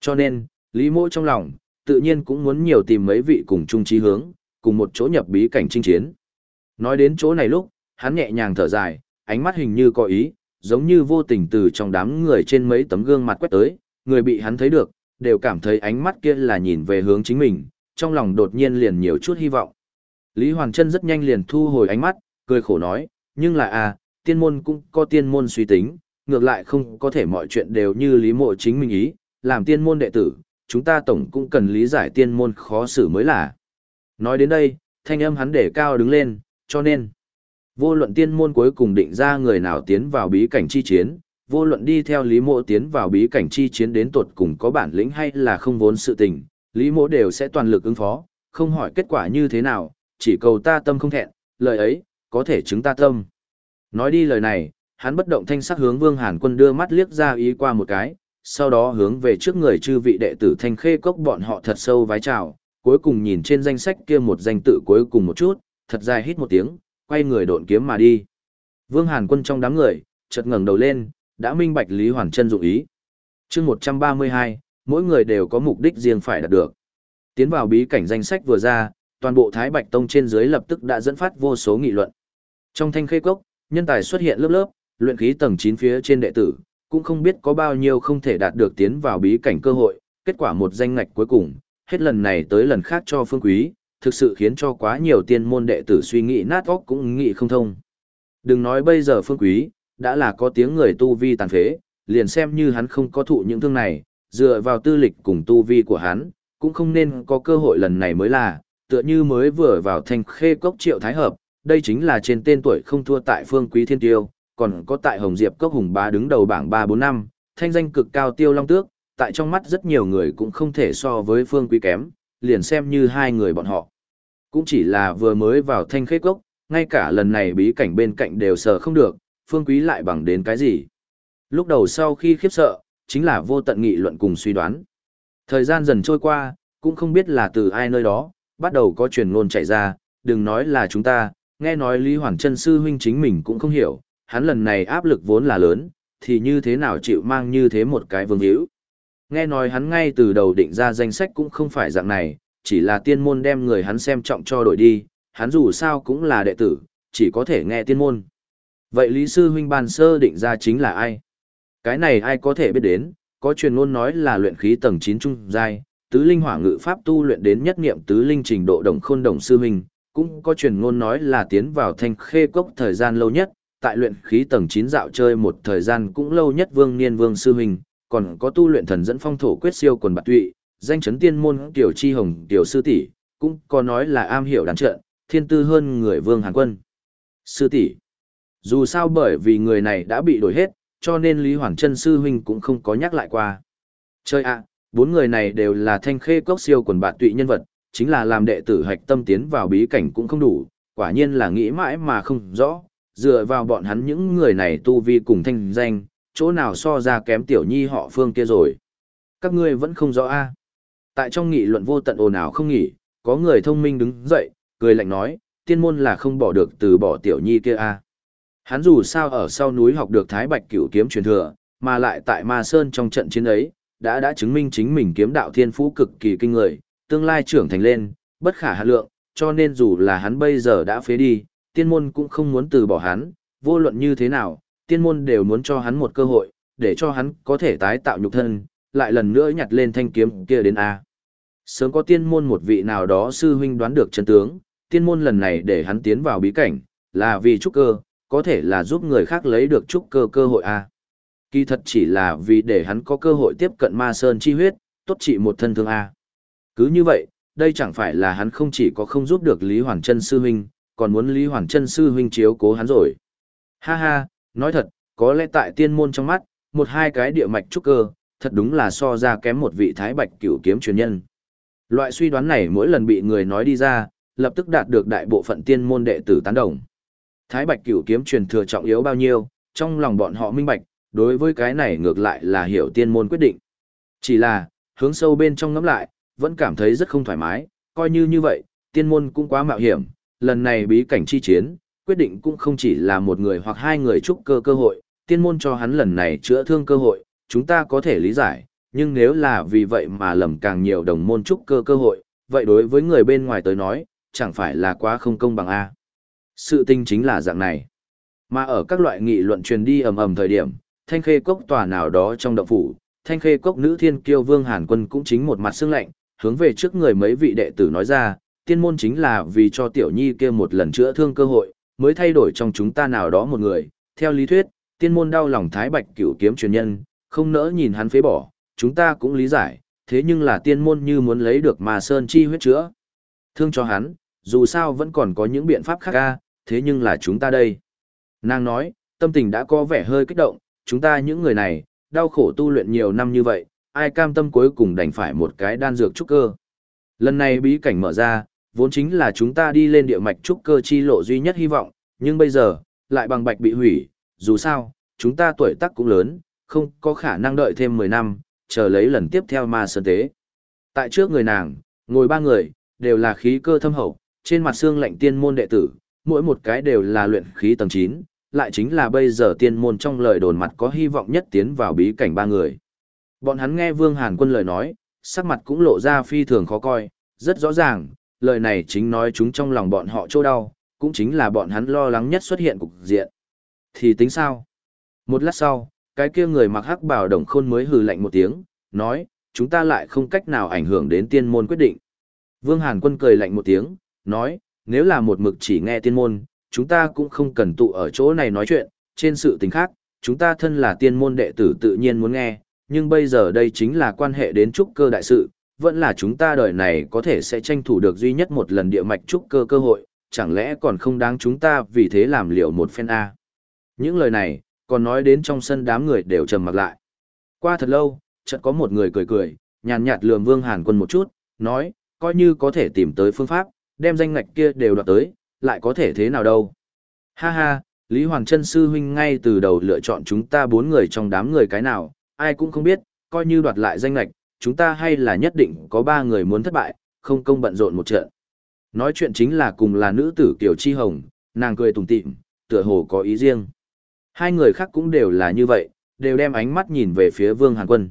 Speaker 1: Cho nên, Lý Mộ trong lòng, tự nhiên cũng muốn nhiều tìm mấy vị cùng chung chí hướng, cùng một chỗ nhập bí cảnh chinh chiến. Nói đến chỗ này lúc, hắn nhẹ nhàng thở dài, ánh mắt hình như có ý, giống như vô tình từ trong đám người trên mấy tấm gương mặt quét tới, người bị hắn thấy được, đều cảm thấy ánh mắt kia là nhìn về hướng chính mình, trong lòng đột nhiên liền nhiều chút hy vọng. Lý Hoàng Trân rất nhanh liền thu hồi ánh mắt, cười khổ nói, nhưng là à, tiên môn cũng có tiên môn suy tính, ngược lại không có thể mọi chuyện đều như lý mộ chính mình ý, làm tiên môn đệ tử, chúng ta tổng cũng cần lý giải tiên môn khó xử mới là. Nói đến đây, thanh âm hắn để cao đứng lên, cho nên, vô luận tiên môn cuối cùng định ra người nào tiến vào bí cảnh chi chiến, vô luận đi theo Lý Mộ tiến vào bí cảnh chi chiến đến tuột cùng có bản lĩnh hay là không vốn sự tình, Lý Mộ đều sẽ toàn lực ứng phó, không hỏi kết quả như thế nào, chỉ cầu ta tâm không thẹn, lời ấy, có thể chứng ta tâm. Nói đi lời này, hắn bất động thanh sắc hướng Vương Hàn Quân đưa mắt liếc ra ý qua một cái, sau đó hướng về trước người chư vị đệ tử thanh khê cốc bọn họ thật sâu vái chào, cuối cùng nhìn trên danh sách kia một danh tự cuối cùng một chút, thật dài hít một tiếng, quay người độn kiếm mà đi. Vương Hàn Quân trong đám người, chợt ngẩng đầu lên, đã minh bạch Lý Hoàn Chân dụng ý. Chương 132, mỗi người đều có mục đích riêng phải đạt được. Tiến vào bí cảnh danh sách vừa ra, toàn bộ Thái Bạch Tông trên dưới lập tức đã dẫn phát vô số nghị luận. Trong thanh khê cốc, nhân tài xuất hiện lớp lớp, luyện khí tầng 9 phía trên đệ tử, cũng không biết có bao nhiêu không thể đạt được tiến vào bí cảnh cơ hội, kết quả một danh ngạch cuối cùng, hết lần này tới lần khác cho phương quý, thực sự khiến cho quá nhiều tiên môn đệ tử suy nghĩ nát óc cũng nghĩ không thông. Đừng nói bây giờ phương quý, đã là có tiếng người tu vi tàn phế, liền xem như hắn không có thụ những thương này, dựa vào tư lịch cùng tu vi của hắn, cũng không nên có cơ hội lần này mới là, tựa như mới vừa vào thành khê cốc triệu thái hợp, đây chính là trên tên tuổi không thua tại phương quý thiên tiêu, còn có tại Hồng Diệp cốc hùng bá đứng đầu bảng 3-4 năm, thanh danh cực cao tiêu long tước, tại trong mắt rất nhiều người cũng không thể so với phương quý kém, liền xem như hai người bọn họ. Cũng chỉ là vừa mới vào thanh khế cốc, ngay cả lần này bí cảnh bên cạnh đều sợ không được, phương quý lại bằng đến cái gì. Lúc đầu sau khi khiếp sợ, chính là vô tận nghị luận cùng suy đoán. Thời gian dần trôi qua, cũng không biết là từ ai nơi đó, bắt đầu có truyền ngôn chạy ra, đừng nói là chúng ta, nghe nói Lý Hoàng Trân Sư huynh chính mình cũng không hiểu, hắn lần này áp lực vốn là lớn, thì như thế nào chịu mang như thế một cái vương hữu. Nghe nói hắn ngay từ đầu định ra danh sách cũng không phải dạng này, chỉ là tiên môn đem người hắn xem trọng cho đổi đi, hắn dù sao cũng là đệ tử, chỉ có thể nghe tiên môn. Vậy Lý Sư huynh bàn sơ định ra chính là ai? Cái này ai có thể biết đến, có truyền ngôn nói là luyện khí tầng 9 trung giai, tứ linh hỏa ngự pháp tu luyện đến nhất niệm tứ linh trình độ đồng khôn đồng sư huynh, cũng có truyền ngôn nói là tiến vào thanh khê cốc thời gian lâu nhất, tại luyện khí tầng 9 dạo chơi một thời gian cũng lâu nhất Vương Niên Vương sư huynh, còn có tu luyện thần dẫn phong thổ quyết siêu quần bạc tụy, danh chấn tiên môn tiểu chi hồng tiểu sư tỷ, cũng có nói là am hiểu đàn trận, thiên tư hơn người Vương Hàn Quân. Sư tỷ. Dù sao bởi vì người này đã bị đổi hết, cho nên Lý Hoàng chân sư huynh cũng không có nhắc lại qua. Chơi ạ, bốn người này đều là thanh khê cốc siêu quần bạc tụy nhân vật, chính là làm đệ tử hạch tâm tiến vào bí cảnh cũng không đủ, quả nhiên là nghĩ mãi mà không rõ, dựa vào bọn hắn những người này tu vi cùng thanh danh, chỗ nào so ra kém tiểu nhi họ phương kia rồi. Các ngươi vẫn không rõ a Tại trong nghị luận vô tận ồn ào không nghỉ, có người thông minh đứng dậy, cười lạnh nói, tiên môn là không bỏ được từ bỏ tiểu nhi kia a Hắn dù sao ở sau núi học được Thái Bạch Cửu kiếm truyền thừa, mà lại tại Ma Sơn trong trận chiến ấy, đã đã chứng minh chính mình kiếm đạo thiên phú cực kỳ kinh người, tương lai trưởng thành lên, bất khả hạ lượng, cho nên dù là hắn bây giờ đã phế đi, tiên môn cũng không muốn từ bỏ hắn, vô luận như thế nào, tiên môn đều muốn cho hắn một cơ hội, để cho hắn có thể tái tạo nhục thân, lại lần nữa nhặt lên thanh kiếm kia đến A. Sớm có tiên môn một vị nào đó sư huynh đoán được chân tướng, tiên môn lần này để hắn tiến vào bí cảnh, là vì trúc cơ, có thể là giúp người khác lấy được trúc cơ cơ hội A. Kỳ thật chỉ là vì để hắn có cơ hội tiếp cận ma sơn chi huyết, tốt trị một thân thương A. Cứ như vậy, đây chẳng phải là hắn không chỉ có không giúp được Lý Hoàng Trân sư huynh, còn muốn Lý Hoàng Trân sư huynh chiếu cố hắn rồi. Ha ha, nói thật, có lẽ tại tiên môn trong mắt, một hai cái địa mạch trúc cơ, thật đúng là so ra kém một vị thái bạch cửu kiếm truyền nhân. Loại suy đoán này mỗi lần bị người nói đi ra, lập tức đạt được đại bộ phận tiên môn đệ tử tán đồng. Thái bạch cửu kiếm truyền thừa trọng yếu bao nhiêu, trong lòng bọn họ minh bạch, đối với cái này ngược lại là hiểu tiên môn quyết định. Chỉ là, hướng sâu bên trong ngắm lại, vẫn cảm thấy rất không thoải mái, coi như như vậy, tiên môn cũng quá mạo hiểm, lần này bí cảnh chi chiến, quyết định cũng không chỉ là một người hoặc hai người trúc cơ cơ hội, tiên môn cho hắn lần này chữa thương cơ hội, chúng ta có thể lý giải, nhưng nếu là vì vậy mà lầm càng nhiều đồng môn trúc cơ cơ hội, vậy đối với người bên ngoài tới nói, chẳng phải là quá không công bằng A. Sự tinh chính là dạng này. Mà ở các loại nghị luận truyền đi ầm ầm thời điểm, thanh khê cốc tòa nào đó trong động phủ, thanh khê cốc nữ thiên kiêu vương hàn quân cũng chính một mặt xương lạnh, hướng về trước người mấy vị đệ tử nói ra, tiên môn chính là vì cho tiểu nhi kia một lần chữa thương cơ hội, mới thay đổi trong chúng ta nào đó một người. Theo lý thuyết, tiên môn đau lòng thái bạch cửu kiếm truyền nhân, không nỡ nhìn hắn phế bỏ, chúng ta cũng lý giải, thế nhưng là tiên môn như muốn lấy được mà sơn chi huyết chữa. Thương cho hắn, dù sao vẫn còn có những biện pháp khác ca, thế nhưng là chúng ta đây. Nàng nói, tâm tình đã có vẻ hơi kích động, chúng ta những người này, đau khổ tu luyện nhiều năm như vậy, ai cam tâm cuối cùng đành phải một cái đan dược trúc cơ. Lần này bí cảnh mở ra, vốn chính là chúng ta đi lên địa mạch trúc cơ chi lộ duy nhất hy vọng, nhưng bây giờ, lại bằng bạch bị hủy, dù sao, chúng ta tuổi tác cũng lớn, không có khả năng đợi thêm 10 năm, chờ lấy lần tiếp theo ma sơn tế. Tại trước người nàng, ngồi ba người, đều là khí cơ thâm hậu, trên mặt xương lạnh tiên môn đệ tử, mỗi một cái đều là luyện khí tầng 9, lại chính là bây giờ tiên môn trong lời đồn mặt có hy vọng nhất tiến vào bí cảnh ba người. Bọn hắn nghe Vương Hàn Quân lời nói, sắc mặt cũng lộ ra phi thường khó coi, rất rõ ràng, lời này chính nói chúng trong lòng bọn họ chỗ đau, cũng chính là bọn hắn lo lắng nhất xuất hiện cục diện. Thì tính sao? Một lát sau, cái kia người mặc hắc bào đồng khôn mới hừ lạnh một tiếng, nói, chúng ta lại không cách nào ảnh hưởng đến tiên môn quyết định. Vương Hàn Quân cười lạnh một tiếng, nói, nếu là một mực chỉ nghe tiên môn, chúng ta cũng không cần tụ ở chỗ này nói chuyện, trên sự tình khác, chúng ta thân là tiên môn đệ tử tự nhiên muốn nghe, nhưng bây giờ đây chính là quan hệ đến trúc cơ đại sự, vẫn là chúng ta đời này có thể sẽ tranh thủ được duy nhất một lần địa mạch trúc cơ cơ hội, chẳng lẽ còn không đáng chúng ta vì thế làm liệu một phen A. Những lời này, còn nói đến trong sân đám người đều trầm mặc lại. Qua thật lâu, chợt có một người cười cười, nhàn nhạt lườm Vương Hàn Quân một chút, nói, coi như có thể tìm tới phương pháp, đem danh ngạch kia đều đoạt tới, lại có thể thế nào đâu. Ha ha, Lý Hoàng Trân Sư Huynh ngay từ đầu lựa chọn chúng ta bốn người trong đám người cái nào, ai cũng không biết, coi như đoạt lại danh ngạch, chúng ta hay là nhất định có ba người muốn thất bại, không công bận rộn một trận. Nói chuyện chính là cùng là nữ tử Kiều Chi Hồng, nàng cười tùng tịm, tựa hồ có ý riêng. Hai người khác cũng đều là như vậy, đều đem ánh mắt nhìn về phía Vương Hàn Quân.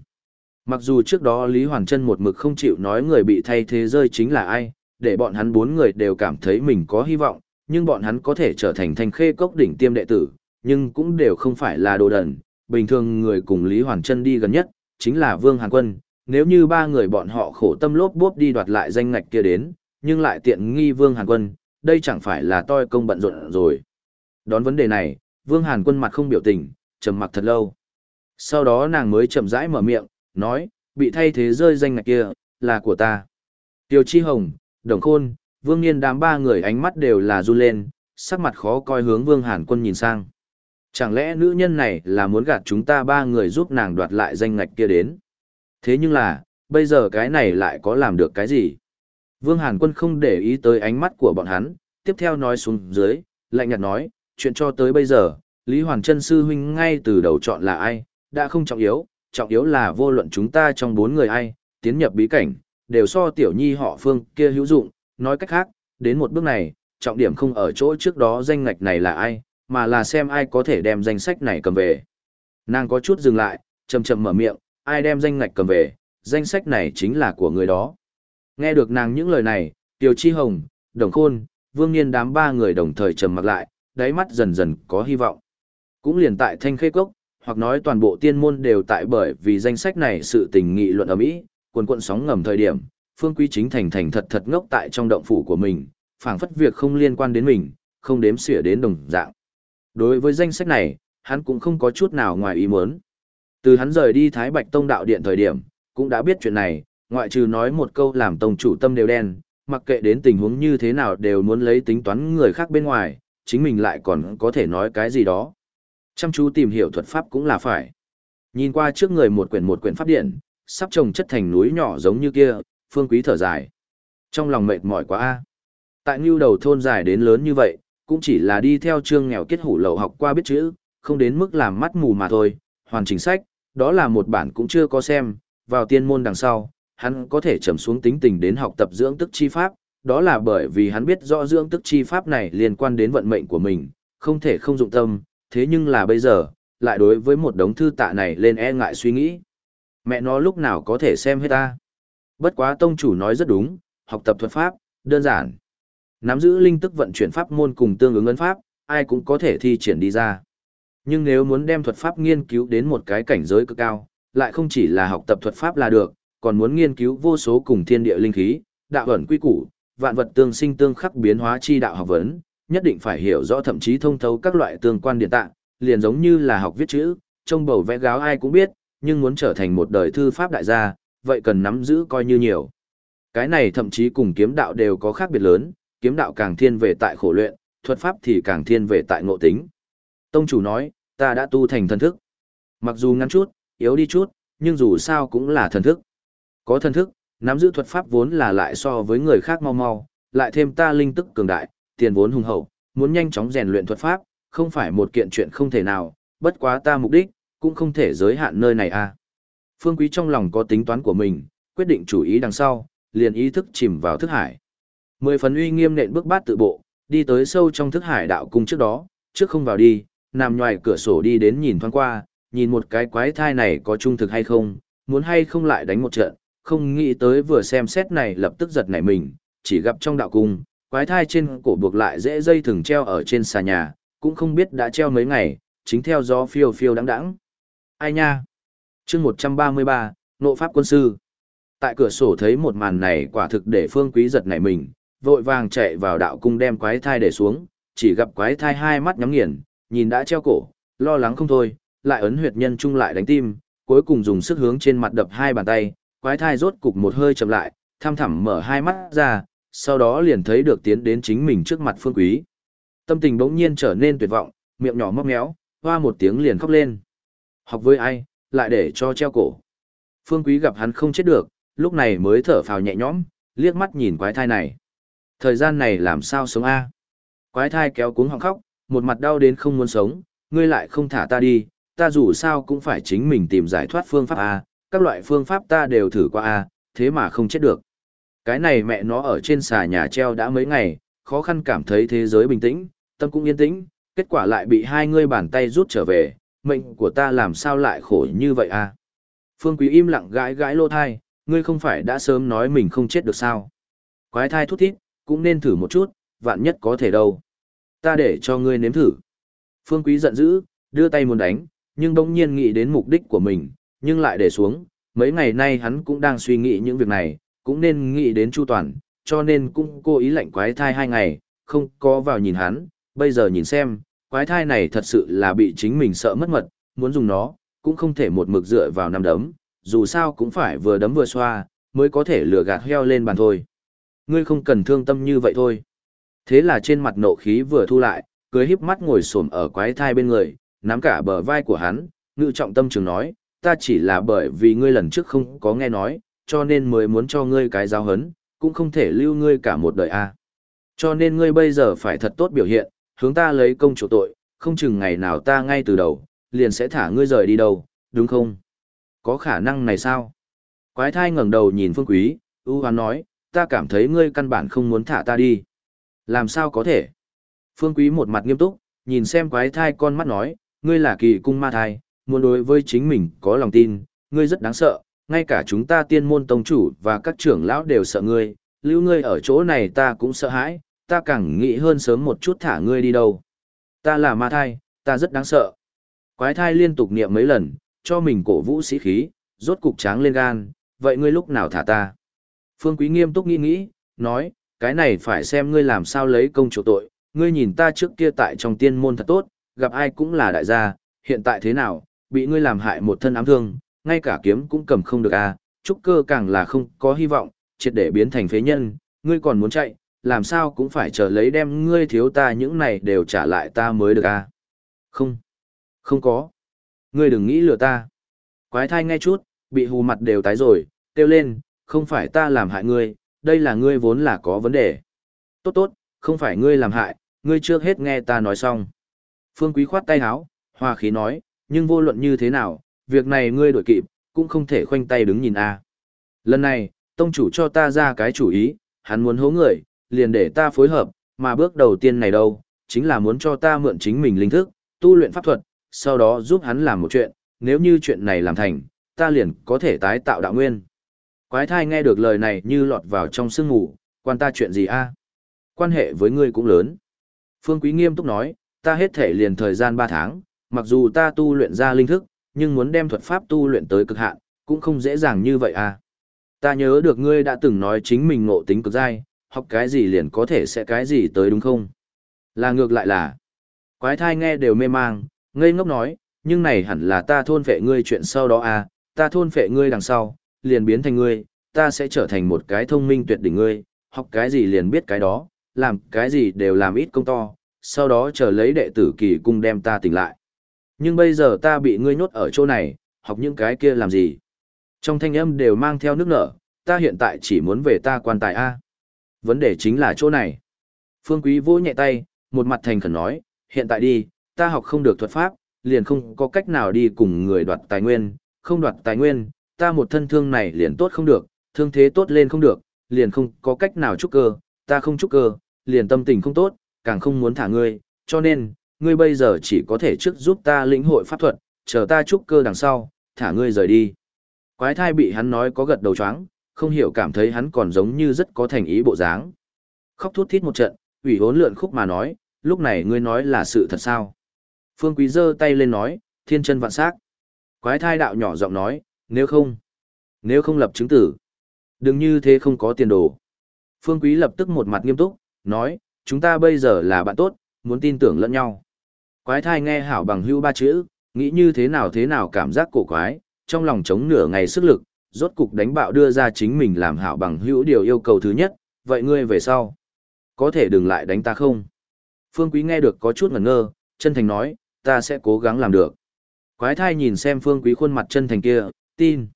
Speaker 1: Mặc dù trước đó Lý Hoàng Trân một mực không chịu nói người bị thay thế rơi chính là ai, để bọn hắn bốn người đều cảm thấy mình có hy vọng, nhưng bọn hắn có thể trở thành thanh khê cốc đỉnh tiêm đệ tử, nhưng cũng đều không phải là đồ đần. Bình thường người cùng Lý Hoàng Trân đi gần nhất, chính là Vương Hàn Quân, nếu như ba người bọn họ khổ tâm lốp bốp đi đoạt lại danh ngạch kia đến, nhưng lại tiện nghi Vương Hàn Quân, đây chẳng phải là toi công bận rộn rồi. Đón vấn đề này, Vương Hàn Quân mặt không biểu tình, trầm mặc thật lâu. Sau đó nàng mới chậm rãi mở miệng, nói, bị thay thế rơi danh ngạch kia, là của ta. Tiêu Chi Hồng, Đồng Khôn, Vương Niên đám ba người ánh mắt đều là run lên, sắc mặt khó coi hướng Vương Hàn Quân nhìn sang. Chẳng lẽ nữ nhân này là muốn gạt chúng ta ba người giúp nàng đoạt lại danh ngạch kia đến? Thế nhưng là, bây giờ cái này lại có làm được cái gì? Vương Hàn Quân không để ý tới ánh mắt của bọn hắn, tiếp theo nói xuống dưới, lạnh nhạt nói, chuyện cho tới bây giờ, Lý Hoàn Trân Sư Huynh ngay từ đầu chọn là ai, đã không trọng yếu, trọng yếu là vô luận chúng ta trong bốn người ai, tiến nhập bí cảnh, đều so tiểu nhi họ phương kia hữu dụng, nói cách khác, đến một bước này, trọng điểm không ở chỗ trước đó danh ngạch này là ai, mà là xem ai có thể đem danh sách này cầm về. Nàng có chút dừng lại, chậm chậm mở miệng, ai đem danh ngạch cầm về, danh sách này chính là của người đó. Nghe được nàng những lời này, Tiểu Chi Hồng, Đồng Khôn, Vương Niên đám ba người đồng thời trầm mặc lại, đáy mắt dần dần có hy vọng. Cũng liền tại Thanh Khê Cốc, hoặc nói toàn bộ tiên môn đều tại bởi vì danh sách này sự tình nghị luận ở Mỹ, quần quận sóng ngầm thời điểm, Phương Quý chính thành thành thật thật ngốc tại trong động phủ của mình, phảng phất việc không liên quan đến mình, không đếm xỉa đến đồng dạng. Đối với danh sách này, hắn cũng không có chút nào ngoài ý muốn. Từ hắn rời đi Thái Bạch Tông đạo điện thời điểm, cũng đã biết chuyện này, ngoại trừ nói một câu làm tông chủ tâm đều đen, mặc kệ đến tình huống như thế nào đều muốn lấy tính toán người khác bên ngoài, chính mình lại còn có thể nói cái gì đó. Chăm chú tìm hiểu thuật pháp cũng là phải. Nhìn qua trước người một quyển một quyển pháp điện, sắp trồng chất thành núi nhỏ giống như kia, phương quý thở dài. Trong lòng mệt mỏi quá a. Tại ngưu đầu thôn dài đến lớn như vậy, cũng chỉ là đi theo chương nghèo kết hủ lậu học qua biết chữ, không đến mức làm mắt mù mà thôi, hoàn chỉnh sách, đó là một bản cũng chưa có xem, vào tiên môn đằng sau, hắn có thể trầm xuống tính tình đến học tập dưỡng tức chi pháp, đó là bởi vì hắn biết rõ dưỡng tức chi pháp này liên quan đến vận mệnh của mình, không thể không dụng tâm, thế nhưng là bây giờ, lại đối với một đống thư tạ này lên e ngại suy nghĩ. Mẹ nó lúc nào có thể xem hết ta. Bất quá tông chủ nói rất đúng, học tập thuật pháp, đơn giản. Nắm giữ linh tức vận chuyển pháp môn cùng tương ứng ấn pháp, ai cũng có thể thi triển đi ra. Nhưng nếu muốn đem thuật pháp nghiên cứu đến một cái cảnh giới cực cao, lại không chỉ là học tập thuật pháp là được, còn muốn nghiên cứu vô số cùng thiên địa linh khí, đạo ẩn quy củ, vạn vật tương sinh tương khắc biến hóa chi đạo học vấn, nhất định phải hiểu rõ thậm chí thông thấu các loại tương quan điện tạng, liền giống như là học viết chữ, trông bầu vẽ gáo ai cũng biết, nhưng muốn trở thành một đời thư pháp đại gia, vậy cần nắm giữ coi như nhiều. Cái này thậm chí cùng kiếm đạo đều có khác biệt lớn, kiếm đạo càng thiên về tại khổ luyện, thuật pháp thì càng thiên về tại ngộ tính. Tông chủ nói, ta đã tu thành thần thức. Mặc dù ngắn chút, yếu đi chút, nhưng dù sao cũng là thần thức. Có thần thức, nắm giữ thuật pháp vốn là lại so với người khác mau mau, lại thêm ta linh tức cường đại, tiền vốn hùng hậu, muốn nhanh chóng rèn luyện thuật pháp, không phải một kiện chuyện không thể nào, bất quá ta mục đích, cũng không thể giới hạn nơi này a. À. Phương Quý trong lòng có tính toán của mình, quyết định chủ ý đằng sau, liền ý thức chìm vào thức hải. Mười phần uy nghiêm nện bước bát tự bộ, đi tới sâu trong thức hải đạo cung trước đó, trước không vào đi, nằm ngoài cửa sổ đi đến nhìn thoáng qua, nhìn một cái quái thai này có trung thực hay không, muốn hay không lại đánh một trận, không nghĩ tới vừa xem xét này lập tức giật nảy mình, chỉ gặp trong đạo cung, quái thai trên cổ buộc lại dễ dây thừng treo ở trên xà nhà, cũng không biết đã treo mấy ngày, chính theo gió phiêu phiêu đắng đắng. Ai nha? chương 133, Nộ Pháp Quân Sư. Tại cửa sổ thấy một màn này quả thực để phương quý giật nảy mình, vội vàng chạy vào đạo cung đem quái thai để xuống, chỉ gặp quái thai hai mắt nhắm nghiền, nhìn đã treo cổ, lo lắng không thôi, lại ấn huyệt nhân trung lại đánh tim, cuối cùng dùng sức hướng trên mặt đập hai bàn tay, quái thai rốt cục một hơi chậm lại, tham thẳm mở hai mắt ra, sau đó liền thấy được tiến đến chính mình trước mặt phương quý. Tâm tình bỗng nhiên trở nên tuyệt vọng, miệng nhỏ móc méo, hoa một tiếng liền khóc lên. Học với ai, lại để cho treo cổ. Phương quý gặp hắn không chết được, lúc này mới thở phào nhẹ nhõm, liếc mắt nhìn quái thai này. Thời gian này làm sao sống a? Quái thai kéo cuống họng khóc, một mặt đau đến không muốn sống, ngươi lại không thả ta đi, ta dù sao cũng phải chính mình tìm giải thoát phương pháp a, các loại phương pháp ta đều thử qua a, thế mà không chết được. Cái này mẹ nó ở trên xà nhà treo đã mấy ngày, khó khăn cảm thấy thế giới bình tĩnh, tâm cũng yên tĩnh, kết quả lại bị hai ngươi bàn tay rút trở về, mệnh của ta làm sao lại khổ như vậy a? Phương Quý im lặng gãi gãi lô thai, ngươi không phải đã sớm nói mình không chết được sao? Quái thai thút thít, cũng nên thử một chút, vạn nhất có thể đâu. Ta để cho ngươi nếm thử. Phương Quý giận dữ, đưa tay muốn đánh, nhưng bỗng nhiên nghĩ đến mục đích của mình, nhưng lại để xuống. Mấy ngày nay hắn cũng đang suy nghĩ những việc này, cũng nên nghĩ đến Chu Toàn, cho nên cũng cố ý lạnh quái thai hai ngày, không có vào nhìn hắn, bây giờ nhìn xem, quái thai này thật sự là bị chính mình sợ mất mật, muốn dùng nó, cũng không thể một mực dựa vào năm đấm, dù sao cũng phải vừa đấm vừa xoa, mới có thể lừa gạt heo lên bàn thôi. Ngươi không cần thương tâm như vậy thôi. Thế là trên mặt nộ khí vừa thu lại, cười híp mắt ngồi xổm ở quái thai bên người, nắm cả bờ vai của hắn, ngự trọng tâm trường nói, ta chỉ là bởi vì ngươi lần trước không có nghe nói, cho nên mới muốn cho ngươi cái giáo hấn, cũng không thể lưu ngươi cả một đời a. Cho nên ngươi bây giờ phải thật tốt biểu hiện, hướng ta lấy công chủ tội, không chừng ngày nào ta ngay từ đầu, liền sẽ thả ngươi rời đi đâu, đúng không? Có khả năng này sao? Quái thai ngẩng đầu nhìn Phương Quý, ưu hoán nói, ta cảm thấy ngươi căn bản không muốn thả ta đi. Làm sao có thể? Phương Quý một mặt nghiêm túc, nhìn xem quái thai con mắt nói, ngươi là kỳ cung ma thai, muốn đối với chính mình có lòng tin, ngươi rất đáng sợ, ngay cả chúng ta tiên môn tông chủ và các trưởng lão đều sợ ngươi, lưu ngươi ở chỗ này ta cũng sợ hãi, ta càng nghĩ hơn sớm một chút thả ngươi đi đâu. Ta là ma thai, ta rất đáng sợ. Quái thai liên tục niệm mấy lần, cho mình cổ vũ sĩ khí, rốt cục tráng lên gan, vậy ngươi lúc nào thả ta? Phương Quý nghiêm túc nghĩ nghĩ, nói, cái này phải xem ngươi làm sao lấy công chủ tội, ngươi nhìn ta trước kia tại trong tiên môn thật tốt, gặp ai cũng là đại gia, hiện tại thế nào, bị ngươi làm hại một thân ám thương, ngay cả kiếm cũng cầm không được à, trúc cơ càng là không có hy vọng, triệt để biến thành phế nhân, ngươi còn muốn chạy, làm sao cũng phải chờ lấy đem ngươi thiếu ta những này đều trả lại ta mới được à. Không, không có. Ngươi đừng nghĩ lừa ta. Quái thai nghe chút, bị hù mặt đều tái rồi, kêu lên, không phải ta làm hại ngươi, đây là ngươi vốn là có vấn đề. Tốt tốt, không phải ngươi làm hại, ngươi trước hết nghe ta nói xong. Phương Quý khoát tay háo, hòa khí nói, nhưng vô luận như thế nào, việc này ngươi đổi kịp, cũng không thể khoanh tay đứng nhìn a. Lần này, tông chủ cho ta ra cái chủ ý, hắn muốn hố người, liền để ta phối hợp, mà bước đầu tiên này đâu, chính là muốn cho ta mượn chính mình linh thức, tu luyện pháp thuật, sau đó giúp hắn làm một chuyện, nếu như chuyện này làm thành, ta liền có thể tái tạo đạo nguyên. Quái thai nghe được lời này như lọt vào trong sương ngủ, quan ta chuyện gì a? Quan hệ với ngươi cũng lớn. Phương Quý nghiêm túc nói, ta hết thể liền thời gian 3 tháng, mặc dù ta tu luyện ra linh thức, nhưng muốn đem thuật pháp tu luyện tới cực hạn, cũng không dễ dàng như vậy à. Ta nhớ được ngươi đã từng nói chính mình ngộ tính cực dai, học cái gì liền có thể sẽ cái gì tới đúng không? Là ngược lại là, quái thai nghe đều mê mang, ngây ngốc nói, nhưng này hẳn là ta thôn phệ ngươi chuyện sau đó à, ta thôn phệ ngươi đằng sau, liền biến thành ngươi, ta sẽ trở thành một cái thông minh tuyệt đỉnh ngươi, học cái gì liền biết cái đó, làm cái gì đều làm ít công to, sau đó chờ lấy đệ tử kỳ cung đem ta tỉnh lại. Nhưng bây giờ ta bị ngươi nhốt ở chỗ này, học những cái kia làm gì? Trong thanh âm đều mang theo nước nở, ta hiện tại chỉ muốn về ta quan tài A. Vấn đề chính là chỗ này. Phương Quý vỗ nhẹ tay, một mặt thành khẩn nói, hiện tại đi, ta học không được thuật pháp, liền không có cách nào đi cùng người đoạt tài nguyên, không đoạt tài nguyên, ta một thân thương này liền tốt không được, thương thế tốt lên không được, liền không có cách nào trúc cơ, ta không trúc cơ, liền tâm tình không tốt, càng không muốn thả ngươi, cho nên, ngươi bây giờ chỉ có thể trước giúp ta lĩnh hội pháp thuật, chờ ta trúc cơ đằng sau, thả ngươi rời đi. Quái thai bị hắn nói có gật đầu chóng, không hiểu cảm thấy hắn còn giống như rất có thành ý bộ dáng. Khóc thút thít một trận, ủy hốn lượn khúc mà nói, lúc này ngươi nói là sự thật sao? Phương Quý giơ tay lên nói, thiên chân vạn sắc. Quái thai đạo nhỏ giọng nói, nếu không, nếu không lập chứng tử, đừng như thế không có tiền đồ. Phương Quý lập tức một mặt nghiêm túc, nói, chúng ta bây giờ là bạn tốt, muốn tin tưởng lẫn nhau. Quái thai nghe hảo bằng hưu ba chữ, nghĩ như thế nào thế nào cảm giác cổ quái, trong lòng chống nửa ngày sức lực, rốt cục đánh bạo đưa ra chính mình làm hảo bằng hữu điều yêu cầu thứ nhất, vậy ngươi về sau, có thể đừng lại đánh ta không? Phương Quý nghe được có chút ngẩn ngơ, chân thành nói, ta sẽ cố gắng làm được. Quái thai nhìn xem Phương Quý khuôn mặt chân thành kia, tin.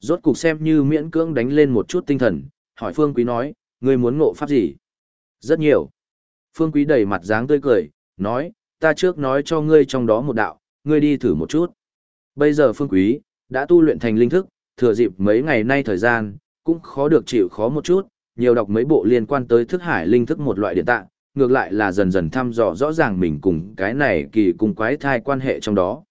Speaker 1: Rốt cục xem như miễn cưỡng đánh lên một chút tinh thần, hỏi Phương Quý nói, ngươi muốn ngộ pháp gì? Rất nhiều. Phương Quý đầy mặt dáng tươi cười, nói, ta trước nói cho ngươi trong đó một đạo, ngươi đi thử một chút. Bây giờ Phương Quý, đã tu luyện thành linh thức, thừa dịp mấy ngày nay thời gian, cũng khó được chịu khó một chút, nhiều đọc mấy bộ liên quan tới thức hải linh thức một loại điện tạng, ngược lại là dần dần thăm dò rõ ràng mình cùng cái này kỳ cùng quái thai quan hệ trong đó.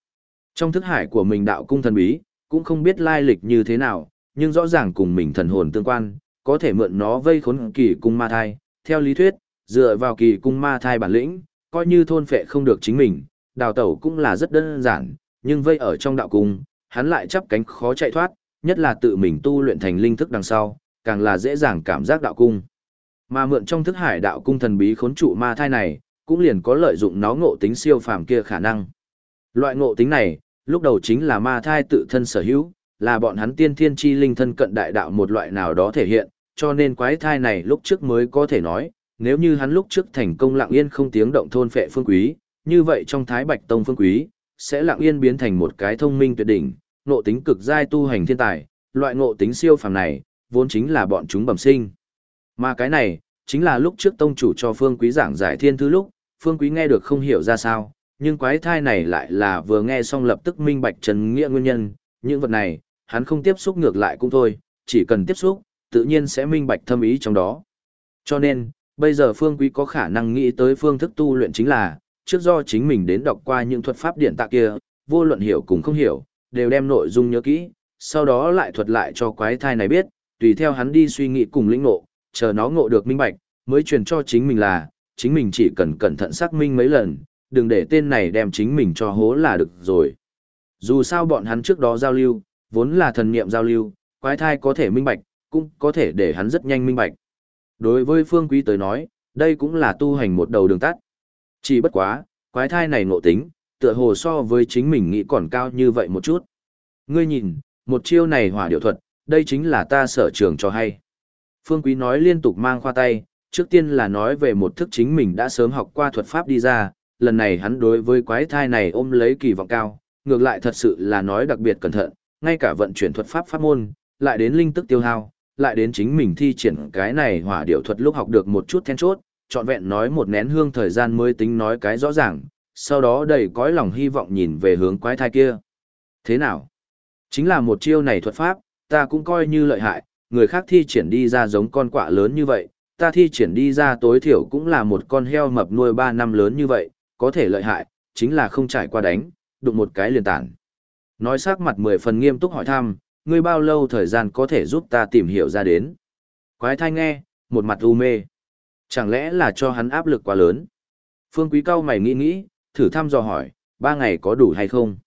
Speaker 1: Trong thức hải của mình đạo cung thần bí, cũng không biết lai lịch như thế nào, nhưng rõ ràng cùng mình thần hồn tương quan, có thể mượn nó vây khốn kỳ cung ma thai. Theo lý thuyết, dựa vào kỳ cung ma thai bản lĩnh, coi như thôn phệ không được chính mình, đào tẩu cũng là rất đơn giản, nhưng vây ở trong đạo cung, hắn lại chắp cánh khó chạy thoát, nhất là tự mình tu luyện thành linh thức đằng sau, càng là dễ dàng cảm giác đạo cung. Mà mượn trong thức hải đạo cung thần bí khốn trụ ma thai này, cũng liền có lợi dụng nó ngộ tính siêu phàm kia khả năng. Loại ngộ tính này, lúc đầu chính là ma thai tự thân sở hữu, là bọn hắn tiên thiên chi linh thân cận đại đạo một loại nào đó thể hiện, cho nên quái thai này lúc trước mới có thể nói, nếu như hắn lúc trước thành công lặng yên không tiếng động thôn phệ phương quý, như vậy trong thái bạch tông phương quý, sẽ lặng yên biến thành một cái thông minh tuyệt đỉnh, ngộ tính cực giai tu hành thiên tài, loại ngộ tính siêu phàm này, vốn chính là bọn chúng bẩm sinh. Mà cái này, chính là lúc trước tông chủ cho Phương Quý giảng giải thiên thư lúc, Phương Quý nghe được không hiểu ra sao, nhưng quái thai này lại là vừa nghe xong lập tức minh bạch trần nghĩa nguyên nhân, những vật này, hắn không tiếp xúc ngược lại cũng thôi, chỉ cần tiếp xúc, tự nhiên sẽ minh bạch thâm ý trong đó. Cho nên, bây giờ Phương Quý có khả năng nghĩ tới phương thức tu luyện chính là, trước do chính mình đến đọc qua những thuật pháp điện tạ kia, vô luận hiểu cùng không hiểu, đều đem nội dung nhớ kỹ, sau đó lại thuật lại cho quái thai này biết, tùy theo hắn đi suy nghĩ cùng lĩnh ngộ, chờ nó ngộ được minh bạch, mới truyền cho chính mình là, chính mình chỉ cần cẩn thận xác minh mấy lần, đừng để tên này đem chính mình cho hố là được rồi. Dù sao bọn hắn trước đó giao lưu, vốn là thần niệm giao lưu, quái thai có thể minh bạch, cũng có thể để hắn rất nhanh minh bạch. Đối với Phương Quý tới nói, đây cũng là tu hành một đầu đường tắt. Chỉ bất quá, quái thai này ngộ tính, tựa hồ so với chính mình nghĩ còn cao như vậy một chút. Ngươi nhìn, một chiêu này hỏa điệu thuật, đây chính là ta sở trường cho hay. Phương Quý nói liên tục mang khoa tay, trước tiên là nói về một thức chính mình đã sớm học qua thuật pháp đi ra, lần này hắn đối với quái thai này ôm lấy kỳ vọng cao, ngược lại thật sự là nói đặc biệt cẩn thận, ngay cả vận chuyển thuật pháp pháp môn, lại đến linh tức tiêu hao, lại đến chính mình thi triển cái này hỏa điệu thuật lúc học được một chút then chốt, trọn vẹn nói một nén hương thời gian mới tính nói cái rõ ràng, sau đó đầy cõi lòng hy vọng nhìn về hướng quái thai kia. Thế nào? Chính là một chiêu này thuật pháp, ta cũng coi như lợi hại, người khác thi triển đi ra giống con quạ lớn như vậy, ta thi triển đi ra tối thiểu cũng là một con heo mập nuôi 3 năm lớn như vậy, có thể lợi hại, chính là không trải qua đánh, đụng một cái liền tản. Nói sắc mặt mười phần nghiêm túc hỏi thăm, ngươi bao lâu thời gian có thể giúp ta tìm hiểu ra đến. Quái thai nghe, một mặt u mê. Chẳng lẽ là cho hắn áp lực quá lớn? Phương Quý cao mày nghĩ nghĩ, thử thăm dò hỏi, ba ngày có đủ hay không?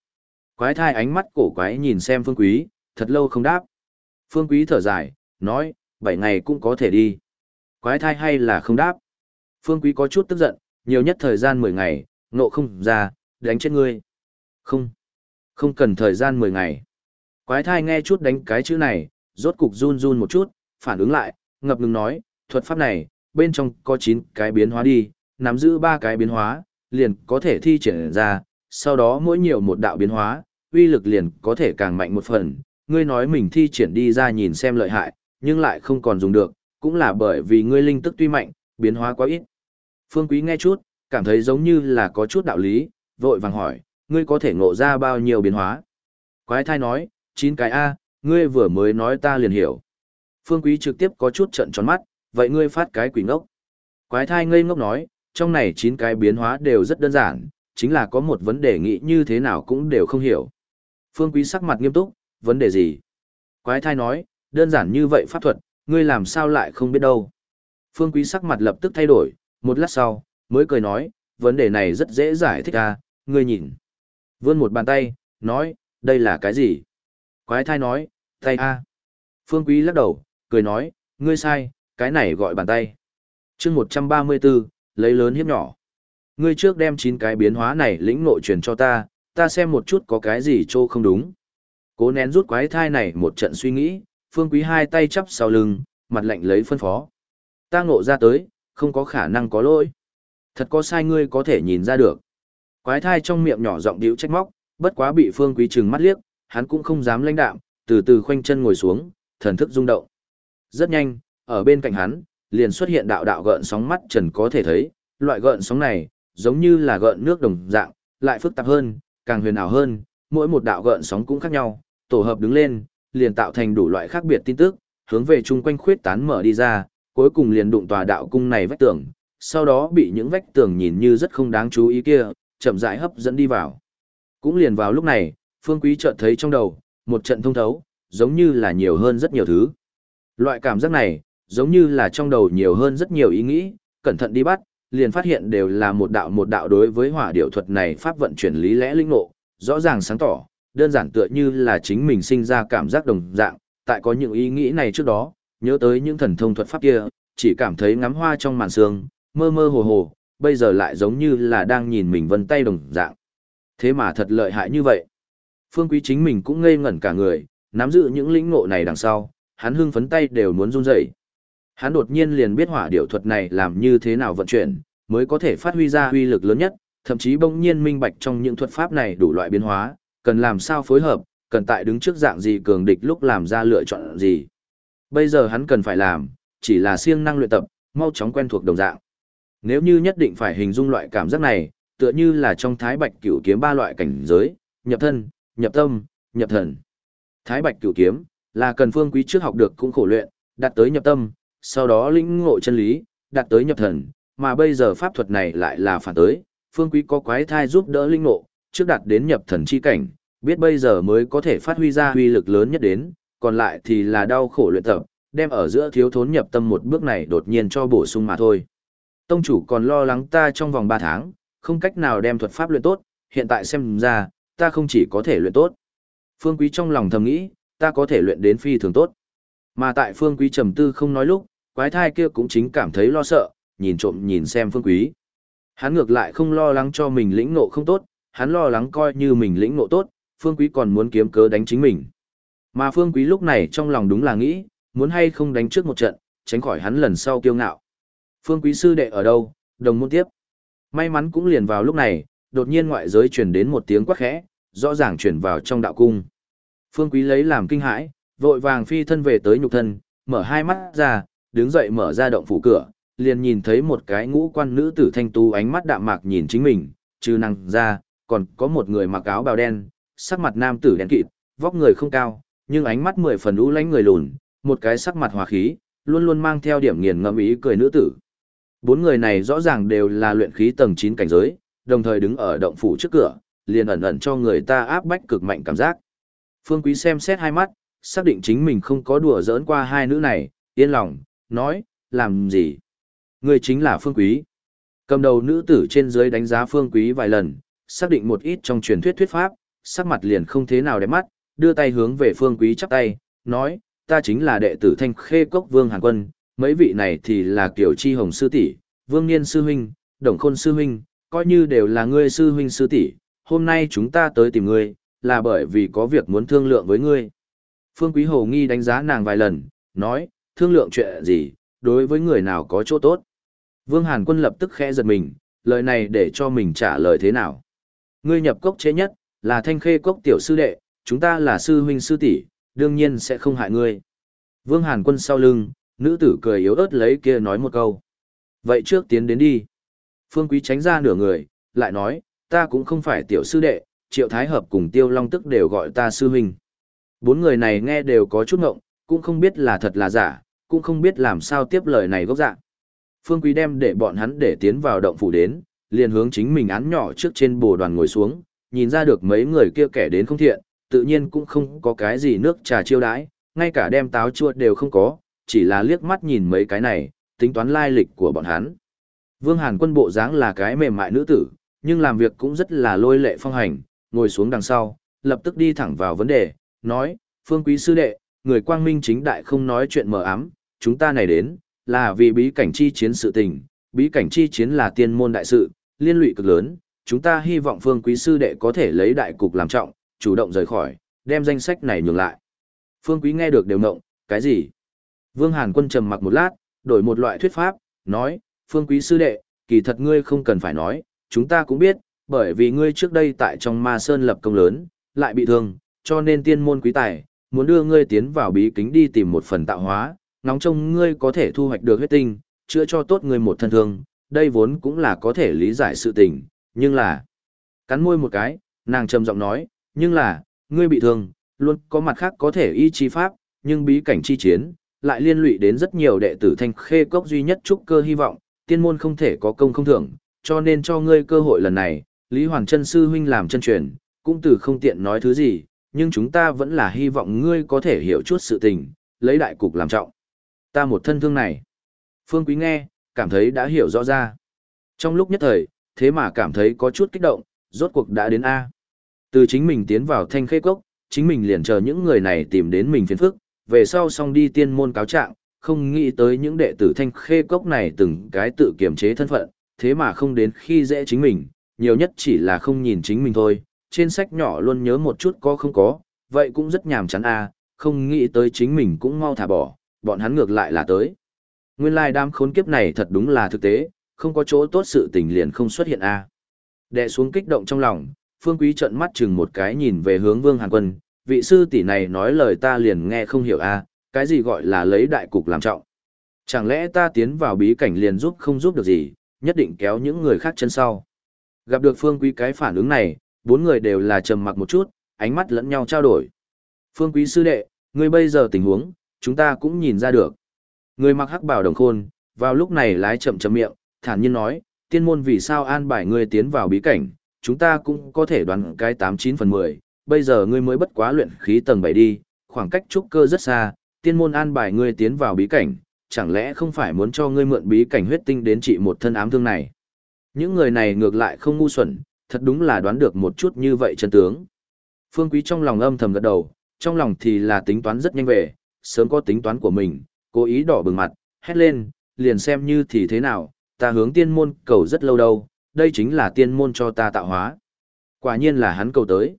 Speaker 1: Quái thai ánh mắt cổ quái nhìn xem Phương Quý, thật lâu không đáp. Phương Quý thở dài, nói, bảy ngày cũng có thể đi. Quái thai hay là không đáp. Phương Quý có chút tức giận, nhiều nhất thời gian mười ngày, nộ không ra, đánh chết ngươi. Không, không cần thời gian mười ngày. Quái thai nghe chút đánh cái chữ này, rốt cục run run một chút, phản ứng lại, ngập ngừng nói, thuật pháp này, bên trong có chín cái biến hóa đi, nắm giữ ba cái biến hóa, liền có thể thi triển ra, sau đó mỗi nhiều một đạo biến hóa, uy lực liền có thể càng mạnh một phần. Ngươi nói mình thi triển đi ra nhìn xem lợi hại, nhưng lại không còn dùng được, cũng là bởi vì ngươi linh tức tuy mạnh, biến hóa quá ít. Phương Quý nghe chút, cảm thấy giống như là có chút đạo lý, vội vàng hỏi, ngươi có thể ngộ ra bao nhiêu biến hóa? Quái thai nói, chín cái A, ngươi vừa mới nói ta liền hiểu. Phương Quý trực tiếp có chút trận tròn mắt, vậy ngươi phát cái quỷ ngốc. Quái thai ngây ngốc nói, trong này chín cái biến hóa đều rất đơn giản, chính là có một vấn đề nghĩ như thế nào cũng đều không hiểu. Phương Quý sắc mặt nghiêm túc, vấn đề gì? Quái thai nói, đơn giản như vậy pháp thuật, ngươi làm sao lại không biết đâu. Phương Quý sắc mặt lập tức thay đổi, một lát sau, mới cười nói, vấn đề này rất dễ giải thích à, ngươi nhìn. Vươn một bàn tay, nói, đây là cái gì? Quái thai nói, tay A. Phương Quý lắc đầu, cười nói, ngươi sai, cái này gọi bàn tay. chương 134, lấy lớn hiếp nhỏ. ngươi trước đem chín cái biến hóa này lĩnh nội truyền cho ta, ta xem một chút có cái gì trô không đúng. Cố nén rút quái thai này một trận suy nghĩ, phương quý hai tay chắp sau lưng, mặt lạnh lấy phân phó. Ta ngộ ra tới, không có khả năng có lỗi. Thật có sai ngươi có thể nhìn ra được. Quái thai trong miệng nhỏ giọng điệu trách móc, bất quá bị phương quý trừng mắt liếc, hắn cũng không dám lãnh đạm, từ từ khoanh chân ngồi xuống, thần thức rung động. Rất nhanh, ở bên cạnh hắn, liền xuất hiện đạo đạo gợn sóng mắt trần có thể thấy, loại gợn sóng này, giống như là gợn nước đồng dạng, lại phức tạp hơn, càng huyền ảo hơn, mỗi một đạo gợn sóng cũng khác nhau, tổ hợp đứng lên, liền tạo thành đủ loại khác biệt tin tức, hướng về chung quanh khuyết tán mở đi ra, cuối cùng liền đụng tòa đạo cung này vách tường, sau đó bị những vách tường nhìn như rất không đáng chú ý kia, chậm rãi hấp dẫn đi vào. Cũng liền vào lúc này, Phương Quý chợt thấy trong đầu, một trận thông thấu, giống như là nhiều hơn rất nhiều thứ. Loại cảm giác này, giống như là trong đầu nhiều hơn rất nhiều ý nghĩ, cẩn thận đi bắt, liền phát hiện đều là một đạo một đạo đối với hỏa điệu thuật này pháp vận chuyển lý lẽ linh ngộ, rõ ràng sáng tỏ, đơn giản tựa như là chính mình sinh ra cảm giác đồng dạng, tại có những ý nghĩ này trước đó, nhớ tới những thần thông thuật pháp kia, chỉ cảm thấy ngắm hoa trong màn sương, mơ mơ hồ hồ, bây giờ lại giống như là đang nhìn mình vân tay đồng dạng. Thế mà thật lợi hại như vậy. Phương Quý chính mình cũng ngây ngẩn cả người, nắm giữ những lĩnh ngộ này đằng sau, hắn hưng phấn tay đều muốn run rẩy. Hắn đột nhiên liền biết hỏa điệu thuật này làm như thế nào vận chuyển, mới có thể phát huy ra huy lực lớn nhất, thậm chí bỗng nhiên minh bạch trong những thuật pháp này đủ loại biến hóa, cần làm sao phối hợp, cần tại đứng trước dạng gì cường địch lúc làm ra lựa chọn gì. Bây giờ hắn cần phải làm, chỉ là siêng năng luyện tập, mau chóng quen thuộc đồng dạng. Nếu như nhất định phải hình dung loại cảm giác này, tựa như là trong thái bạch cửu kiếm ba loại cảnh giới, nhập thân, nhập tâm, nhập thần. Thái bạch cửu kiếm, là cần phương quý trước học được cũng khổ luyện, đạt tới nhập tâm, sau đó lĩnh ngộ chân lý, đạt tới nhập thần, mà bây giờ pháp thuật này lại là phản tới, phương quý có quái thai giúp đỡ linh ngộ, trước đạt đến nhập thần chi cảnh, biết bây giờ mới có thể phát huy ra huy lực lớn nhất đến, còn lại thì là đau khổ luyện tập, đem ở giữa thiếu thốn nhập tâm một bước này đột nhiên cho bổ sung mà thôi. Tông chủ còn lo lắng ta trong vòng 3 tháng, không cách nào đem thuật pháp luyện tốt, hiện tại xem ra, ta không chỉ có thể luyện tốt. Phương Quý trong lòng thầm nghĩ, ta có thể luyện đến phi thường tốt. Mà tại Phương Quý trầm tư không nói lúc, quái thai kia cũng chính cảm thấy lo sợ, nhìn trộm nhìn xem Phương Quý. Hắn ngược lại không lo lắng cho mình lĩnh ngộ không tốt, hắn lo lắng coi như mình lĩnh ngộ tốt, Phương Quý còn muốn kiếm cớ đánh chính mình. Mà Phương Quý lúc này trong lòng đúng là nghĩ, muốn hay không đánh trước một trận, tránh khỏi hắn lần sau kiêu ngạo. Phương Quý sư đệ ở đâu, đồng môn tiếp. May mắn cũng liền vào lúc này, đột nhiên ngoại giới truyền đến một tiếng quát khẽ, rõ ràng truyền vào trong đạo cung. Phương Quý lấy làm kinh hãi, vội vàng phi thân về tới nhục thân, mở hai mắt ra, đứng dậy mở ra động phủ cửa, liền nhìn thấy một cái ngũ quan nữ tử thanh tú ánh mắt đạm mạc nhìn chính mình, trừ năng ra, còn có một người mặc áo bào đen, sắc mặt nam tử đen kịt, vóc người không cao, nhưng ánh mắt mười phần u lánh người lùn, một cái sắc mặt hòa khí, luôn luôn mang theo điểm nghiền ngẫm ý cười nữ tử. Bốn người này rõ ràng đều là luyện khí tầng 9 cảnh giới, đồng thời đứng ở động phủ trước cửa, liền ẩn ẩn cho người ta áp bách cực mạnh cảm giác. Phương Quý xem xét hai mắt, xác định chính mình không có đùa giỡn qua hai nữ này, yên lòng, nói, làm gì? Người chính là Phương Quý. Cầm đầu nữ tử trên dưới đánh giá Phương Quý vài lần, xác định một ít trong truyền thuyết thuyết pháp, sắc mặt liền không thế nào đẹp mắt, đưa tay hướng về Phương Quý chắp tay, nói, ta chính là đệ tử Thanh Khê Cốc Vương Hàn Quân, mấy vị này thì là Kiều Chi Hồng Sư tỷ, Vương Niên Sư Huynh, Đồng Khôn Sư Huynh, coi như đều là ngươi Sư Huynh Sư tỷ, hôm nay chúng ta tới tìm ngươi, là bởi vì có việc muốn thương lượng với ngươi. Phương Quý Hồ nghi đánh giá nàng vài lần, nói, thương lượng chuyện gì, đối với người nào có chỗ tốt. Vương Hàn Quân lập tức khẽ giật mình, lời này để cho mình trả lời thế nào. Ngươi nhập cốc chế nhất, là thanh khê cốc tiểu sư đệ, chúng ta là sư huynh sư tỷ, đương nhiên sẽ không hại ngươi. Vương Hàn Quân sau lưng, nữ tử cười yếu ớt lấy kia nói một câu. Vậy trước tiến đến đi. Phương Quý tránh ra nửa người, lại nói, ta cũng không phải tiểu sư đệ, triệu thái hợp cùng tiêu long tức đều gọi ta sư huynh. Bốn người này nghe đều có chút ngộng, cũng không biết là thật là giả, cũng không biết làm sao tiếp lời này gốc dạng. Phương Quý đem để bọn hắn để tiến vào động phủ đến, liền hướng chính mình án nhỏ trước trên bồ đoàn ngồi xuống, nhìn ra được mấy người kia kẻ đến không thiện, tự nhiên cũng không có cái gì nước trà chiêu đãi, ngay cả đem táo chua đều không có, chỉ là liếc mắt nhìn mấy cái này, tính toán lai lịch của bọn hắn. Vương Hàn quân bộ dáng là cái mềm mại nữ tử, nhưng làm việc cũng rất là lôi lệ phong hành, ngồi xuống đằng sau, lập tức đi thẳng vào vấn đề, nói, Phương Quý Sư Đệ, người quang minh chính đại không nói chuyện mờ ám, chúng ta này đến, là vì bí cảnh chi chiến sự tình, bí cảnh chi chiến là tiên môn đại sự, liên lụy cực lớn, chúng ta hy vọng phương quý sư đệ có thể lấy đại cục làm trọng, chủ động rời khỏi, đem danh sách này nhường lại. Phương quý nghe được đều ngộng, cái gì? Vương Hàn quân trầm mặc một lát, đổi một loại thuyết pháp, nói, phương quý sư đệ, kỳ thật ngươi không cần phải nói, chúng ta cũng biết, bởi vì ngươi trước đây tại trong ma sơn lập công lớn, lại bị thương, cho nên tiên môn quý tài, muốn đưa ngươi tiến vào bí kính đi tìm một phần tạo hóa, nóng trông ngươi có thể thu hoạch được huyết tinh, chữa cho tốt ngươi một thân thương, đây vốn cũng là có thể lý giải sự tình, nhưng là... Cắn môi một cái, nàng trầm giọng nói, nhưng là, ngươi bị thương, luôn có mặt khác có thể y chi pháp, nhưng bí cảnh chi chiến, lại liên lụy đến rất nhiều đệ tử thanh khê cốc duy nhất trúc cơ hy vọng, tiên môn không thể có công không thưởng, cho nên cho ngươi cơ hội lần này, Lý Hoàng chân sư huynh làm chân truyền, cũng từ không tiện nói thứ gì, nhưng chúng ta vẫn là hy vọng ngươi có thể hiểu chút sự tình, lấy đại cục làm trọng. Ta một thân thương này. Phương Quý nghe, cảm thấy đã hiểu rõ ra. Trong lúc nhất thời, thế mà cảm thấy có chút kích động, rốt cuộc đã đến A. Từ chính mình tiến vào thanh khê cốc, chính mình liền chờ những người này tìm đến mình phiền phức, về sau xong đi tiên môn cáo trạng, không nghĩ tới những đệ tử thanh khê cốc này từng cái tự kiềm chế thân phận, thế mà không đến khi dễ chính mình, nhiều nhất chỉ là không nhìn chính mình thôi, trên sách nhỏ luôn nhớ một chút có không có, vậy cũng rất nhàm chán a, không nghĩ tới chính mình cũng mau thả bỏ, bọn hắn ngược lại là tới. Nguyên lai like đám khốn kiếp này thật đúng là thực tế, không có chỗ tốt sự tình liền không xuất hiện a. À. Đệ xuống kích động trong lòng, Phương Quý trợn mắt chừng một cái nhìn về hướng Vương Hàn Quân, vị sư tỷ này nói lời ta liền nghe không hiểu a, cái gì gọi là lấy đại cục làm trọng. Chẳng lẽ ta tiến vào bí cảnh liền giúp không giúp được gì, nhất định kéo những người khác chân sau. Gặp được Phương Quý cái phản ứng này, bốn người đều là trầm mặc một chút, ánh mắt lẫn nhau trao đổi. Phương Quý sư đệ, ngươi bây giờ tình huống, chúng ta cũng nhìn ra được. Người mặc hắc bảo đồng khôn, vào lúc này lái chậm chậm miệng, thản nhiên nói, tiên môn vì sao an bài ngươi tiến vào bí cảnh, chúng ta cũng có thể đoán cái 89 phần 10, bây giờ ngươi mới bất quá luyện khí tầng 7 đi, khoảng cách trúc cơ rất xa, tiên môn an bài ngươi tiến vào bí cảnh, chẳng lẽ không phải muốn cho ngươi mượn bí cảnh huyết tinh đến trị một thân ám thương này. Những người này ngược lại không ngu xuẩn, thật đúng là đoán được một chút như vậy chân tướng. Phương Quý trong lòng âm thầm gật đầu, trong lòng thì là tính toán rất nhanh về, sớm có tính toán của mình, cố ý đỏ bừng mặt, hét lên, liền xem như thì thế nào, ta hướng tiên môn cầu rất lâu đâu, đây chính là tiên môn cho ta tạo hóa. Quả nhiên là hắn cầu tới.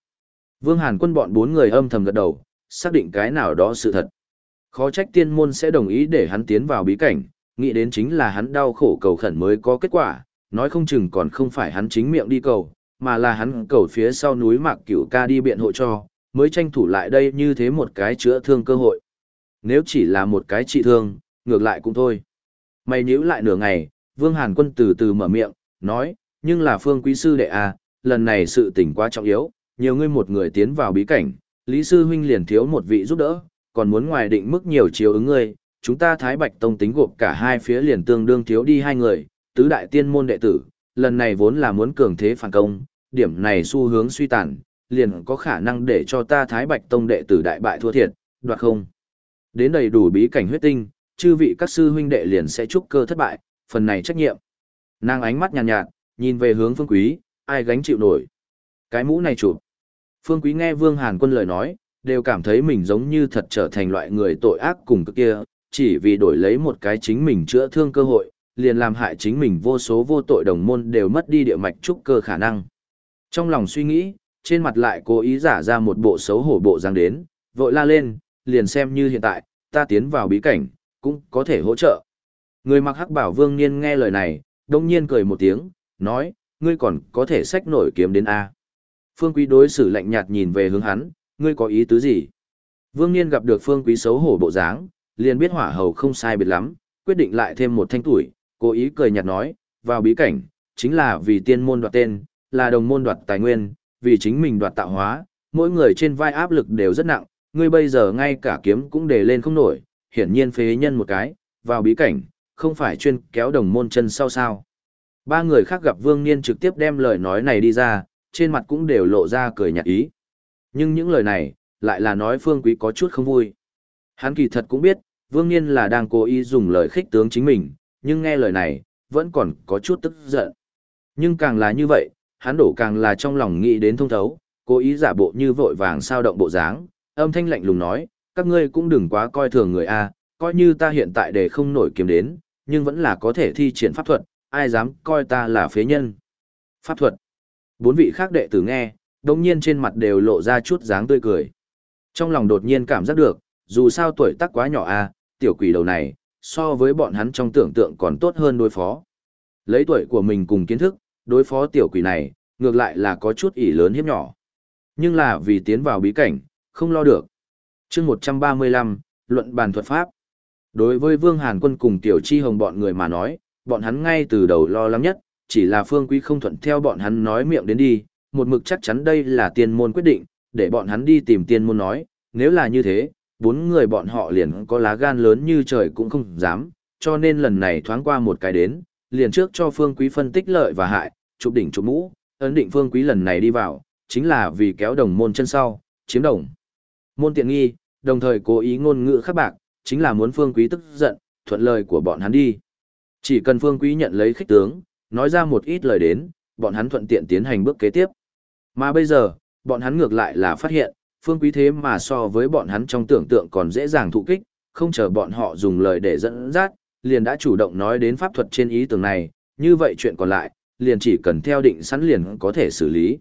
Speaker 1: Vương Hàn quân bọn bốn người âm thầm gật đầu, xác định cái nào đó sự thật. Khó trách tiên môn sẽ đồng ý để hắn tiến vào bí cảnh, nghĩ đến chính là hắn đau khổ cầu khẩn mới có kết quả, nói không chừng còn không phải hắn chính miệng đi cầu, mà là hắn cầu phía sau núi Mạc Cửu Ca đi biện hộ cho, mới tranh thủ lại đây như thế một cái chữa thương cơ hội. Nếu chỉ là một cái trị thương, ngược lại cũng thôi. Mày nhíu lại nửa ngày, Vương Hàn Quân từ từ mở miệng, nói, nhưng là phương quý sư đệ à, lần này sự tình quá trọng yếu, nhiều ngươi một người tiến vào bí cảnh, Lý Sư Huynh liền thiếu một vị giúp đỡ, còn muốn ngoài định mức nhiều chiếu ứng ngươi, chúng ta Thái Bạch Tông tính gộp cả hai phía liền tương đương thiếu đi hai người, tứ đại tiên môn đệ tử, lần này vốn là muốn cường thế phản công, điểm này xu hướng suy tàn, liền có khả năng để cho ta Thái Bạch Tông đệ tử đại bại thua thiệt, đoạt không. Đến đầy đủ bí cảnh huyết tinh, chư vị các sư huynh đệ liền sẽ chúc cơ thất bại, phần này trách nhiệm. Nàng ánh mắt nhàn nhạt, nhạt, nhìn về hướng Phương Quý, ai gánh chịu nổi. Cái mũ này chụp. Phương Quý nghe Vương Hàn Quân lời nói, đều cảm thấy mình giống như thật trở thành loại người tội ác cùng cực kia, chỉ vì đổi lấy một cái chính mình chữa thương cơ hội, liền làm hại chính mình vô số vô tội đồng môn đều mất đi địa mạch trúc cơ khả năng. Trong lòng suy nghĩ, trên mặt lại cố ý giả ra một bộ xấu hổ bộ dáng đến, vội la lên, liền xem như hiện tại, ta tiến vào bí cảnh, cũng có thể hỗ trợ. Người mặc hắc bảo vương niên nghe lời này, đông nhiên cười một tiếng, nói, ngươi còn có thể sách nổi kiếm đến A. Phương quý đối xử lạnh nhạt nhìn về hướng hắn, ngươi có ý tứ gì? Vương niên gặp được phương quý xấu hổ bộ dáng, liền biết hỏa hầu không sai biệt lắm, quyết định lại thêm một thanh tuổi, cố ý cười nhạt nói, vào bí cảnh, chính là vì tiên môn đoạt tên, là đồng môn đoạt tài nguyên, vì chính mình đoạt tạo hóa, mỗi người trên vai áp lực đều rất nặng, ngươi bây giờ ngay cả kiếm cũng để lên không nổi, hiển nhiên phế nhân một cái, vào bí cảnh, không phải chuyên kéo đồng môn chân sau sao. Ba người khác gặp Vương Niên trực tiếp đem lời nói này đi ra, trên mặt cũng đều lộ ra cười nhạt ý. Nhưng những lời này, lại là nói Phương Quý có chút không vui. Hắn kỳ thật cũng biết, Vương Niên là đang cố ý dùng lời khích tướng chính mình, nhưng nghe lời này, vẫn còn có chút tức giận. Nhưng càng là như vậy, hắn đổ càng là trong lòng nghĩ đến thông thấu, cố ý giả bộ như vội vàng sao động bộ dáng, âm thanh lạnh lùng nói, các ngươi cũng đừng quá coi thường người A, coi như ta hiện tại để không nổi kiếm đến, nhưng vẫn là có thể thi triển pháp thuật, ai dám coi ta là phế nhân. Pháp thuật. Bốn vị khác đệ tử nghe, đồng nhiên trên mặt đều lộ ra chút dáng tươi cười. Trong lòng đột nhiên cảm giác được, dù sao tuổi tác quá nhỏ a, tiểu quỷ đầu này, so với bọn hắn trong tưởng tượng còn tốt hơn đối phó. Lấy tuổi của mình cùng kiến thức, đối phó tiểu quỷ này, ngược lại là có chút ỷ lớn hiếp nhỏ. Nhưng là vì tiến vào bí cảnh, không lo được. chương 135, luận bàn thuật pháp. Đối với Vương Hàn Quân cùng Tiểu Chi Hồng bọn người mà nói, bọn hắn ngay từ đầu lo lắng nhất, chỉ là Phương Quý không thuận theo bọn hắn nói miệng đến đi, một mực chắc chắn đây là tiên môn quyết định, để bọn hắn đi tìm tiên môn nói, nếu là như thế, bốn người bọn họ liền có lá gan lớn như trời cũng không dám, cho nên lần này thoáng qua một cái đến, liền trước cho Phương Quý phân tích lợi và hại, chụp đỉnh chụp mũ, ấn định Phương Quý lần này đi vào, chính là vì kéo đồng môn chân sau, chiếm đồng. Môn tiện nghi, đồng thời cố ý ngôn ngữ khắc bạc, chính là muốn Phương Quý tức giận, thuận lời của bọn hắn đi. Chỉ cần Phương Quý nhận lấy khích tướng, nói ra một ít lời đến, bọn hắn thuận tiện tiến hành bước kế tiếp. Mà bây giờ, bọn hắn ngược lại là phát hiện, Phương Quý thế mà so với bọn hắn trong tưởng tượng còn dễ dàng thụ kích, không chờ bọn họ dùng lời để dẫn dắt, liền đã chủ động nói đến pháp thuật trên ý tưởng này, như vậy chuyện còn lại, liền chỉ cần theo định sẵn liền có thể xử lý.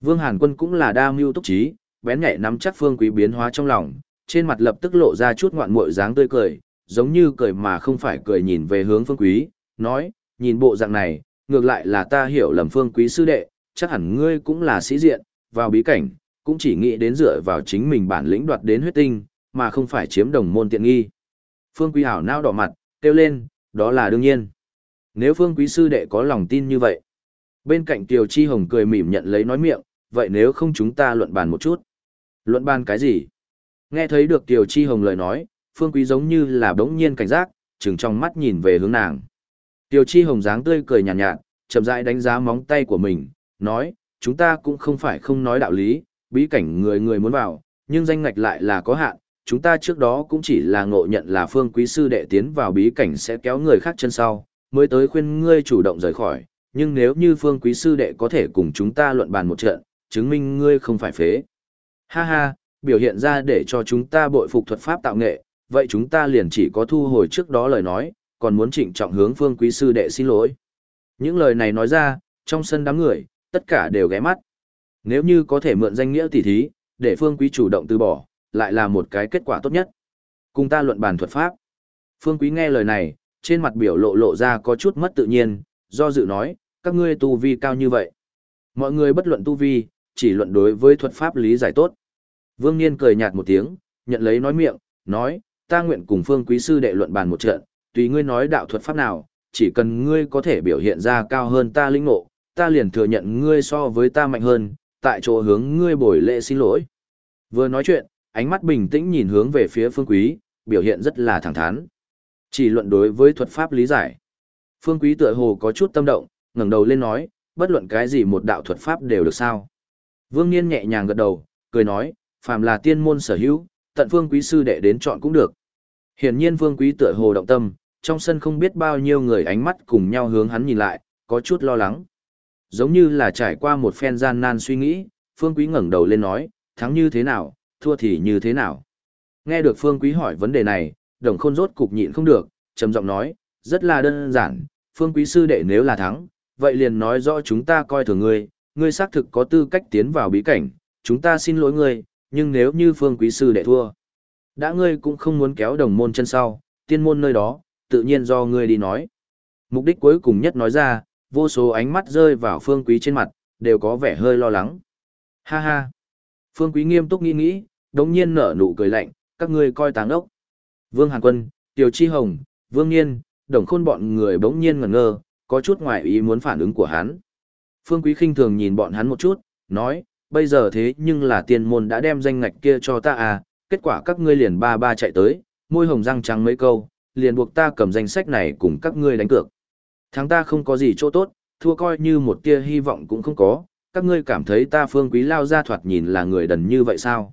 Speaker 1: Vương Hàn Quân cũng là đa mưu túc trí, bén nhạy nắm chắc Phương Quý biến hóa trong lòng, trên mặt lập tức lộ ra chút ngoạn muội dáng tươi cười, giống như cười mà không phải cười nhìn về hướng Phương Quý, nói, nhìn bộ dạng này, ngược lại là ta hiểu lầm Phương Quý sư đệ, chắc hẳn ngươi cũng là sĩ diện, vào bí cảnh, cũng chỉ nghĩ đến dựa vào chính mình bản lĩnh đoạt đến huyết tinh, mà không phải chiếm đồng môn tiện nghi. Phương Quý hảo nao đỏ mặt, kêu lên, đó là đương nhiên. Nếu Phương Quý sư đệ có lòng tin như vậy. Bên cạnh Kiều Chi Hồng cười mỉm nhận lấy nói miệng, vậy nếu không chúng ta luận bàn một chút. Luận bàn cái gì? Nghe thấy được Kiều Chi Hồng lời nói, Phương Quý giống như là đống nhiên cảnh giác, trừng trong mắt nhìn về hướng nàng. Tiêu Chi Hồng dáng tươi cười nhàn nhạt, nhạt, chậm rãi đánh giá móng tay của mình, nói, chúng ta cũng không phải không nói đạo lý, bí cảnh người người muốn vào, nhưng danh ngạch lại là có hạn, chúng ta trước đó cũng chỉ là ngộ nhận là phương quý sư đệ tiến vào bí cảnh sẽ kéo người khác chân sau, mới tới khuyên ngươi chủ động rời khỏi, nhưng nếu như phương quý sư đệ có thể cùng chúng ta luận bàn một trận, chứng minh ngươi không phải phế. Ha ha, biểu hiện ra để cho chúng ta bội phục thuật pháp tạo nghệ, vậy chúng ta liền chỉ có thu hồi trước đó lời nói, còn muốn trịnh trọng hướng phương quý sư đệ xin lỗi. Những lời này nói ra, trong sân đám người, tất cả đều ghé mắt. Nếu như có thể mượn danh nghĩa tỷ thí, để phương quý chủ động từ bỏ, lại là một cái kết quả tốt nhất. Cùng ta luận bàn thuật pháp. Phương quý nghe lời này, trên mặt biểu lộ lộ ra có chút mất tự nhiên, do dự nói, các ngươi tu vi cao như vậy. Mọi người bất luận tu vi, chỉ luận đối với thuật pháp lý giải tốt. Vương Niên cười nhạt một tiếng, nhận lấy nói miệng, nói, ta nguyện cùng phương quý sư đệ luận bàn một trận, tùy ngươi nói đạo thuật pháp nào, chỉ cần ngươi có thể biểu hiện ra cao hơn ta linh ngộ, ta liền thừa nhận ngươi so với ta mạnh hơn, tại chỗ hướng ngươi bồi lễ xin lỗi. Vừa nói chuyện, ánh mắt bình tĩnh nhìn hướng về phía phương quý, biểu hiện rất là thẳng thắn. Chỉ luận đối với thuật pháp lý giải. Phương quý tựa hồ có chút tâm động, ngẩng đầu lên nói, bất luận cái gì một đạo thuật pháp đều được sao. Vương Niên nhẹ nhàng gật đầu, cười nói, phàm là tiên môn sở hữu, tận phương quý sư đệ đến chọn cũng được. Hiển nhiên phương quý tựa hồ động tâm, trong sân không biết bao nhiêu người ánh mắt cùng nhau hướng hắn nhìn lại, có chút lo lắng. Giống như là trải qua một phen gian nan suy nghĩ, phương quý ngẩng đầu lên nói, thắng như thế nào, thua thì như thế nào. Nghe được phương quý hỏi vấn đề này, đồng khôn rốt cục nhịn không được, trầm giọng nói, rất là đơn giản, phương quý sư đệ nếu là thắng, vậy liền nói rõ chúng ta coi thường ngươi, ngươi xác thực có tư cách tiến vào bí cảnh, chúng ta xin lỗi ngươi, nhưng nếu như phương quý sư đệ thua, đã ngươi cũng không muốn kéo đồng môn chân sau, tiên môn nơi đó, tự nhiên do ngươi đi nói. Mục đích cuối cùng nhất nói ra, vô số ánh mắt rơi vào phương quý trên mặt, đều có vẻ hơi lo lắng. Ha ha! Phương quý nghiêm túc nghĩ nghĩ, đống nhiên nở nụ cười lạnh, các ngươi coi táng ốc. Vương Hàn Quân, Tiểu Chi Hồng, Vương Nhiên, đồng khôn bọn người bỗng nhiên ngẩn ngơ, có chút ngoài ý muốn phản ứng của hắn. Phương Quý khinh thường nhìn bọn hắn một chút, nói, bây giờ thế nhưng là tiên môn đã đem danh ngạch kia cho ta à, kết quả các ngươi liền ba ba chạy tới, môi hồng răng trắng mấy câu, liền buộc ta cầm danh sách này cùng các ngươi đánh cược. Thắng ta không có gì chỗ tốt, thua coi như một tia hy vọng cũng không có, các ngươi cảm thấy ta phương quý lao ra thoạt nhìn là người đần như vậy sao?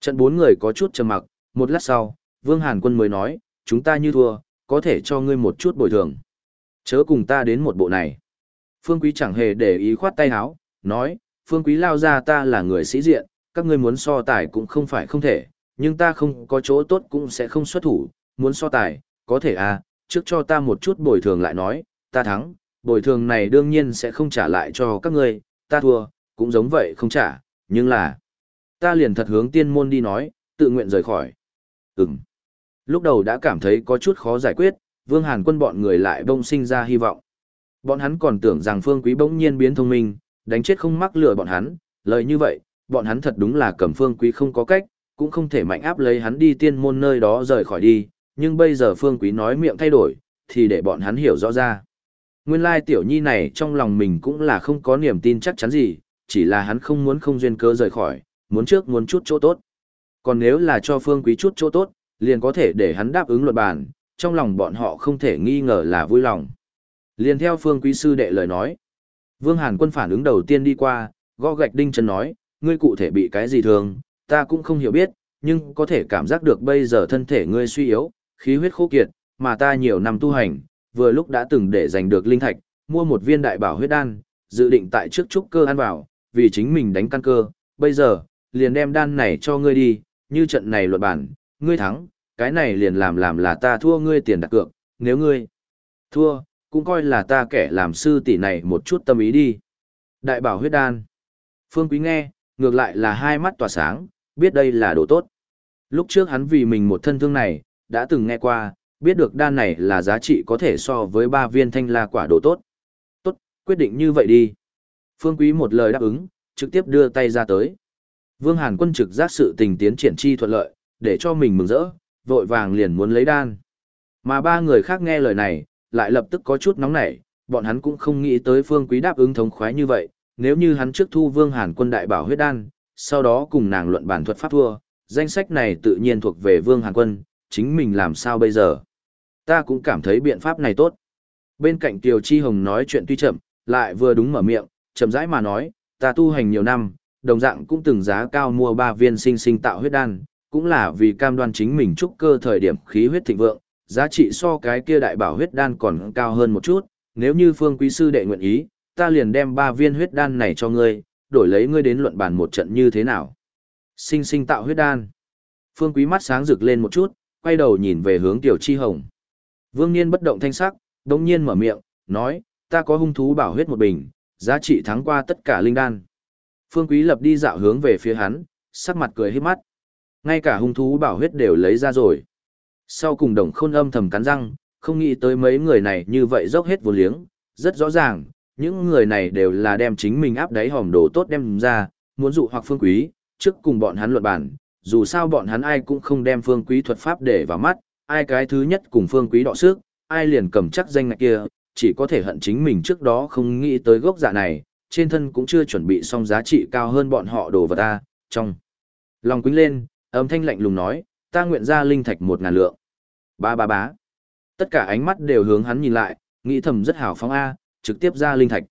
Speaker 1: Trận bốn người có chút trầm mặc, một lát sau, Vương Hàn Quân mới nói, chúng ta như thua, có thể cho ngươi một chút bồi thường. Chớ cùng ta đến một bộ này. Phương Quý chẳng hề để ý khoát tay áo, nói, Phương Quý lao ra ta là người sĩ diện, các ngươi muốn so tài cũng không phải không thể, nhưng ta không có chỗ tốt cũng sẽ không xuất thủ, muốn so tài, có thể à, trước cho ta một chút bồi thường lại nói, ta thắng, bồi thường này đương nhiên sẽ không trả lại cho các ngươi, ta thua, cũng giống vậy không trả, nhưng là, ta liền thật hướng tiên môn đi nói, tự nguyện rời khỏi. Ừm. Lúc đầu đã cảm thấy có chút khó giải quyết, Vương Hàn quân bọn người lại bông sinh ra hy vọng. Bọn hắn còn tưởng rằng Phương Quý bỗng nhiên biến thông minh, đánh chết không mắc lừa bọn hắn, lời như vậy, bọn hắn thật đúng là cầm Phương Quý không có cách, cũng không thể mạnh áp lấy hắn đi tiên môn nơi đó rời khỏi đi, nhưng bây giờ Phương Quý nói miệng thay đổi, thì để bọn hắn hiểu rõ ra. Nguyên lai tiểu nhi này trong lòng mình cũng là không có niềm tin chắc chắn gì, chỉ là hắn không muốn không duyên cớ rời khỏi, muốn trước muốn chút chỗ tốt. Còn nếu là cho Phương Quý chút chỗ tốt, liền có thể để hắn đáp ứng luật bàn, trong lòng bọn họ không thể nghi ngờ là vui lòng. Liền theo Phương Quý sư đệ lời nói. Vương Hàn quân phản ứng đầu tiên đi qua, gõ gạch đinh chân nói, ngươi cụ thể bị cái gì thường, ta cũng không hiểu biết, nhưng có thể cảm giác được bây giờ thân thể ngươi suy yếu, khí huyết khô kiệt, mà ta nhiều năm tu hành, vừa lúc đã từng để giành được linh thạch, mua một viên đại bảo huyết đan, dự định tại trước trúc cơ ăn vào, vì chính mình đánh căn cơ, bây giờ, liền đem đan này cho ngươi đi, như trận này luật bản, ngươi thắng, cái này liền làm làm là ta thua ngươi tiền đặt cược, nếu ngươi thua, cũng coi là ta kẻ làm sư tỷ này một chút tâm ý đi. Đại bảo huyết đan. Phương Quý nghe, ngược lại là hai mắt tỏa sáng, biết đây là đồ tốt. Lúc trước hắn vì mình một thân thương này, đã từng nghe qua, biết được đan này là giá trị có thể so với ba viên thanh la quả đồ tốt. Tốt, quyết định như vậy đi. Phương Quý một lời đáp ứng, trực tiếp đưa tay ra tới. Vương Hàn quân trực giác sự tình tiến triển chi thuận lợi, để cho mình mừng rỡ, vội vàng liền muốn lấy đan. Mà ba người khác nghe lời này, lại lập tức có chút nóng nảy, bọn hắn cũng không nghĩ tới Phương Quý đáp ứng thống khoái như vậy, nếu như hắn trước thu Vương Hàn quân đại bảo huyết đan, sau đó cùng nàng luận bản thuật pháp thua, danh sách này tự nhiên thuộc về Vương Hàn quân, chính mình làm sao bây giờ? Ta cũng cảm thấy biện pháp này tốt. Bên cạnh Kiều Chi Hồng nói chuyện tuy chậm, lại vừa đúng mở miệng, chậm rãi mà nói, ta tu hành nhiều năm, đồng dạng cũng từng giá cao mua ba viên sinh sinh tạo huyết đan, cũng là vì cam đoan chính mình trúc cơ thời điểm khí huyết thịnh vượng, giá trị so cái kia đại bảo huyết đan còn cao hơn một chút, nếu như phương quý sư đệ nguyện ý, ta liền đem ba viên huyết đan này cho ngươi, đổi lấy ngươi đến luận bàn một trận như thế nào. Sinh sinh tạo huyết đan. Phương quý mắt sáng rực lên một chút, quay đầu nhìn về hướng tiểu chi hồng. Vương Niên bất động thanh sắc, đồng nhiên mở miệng, nói, ta có hung thú bảo huyết một bình, giá trị thắng qua tất cả linh đan. Phương Quý lập đi dạo hướng về phía hắn, sắc mặt cười hết mắt. Ngay cả hung thú bảo huyết đều lấy ra rồi. Sau cùng đồng khôn âm thầm cắn răng, không nghĩ tới mấy người này như vậy dốc hết vô liếng, rất rõ ràng, những người này đều là đem chính mình áp đáy hòm đồ tốt đem ra, muốn dụ hoặc phương quý, trước cùng bọn hắn luận bản, dù sao bọn hắn ai cũng không đem phương quý thuật pháp để vào mắt, ai cái thứ nhất cùng phương quý đọ sức, ai liền cầm chắc danh ngạch kia, chỉ có thể hận chính mình trước đó không nghĩ tới gốc dạ này, trên thân cũng chưa chuẩn bị xong giá trị cao hơn bọn họ đồ vật ta, trong. Lòng quýnh lên, âm thanh lạnh lùng nói, ta nguyện ra linh thạch một ngàn lượng. Ba ba bá. Tất cả ánh mắt đều hướng hắn nhìn lại, nghĩ thầm rất hào phóng A, trực tiếp ra linh thạch.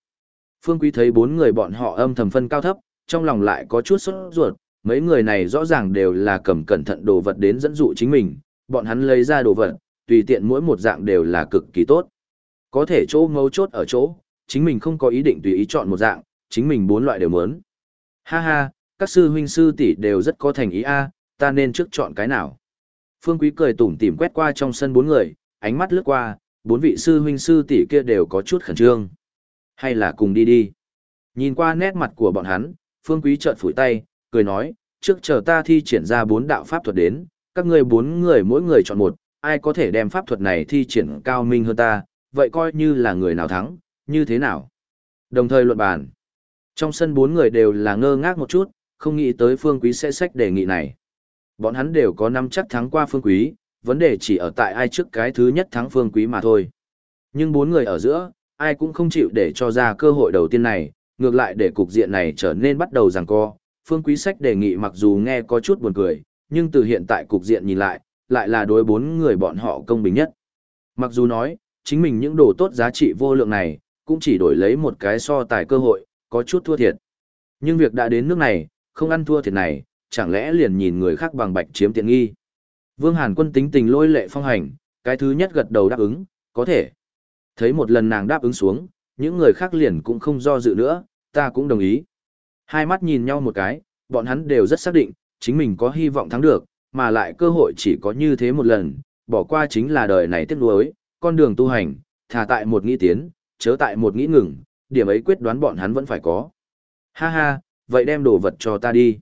Speaker 1: Phương Quý thấy bốn người bọn họ âm thầm phân cao thấp, trong lòng lại có chút sốt ruột, mấy người này rõ ràng đều là cầm cẩn thận đồ vật đến dẫn dụ chính mình, bọn hắn lấy ra đồ vật, tùy tiện mỗi một dạng đều là cực kỳ tốt. Có thể chỗ ngấu chốt ở chỗ, chính mình không có ý định tùy ý chọn một dạng, chính mình bốn loại đều muốn. Ha ha, các sư huynh sư tỷ đều rất có thành ý a, ta nên trước chọn cái nào. Phương Quý cười tủm tỉm quét qua trong sân bốn người, ánh mắt lướt qua, bốn vị sư huynh sư tỷ kia đều có chút khẩn trương. Hay là cùng đi đi. Nhìn qua nét mặt của bọn hắn, Phương Quý chợt phủi tay, cười nói, trước chờ ta thi triển ra bốn đạo pháp thuật đến, các ngươi bốn người mỗi người chọn một, ai có thể đem pháp thuật này thi triển cao minh hơn ta, vậy coi như là người nào thắng, như thế nào. Đồng thời luận bàn. Trong sân bốn người đều là ngơ ngác một chút, không nghĩ tới Phương Quý sẽ sách đề nghị này. Bọn hắn đều có năm chắc thắng qua Phương Quý, vấn đề chỉ ở tại ai trước cái thứ nhất thắng Phương Quý mà thôi. Nhưng bốn người ở giữa, ai cũng không chịu để cho ra cơ hội đầu tiên này, ngược lại để cục diện này trở nên bắt đầu giằng co. Phương Quý sách đề nghị mặc dù nghe có chút buồn cười, nhưng từ hiện tại cục diện nhìn lại, lại là đối bốn người bọn họ công bình nhất. Mặc dù nói, chính mình những đồ tốt giá trị vô lượng này, cũng chỉ đổi lấy một cái so tài cơ hội, có chút thua thiệt. Nhưng việc đã đến nước này, không ăn thua thiệt này, chẳng lẽ liền nhìn người khác bằng bạch chiếm tiện nghi. Vương Hàn quân tính tình lôi lệ phong hành, cái thứ nhất gật đầu đáp ứng, có thể. Thấy một lần nàng đáp ứng xuống, những người khác liền cũng không do dự nữa, ta cũng đồng ý. Hai mắt nhìn nhau một cái, bọn hắn đều rất xác định, chính mình có hy vọng thắng được, mà lại cơ hội chỉ có như thế một lần, bỏ qua chính là đời này tiếc nuối, con đường tu hành, thả tại một nghĩ tiến, chớ tại một nghĩ ngừng, điểm ấy quyết đoán bọn hắn vẫn phải có. Ha ha, vậy đem đồ vật cho ta đi.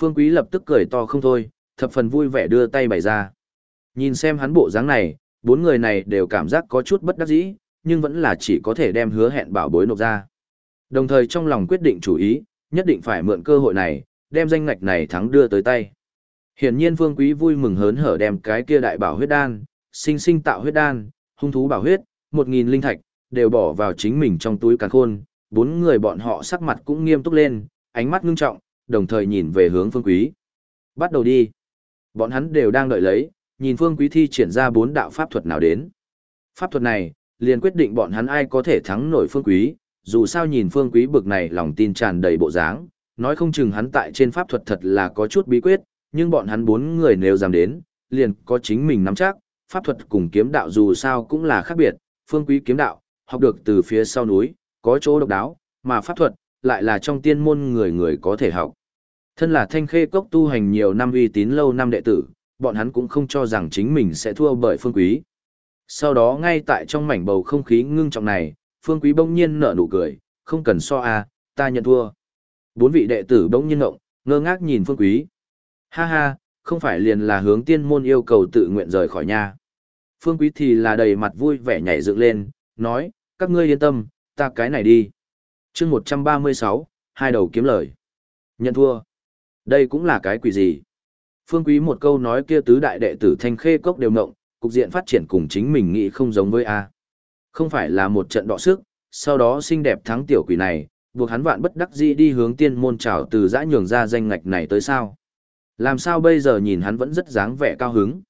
Speaker 1: Phương Quý lập tức cười to không thôi, thập phần vui vẻ đưa tay bày ra. Nhìn xem hắn bộ dáng này, bốn người này đều cảm giác có chút bất đắc dĩ, nhưng vẫn là chỉ có thể đem hứa hẹn bảo bối nộp ra. Đồng thời trong lòng quyết định chủ ý, nhất định phải mượn cơ hội này, đem danh ngạch này thắng đưa tới tay. Hiển nhiên Phương Quý vui mừng hớn hở đem cái kia đại bảo huyết đan, sinh sinh tạo huyết đan, hung thú bảo huyết, một nghìn linh thạch, đều bỏ vào chính mình trong túi càn khôn, bốn người bọn họ sắc mặt cũng nghiêm túc lên, ánh mắt ngưng trọng, đồng thời nhìn về hướng Phương Quý. Bắt đầu đi. Bọn hắn đều đang đợi lấy, nhìn Phương Quý thi triển ra bốn đạo pháp thuật nào đến. Pháp thuật này, liền quyết định bọn hắn ai có thể thắng nổi Phương Quý, dù sao nhìn Phương Quý bực này lòng tin tràn đầy bộ dáng, nói không chừng hắn tại trên pháp thuật thật là có chút bí quyết, nhưng bọn hắn bốn người nếu dám đến, liền có chính mình nắm chắc, pháp thuật cùng kiếm đạo dù sao cũng là khác biệt, Phương Quý kiếm đạo, học được từ phía sau núi, có chỗ độc đáo, mà pháp thuật, lại là trong tiên môn người người có thể học. Thân là thanh khê cốc tu hành nhiều năm uy tín lâu năm đệ tử, bọn hắn cũng không cho rằng chính mình sẽ thua bởi phương quý. Sau đó ngay tại trong mảnh bầu không khí ngưng trọng này, phương quý bỗng nhiên nở nụ cười, không cần so a, ta nhận thua. Bốn vị đệ tử bỗng nhiên ngộng, ngơ ngác nhìn phương quý. Ha ha, không phải liền là hướng tiên môn yêu cầu tự nguyện rời khỏi nhà. Phương quý thì là đầy mặt vui vẻ nhảy dựng lên, nói, các ngươi yên tâm, ta cái này đi chương 136, hai đầu kiếm lời. Nhận thua. Đây cũng là cái quỷ gì? Phương Quý một câu nói kia tứ đại đệ tử thanh khê cốc đều ngộng, cục diện phát triển cùng chính mình nghĩ không giống với A. Không phải là một trận đọ sức, sau đó xinh đẹp thắng tiểu quỷ này, buộc hắn vạn bất đắc dĩ đi hướng tiên môn trào từ dã nhường ra danh ngạch này tới sao. Làm sao bây giờ nhìn hắn vẫn rất dáng vẻ cao hứng.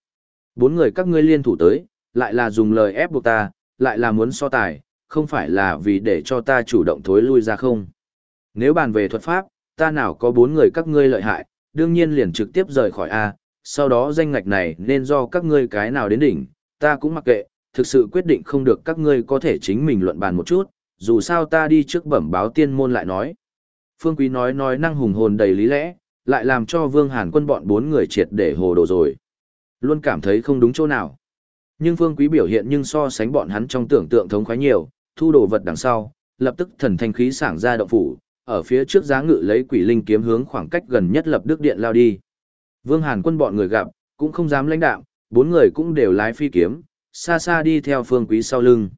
Speaker 1: Bốn người các ngươi liên thủ tới, lại là dùng lời ép buộc ta, lại là muốn so tài, không phải là vì để cho ta chủ động thối lui ra không. Nếu bàn về thuật pháp, ta nào có bốn người các ngươi lợi hại, đương nhiên liền trực tiếp rời khỏi A, sau đó danh ngạch này nên do các ngươi cái nào đến đỉnh, ta cũng mặc kệ, thực sự quyết định không được các ngươi có thể chính mình luận bàn một chút, dù sao ta đi trước bẩm báo tiên môn lại nói. Phương Quý nói nói năng hùng hồn đầy lý lẽ, lại làm cho Vương Hàn quân bọn bốn người triệt để hồ đồ rồi. Luôn cảm thấy không đúng chỗ nào. Nhưng Phương Quý biểu hiện nhưng so sánh bọn hắn trong tưởng tượng thống khoái nhiều, thu đồ vật đằng sau, lập tức thần thanh khí sảng ra động phủ, ở phía trước giá ngự lấy quỷ linh kiếm hướng khoảng cách gần nhất lập đức điện lao đi. Vương Hàn quân bọn người gặp, cũng không dám lãnh đạo, bốn người cũng đều lái phi kiếm, xa xa đi theo phương quý sau lưng.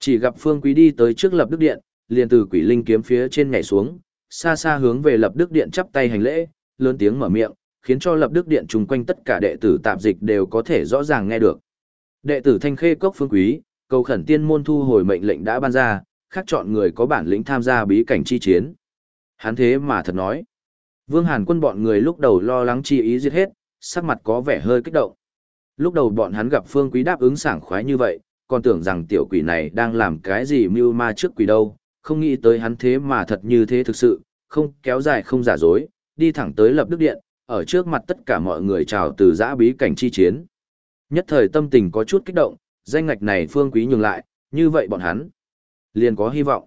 Speaker 1: Chỉ gặp phương quý đi tới trước lập đức điện, liền từ quỷ linh kiếm phía trên nhảy xuống, xa xa hướng về lập đức điện chắp tay hành lễ, lớn tiếng mở miệng, khiến cho lập đức điện chung quanh tất cả đệ tử tạp dịch đều có thể rõ ràng nghe được. Đệ tử thanh khê cốc phương quý, cầu khẩn tiên môn thu hồi mệnh lệnh đã ban ra, khác chọn người có bản lĩnh tham gia bí cảnh chi chiến. Hắn thế mà thật nói. Vương Hàn quân bọn người lúc đầu lo lắng chi ý giết hết, sắc mặt có vẻ hơi kích động. Lúc đầu bọn hắn gặp Phương Quý đáp ứng sảng khoái như vậy, còn tưởng rằng tiểu quỷ này đang làm cái gì mưu ma trước quỷ đâu, không nghĩ tới hắn thế mà thật như thế thực sự, không kéo dài không giả dối, đi thẳng tới lập đức điện, ở trước mặt tất cả mọi người chào từ giã bí cảnh chi chiến. Nhất thời tâm tình có chút kích động, danh ngạch này Phương Quý nhường lại, như vậy bọn hắn liền có hy vọng.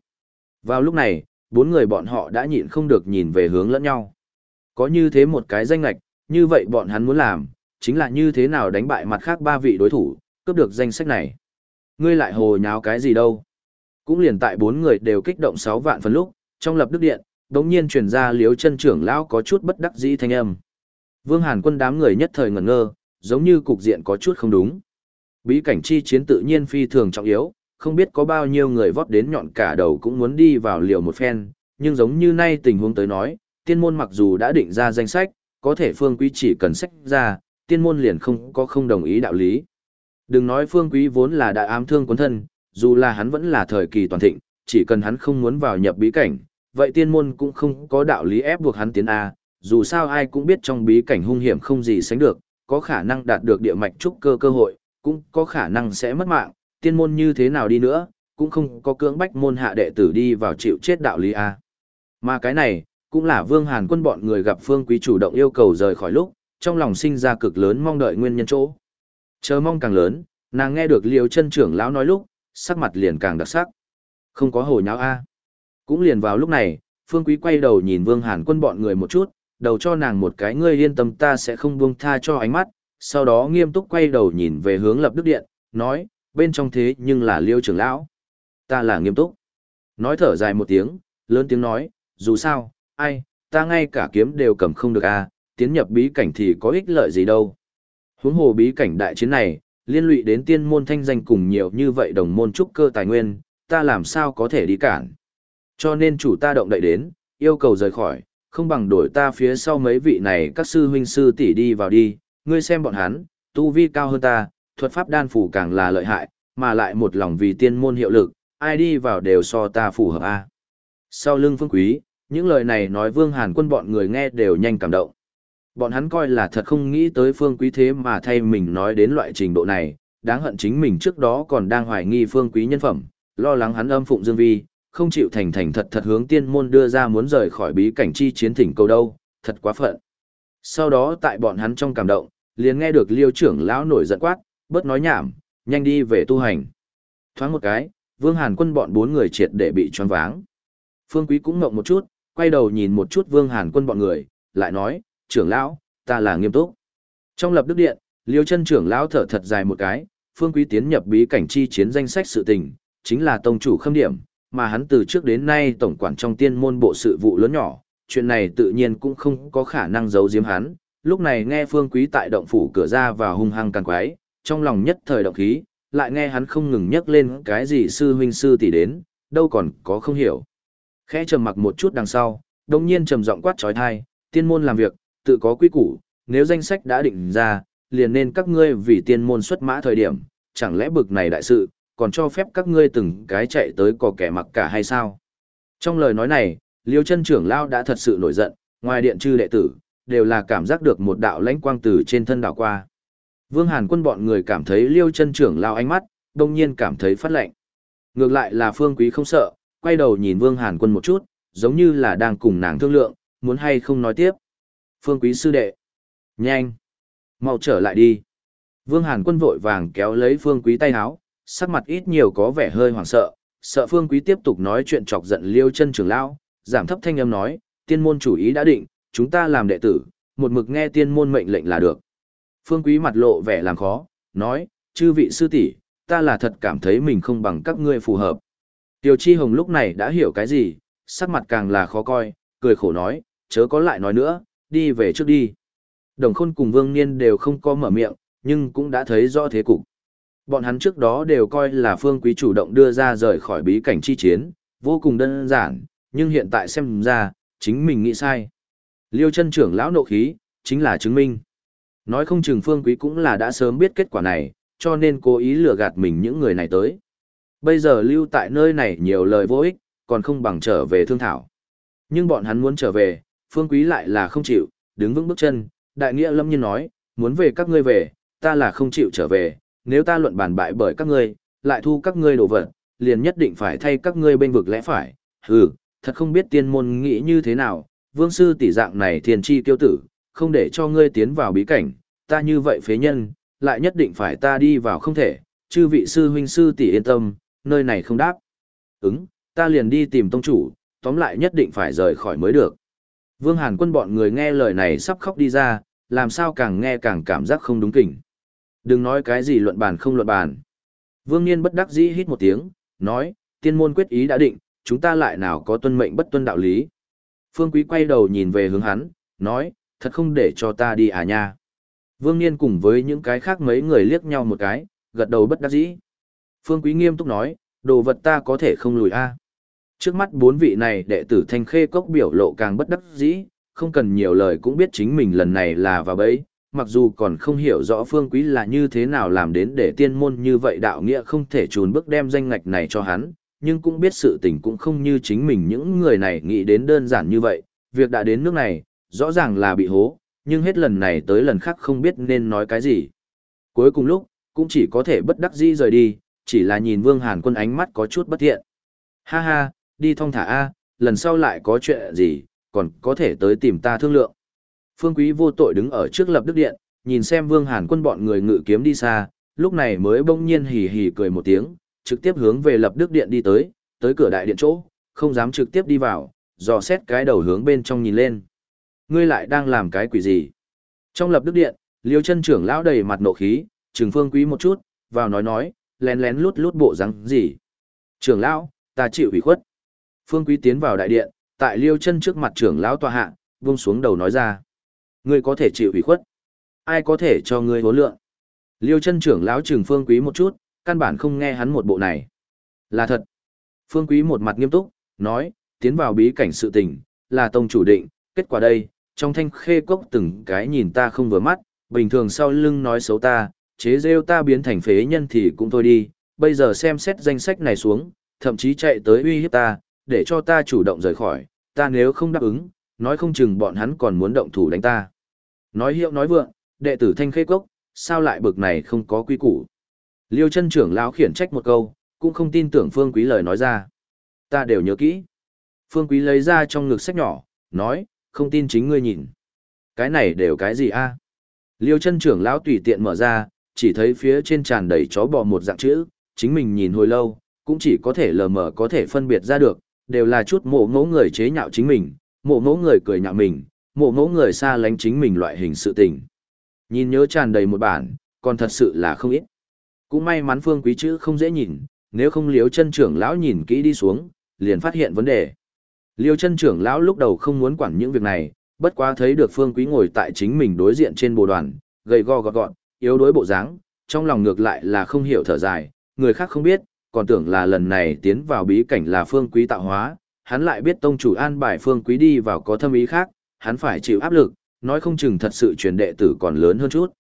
Speaker 1: Vào lúc này, bốn người bọn họ đã nhịn không được nhìn về hướng lẫn nhau. Có như thế một cái danh ngạch, như vậy bọn hắn muốn làm, chính là như thế nào đánh bại mặt khác ba vị đối thủ, cướp được danh sách này. Ngươi lại hồ nháo cái gì đâu. Cũng liền tại bốn người đều kích động sáu vạn phần lúc, trong lập đức điện, đống nhiên truyền ra liếu chân trưởng lão có chút bất đắc dĩ thanh âm. Vương Hàn quân đám người nhất thời ngẩn ngơ, giống như cục diện có chút không đúng. Bí cảnh chi chiến tự nhiên phi thường trọng yếu, không biết có bao nhiêu người vót đến nhọn cả đầu cũng muốn đi vào liều một phen, nhưng giống như nay tình huống tới nói, tiên môn mặc dù đã định ra danh sách, có thể phương quý chỉ cần sách ra, tiên môn liền không có không đồng ý đạo lý. Đừng nói phương quý vốn là đại ám thương quân thân, dù là hắn vẫn là thời kỳ toàn thịnh, chỉ cần hắn không muốn vào nhập bí cảnh, vậy tiên môn cũng không có đạo lý ép buộc hắn tiến A, dù sao ai cũng biết trong bí cảnh hung hiểm không gì sánh được, có khả năng đạt được địa mạch trúc cơ cơ hội, cũng có khả năng sẽ mất mạng, tiên môn như thế nào đi nữa, cũng không có cưỡng bách môn hạ đệ tử đi vào chịu chết đạo lý A. Mà cái này, cũng là Vương Hàn quân bọn người gặp Phương Quý chủ động yêu cầu rời khỏi lúc, trong lòng sinh ra cực lớn mong đợi nguyên nhân chỗ. Chờ mong càng lớn, nàng nghe được liêu chân trưởng lão nói lúc, sắc mặt liền càng đặc sắc. Không có hồ nháo A. Cũng liền vào lúc này, Phương Quý quay đầu nhìn Vương Hàn quân bọn người một chút, đầu cho nàng một cái ngươi yên tâm ta sẽ không buông tha cho ánh mắt, sau đó nghiêm túc quay đầu nhìn về hướng lập đức điện, nói, bên trong thế nhưng là liêu trưởng lão. ta là nghiêm túc. Nói thở dài một tiếng, lớn tiếng nói, dù sao, ai, ta ngay cả kiếm đều cầm không được a, à, tiến nhập bí cảnh thì có ích lợi gì đâu. Huống hồ bí cảnh đại chiến này, liên lụy đến tiên môn thanh danh cùng nhiều như vậy đồng môn trúc cơ tài nguyên, ta làm sao có thể đi cản. Cho nên chủ ta động đậy đến, yêu cầu rời khỏi, không bằng đổi ta phía sau mấy vị này các sư huynh sư tỷ đi vào đi, ngươi xem bọn hắn, tu vi cao hơn ta, thuật pháp đan phủ càng là lợi hại, mà lại một lòng vì tiên môn hiệu lực, ai đi vào đều so ta phù hợp a. Sau lưng phương quý, những lời này nói Vương Hàn quân bọn người nghe đều nhanh cảm động. Bọn hắn coi là thật không nghĩ tới phương quý thế mà thay mình nói đến loại trình độ này, đáng hận chính mình trước đó còn đang hoài nghi phương quý nhân phẩm, lo lắng hắn âm phụng dương vi, không chịu thành thành thật thật hướng tiên môn đưa ra muốn rời khỏi bí cảnh chi chiến thỉnh cầu đâu, thật quá phận. Sau đó tại bọn hắn trong cảm động, liền nghe được liêu trưởng lão nổi giận quát, bớt nói nhảm, nhanh đi về tu hành. Thoáng một cái, Vương Hàn quân bọn bốn người triệt để bị choáng váng. Phương Quý cũng ngộng một chút, quay đầu nhìn một chút Vương Hàn quân bọn người, lại nói, trưởng lão, ta là nghiêm túc. Trong lập đức điện, liêu chân trưởng lão thở thật dài một cái, Phương Quý tiến nhập bí cảnh chi chiến danh sách sự tình, chính là tông chủ khâm điểm, mà hắn từ trước đến nay tổng quản trong tiên môn bộ sự vụ lớn nhỏ, chuyện này tự nhiên cũng không có khả năng giấu giếm hắn. Lúc này nghe Phương Quý tại động phủ cửa ra và hung hăng càng quái, trong lòng nhất thời động khí, lại nghe hắn không ngừng nhắc lên cái gì sư huynh sư tỷ đến, đâu còn có không hiểu. Khẽ trầm mặc một chút đằng sau, đồng nhiên trầm giọng quát trói thai, tiên môn làm việc, tự có quy củ, nếu danh sách đã định ra, liền nên các ngươi vì tiên môn xuất mã thời điểm, chẳng lẽ bực này đại sự, còn cho phép các ngươi từng cái chạy tới có kẻ mặc cả hay sao? Trong lời nói này, Liêu chân trưởng lao đã thật sự nổi giận, ngoài điện chư đệ tử, đều là cảm giác được một đạo lãnh quang từ trên thân đảo qua. Vương Hàn quân bọn người cảm thấy Liêu chân trưởng lao ánh mắt, đông nhiên cảm thấy phát lạnh. Ngược lại là Phương Quý không sợ, quay đầu nhìn Vương Hàn quân một chút, giống như là đang cùng nàng thương lượng, muốn hay không nói tiếp. Phương Quý sư đệ. Nhanh. mau trở lại đi. Vương Hàn quân vội vàng kéo lấy Phương Quý tay háo, sắc mặt ít nhiều có vẻ hơi hoảng sợ, sợ Phương Quý tiếp tục nói chuyện chọc giận Liêu chân trưởng lão, giảm thấp thanh âm nói, tiên môn chủ ý đã định, chúng ta làm đệ tử, một mực nghe tiên môn mệnh lệnh là được. Phương Quý mặt lộ vẻ làm khó, nói, chư vị sư tỷ, ta là thật cảm thấy mình không bằng các ngươi phù hợp. Tiêu Chi Hồng lúc này đã hiểu cái gì, sắc mặt càng là khó coi, cười khổ nói, chớ có lại nói nữa, đi về trước đi. Đồng Khôn cùng Vương Niên đều không có mở miệng, nhưng cũng đã thấy rõ thế cục. Bọn hắn trước đó đều coi là Phương Quý chủ động đưa ra rời khỏi bí cảnh chi chiến, vô cùng đơn giản, nhưng hiện tại xem ra, chính mình nghĩ sai. Liêu chân trưởng lão nộ khí, chính là chứng minh. Nói không chừng Phương Quý cũng là đã sớm biết kết quả này, cho nên cố ý lừa gạt mình những người này tới. Bây giờ lưu tại nơi này nhiều lời vô ích, còn không bằng trở về thương thảo. Nhưng bọn hắn muốn trở về, Phương Quý lại là không chịu, đứng vững bước chân, đại nghĩa lâm nhiên nói, muốn về các ngươi về, ta là không chịu trở về, nếu ta luận bàn bại bởi các ngươi, lại thu các ngươi đồ vật, liền nhất định phải thay các ngươi bên vực lẽ phải. Hừ, thật không biết tiên môn nghĩ như thế nào, vương sư tỷ dạng này thiên chi tiêu tử, không để cho ngươi tiến vào bí cảnh, ta như vậy phế nhân, lại nhất định phải ta đi vào không thể, chư vị sư huynh sư tỷ yên tâm, nơi này không đáp. Ứng, ta liền đi tìm tông chủ, tóm lại nhất định phải rời khỏi mới được. Vương Hàn quân bọn người nghe lời này sắp khóc đi ra, làm sao càng nghe càng cảm giác không đúng kỉnh. Đừng nói cái gì luận bàn không luận bàn. Vương Niên bất đắc dĩ hít một tiếng, nói, tiên môn quyết ý đã định, chúng ta lại nào có tuân mệnh bất tuân đạo lý. Phương Quý quay đầu nhìn về hướng hắn, nói, thật không để cho ta đi à nha. Vương Niên cùng với những cái khác mấy người liếc nhau một cái, gật đầu bất đắc dĩ. Phương Quý nghiêm túc nói, đồ vật ta có thể không lùi a. Trước mắt bốn vị này đệ tử thanh khê cốc biểu lộ càng bất đắc dĩ, không cần nhiều lời cũng biết chính mình lần này là vào bẫy, mặc dù còn không hiểu rõ phương quý là như thế nào làm đến để tiên môn như vậy đạo nghĩa không thể trùn bước đem danh ngạch này cho hắn, nhưng cũng biết sự tình cũng không như chính mình những người này nghĩ đến đơn giản như vậy, việc đã đến nước này, rõ ràng là bị hố, nhưng hết lần này tới lần khác không biết nên nói cái gì. Cuối cùng lúc, cũng chỉ có thể bất đắc dĩ rời đi, chỉ là nhìn Vương Hàn quân ánh mắt có chút bất thiện. Ha ha, đi thong thả A, lần sau lại có chuyện gì, còn có thể tới tìm ta thương lượng. Phương Quý vô tội đứng ở trước lập đức điện, nhìn xem Vương Hàn quân bọn người ngự kiếm đi xa, lúc này mới bỗng nhiên hì hì cười một tiếng, trực tiếp hướng về lập đức điện đi tới, tới cửa đại điện chỗ, không dám trực tiếp đi vào, dò xét cái đầu hướng bên trong nhìn lên. Ngươi lại đang làm cái quỷ gì? Trong lập đức điện, Liêu chân trưởng lão đầy mặt nộ khí, trừng Phương Quý một chút, vào nói nói, lén lén lút lút bộ răng gì. Trưởng lão, ta chịu ủy khuất. Phương Quý tiến vào đại điện, tại Liêu chân trước mặt trưởng lão tòa hạ, vung xuống đầu nói ra. Ngươi có thể chịu ủy khuất. Ai có thể cho ngươi hối lượng? Liêu chân trưởng lão trừng Phương Quý một chút, căn bản không nghe hắn một bộ này. Là thật. Phương Quý một mặt nghiêm túc, nói, tiến vào bí cảnh sự tình, là tông chủ định, kết quả đây, trong thanh khê cốc từng cái nhìn ta không vừa mắt, bình thường sau lưng nói xấu ta, chế rêu ta biến thành phế nhân thì cũng thôi đi, bây giờ xem xét danh sách này xuống, thậm chí chạy tới uy hiếp ta, để cho ta chủ động rời khỏi, ta nếu không đáp ứng, nói không chừng bọn hắn còn muốn động thủ đánh ta. Nói hiệu nói vượng, đệ tử thanh khê cốc, sao lại bực này không có quy củ. Liêu chân trưởng lão khiển trách một câu, cũng không tin tưởng Phương Quý lời nói ra. Ta đều nhớ kỹ. Phương Quý lấy ra trong ngực sách nhỏ, nói, không tin chính ngươi nhìn. Cái này đều cái gì a? Liêu chân trưởng lão tùy tiện mở ra, chỉ thấy phía trên tràn đầy chó bò một dạng chữ, chính mình nhìn hồi lâu, cũng chỉ có thể lờ mờ có thể phân biệt ra được, đều là chút mộ ngỗ người chế nhạo chính mình, mộ ngỗ người cười nhạo mình, mộ ngỗ người xa lánh chính mình loại hình sự tình. Nhìn nhớ tràn đầy một bản, còn thật sự là không ít. Cũng may mắn phương quý chữ không dễ nhìn, nếu không liếu chân trưởng lão nhìn kỹ đi xuống, liền phát hiện vấn đề. Liêu chân trưởng lão lúc đầu không muốn quản những việc này, bất quá thấy được phương quý ngồi tại chính mình đối diện trên bồ đoàn, gầy go gọt gọn, yếu đối bộ dáng, trong lòng ngược lại là không hiểu thở dài, người khác không biết, còn tưởng là lần này tiến vào bí cảnh là phương quý tạo hóa, hắn lại biết tông chủ an bài phương quý đi vào có thâm ý khác, hắn phải chịu áp lực, nói không chừng thật sự truyền đệ tử còn lớn hơn chút.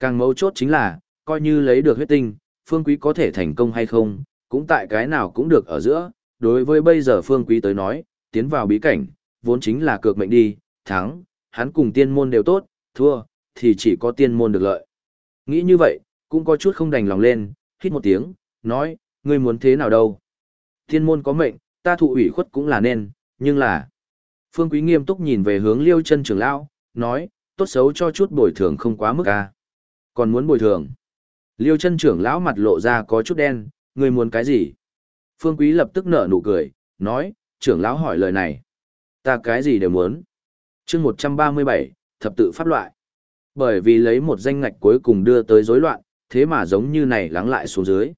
Speaker 1: Càng mấu chốt chính là, coi như lấy được huyết tinh, phương quý có thể thành công hay không, cũng tại cái nào cũng được ở giữa, đối với bây giờ phương quý tới nói, tiến vào bí cảnh, vốn chính là cược mệnh đi, thắng, hắn cùng tiên môn đều tốt, thua, thì chỉ có tiên môn được lợi. Nghĩ như vậy, cũng có chút không đành lòng lên, hít một tiếng, nói, ngươi muốn thế nào đâu. Tiên môn có mệnh, ta thụ ủy khuất cũng là nên, nhưng là... Phương Quý nghiêm túc nhìn về hướng liêu chân trưởng lão, nói, tốt xấu cho chút bồi thường không quá mức à. Còn muốn bồi thường. Liêu chân trưởng lão mặt lộ ra có chút đen, ngươi muốn cái gì? Phương Quý lập tức nở nụ cười, nói, trưởng lão hỏi lời này. Ta cái gì đều muốn. chương 137, thập tự pháp loại. Bởi vì lấy một danh ngạch cuối cùng đưa tới rối loạn, thế mà giống như này lắng lại xuống dưới.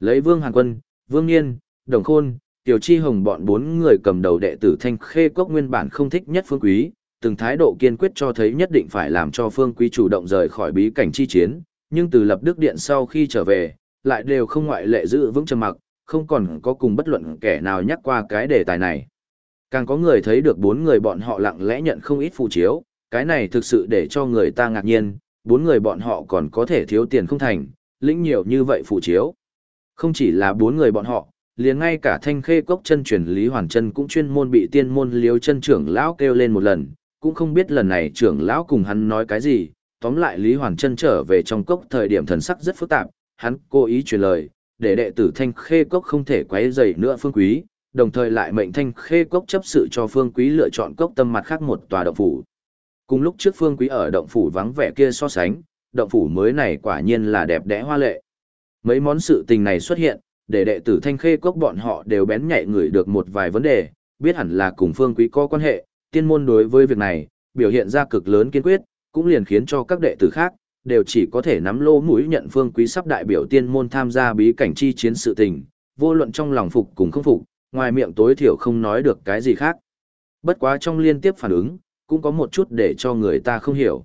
Speaker 1: Lấy Vương Hàn Quân, Vương Niên, Đồng Khôn, Tiểu Chi Hồng bọn bốn người cầm đầu đệ tử Thanh Khê quốc nguyên bản không thích nhất Phương Quý, từng thái độ kiên quyết cho thấy nhất định phải làm cho Phương Quý chủ động rời khỏi bí cảnh chi chiến, nhưng từ lập đức điện sau khi trở về, lại đều không ngoại lệ giữ vững trầm mặc, không còn có cùng bất luận kẻ nào nhắc qua cái đề tài này. Càng có người thấy được bốn người bọn họ lặng lẽ nhận không ít phù chiếu, cái này thực sự để cho người ta ngạc nhiên, bốn người bọn họ còn có thể thiếu tiền không thành, lĩnh nhiều như vậy phù chiếu. Không chỉ là bốn người bọn họ, liền ngay cả thanh khê cốc chân truyền Lý Hoàn chân cũng chuyên môn bị tiên môn liếu chân trưởng lão kêu lên một lần, cũng không biết lần này trưởng lão cùng hắn nói cái gì, tóm lại Lý Hoàn chân trở về trong cốc thời điểm thần sắc rất phức tạp, hắn cố ý truyền lời, để đệ tử thanh khê cốc không thể quấy rầy nữa phương quý, đồng thời lại mệnh thanh khê cốc chấp sự cho phương quý lựa chọn cốc tâm mặt khác một tòa động phủ. Cùng lúc trước phương quý ở động phủ vắng vẻ kia so sánh, động phủ mới này quả nhiên là đẹp đẽ hoa lệ. Mấy món sự tình này xuất hiện, để đệ tử thanh khê cốc bọn họ đều bén nhạy người được một vài vấn đề, biết hẳn là cùng phương quý có quan hệ, tiên môn đối với việc này, biểu hiện ra cực lớn kiên quyết, cũng liền khiến cho các đệ tử khác, đều chỉ có thể nắm lô mũi nhận phương quý sắp đại biểu tiên môn tham gia bí cảnh chi chiến sự tình, vô luận trong lòng phục cùng không phục, ngoài miệng tối thiểu không nói được cái gì khác. Bất quá trong liên tiếp phản ứng, cũng có một chút để cho người ta không hiểu.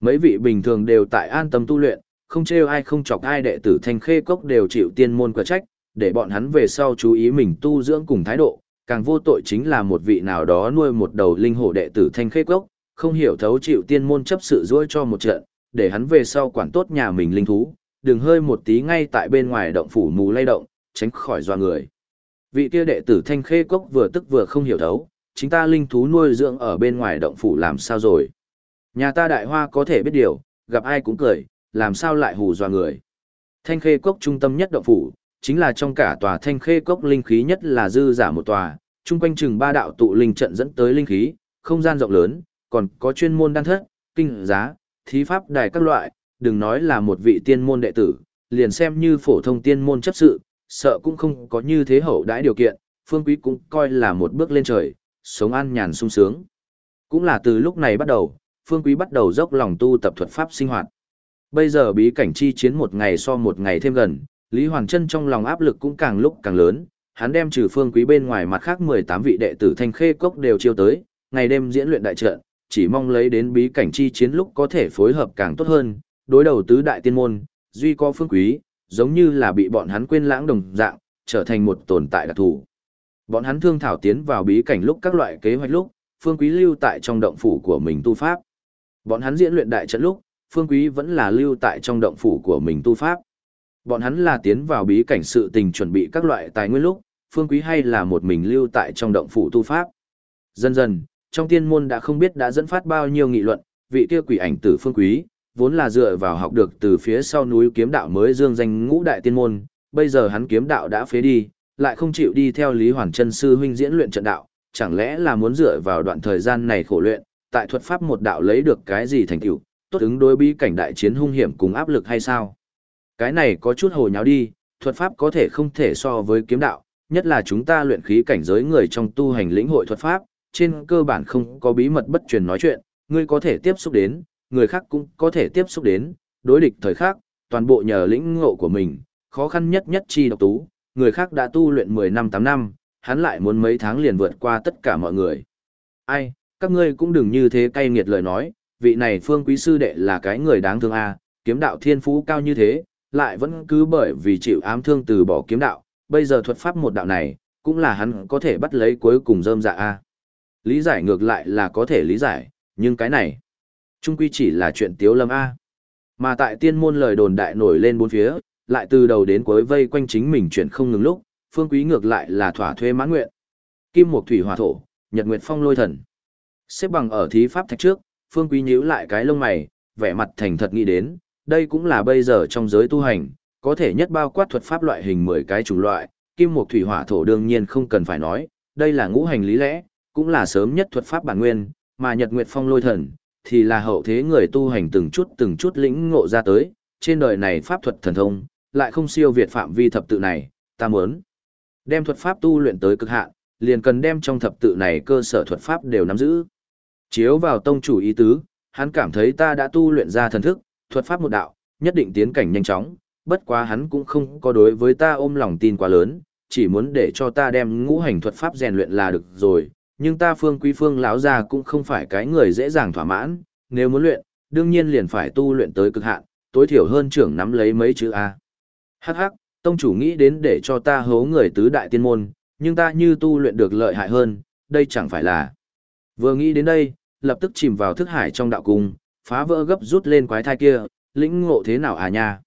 Speaker 1: Mấy vị bình thường đều tại an tâm tu luyện, không trêu ai không chọc ai đệ tử thanh khê cốc đều chịu tiên môn quả trách, để bọn hắn về sau chú ý mình tu dưỡng cùng thái độ, càng vô tội chính là một vị nào đó nuôi một đầu linh hổ đệ tử thanh khê cốc, không hiểu thấu chịu tiên môn chấp sự ruôi cho một trận, để hắn về sau quản tốt nhà mình linh thú, đừng hơi một tí ngay tại bên ngoài động phủ mù lay động, tránh khỏi doa người. Vị kia đệ tử thanh khê cốc vừa tức vừa không hiểu thấu, chính ta linh thú nuôi dưỡng ở bên ngoài động phủ làm sao rồi. Nhà ta đại hoa có thể biết điều, gặp ai cũng cười, làm sao lại hù doa người. Thanh khê cốc trung tâm nhất động phủ, chính là trong cả tòa thanh khê cốc linh khí nhất là dư giả một tòa, chung quanh chừng ba đạo tụ linh trận dẫn tới linh khí, không gian rộng lớn, còn có chuyên môn đan thất, kinh giá, thí pháp đài các loại, đừng nói là một vị tiên môn đệ tử, liền xem như phổ thông tiên môn chấp sự, sợ cũng không có như thế hậu đãi điều kiện, phương quý cũng coi là một bước lên trời, sống an nhàn sung sướng. Cũng là từ lúc này bắt đầu, phương quý bắt đầu dốc lòng tu tập thuật pháp sinh hoạt. Bây giờ bí cảnh chi chiến một ngày so một ngày thêm gần, Lý Hoàng Trân trong lòng áp lực cũng càng lúc càng lớn, hắn đem trừ phương quý bên ngoài mặt khác 18 vị đệ tử thanh khê cốc đều chiêu tới, ngày đêm diễn luyện đại trận, chỉ mong lấy đến bí cảnh chi chiến lúc có thể phối hợp càng tốt hơn, đối đầu tứ đại tiên môn, duy có phương quý, giống như là bị bọn hắn quên lãng đồng dạng, trở thành một tồn tại đặc thù. Bọn hắn thương thảo tiến vào bí cảnh lúc các loại kế hoạch lúc, phương quý lưu tại trong động phủ của mình tu pháp. Bọn hắn diễn luyện đại trận lúc, phương quý vẫn là lưu tại trong động phủ của mình tu pháp. Bọn hắn là tiến vào bí cảnh sự tình chuẩn bị các loại tài nguyên lúc, phương quý hay là một mình lưu tại trong động phủ tu pháp. Dần dần, trong tiên môn đã không biết đã dẫn phát bao nhiêu nghị luận, vị kia quỷ ảnh tử phương quý, vốn là dựa vào học được từ phía sau núi kiếm đạo mới dương danh ngũ đại tiên môn, bây giờ hắn kiếm đạo đã phế đi, lại không chịu đi theo Lý Hoàn Chân sư huynh diễn luyện trận đạo, chẳng lẽ là muốn dựa vào đoạn thời gian này khổ luyện, tại thuật pháp một đạo lấy được cái gì thành tựu, tốt ứng đối bi cảnh đại chiến hung hiểm cùng áp lực hay sao? Cái này có chút hồ nháo đi, thuật pháp có thể không thể so với kiếm đạo, nhất là chúng ta luyện khí cảnh giới người trong tu hành lĩnh hội thuật pháp, trên cơ bản không có bí mật bất truyền nói chuyện, ngươi có thể tiếp xúc đến, người khác cũng có thể tiếp xúc đến, đối địch thời khác, toàn bộ nhờ lĩnh ngộ của mình, khó khăn nhất nhất chi độc tú, người khác đã tu luyện 10 năm 8 năm, hắn lại muốn mấy tháng liền vượt qua tất cả mọi người. Ai, các ngươi cũng đừng như thế cay nghiệt lời nói, vị này phương quý sư đệ là cái người đáng thương a, kiếm đạo thiên phú cao như thế, lại vẫn cứ bởi vì chịu ám thương từ bỏ kiếm đạo, bây giờ thuật pháp một đạo này, cũng là hắn có thể bắt lấy cuối cùng rơm dạ a. Lý giải ngược lại là có thể lý giải, nhưng cái này, trung quy chỉ là chuyện tiếu lâm a. Mà tại tiên môn lời đồn đại nổi lên bốn phía, lại từ đầu đến cuối vây quanh chính mình chuyện không ngừng lúc, phương quý ngược lại là thỏa thuê mãn nguyện. Kim mục Thủy Hỏa Thổ, Nhật Nguyệt Phong Lôi Thần. Xếp bằng ở thí pháp thạch trước, phương quý nhíu lại cái lông mày, vẻ mặt thành thật nghĩ đến, đây cũng là bây giờ trong giới tu hành, có thể nhất bao quát thuật pháp loại hình 10 cái chủng loại, Kim mục Thủy Hỏa Thổ đương nhiên không cần phải nói, đây là ngũ hành lý lẽ, cũng là sớm nhất thuật pháp bản nguyên, mà Nhật Nguyệt Phong Lôi Thần thì là hậu thế người tu hành từng chút từng chút lĩnh ngộ ra tới, trên đời này pháp thuật thần thông, lại không siêu việt phạm vi thập tự này, ta muốn đem thuật pháp tu luyện tới cực hạn, liền cần đem trong thập tự này cơ sở thuật pháp đều nắm giữ. Chiếu vào tông chủ ý tứ, hắn cảm thấy ta đã tu luyện ra thần thức, thuật pháp một đạo, nhất định tiến cảnh nhanh chóng, bất quá hắn cũng không có đối với ta ôm lòng tin quá lớn, chỉ muốn để cho ta đem ngũ hành thuật pháp rèn luyện là được rồi, nhưng ta phương quý phương lão gia cũng không phải cái người dễ dàng thỏa mãn, nếu muốn luyện, đương nhiên liền phải tu luyện tới cực hạn, tối thiểu hơn trưởng nắm lấy mấy chữ A. Hắc hắc, tông chủ nghĩ đến để cho ta hố người tứ đại tiên môn, nhưng ta như tu luyện được lợi hại hơn, đây chẳng phải là. Vừa nghĩ đến đây, lập tức chìm vào thức hải trong đạo cung, phá vỡ gấp rút lên quái thai kia, lĩnh ngộ thế nào à nha.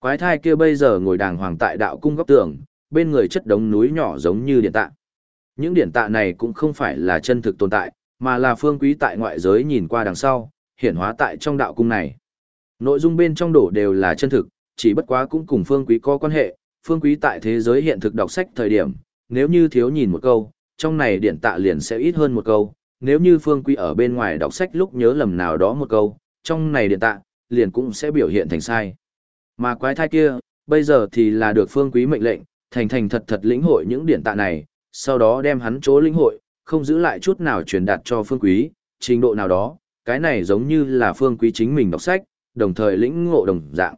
Speaker 1: Quái thai kia bây giờ ngồi đàng hoàng tại đạo cung góc tường, bên người chất đống núi nhỏ giống như điện tạng những điển tạ này cũng không phải là chân thực tồn tại, mà là phương quý tại ngoại giới nhìn qua đằng sau, hiển hóa tại trong đạo cung này. Nội dung bên trong đổ đều là chân thực, chỉ bất quá cũng cùng phương quý có quan hệ, phương quý tại thế giới hiện thực đọc sách thời điểm, nếu như thiếu nhìn một câu, trong này điển tạ liền sẽ ít hơn một câu, nếu như phương quý ở bên ngoài đọc sách lúc nhớ lầm nào đó một câu, trong này điển tạ, liền cũng sẽ biểu hiện thành sai. Mà quái thai kia, bây giờ thì là được phương quý mệnh lệnh, thành thành thật thật lĩnh hội những điển tạ này, sau đó đem hắn chỗ linh hội, không giữ lại chút nào truyền đạt cho phương quý, trình độ nào đó, cái này giống như là phương quý chính mình đọc sách, đồng thời lĩnh ngộ đồng dạng.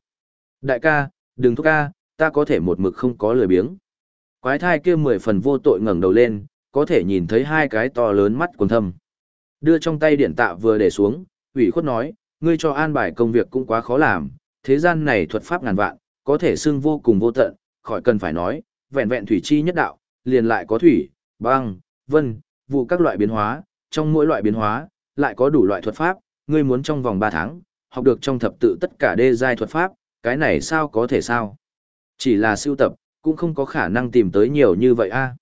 Speaker 1: Đại ca, đừng thúc ca, ta có thể một mực không có lười biếng. Quái thai kia mười phần vô tội ngẩng đầu lên, có thể nhìn thấy hai cái to lớn mắt quần thâm. Đưa trong tay điện tạ vừa để xuống, ủy khuất nói, ngươi cho an bài công việc cũng quá khó làm, thế gian này thuật pháp ngàn vạn, có thể xưng vô cùng vô tận, khỏi cần phải nói, vẹn vẹn thủy chi nhất đạo, liền lại có thủy, băng, vân, vụ các loại biến hóa, trong mỗi loại biến hóa, lại có đủ loại thuật pháp, ngươi muốn trong vòng 3 tháng, học được trong thập tự tất cả đê giai thuật pháp, cái này sao có thể sao? Chỉ là siêu tập, cũng không có khả năng tìm tới nhiều như vậy a.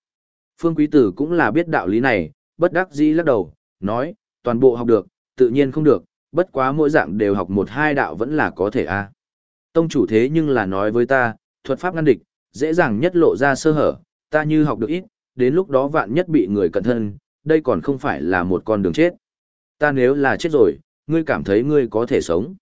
Speaker 1: Phương Quý Tử cũng là biết đạo lý này, bất đắc dĩ lắc đầu, nói, toàn bộ học được, tự nhiên không được, bất quá mỗi dạng đều học một hai đạo vẫn là có thể a. Tông chủ thế nhưng là nói với ta, thuật pháp ngăn địch, dễ dàng nhất lộ ra sơ hở, ta như học được ít, đến lúc đó vạn nhất bị người cẩn thân, đây còn không phải là một con đường chết. Ta nếu là chết rồi, ngươi cảm thấy ngươi có thể sống.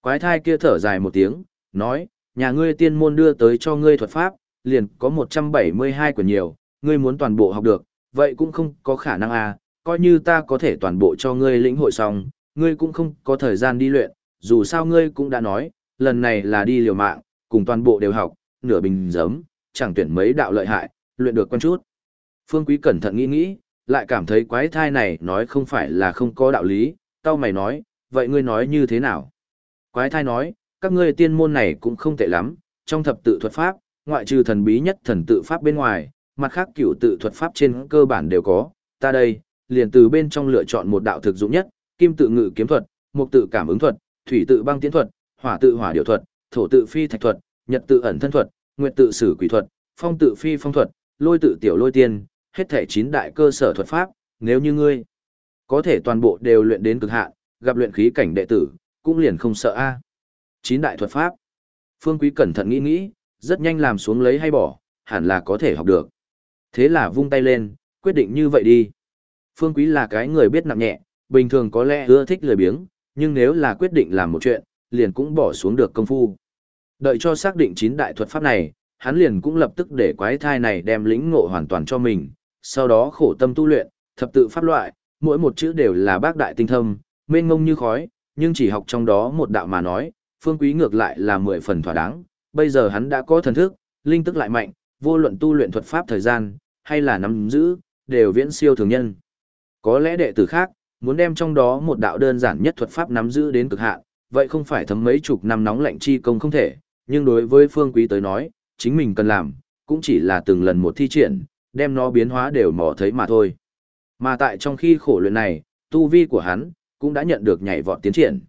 Speaker 1: Quái thai kia thở dài một tiếng, nói, nhà ngươi tiên môn đưa tới cho ngươi thuật pháp, liền có 172 quyển nhiều, ngươi muốn toàn bộ học được, vậy cũng không có khả năng à, coi như ta có thể toàn bộ cho ngươi lĩnh hội xong, ngươi cũng không có thời gian đi luyện, dù sao ngươi cũng đã nói, lần này là đi liều mạng, cùng toàn bộ đều học, nửa bình giấm, chẳng tuyển mấy đạo lợi hại, luyện được quen chút. Phương Quý cẩn thận nghĩ nghĩ, lại cảm thấy quái thai này nói không phải là không có đạo lý, tao mày nói, vậy ngươi nói như thế nào? Quái thai nói, các ngươi tiên môn này cũng không tệ lắm, trong thập tự thuật pháp, ngoại trừ thần bí nhất thần tự pháp bên ngoài, mặt khác cửu tự thuật pháp trên cơ bản đều có, ta đây, liền từ bên trong lựa chọn một đạo thực dụng nhất, kim tự ngự kiếm thuật, mục tự cảm ứng thuật, thủy tự băng tiến thuật, hỏa tự hỏa điều thuật, thổ tự phi thạch thuật, nhật tự ẩn thân thuật, nguyệt tự sử quỷ thuật, phong tự phi phong thuật, lôi tự tiểu lôi tiên, hết thể chín đại cơ sở thuật pháp, nếu như ngươi có thể toàn bộ đều luyện đến cực hạn, gặp luyện khí cảnh đệ tử, cũng liền không sợ a. Chín đại thuật pháp. Phương Quý cẩn thận nghĩ nghĩ, rất nhanh làm xuống lấy hay bỏ, hẳn là có thể học được. Thế là vung tay lên, quyết định như vậy đi. Phương Quý là cái người biết nặng nhẹ, bình thường có lẽ ưa thích lười biếng, nhưng nếu là quyết định làm một chuyện, liền cũng bỏ xuống được công phu. Đợi cho xác định chín đại thuật pháp này, hắn liền cũng lập tức để quái thai này đem lĩnh ngộ hoàn toàn cho mình, sau đó khổ tâm tu luyện, thập tự pháp loại, mỗi một chữ đều là bác đại tinh thâm, mênh ngông như khói, nhưng chỉ học trong đó một đạo mà nói, phương quý ngược lại là mười phần thỏa đáng, bây giờ hắn đã có thần thức, linh tức lại mạnh, vô luận tu luyện thuật pháp thời gian, hay là nắm giữ, đều viễn siêu thường nhân. Có lẽ đệ tử khác, muốn đem trong đó một đạo đơn giản nhất thuật pháp nắm giữ đến cực hạn, vậy không phải thấm mấy chục năm nóng lạnh chi công không thể, nhưng đối với phương quý tới nói, chính mình cần làm, cũng chỉ là từng lần một thi triển, đem nó biến hóa đều mò thấy mà thôi. Mà tại trong khi khổ luyện này, tu vi của hắn, cũng đã nhận được nhảy vọt tiến triển.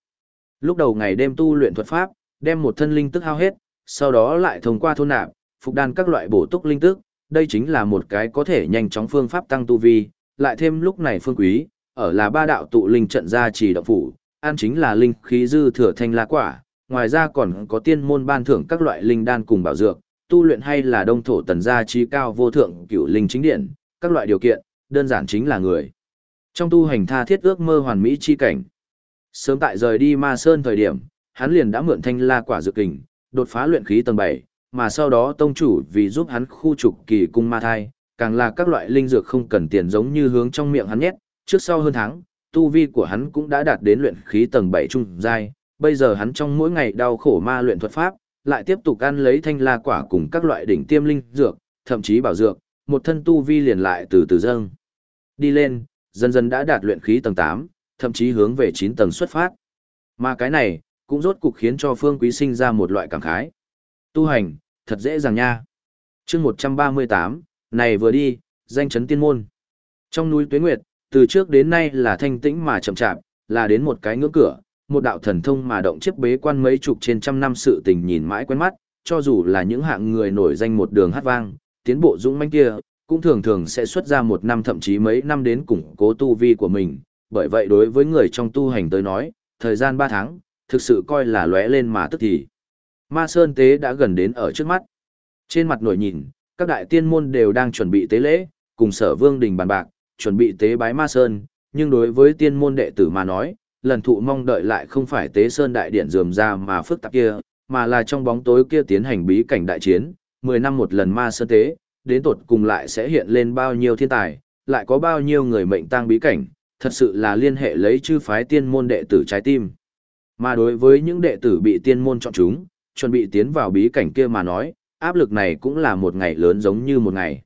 Speaker 1: Lúc đầu ngày đêm tu luyện thuật pháp, đem một thân linh tức hao hết, sau đó lại thông qua thôn nạp, phục đan các loại bổ túc linh tức, đây chính là một cái có thể nhanh chóng phương pháp tăng tu vi, lại thêm lúc này phương quý, ở là ba đạo tụ linh trận gia trì động phủ, an chính là linh khí dư thừa thanh la quả, ngoài ra còn có tiên môn ban thưởng các loại linh đan cùng bảo dược, tu luyện hay là đông thổ tần gia trí cao vô thượng cửu linh chính điện, các loại điều kiện, đơn giản chính là người. Trong tu hành tha thiết ước mơ hoàn mỹ chi cảnh. Sớm tại rời đi Ma Sơn thời điểm, hắn liền đã mượn thanh la quả dược kình, đột phá luyện khí tầng 7, mà sau đó tông chủ vì giúp hắn khu trục kỳ cung ma thai, càng là các loại linh dược không cần tiền giống như hướng trong miệng hắn nhét, trước sau hơn tháng, tu vi của hắn cũng đã đạt đến luyện khí tầng 7 trung giai, bây giờ hắn trong mỗi ngày đau khổ ma luyện thuật pháp, lại tiếp tục ăn lấy thanh la quả cùng các loại đỉnh tiêm linh dược, thậm chí bảo dược, một thân tu vi liền lại từ từ dâng. Đi lên, dần dần đã đạt luyện khí tầng 8, thậm chí hướng về 9 tầng xuất phát. Mà cái này, cũng rốt cục khiến cho Phương Quý sinh ra một loại cảm khái. Tu hành, thật dễ dàng nha. chương 138, này vừa đi, danh chấn tiên môn. Trong núi Tuế Nguyệt, từ trước đến nay là thanh tĩnh mà chậm chạp, là đến một cái ngưỡng cửa, một đạo thần thông mà động chiếc bế quan mấy chục trên trăm năm sự tình nhìn mãi quen mắt, cho dù là những hạng người nổi danh một đường hát vang, tiến bộ dũng manh kia, cũng thường thường sẽ xuất ra một năm thậm chí mấy năm đến củng cố tu vi của mình. Bởi vậy đối với người trong tu hành tới nói, thời gian 3 tháng, thực sự coi là lóe lên mà tức thì. Ma Sơn Tế đã gần đến ở trước mắt. Trên mặt nổi nhìn, các đại tiên môn đều đang chuẩn bị tế lễ, cùng sở vương đình bàn bạc, chuẩn bị tế bái Ma Sơn, nhưng đối với tiên môn đệ tử mà nói, lần thụ mong đợi lại không phải tế sơn đại điện dườm ra mà phức tạp kia, mà là trong bóng tối kia tiến hành bí cảnh đại chiến, 10 năm một lần ma sơn tế, đến tột cùng lại sẽ hiện lên bao nhiêu thiên tài, lại có bao nhiêu người mệnh tăng bí cảnh, thật sự là liên hệ lấy chư phái tiên môn đệ tử trái tim. Mà đối với những đệ tử bị tiên môn chọn chúng, chuẩn bị tiến vào bí cảnh kia mà nói, áp lực này cũng là một ngày lớn giống như một ngày.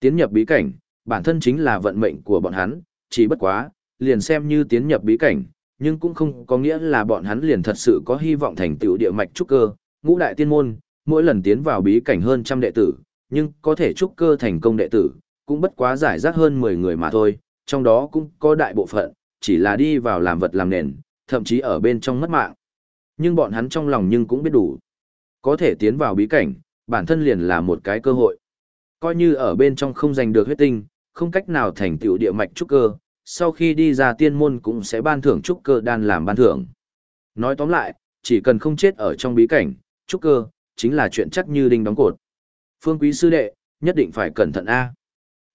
Speaker 1: Tiến nhập bí cảnh, bản thân chính là vận mệnh của bọn hắn, chỉ bất quá, liền xem như tiến nhập bí cảnh, nhưng cũng không có nghĩa là bọn hắn liền thật sự có hy vọng thành tựu địa mạch trúc cơ, ngũ đại tiên môn, mỗi lần tiến vào bí cảnh hơn trăm đệ tử, nhưng có thể trúc cơ thành công đệ tử, cũng bất quá giải rác hơn 10 người mà thôi, trong đó cũng có đại bộ phận, chỉ là đi vào làm vật làm nền, thậm chí ở bên trong mất mạng. Nhưng bọn hắn trong lòng nhưng cũng biết đủ. Có thể tiến vào bí cảnh, bản thân liền là một cái cơ hội. Coi như ở bên trong không giành được huyết tinh, không cách nào thành tựu địa mạch trúc cơ, sau khi đi ra tiên môn cũng sẽ ban thưởng trúc cơ đan làm ban thưởng. Nói tóm lại, chỉ cần không chết ở trong bí cảnh, trúc cơ, chính là chuyện chắc như đinh đóng cột. Phương quý sư đệ, nhất định phải cẩn thận A.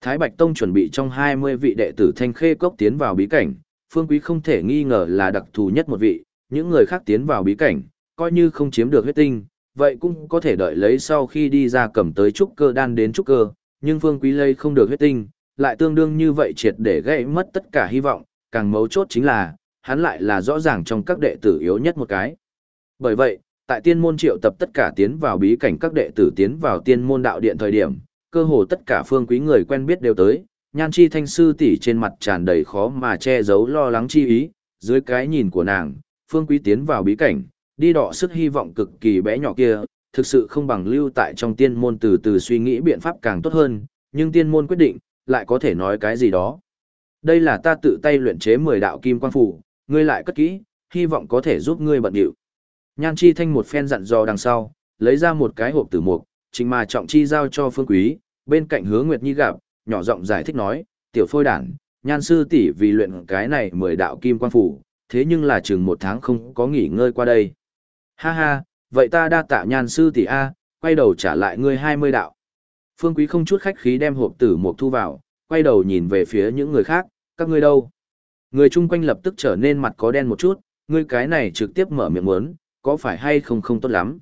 Speaker 1: Thái Bạch Tông chuẩn bị trong 20 vị đệ tử thanh khê cốc tiến vào bí cảnh, phương quý không thể nghi ngờ là đặc thù nhất một vị, những người khác tiến vào bí cảnh, coi như không chiếm được huyết tinh, vậy cũng có thể đợi lấy sau khi đi ra cầm tới trúc cơ đan đến trúc cơ, nhưng phương quý lây không được huyết tinh, lại tương đương như vậy triệt để gây mất tất cả hy vọng, càng mấu chốt chính là, hắn lại là rõ ràng trong các đệ tử yếu nhất một cái. Bởi vậy, Tại tiên môn triệu tập tất cả tiến vào bí cảnh các đệ tử tiến vào tiên môn đạo điện thời điểm, cơ hồ tất cả phương quý người quen biết đều tới, nhan chi thanh sư tỷ trên mặt tràn đầy khó mà che giấu lo lắng chi ý, dưới cái nhìn của nàng, phương quý tiến vào bí cảnh, đi đọ sức hy vọng cực kỳ bé nhỏ kia, thực sự không bằng lưu tại trong tiên môn từ từ suy nghĩ biện pháp càng tốt hơn, nhưng tiên môn quyết định, lại có thể nói cái gì đó. Đây là ta tự tay luyện chế 10 đạo kim quang phủ, ngươi lại cất kỹ, hy vọng có thể giúp ngươi bận điệu. Nhan Chi Thanh một phen dặn dò đằng sau, lấy ra một cái hộp tử mục, trình mà trọng chi giao cho Phương Quý, bên cạnh Hứa Nguyệt Nhi gặp, nhỏ giọng giải thích nói, tiểu phôi đản, nhan sư tỷ vì luyện cái này mười đạo kim quang phủ, thế nhưng là chừng một tháng không có nghỉ ngơi qua đây. Ha ha, vậy ta đa tạ nhan sư tỷ A, quay đầu trả lại ngươi hai mươi đạo. Phương Quý không chút khách khí đem hộp tử mục thu vào, quay đầu nhìn về phía những người khác, các ngươi đâu? Người chung quanh lập tức trở nên mặt có đen một chút, ngươi cái này trực tiếp mở miệng muốn, có phải hay không không tốt lắm.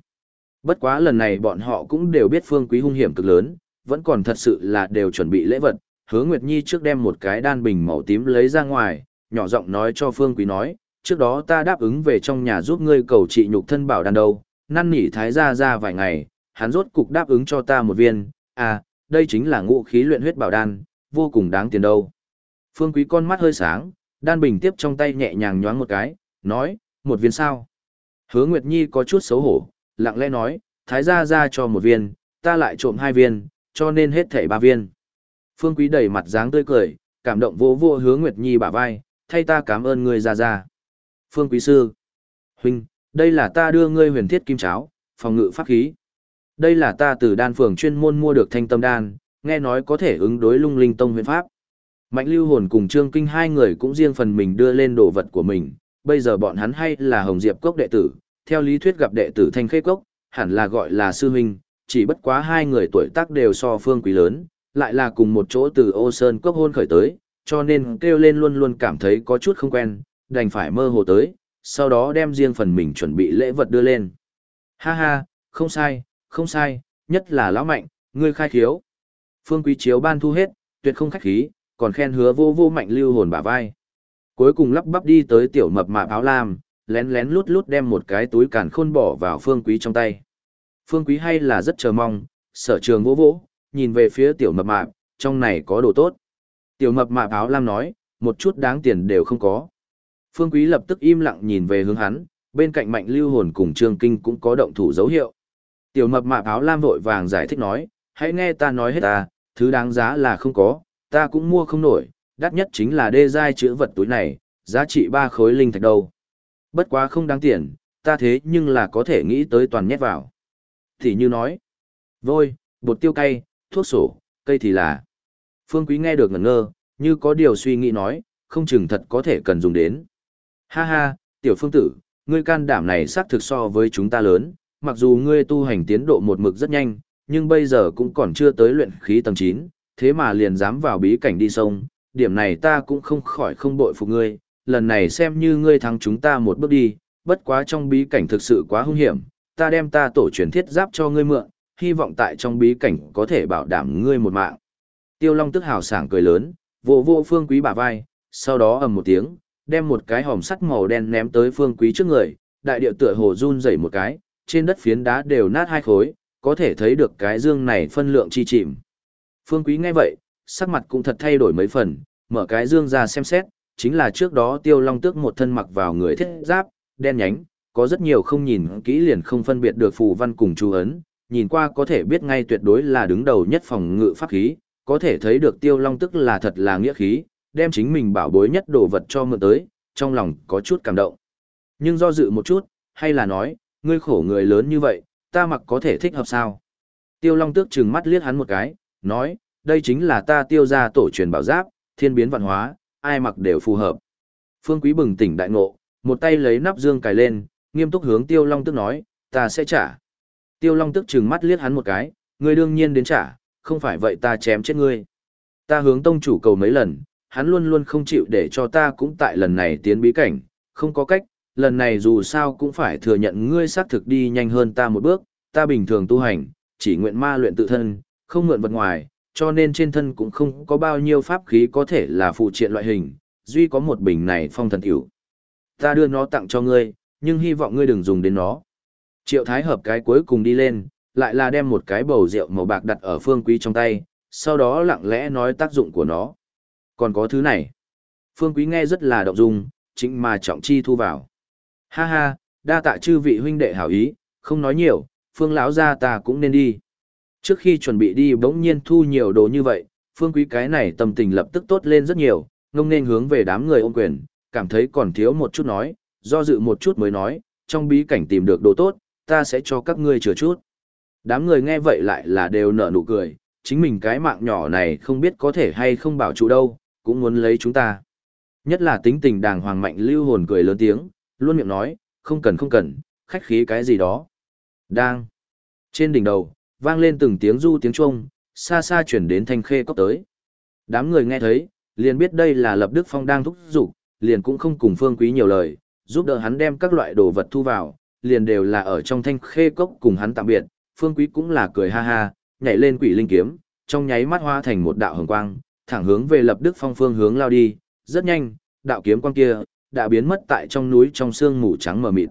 Speaker 1: Bất quá lần này bọn họ cũng đều biết Phương Quý hung hiểm cực lớn, vẫn còn thật sự là đều chuẩn bị lễ vật. Hứa Nguyệt Nhi trước đem một cái đan bình màu tím lấy ra ngoài, nhỏ giọng nói cho Phương Quý nói, trước đó ta đáp ứng về trong nhà giúp ngươi cầu trị nhục thân bảo đan đâu, năn nỉ thái gia ra vài ngày, hắn rốt cục đáp ứng cho ta một viên, à, đây chính là ngũ khí luyện huyết bảo đan, vô cùng đáng tiền đâu. Phương Quý con mắt hơi sáng, đan bình tiếp trong tay nhẹ nhàng nhoáng một cái, nói, một viên sao. Hứa Nguyệt Nhi có chút xấu hổ, lặng lẽ nói, thái gia ra cho một viên, ta lại trộm hai viên, cho nên hết thảy ba viên. Phương Quý đầy mặt dáng tươi cười, cảm động vô vô hứa Nguyệt Nhi bả vai, thay ta cảm ơn người ra ra. Phương Quý Sư. Huynh, đây là ta đưa ngươi huyền thiết kim cháo, phòng ngự pháp khí. Đây là ta từ đan phường chuyên môn mua được thanh tâm đan, nghe nói có thể ứng đối lung linh tông huyền pháp. Mạnh lưu hồn cùng trương kinh hai người cũng riêng phần mình đưa lên đồ vật của mình, bây giờ bọn hắn hay là Hồng Diệp Cốc đệ tử, theo lý thuyết gặp đệ tử Thanh Khê Cốc, hẳn là gọi là sư huynh, chỉ bất quá hai người tuổi tác đều so phương quý lớn, lại là cùng một chỗ từ ô sơn cốc hôn khởi tới, cho nên kêu lên luôn luôn cảm thấy có chút không quen, đành phải mơ hồ tới, sau đó đem riêng phần mình chuẩn bị lễ vật đưa lên. Ha ha, không sai, không sai, nhất là lão mạnh, ngươi khai khiếu. Phương quý chiếu ban thu hết, tuyệt không khách khí, còn khen hứa vô vô mạnh lưu hồn bả vai. Cuối cùng lắp bắp đi tới tiểu mập mạp áo lam, lén lén lút lút đem một cái túi càn khôn bỏ vào phương quý trong tay. Phương quý hay là rất chờ mong, sở trường vô vỗ, nhìn về phía tiểu mập mạp, trong này có đồ tốt. Tiểu mập mạp áo lam nói, một chút đáng tiền đều không có. Phương quý lập tức im lặng nhìn về hướng hắn, bên cạnh mạnh lưu hồn cùng trương kinh cũng có động thủ dấu hiệu. Tiểu mập mạp áo lam vội vàng giải thích nói, hãy nghe ta nói hết ta, thứ đáng giá là không có, ta cũng mua không nổi, đắt nhất chính là đê giai chữ vật túi này, giá trị ba khối linh thạch đâu. Bất quá không đáng tiền, ta thế nhưng là có thể nghĩ tới toàn nhét vào. Thì như nói, vôi, bột tiêu cay, thuốc sổ, cây thì là. Phương Quý nghe được ngẩn ngơ, như có điều suy nghĩ nói, không chừng thật có thể cần dùng đến. Ha ha, tiểu phương tử, ngươi can đảm này xác thực so với chúng ta lớn, mặc dù ngươi tu hành tiến độ một mực rất nhanh, nhưng bây giờ cũng còn chưa tới luyện khí tầng 9, thế mà liền dám vào bí cảnh đi sông, điểm này ta cũng không khỏi không bội phục ngươi, lần này xem như ngươi thắng chúng ta một bước đi, bất quá trong bí cảnh thực sự quá hung hiểm, ta đem ta tổ truyền thiết giáp cho ngươi mượn, hy vọng tại trong bí cảnh có thể bảo đảm ngươi một mạng. Tiêu Long tức hào sảng cười lớn, vỗ vỗ phương quý bả vai, sau đó ầm một tiếng, đem một cái hòm sắt màu đen ném tới phương quý trước người, đại điệu tựa hồ run rẩy một cái, trên đất phiến đá đều nát hai khối, có thể thấy được cái dương này phân lượng chi chìm. Phương quý nghe vậy, sắc mặt cũng thật thay đổi mấy phần, mở cái dương ra xem xét, chính là trước đó tiêu long tước một thân mặc vào người thiết giáp, đen nhánh, có rất nhiều không nhìn kỹ liền không phân biệt được phù văn cùng chú ấn, nhìn qua có thể biết ngay tuyệt đối là đứng đầu nhất phòng ngự pháp khí, có thể thấy được tiêu long tức là thật là nghĩa khí, đem chính mình bảo bối nhất đồ vật cho mượn tới, trong lòng có chút cảm động. Nhưng do dự một chút, hay là nói, ngươi khổ người lớn như vậy, ta mặc có thể thích hợp sao? Tiêu long tước trừng mắt liếc hắn một cái, nói, đây chính là ta tiêu ra tổ truyền bảo giáp, thiên biến văn hóa, ai mặc đều phù hợp. Phương Quý bừng tỉnh đại ngộ, một tay lấy nắp dương cài lên, nghiêm túc hướng Tiêu Long Tước nói, ta sẽ trả. Tiêu Long Tước trừng mắt liếc hắn một cái, ngươi đương nhiên đến trả, không phải vậy ta chém chết ngươi. Ta hướng tông chủ cầu mấy lần, hắn luôn luôn không chịu để cho ta cũng tại lần này tiến bí cảnh, không có cách, lần này dù sao cũng phải thừa nhận ngươi xác thực đi nhanh hơn ta một bước, ta bình thường tu hành, chỉ nguyện ma luyện tự thân, không mượn vật ngoài, cho nên trên thân cũng không có bao nhiêu pháp khí có thể là phụ triện loại hình, duy có một bình này phong thần tiểu. Ta đưa nó tặng cho ngươi, nhưng hy vọng ngươi đừng dùng đến nó. Triệu Thái hợp cái cuối cùng đi lên, lại là đem một cái bầu rượu màu bạc đặt ở Phương Quý trong tay, sau đó lặng lẽ nói tác dụng của nó. Còn có thứ này. Phương Quý nghe rất là động dung, chính mà trọng chi thu vào. Ha ha, đa tạ chư vị huynh đệ hảo ý, không nói nhiều, Phương lão gia ta cũng nên đi. Trước khi chuẩn bị đi bỗng nhiên thu nhiều đồ như vậy, Phương Quý cái này tâm tình lập tức tốt lên rất nhiều, ngông nên hướng về đám người ôm quyền, cảm thấy còn thiếu một chút nói, do dự một chút mới nói, trong bí cảnh tìm được đồ tốt, ta sẽ cho các ngươi chừa chút. Đám người nghe vậy lại là đều nở nụ cười, chính mình cái mạng nhỏ này không biết có thể hay không bảo trụ đâu, cũng muốn lấy chúng ta. Nhất là tính tình đàng hoàng mạnh lưu hồn cười lớn tiếng, luôn miệng nói, không cần không cần, khách khí cái gì đó. Đang. Trên đỉnh đầu, vang lên từng tiếng du tiếng chuông, xa xa chuyển đến thanh khê cốc tới. Đám người nghe thấy, liền biết đây là Lập Đức Phong đang thúc giục, liền cũng không cùng Phương Quý nhiều lời, giúp đỡ hắn đem các loại đồ vật thu vào, liền đều là ở trong thanh khê cốc cùng hắn tạm biệt, Phương Quý cũng là cười ha ha, nhảy lên quỷ linh kiếm, trong nháy mắt hóa thành một đạo hồng quang, thẳng hướng về Lập Đức Phong phương hướng lao đi, rất nhanh, đạo kiếm quang kia đã biến mất tại trong núi trong sương mù trắng mờ mịt.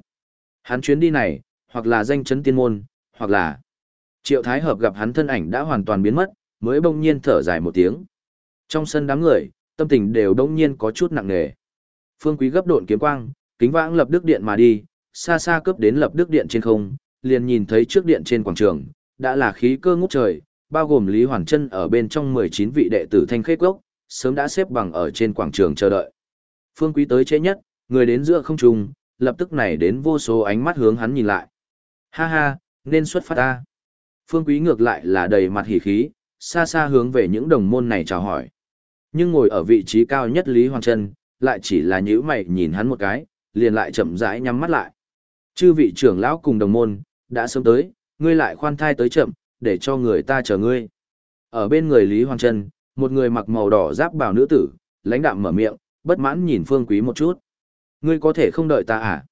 Speaker 1: Hắn chuyến đi này, hoặc là danh chấn tiên môn, hoặc là Triệu Thái Hợp gặp hắn thân ảnh đã hoàn toàn biến mất, mới bỗng nhiên thở dài một tiếng. Trong sân đám người, tâm tình đều bỗng nhiên có chút nặng nề. Phương Quý gấp độn kiếm quang, kính vãng lập đức điện mà đi, xa xa cướp đến lập đức điện trên không, liền nhìn thấy trước điện trên quảng trường, đã là khí cơ ngút trời, bao gồm Lý Hoàn chân ở bên trong 19 vị đệ tử thanh khế quốc, sớm đã xếp bằng ở trên quảng trường chờ đợi. Phương Quý tới chế nhất, người đến giữa không trùng, lập tức này đến vô số ánh mắt hướng hắn nhìn lại. Ha ha, nên xuất phát ta. Phương Quý ngược lại là đầy mặt hỉ khí, xa xa hướng về những đồng môn này chào hỏi. Nhưng ngồi ở vị trí cao nhất Lý Hoàng Trân, lại chỉ là nhíu mày nhìn hắn một cái, liền lại chậm rãi nhắm mắt lại. Chư vị trưởng lão cùng đồng môn, đã sớm tới, ngươi lại khoan thai tới chậm, để cho người ta chờ ngươi. Ở bên người Lý Hoàng Trân, một người mặc màu đỏ giáp bào nữ tử, lãnh đạm mở miệng, bất mãn nhìn Phương Quý một chút. Ngươi có thể không đợi ta à?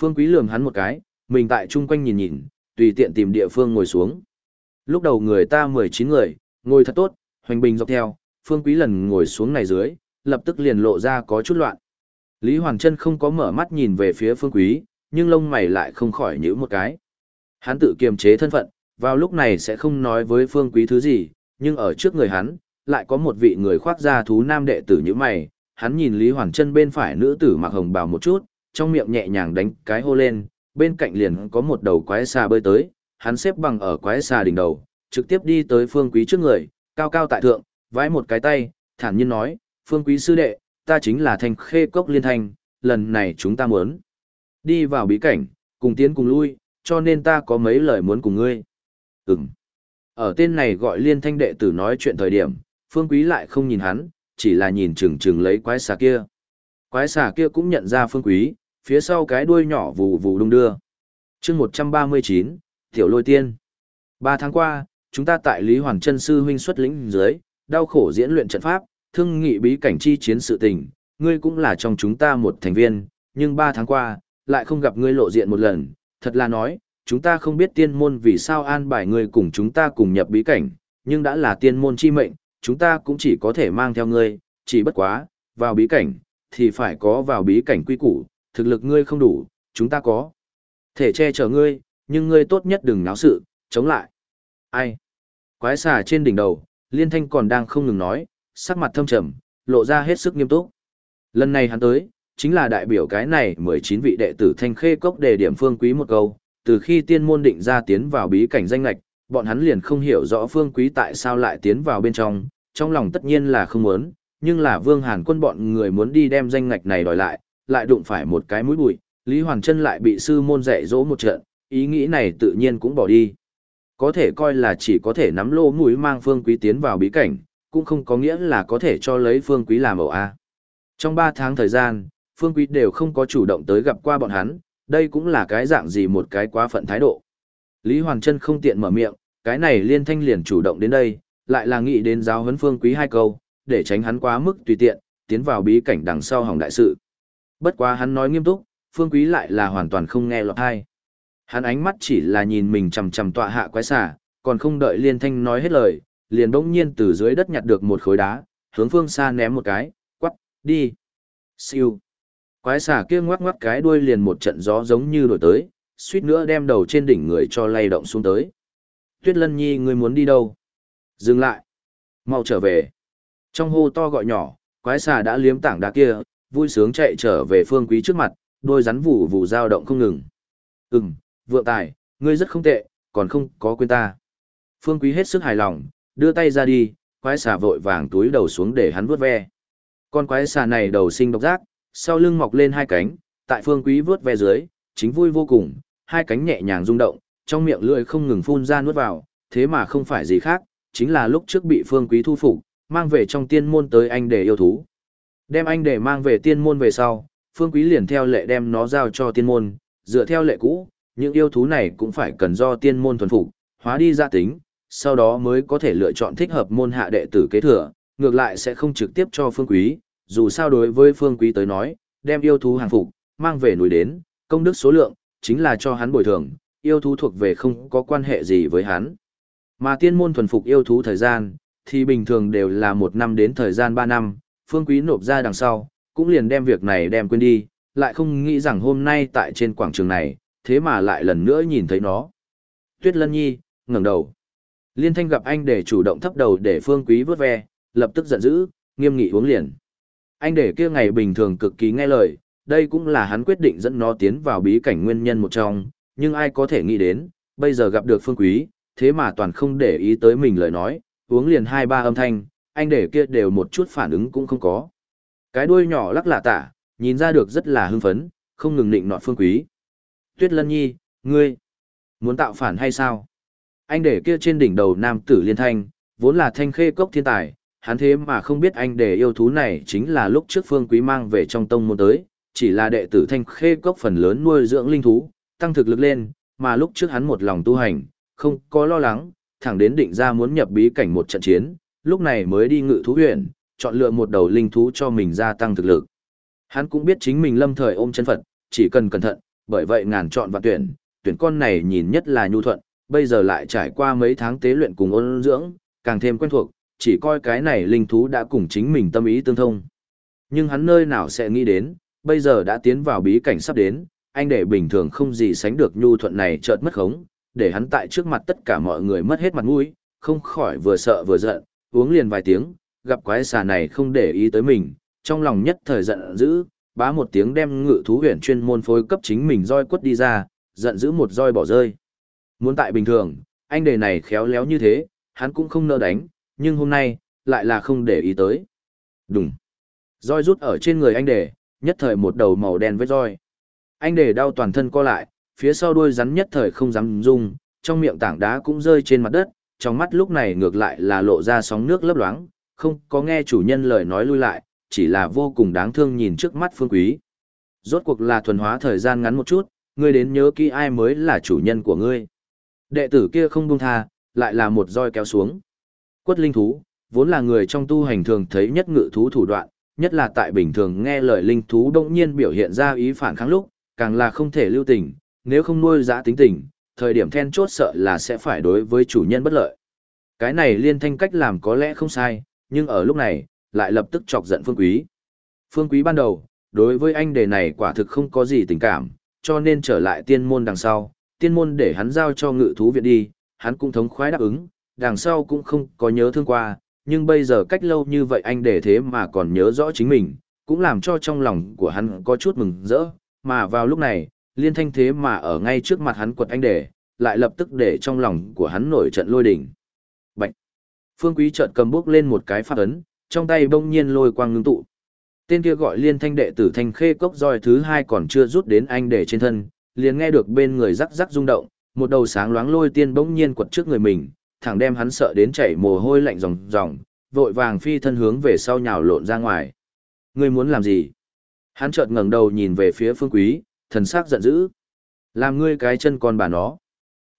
Speaker 1: Phương Quý lườm hắn một cái, mình tại chung quanh nhìn nhìn, tùy tiện tìm địa phương ngồi xuống. Lúc đầu người ta 19 người, ngồi thật tốt, hoành bình dọc theo, Phương Quý lần ngồi xuống này dưới, lập tức liền lộ ra có chút loạn. Lý Hoàng Trân không có mở mắt nhìn về phía Phương Quý, nhưng lông mày lại không khỏi nhíu một cái. Hắn tự kiềm chế thân phận, vào lúc này sẽ không nói với Phương Quý thứ gì, nhưng ở trước người hắn, lại có một vị người khoác da thú nam đệ tử như mày, hắn nhìn Lý Hoàng Chân bên phải nữ tử mặc hồng bào một chút, trong miệng nhẹ nhàng đánh cái hô lên, bên cạnh liền có một đầu quái xà bơi tới, hắn xếp bằng ở quái xà đỉnh đầu, trực tiếp đi tới Phương Quý trước người, cao cao tại thượng, vái một cái tay, thản nhiên nói, Phương Quý sư đệ, ta chính là thanh khê cốc liên thanh, lần này chúng ta muốn đi vào bí cảnh, cùng tiến cùng lui, cho nên ta có mấy lời muốn cùng ngươi. Ừm. Ở tên này gọi liên thanh đệ tử nói chuyện thời điểm, Phương Quý lại không nhìn hắn, chỉ là nhìn chừng chừng lấy quái xà kia. Quái xà kia cũng nhận ra Phương Quý, phía sau cái đuôi nhỏ vù vù đung đưa. chương 139, Tiểu Lôi Tiên. Ba tháng qua, chúng ta tại Lý Hoàng Trân Sư huynh xuất lĩnh dưới, đau khổ diễn luyện trận pháp, thương nghị bí cảnh chi chiến sự tình, ngươi cũng là trong chúng ta một thành viên, nhưng ba tháng qua, lại không gặp ngươi lộ diện một lần, thật là nói, chúng ta không biết tiên môn vì sao an bài ngươi cùng chúng ta cùng nhập bí cảnh, nhưng đã là tiên môn chi mệnh, chúng ta cũng chỉ có thể mang theo ngươi, chỉ bất quá, vào bí cảnh, thì phải có vào bí cảnh quy củ, thực lực ngươi không đủ, chúng ta có. Thể che chở ngươi, nhưng ngươi tốt nhất đừng náo sự, chống lại. Ai? Quái xà trên đỉnh đầu, liên thanh còn đang không ngừng nói, sắc mặt thâm trầm, lộ ra hết sức nghiêm túc. Lần này hắn tới, chính là đại biểu cái này 19 vị đệ tử thanh khê cốc đề điểm phương quý một câu, từ khi tiên môn định ra tiến vào bí cảnh danh lạch, bọn hắn liền không hiểu rõ phương quý tại sao lại tiến vào bên trong, trong lòng tất nhiên là không muốn, nhưng là vương hàn quân bọn người muốn đi đem danh ngạch này đòi lại, lại đụng phải một cái mũi bụi, Lý Hoàng Trân lại bị sư môn dạy dỗ một trận, ý nghĩ này tự nhiên cũng bỏ đi. Có thể coi là chỉ có thể nắm lô mũi mang phương quý tiến vào bí cảnh, cũng không có nghĩa là có thể cho lấy phương quý làm ẩu A. Trong 3 tháng thời gian, phương quý đều không có chủ động tới gặp qua bọn hắn, đây cũng là cái dạng gì một cái quá phận thái độ. Lý Hoàng Trân không tiện mở miệng, cái này liên thanh liền chủ động đến đây, lại là nghĩ đến giáo huấn phương quý hai câu, để tránh hắn quá mức tùy tiện, tiến vào bí cảnh đằng sau hỏng đại sự. Bất quá hắn nói nghiêm túc, phương quý lại là hoàn toàn không nghe lọt hay. Hắn ánh mắt chỉ là nhìn mình chầm chầm tọa hạ quái xà, còn không đợi liên thanh nói hết lời, liền bỗng nhiên từ dưới đất nhặt được một khối đá, hướng phương xa ném một cái, quắc, đi. Siêu. Quái xà kia ngoắc ngoắc cái đuôi liền một trận gió giống như đổi tới, suýt nữa đem đầu trên đỉnh người cho lay động xuống tới. Tuyết Lân Nhi ngươi muốn đi đâu? Dừng lại. Mau trở về. Trong hô to gọi nhỏ, quái xà đã liếm tảng đá kia, vui sướng chạy trở về phương quý trước mặt, đôi rắn vụ vụ dao động không ngừng. Ừm, vượng tài, ngươi rất không tệ, còn không có quên ta. Phương quý hết sức hài lòng, đưa tay ra đi, quái xà vội vàng túi đầu xuống để hắn vuốt ve. Con quái xà này đầu sinh độc giác, sau lưng mọc lên hai cánh, tại phương quý vuốt ve dưới, chính vui vô cùng, hai cánh nhẹ nhàng rung động, trong miệng lưỡi không ngừng phun ra nuốt vào, thế mà không phải gì khác, chính là lúc trước bị phương quý thu phục, mang về trong tiên môn tới anh để yêu thú. Đem anh để mang về tiên môn về sau, phương quý liền theo lệ đem nó giao cho tiên môn, dựa theo lệ cũ, những yêu thú này cũng phải cần do tiên môn thuần phục, hóa đi gia tính, sau đó mới có thể lựa chọn thích hợp môn hạ đệ tử kế thừa, ngược lại sẽ không trực tiếp cho phương quý, dù sao đối với phương quý tới nói, đem yêu thú hàng phục, mang về núi đến, công đức số lượng, chính là cho hắn bồi thường, yêu thú thuộc về không có quan hệ gì với hắn. Mà tiên môn thuần phục yêu thú thời gian, thì bình thường đều là một năm đến thời gian ba năm, phương quý nộp ra đằng sau, cũng liền đem việc này đem quên đi, lại không nghĩ rằng hôm nay tại trên quảng trường này, thế mà lại lần nữa nhìn thấy nó. Tuyết Lân Nhi, ngẩng đầu. Liên thanh gặp anh để chủ động thấp đầu để phương quý vớt ve, lập tức giận dữ, nghiêm nghị uống liền. Anh để kia ngày bình thường cực kỳ nghe lời, đây cũng là hắn quyết định dẫn nó tiến vào bí cảnh nguyên nhân một trong, nhưng ai có thể nghĩ đến, bây giờ gặp được phương quý, thế mà toàn không để ý tới mình lời nói, uống liền hai ba âm thanh, anh để kia đều một chút phản ứng cũng không có. Cái đuôi nhỏ lắc lạ tả, nhìn ra được rất là hưng phấn, không ngừng định nọt phương quý. Tuyết Lân Nhi, ngươi, muốn tạo phản hay sao? Anh để kia trên đỉnh đầu nam tử liên thanh, vốn là thanh khê cốc thiên tài, hắn thế mà không biết anh để yêu thú này chính là lúc trước phương quý mang về trong tông môn tới, chỉ là đệ tử thanh khê cốc phần lớn nuôi dưỡng linh thú, tăng thực lực lên, mà lúc trước hắn một lòng tu hành, không có lo lắng, thẳng đến định ra muốn nhập bí cảnh một trận chiến, lúc này mới đi ngự thú huyện, chọn lựa một đầu linh thú cho mình gia tăng thực lực. Hắn cũng biết chính mình lâm thời ôm chân Phật, chỉ cần cẩn thận, bởi vậy ngàn chọn và tuyển, tuyển con này nhìn nhất là nhu thuận, bây giờ lại trải qua mấy tháng tế luyện cùng ôn dưỡng, càng thêm quen thuộc, chỉ coi cái này linh thú đã cùng chính mình tâm ý tương thông. Nhưng hắn nơi nào sẽ nghĩ đến, bây giờ đã tiến vào bí cảnh sắp đến, anh để bình thường không gì sánh được nhu thuận này chợt mất khống, để hắn tại trước mặt tất cả mọi người mất hết mặt mũi, không khỏi vừa sợ vừa giận, uống liền vài tiếng, gặp quái xà này không để ý tới mình, trong lòng nhất thời giận dữ, bá một tiếng đem ngự thú huyền chuyên môn phối cấp chính mình roi quất đi ra, giận dữ một roi bỏ rơi. Muốn tại bình thường, anh đề này khéo léo như thế, hắn cũng không nỡ đánh, nhưng hôm nay, lại là không để ý tới. Đúng. Roi rút ở trên người anh đề, nhất thời một đầu màu đen với roi. Anh đề đau toàn thân co lại, phía sau đuôi rắn nhất thời không dám rung, trong miệng tảng đá cũng rơi trên mặt đất, trong mắt lúc này ngược lại là lộ ra sóng nước lấp loáng, không có nghe chủ nhân lời nói lui lại, chỉ là vô cùng đáng thương nhìn trước mắt phương quý. Rốt cuộc là thuần hóa thời gian ngắn một chút, ngươi đến nhớ kỹ ai mới là chủ nhân của ngươi. Đệ tử kia không buông tha, lại là một roi kéo xuống. Quất linh thú, vốn là người trong tu hành thường thấy nhất ngự thú thủ đoạn, nhất là tại bình thường nghe lời linh thú đông nhiên biểu hiện ra ý phản kháng lúc, càng là không thể lưu tình, nếu không nuôi giã tính tình, thời điểm then chốt sợ là sẽ phải đối với chủ nhân bất lợi. Cái này liên thanh cách làm có lẽ không sai, nhưng ở lúc này, lại lập tức chọc giận Phương Quý. Phương Quý ban đầu, đối với anh đề này quả thực không có gì tình cảm, cho nên trở lại tiên môn đằng sau, tiên môn để hắn giao cho ngự thú viện đi, hắn cũng thống khoái đáp ứng, đằng sau cũng không có nhớ thương qua, nhưng bây giờ cách lâu như vậy anh để thế mà còn nhớ rõ chính mình, cũng làm cho trong lòng của hắn có chút mừng rỡ, mà vào lúc này, liên thanh thế mà ở ngay trước mặt hắn quật anh để, lại lập tức để trong lòng của hắn nổi trận lôi đỉnh. Bạch! Phương Quý chợt cầm bước lên một cái phát ấn, trong tay bỗng nhiên lôi quang ngưng tụ. Tên kia gọi liên thanh đệ tử thanh khê cốc roi thứ hai còn chưa rút đến anh để trên thân, liền nghe được bên người rắc rắc rung động, một đầu sáng loáng lôi tiên bỗng nhiên quật trước người mình, thẳng đem hắn sợ đến chảy mồ hôi lạnh ròng ròng, vội vàng phi thân hướng về sau nhào lộn ra ngoài. Ngươi muốn làm gì? Hắn chợt ngẩng đầu nhìn về phía Phương Quý, thần sắc giận dữ. Làm ngươi cái chân con bà nó.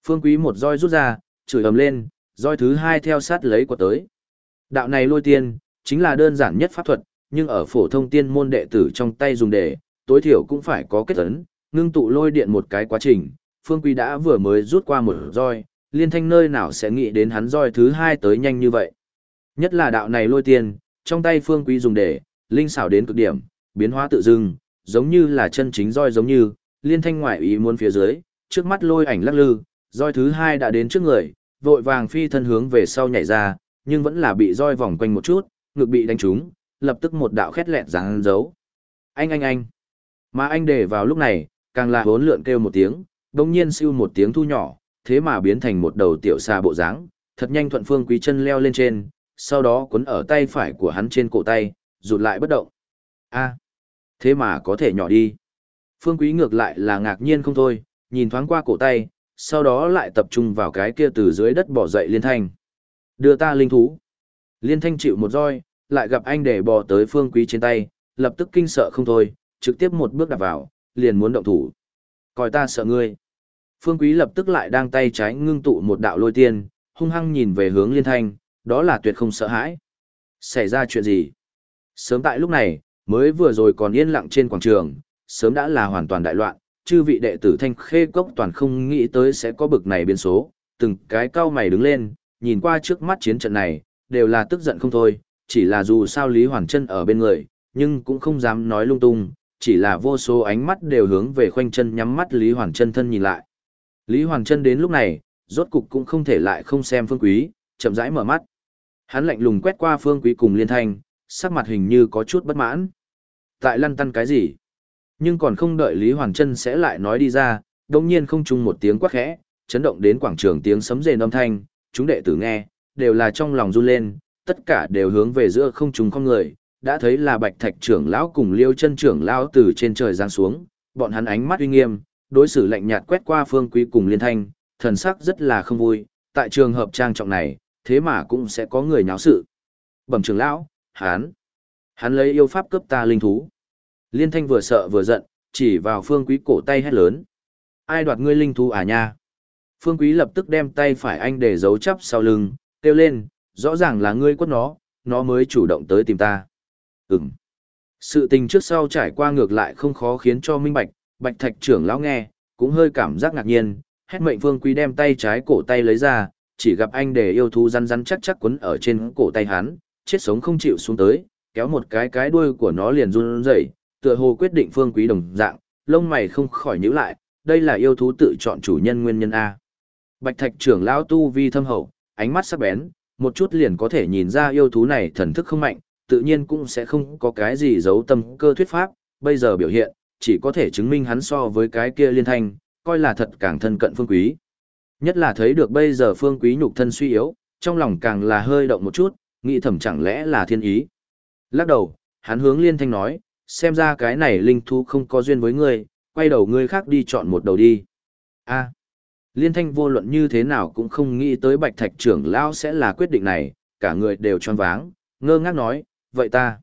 Speaker 1: Phương Quý một roi rút ra, chửi ầm lên, roi thứ hai theo sát lấy của tới. Đạo này lôi tiên, chính là đơn giản nhất pháp thuật, nhưng ở phổ thông tiên môn đệ tử trong tay dùng để, tối thiểu cũng phải có kết ấn, ngưng tụ lôi điện một cái quá trình. Phương Quý đã vừa mới rút qua một roi, liên thanh nơi nào sẽ nghĩ đến hắn roi thứ hai tới nhanh như vậy. Nhất là đạo này lôi tiên, trong tay Phương Quý dùng để, linh xảo đến cực điểm, biến hóa tự dưng, giống như là chân chính roi giống như, liên thanh ngoại ý muốn phía dưới, trước mắt lôi ảnh lắc lư, roi thứ hai đã đến trước người, vội vàng phi thân hướng về sau nhảy ra, nhưng vẫn là bị roi vòng quanh một chút, ngực bị đánh trúng, lập tức một đạo khét lẹn giáng dấu. Anh anh anh. Mà anh để vào lúc này, càng là hốn lượn kêu một tiếng, đồng nhiên siêu một tiếng thu nhỏ, thế mà biến thành một đầu tiểu xà bộ dáng, thật nhanh thuận phương quý chân leo lên trên, sau đó cuốn ở tay phải của hắn trên cổ tay, rụt lại bất động. a thế mà có thể nhỏ đi. Phương quý ngược lại là ngạc nhiên không thôi, nhìn thoáng qua cổ tay, sau đó lại tập trung vào cái kia từ dưới đất bỏ dậy liên thanh. Đưa ta linh thú. Liên thanh chịu một roi, lại gặp anh để bò tới phương quý trên tay, lập tức kinh sợ không thôi, trực tiếp một bước đạp vào, liền muốn động thủ. Coi ta sợ ngươi. Phương quý lập tức lại đang tay trái ngưng tụ một đạo lôi tiên, hung hăng nhìn về hướng liên thanh, đó là tuyệt không sợ hãi. Xảy ra chuyện gì? Sớm tại lúc này, mới vừa rồi còn yên lặng trên quảng trường, sớm đã là hoàn toàn đại loạn, chư vị đệ tử thanh khê cốc toàn không nghĩ tới sẽ có bực này biến số, từng cái cao mày đứng lên, nhìn qua trước mắt chiến trận này, đều là tức giận không thôi, chỉ là dù sao Lý Hoàn Trân ở bên người, nhưng cũng không dám nói lung tung, chỉ là vô số ánh mắt đều hướng về khoanh chân nhắm mắt Lý Hoàn Trân thân nhìn lại. Lý Hoàn Trân đến lúc này, rốt cục cũng không thể lại không xem Phương Quý, chậm rãi mở mắt. Hắn lạnh lùng quét qua Phương Quý cùng Liên Thanh, sắc mặt hình như có chút bất mãn. Tại lăn tăn cái gì? Nhưng còn không đợi Lý Hoàng Trân sẽ lại nói đi ra, đồng nhiên không chung một tiếng quát khẽ, chấn động đến quảng trường tiếng sấm rền âm thanh, chúng đệ tử nghe, đều là trong lòng run lên, tất cả đều hướng về giữa không trung không người, đã thấy là Bạch Thạch trưởng lão cùng Liêu chân trưởng lão từ trên trời giáng xuống, bọn hắn ánh mắt uy nghiêm, đối xử lạnh nhạt quét qua Phương Quý cùng Liên Thanh, thần sắc rất là không vui, tại trường hợp trang trọng này, thế mà cũng sẽ có người nháo sự. Bẩm trưởng lão, hắn, hắn lấy yêu pháp cướp ta linh thú. Liên Thanh vừa sợ vừa giận, chỉ vào Phương Quý cổ tay hét lớn. Ai đoạt ngươi linh thú à nha? Phương Quý lập tức đem tay phải anh để giấu chắp sau lưng, kêu lên, rõ ràng là ngươi quất nó, nó mới chủ động tới tìm ta. Ừm. Sự tình trước sau trải qua ngược lại không khó khiến cho minh bạch, bạch thạch trưởng lão nghe, cũng hơi cảm giác ngạc nhiên, hét mệnh Phương Quý đem tay trái cổ tay lấy ra, chỉ gặp anh để yêu thú rắn rắn chắc chắc quấn ở trên cổ tay hắn, chết sống không chịu xuống tới, kéo một cái cái đuôi của nó liền run rẩy, tựa hồ quyết định Phương Quý đồng dạng, lông mày không khỏi nhíu lại, đây là yêu thú tự chọn chủ nhân nguyên nhân a. Bạch Thạch trưởng lão tu vi thâm hậu, ánh mắt sắc bén, một chút liền có thể nhìn ra yêu thú này thần thức không mạnh, tự nhiên cũng sẽ không có cái gì giấu tâm cơ thuyết pháp, bây giờ biểu hiện, chỉ có thể chứng minh hắn so với cái kia liên thanh, coi là thật càng thân cận phương quý. Nhất là thấy được bây giờ phương quý nhục thân suy yếu, trong lòng càng là hơi động một chút, nghĩ thầm chẳng lẽ là thiên ý. Lắc đầu, hắn hướng liên thanh nói, xem ra cái này linh thú không có duyên với ngươi, quay đầu ngươi khác đi chọn một đầu đi. a Liên thanh vô luận như thế nào cũng không nghĩ tới bạch thạch trưởng lão sẽ là quyết định này, cả người đều tròn váng, ngơ ngác nói, vậy ta,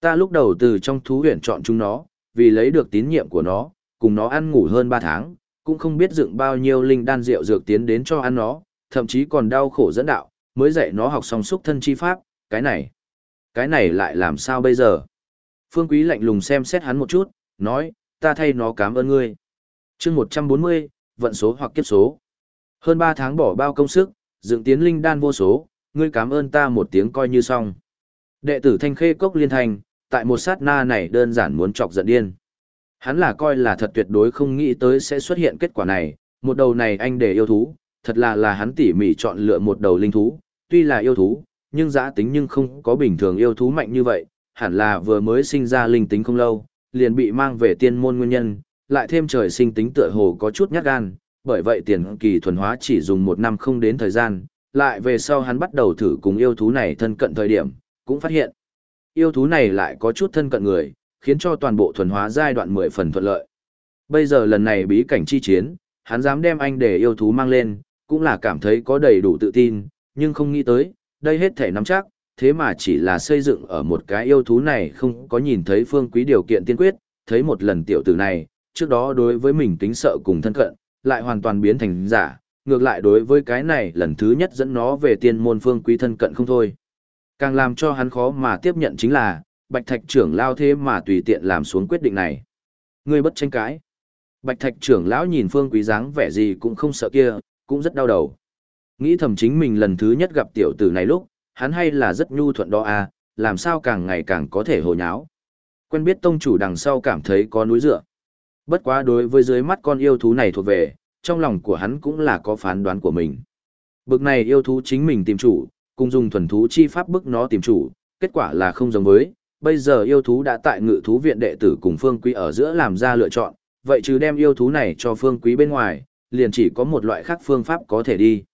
Speaker 1: ta lúc đầu từ trong thú huyển chọn chúng nó, vì lấy được tín nhiệm của nó, cùng nó ăn ngủ hơn 3 tháng, cũng không biết dựng bao nhiêu linh đan rượu dược tiến đến cho ăn nó, thậm chí còn đau khổ dẫn đạo, mới dạy nó học xong xúc thân chi pháp, cái này, cái này lại làm sao bây giờ? Phương Quý lạnh lùng xem xét hắn một chút, nói, ta thay nó cảm ơn ngươi. chương 140, vận số hoặc kiếp số. Hơn 3 tháng bỏ bao công sức, dựng tiến linh đan vô số, ngươi cảm ơn ta một tiếng coi như xong. Đệ tử Thanh Khê Cốc Liên Thành, tại một sát na này đơn giản muốn chọc giận điên. Hắn là coi là thật tuyệt đối không nghĩ tới sẽ xuất hiện kết quả này, một đầu này anh để yêu thú, thật là là hắn tỉ mỉ chọn lựa một đầu linh thú, tuy là yêu thú, nhưng giã tính nhưng không có bình thường yêu thú mạnh như vậy, hẳn là vừa mới sinh ra linh tính không lâu, liền bị mang về tiên môn nguyên nhân, lại thêm trời sinh tính tựa hồ có chút nhát gan, bởi vậy tiền kỳ thuần hóa chỉ dùng một năm không đến thời gian, lại về sau hắn bắt đầu thử cùng yêu thú này thân cận thời điểm, cũng phát hiện yêu thú này lại có chút thân cận người, khiến cho toàn bộ thuần hóa giai đoạn mười phần thuận lợi. Bây giờ lần này bí cảnh chi chiến, hắn dám đem anh để yêu thú mang lên, cũng là cảm thấy có đầy đủ tự tin, nhưng không nghĩ tới, đây hết thể nắm chắc, thế mà chỉ là xây dựng ở một cái yêu thú này không có nhìn thấy phương quý điều kiện tiên quyết, thấy một lần tiểu tử này, trước đó đối với mình tính sợ cùng thân cận, lại hoàn toàn biến thành giả, ngược lại đối với cái này lần thứ nhất dẫn nó về tiên môn phương quý thân cận không thôi. Càng làm cho hắn khó mà tiếp nhận chính là, Bạch Thạch trưởng lao thế mà tùy tiện làm xuống quyết định này. Ngươi bất tranh cãi. Bạch Thạch trưởng lão nhìn phương quý dáng vẻ gì cũng không sợ kia, cũng rất đau đầu. Nghĩ thầm chính mình lần thứ nhất gặp tiểu tử này lúc, hắn hay là rất nhu thuận đó à, làm sao càng ngày càng có thể hồ nháo. Quen biết tông chủ đằng sau cảm thấy có núi dựa. Bất quá đối với dưới mắt con yêu thú này thuộc về, trong lòng của hắn cũng là có phán đoán của mình. Bực này yêu thú chính mình tìm chủ, cùng dùng thuần thú chi pháp bức nó tìm chủ, kết quả là không giống với, bây giờ yêu thú đã tại ngự thú viện đệ tử cùng phương quý ở giữa làm ra lựa chọn, vậy chứ đem yêu thú này cho phương quý bên ngoài, liền chỉ có một loại khác phương pháp có thể đi.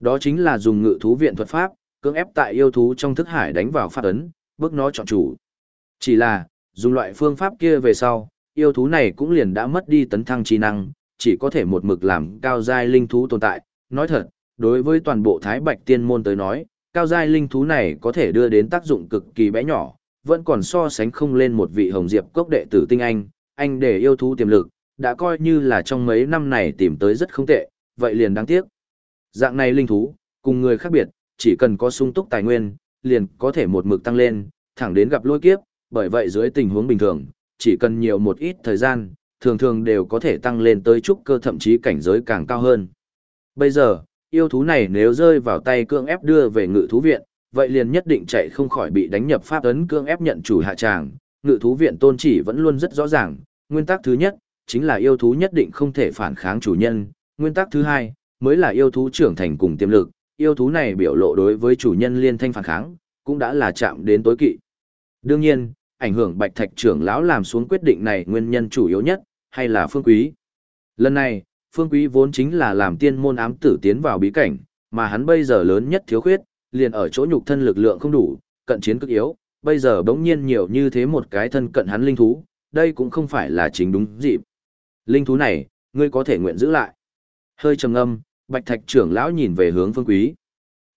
Speaker 1: Đó chính là dùng ngự thú viện thuật pháp, cưỡng ép tại yêu thú trong thức hải đánh vào pháp ấn, bước nó chọn chủ. Chỉ là, dùng loại phương pháp kia về sau, yêu thú này cũng liền đã mất đi tấn thăng trí năng, chỉ có thể một mực làm cao giai linh thú tồn tại. Nói thật, đối với toàn bộ Thái Bạch Tiên Môn tới nói, cao giai linh thú này có thể đưa đến tác dụng cực kỳ bé nhỏ, vẫn còn so sánh không lên một vị hồng diệp cốc đệ tử tinh anh, anh để yêu thú tiềm lực, đã coi như là trong mấy năm này tìm tới rất không tệ, vậy liền đáng tiếc. Dạng này linh thú, cùng người khác biệt, chỉ cần có sung túc tài nguyên, liền có thể một mực tăng lên, thẳng đến gặp lôi kiếp, bởi vậy dưới tình huống bình thường, chỉ cần nhiều một ít thời gian, thường thường đều có thể tăng lên tới trúc cơ thậm chí cảnh giới càng cao hơn. Bây giờ, yêu thú này nếu rơi vào tay cương ép đưa về ngự thú viện, vậy liền nhất định chạy không khỏi bị đánh nhập pháp ấn cương ép nhận chủ hạ tràng. Ngự thú viện tôn chỉ vẫn luôn rất rõ ràng, nguyên tắc thứ nhất, chính là yêu thú nhất định không thể phản kháng chủ nhân, nguyên tắc thứ hai, mới là yêu thú trưởng thành cùng tiềm lực, yêu thú này biểu lộ đối với chủ nhân liên thanh phản kháng, cũng đã là chạm đến tối kỵ. Đương nhiên, ảnh hưởng bạch thạch trưởng lão làm xuống quyết định này nguyên nhân chủ yếu nhất, hay là phương quý. Lần này, phương quý vốn chính là làm tiên môn ám tử tiến vào bí cảnh, mà hắn bây giờ lớn nhất thiếu khuyết, liền ở chỗ nhục thân lực lượng không đủ, cận chiến cực yếu, bây giờ bỗng nhiên nhiều như thế một cái thân cận hắn linh thú, đây cũng không phải là chính đúng dịp. Linh thú này, ngươi có thể nguyện giữ lại. Hơi trầm âm. Bạch Thạch trưởng lão nhìn về hướng Phương Quý.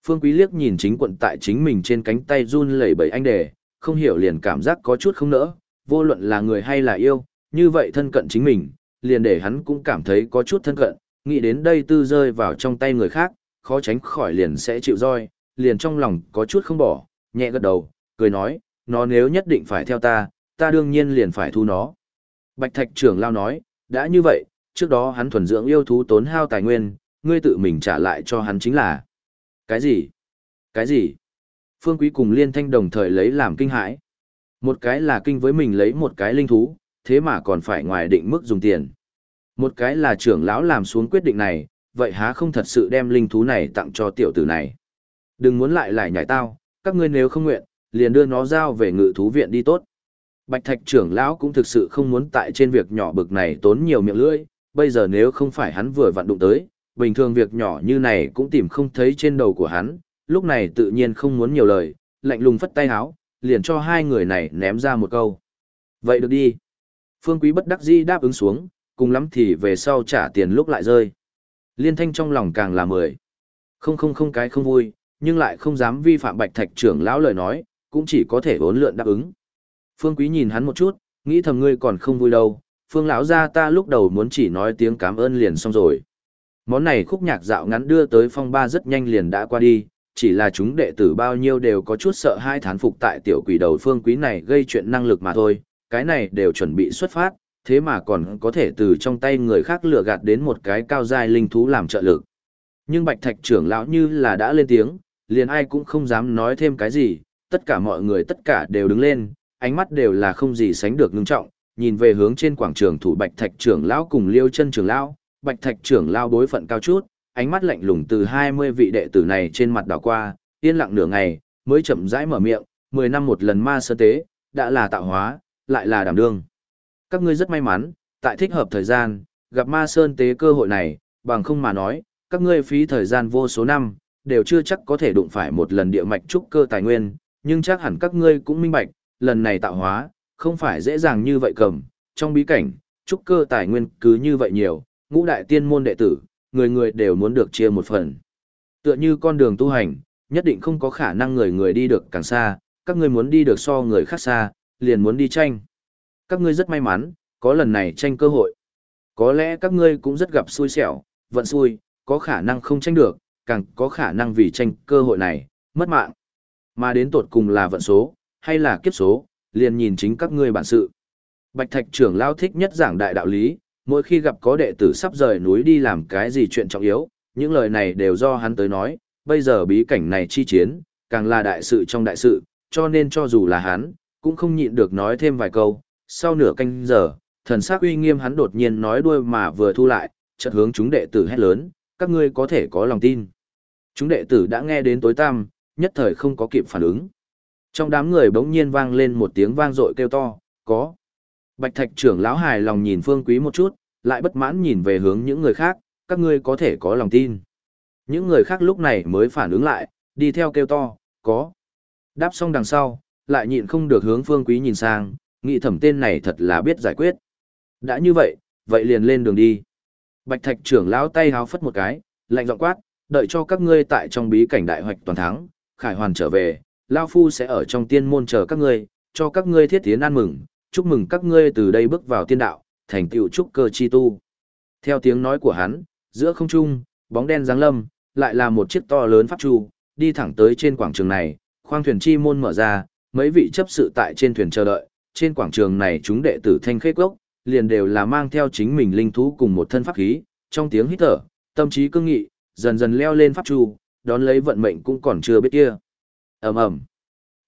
Speaker 1: Phương Quý liếc nhìn chính quận tại chính mình trên cánh tay run lẩy bẩy anh đề, không hiểu liền cảm giác có chút không nỡ, vô luận là người hay là yêu, như vậy thân cận chính mình, liền để hắn cũng cảm thấy có chút thân cận, nghĩ đến đây tư rơi vào trong tay người khác, khó tránh khỏi liền sẽ chịu roi, liền trong lòng có chút không bỏ, nhẹ gật đầu, cười nói, nó nếu nhất định phải theo ta, ta đương nhiên liền phải thu nó. Bạch Thạch trưởng lao nói, đã như vậy, trước đó hắn thuần dưỡng yêu thú tốn hao tài nguyên, ngươi tự mình trả lại cho hắn chính là. Cái gì? Cái gì? Phương Quý cùng Liên Thanh đồng thời lấy làm kinh hãi. Một cái là kinh với mình lấy một cái linh thú, thế mà còn phải ngoài định mức dùng tiền. Một cái là trưởng lão làm xuống quyết định này, vậy há không thật sự đem linh thú này tặng cho tiểu tử này. Đừng muốn lại lại nhảy tao, các ngươi nếu không nguyện, liền đưa nó giao về ngự thú viện đi tốt. Bạch Thạch trưởng lão cũng thực sự không muốn tại trên việc nhỏ bực này tốn nhiều miệng lưỡi, bây giờ nếu không phải hắn vừa vặn đụng tới, bình thường việc nhỏ như này cũng tìm không thấy trên đầu của hắn, lúc này tự nhiên không muốn nhiều lời, lạnh lùng phất tay áo, liền cho hai người này ném ra một câu. Vậy được đi. Phương Quý bất đắc dĩ đáp ứng xuống, cùng lắm thì về sau trả tiền lúc lại rơi. Liên thanh trong lòng càng là mười. Không không không cái không vui, nhưng lại không dám vi phạm bạch thạch trưởng lão lời nói, cũng chỉ có thể bốn lượn đáp ứng. Phương Quý nhìn hắn một chút, nghĩ thầm ngươi còn không vui đâu, Phương lão gia ta lúc đầu muốn chỉ nói tiếng cảm ơn liền xong rồi. Món này khúc nhạc dạo ngắn đưa tới phong ba rất nhanh liền đã qua đi, chỉ là chúng đệ tử bao nhiêu đều có chút sợ hai thán phục tại tiểu quỷ đầu Phương Quý này gây chuyện năng lực mà thôi, cái này đều chuẩn bị xuất phát, thế mà còn có thể từ trong tay người khác lừa gạt đến một cái cao giai linh thú làm trợ lực. Nhưng Bạch Thạch trưởng lão như là đã lên tiếng, liền ai cũng không dám nói thêm cái gì, tất cả mọi người tất cả đều đứng lên, ánh mắt đều là không gì sánh được ngưng trọng, nhìn về hướng trên quảng trường thủ Bạch Thạch trưởng lão cùng Liêu Chân trưởng lão, Bạch Thạch trưởng lao bối phận cao chút, ánh mắt lạnh lùng từ 20 vị đệ tử này trên mặt đảo qua, yên lặng nửa ngày, mới chậm rãi mở miệng, 10 năm một lần ma sơ tế, đã là tạo hóa, lại là đảm đương. Các ngươi rất may mắn, tại thích hợp thời gian, gặp ma sơn tế cơ hội này, bằng không mà nói, các ngươi phí thời gian vô số năm, đều chưa chắc có thể đụng phải một lần địa mạch trúc cơ tài nguyên, nhưng chắc hẳn các ngươi cũng minh bạch, lần này tạo hóa, không phải dễ dàng như vậy cầm, trong bí cảnh, trúc cơ tài nguyên cứ như vậy nhiều, ngũ đại tiên môn đệ tử, người người đều muốn được chia một phần. Tựa như con đường tu hành, nhất định không có khả năng người người đi được càng xa, các ngươi muốn đi được so người khác xa, liền muốn đi tranh. Các ngươi rất may mắn, có lần này tranh cơ hội. Có lẽ các ngươi cũng rất gặp xui xẻo, vận xui, có khả năng không tranh được, càng có khả năng vì tranh cơ hội này, mất mạng. Mà đến tột cùng là vận số, hay là kiếp số, liền nhìn chính các ngươi bản sự. Bạch Thạch trưởng lao thích nhất giảng đại đạo lý, mỗi khi gặp có đệ tử sắp rời núi đi làm cái gì chuyện trọng yếu, những lời này đều do hắn tới nói, bây giờ bí cảnh này chi chiến, càng là đại sự trong đại sự, cho nên cho dù là hắn, cũng không nhịn được nói thêm vài câu. Sau nửa canh giờ, thần sắc uy nghiêm hắn đột nhiên nói đuôi mà vừa thu lại, chợt hướng chúng đệ tử hét lớn, các ngươi có thể có lòng tin. Chúng đệ tử đã nghe đến tối tăm, nhất thời không có kịp phản ứng. Trong đám người bỗng nhiên vang lên một tiếng vang dội kêu to, có. Bạch thạch trưởng lão hài lòng nhìn phương quý một chút, lại bất mãn nhìn về hướng những người khác, các ngươi có thể có lòng tin. Những người khác lúc này mới phản ứng lại, đi theo kêu to, có. Đáp xong đằng sau, lại nhịn không được hướng phương quý nhìn sang, nghĩ thẩm tên này thật là biết giải quyết. Đã như vậy, vậy liền lên đường đi. Bạch thạch trưởng lão tay háo phất một cái, lạnh giọng quát, đợi cho các ngươi tại trong bí cảnh đại hoạch toàn thắng, khải hoàn trở về, Lao Phu sẽ ở trong tiên môn chờ các ngươi, cho các ngươi thiết tiến ăn mừng, chúc mừng các ngươi từ đây bước vào tiên đạo, thành tựu trúc cơ chi tu. Theo tiếng nói của hắn, giữa không trung, bóng đen giáng lâm, lại là một chiếc to lớn pháp chu, đi thẳng tới trên quảng trường này, khoang thuyền chi môn mở ra, mấy vị chấp sự tại trên thuyền chờ đợi, trên quảng trường này chúng đệ tử thanh khê gốc liền đều là mang theo chính mình linh thú cùng một thân pháp khí, trong tiếng hít thở, tâm trí cương nghị, dần dần leo lên pháp chu, đón lấy vận mệnh cũng còn chưa biết kia. Ầm ầm.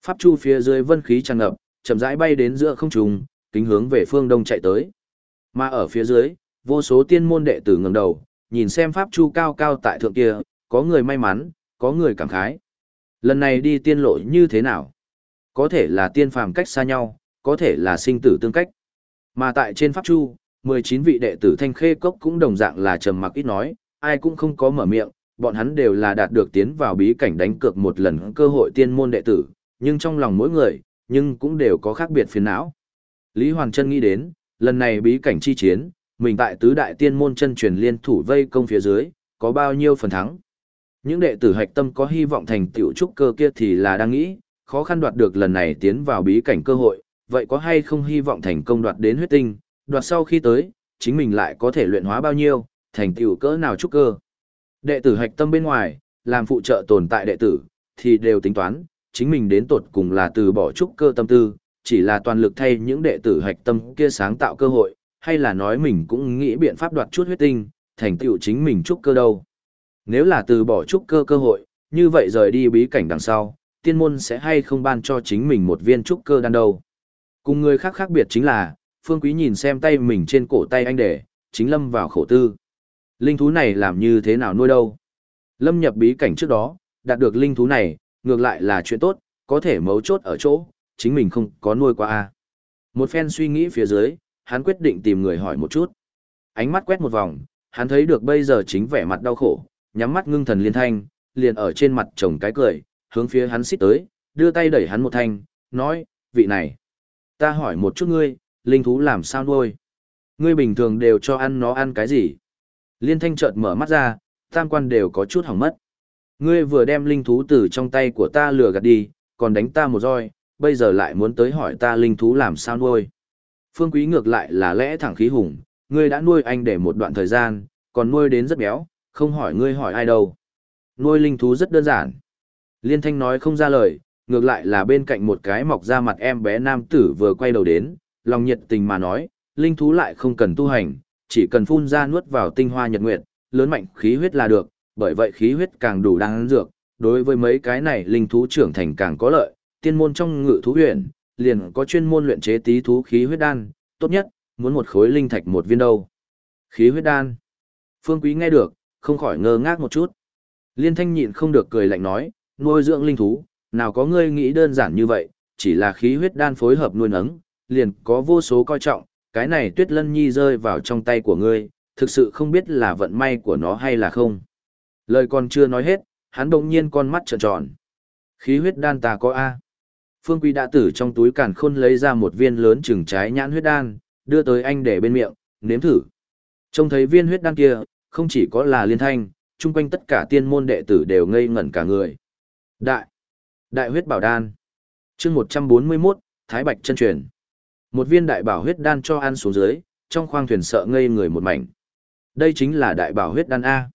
Speaker 1: Pháp chu phía dưới vân khí tràn ngập, chậm rãi bay đến giữa không trung, kính hướng về phương đông chạy tới. Mà ở phía dưới, vô số tiên môn đệ tử ngẩng đầu, nhìn xem pháp chu cao cao tại thượng kia, có người may mắn, có người cảm khái. Lần này đi tiên lộ như thế nào? Có thể là tiên phàm cách xa nhau, có thể là sinh tử tương cách. Mà tại trên pháp chu, 19 vị đệ tử thanh khê cốc cũng đồng dạng là trầm mặc ít nói, ai cũng không có mở miệng, bọn hắn đều là đạt được tiến vào bí cảnh đánh cược một lần cơ hội tiên môn đệ tử, nhưng trong lòng mỗi người, nhưng cũng đều có khác biệt phiền não. Lý Hoàng Trân nghĩ đến, lần này bí cảnh chi chiến, mình tại tứ đại tiên môn chân truyền liên thủ vây công phía dưới, có bao nhiêu phần thắng. Những đệ tử hạch tâm có hy vọng thành tiểu trúc cơ kia thì là đang nghĩ, khó khăn đoạt được lần này tiến vào bí cảnh cơ hội, vậy có hay không hy vọng thành công đoạt đến huyết tinh, đoạt sau khi tới, chính mình lại có thể luyện hóa bao nhiêu, thành tiểu cỡ nào trúc cơ. Đệ tử hạch tâm bên ngoài, làm phụ trợ tồn tại đệ tử, thì đều tính toán, chính mình đến tột cùng là từ bỏ trúc cơ tâm tư, chỉ là toàn lực thay những đệ tử hạch tâm kia sáng tạo cơ hội, hay là nói mình cũng nghĩ biện pháp đoạt chút huyết tinh, thành tựu chính mình trúc cơ đâu. Nếu là từ bỏ trúc cơ cơ hội, như vậy rời đi bí cảnh đằng sau, tiên môn sẽ hay không ban cho chính mình một viên trúc cơ đan đâu. Cùng người khác khác biệt chính là, Phương Quý nhìn xem tay mình trên cổ tay anh để, chính lâm vào khổ tư. Linh thú này làm như thế nào nuôi đâu? Lâm nhập bí cảnh trước đó, đạt được linh thú này, ngược lại là chuyện tốt, có thể mấu chốt ở chỗ, chính mình không có nuôi qua a. Một phen suy nghĩ phía dưới, hắn quyết định tìm người hỏi một chút. Ánh mắt quét một vòng, hắn thấy được bây giờ chính vẻ mặt đau khổ, nhắm mắt ngưng thần liên thanh, liền ở trên mặt chồng cái cười, hướng phía hắn xích tới, đưa tay đẩy hắn một thanh, nói, vị này, ta hỏi một chút ngươi, linh thú làm sao nuôi? Ngươi bình thường đều cho ăn nó ăn cái gì? Liên thanh chợt mở mắt ra, tam quan đều có chút hỏng mất. Ngươi vừa đem linh thú từ trong tay của ta lừa gạt đi, còn đánh ta một roi, bây giờ lại muốn tới hỏi ta linh thú làm sao nuôi. Phương Quý ngược lại là lẽ thẳng khí hùng, ngươi đã nuôi anh để một đoạn thời gian, còn nuôi đến rất béo, không hỏi ngươi hỏi ai đâu. Nuôi linh thú rất đơn giản. Liên thanh nói không ra lời, ngược lại là bên cạnh một cái mọc ra mặt em bé nam tử vừa quay đầu đến, lòng nhiệt tình mà nói, linh thú lại không cần tu hành, chỉ cần phun ra nuốt vào tinh hoa nhật nguyệt, lớn mạnh khí huyết là được, bởi vậy khí huyết càng đủ đáng dược, đối với mấy cái này linh thú trưởng thành càng có lợi, tiên môn trong ngự thú huyện, liền có chuyên môn luyện chế tí thú khí huyết đan, tốt nhất, muốn một khối linh thạch một viên đâu. Khí huyết đan. Phương Quý nghe được, không khỏi ngơ ngác một chút. Liên thanh nhịn không được cười lạnh nói, nuôi dưỡng linh thú, nào có ngươi nghĩ đơn giản như vậy, chỉ là khí huyết đan phối hợp nuôi nấng, liền có vô số coi trọng, cái này tuyết lân nhi rơi vào trong tay của ngươi, thực sự không biết là vận may của nó hay là không. Lời còn chưa nói hết, hắn đồng nhiên con mắt trợn tròn. Khí huyết đan ta có A. Phương Quý đã tử trong túi càn khôn lấy ra một viên lớn chừng trái nhãn huyết đan, đưa tới anh để bên miệng, nếm thử. Trông thấy viên huyết đan kia, không chỉ có là liên thanh, chung quanh tất cả tiên môn đệ tử đều ngây ngẩn cả người. Đại, đại huyết bảo đan. chương 141, Thái Bạch chân truyền. Một viên đại bảo huyết đan cho ăn xuống dưới, trong khoang thuyền sợ ngây người một mảnh. Đây chính là đại bảo huyết đan A.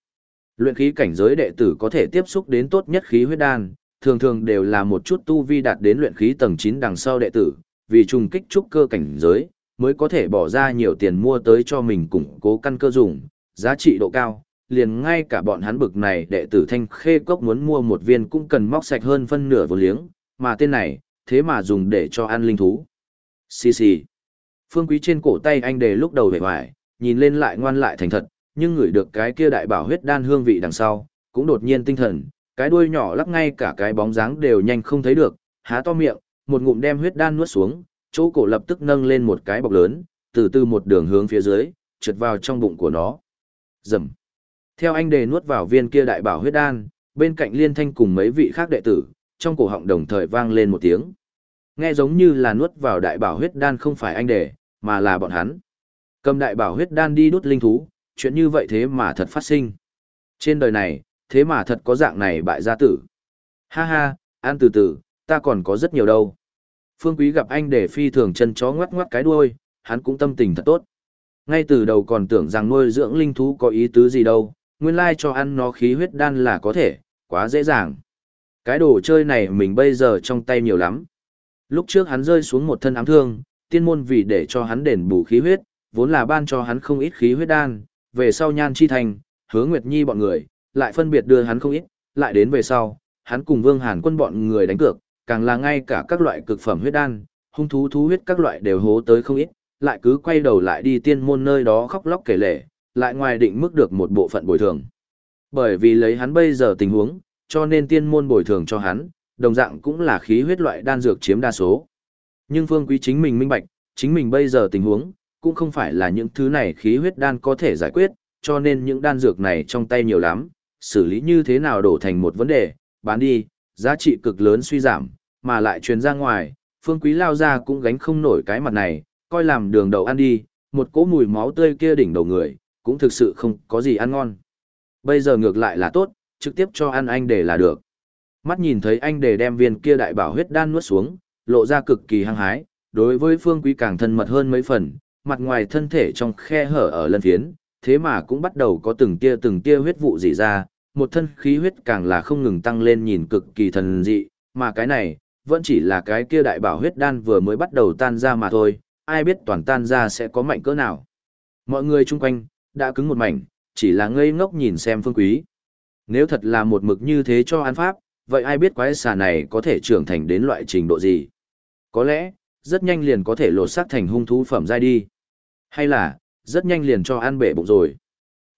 Speaker 1: Luyện khí cảnh giới đệ tử có thể tiếp xúc đến tốt nhất khí huyết đan, thường thường đều là một chút tu vi đạt đến luyện khí tầng 9 đằng sau đệ tử, vì trùng kích trúc cơ cảnh giới, mới có thể bỏ ra nhiều tiền mua tới cho mình củng cố căn cơ dùng, giá trị độ cao, liền ngay cả bọn hắn bực này đệ tử thanh khê cốc muốn mua một viên cũng cần móc sạch hơn phân nửa vô liếng, mà tên này, thế mà dùng để cho ăn linh thú. Xì xì. Phương quý trên cổ tay anh đề lúc đầu vẻ hoài, nhìn lên lại ngoan lại thành thật, nhưng ngửi được cái kia đại bảo huyết đan hương vị đằng sau, cũng đột nhiên tinh thần, cái đuôi nhỏ lắc ngay cả cái bóng dáng đều nhanh không thấy được, há to miệng, một ngụm đem huyết đan nuốt xuống, chỗ cổ lập tức nâng lên một cái bọc lớn, từ từ một đường hướng phía dưới, trượt vào trong bụng của nó. Rầm. Theo anh đề nuốt vào viên kia đại bảo huyết đan, bên cạnh liên thanh cùng mấy vị khác đệ tử, trong cổ họng đồng thời vang lên một tiếng. Nghe giống như là nuốt vào đại bảo huyết đan không phải anh đề, mà là bọn hắn. Cầm đại bảo huyết đan đi đút linh thú, chuyện như vậy thế mà thật phát sinh. Trên đời này, thế mà thật có dạng này bại gia tử. Ha ha, an từ từ, ta còn có rất nhiều đâu. Phương Quý gặp anh để phi thường chân chó ngoắc ngoắc cái đuôi, hắn cũng tâm tình thật tốt. Ngay từ đầu còn tưởng rằng nuôi dưỡng linh thú có ý tứ gì đâu, nguyên lai cho ăn nó khí huyết đan là có thể, quá dễ dàng. Cái đồ chơi này mình bây giờ trong tay nhiều lắm. Lúc trước hắn rơi xuống một thân ám thương, tiên môn vì để cho hắn đền bù khí huyết, vốn là ban cho hắn không ít khí huyết đan, về sau nhan chi thành, hứa nguyệt nhi bọn người, lại phân biệt đưa hắn không ít, lại đến về sau, hắn cùng vương hàn quân bọn người đánh cược, càng là ngay cả các loại cực phẩm huyết đan, hung thú thú huyết các loại đều hố tới không ít, lại cứ quay đầu lại đi tiên môn nơi đó khóc lóc kể lể, lại ngoài định mức được một bộ phận bồi thường. Bởi vì lấy hắn bây giờ tình huống, cho nên tiên môn bồi thường cho hắn, đồng dạng cũng là khí huyết loại đan dược chiếm đa số. Nhưng Phương Quý chính mình minh bạch, chính mình bây giờ tình huống, cũng không phải là những thứ này khí huyết đan có thể giải quyết, cho nên những đan dược này trong tay nhiều lắm, xử lý như thế nào đổ thành một vấn đề, bán đi, giá trị cực lớn suy giảm, mà lại truyền ra ngoài, Phương Quý lao ra cũng gánh không nổi cái mặt này, coi làm đường đầu ăn đi, một cỗ mùi máu tươi kia đỉnh đầu người, cũng thực sự không có gì ăn ngon. Bây giờ ngược lại là tốt, trực tiếp cho ăn anh để là được. Mắt nhìn thấy anh để đem viên kia đại bảo huyết đan nuốt xuống, lộ ra cực kỳ hăng hái, đối với phương quý càng thân mật hơn mấy phần, mặt ngoài thân thể trong khe hở ở lân phiến, thế mà cũng bắt đầu có từng tia từng tia huyết vụ dị ra, một thân khí huyết càng là không ngừng tăng lên nhìn cực kỳ thần dị, mà cái này, vẫn chỉ là cái kia đại bảo huyết đan vừa mới bắt đầu tan ra mà thôi, ai biết toàn tan ra sẽ có mạnh cỡ nào. Mọi người chung quanh, đã cứng một mảnh, chỉ là ngây ngốc nhìn xem phương quý. Nếu thật là một mực như thế cho an pháp, vậy ai biết quái xà này có thể trưởng thành đến loại trình độ gì? Có lẽ, rất nhanh liền có thể lột xác thành hung thú phẩm giai đi. Hay là, rất nhanh liền cho ăn bể bụng rồi.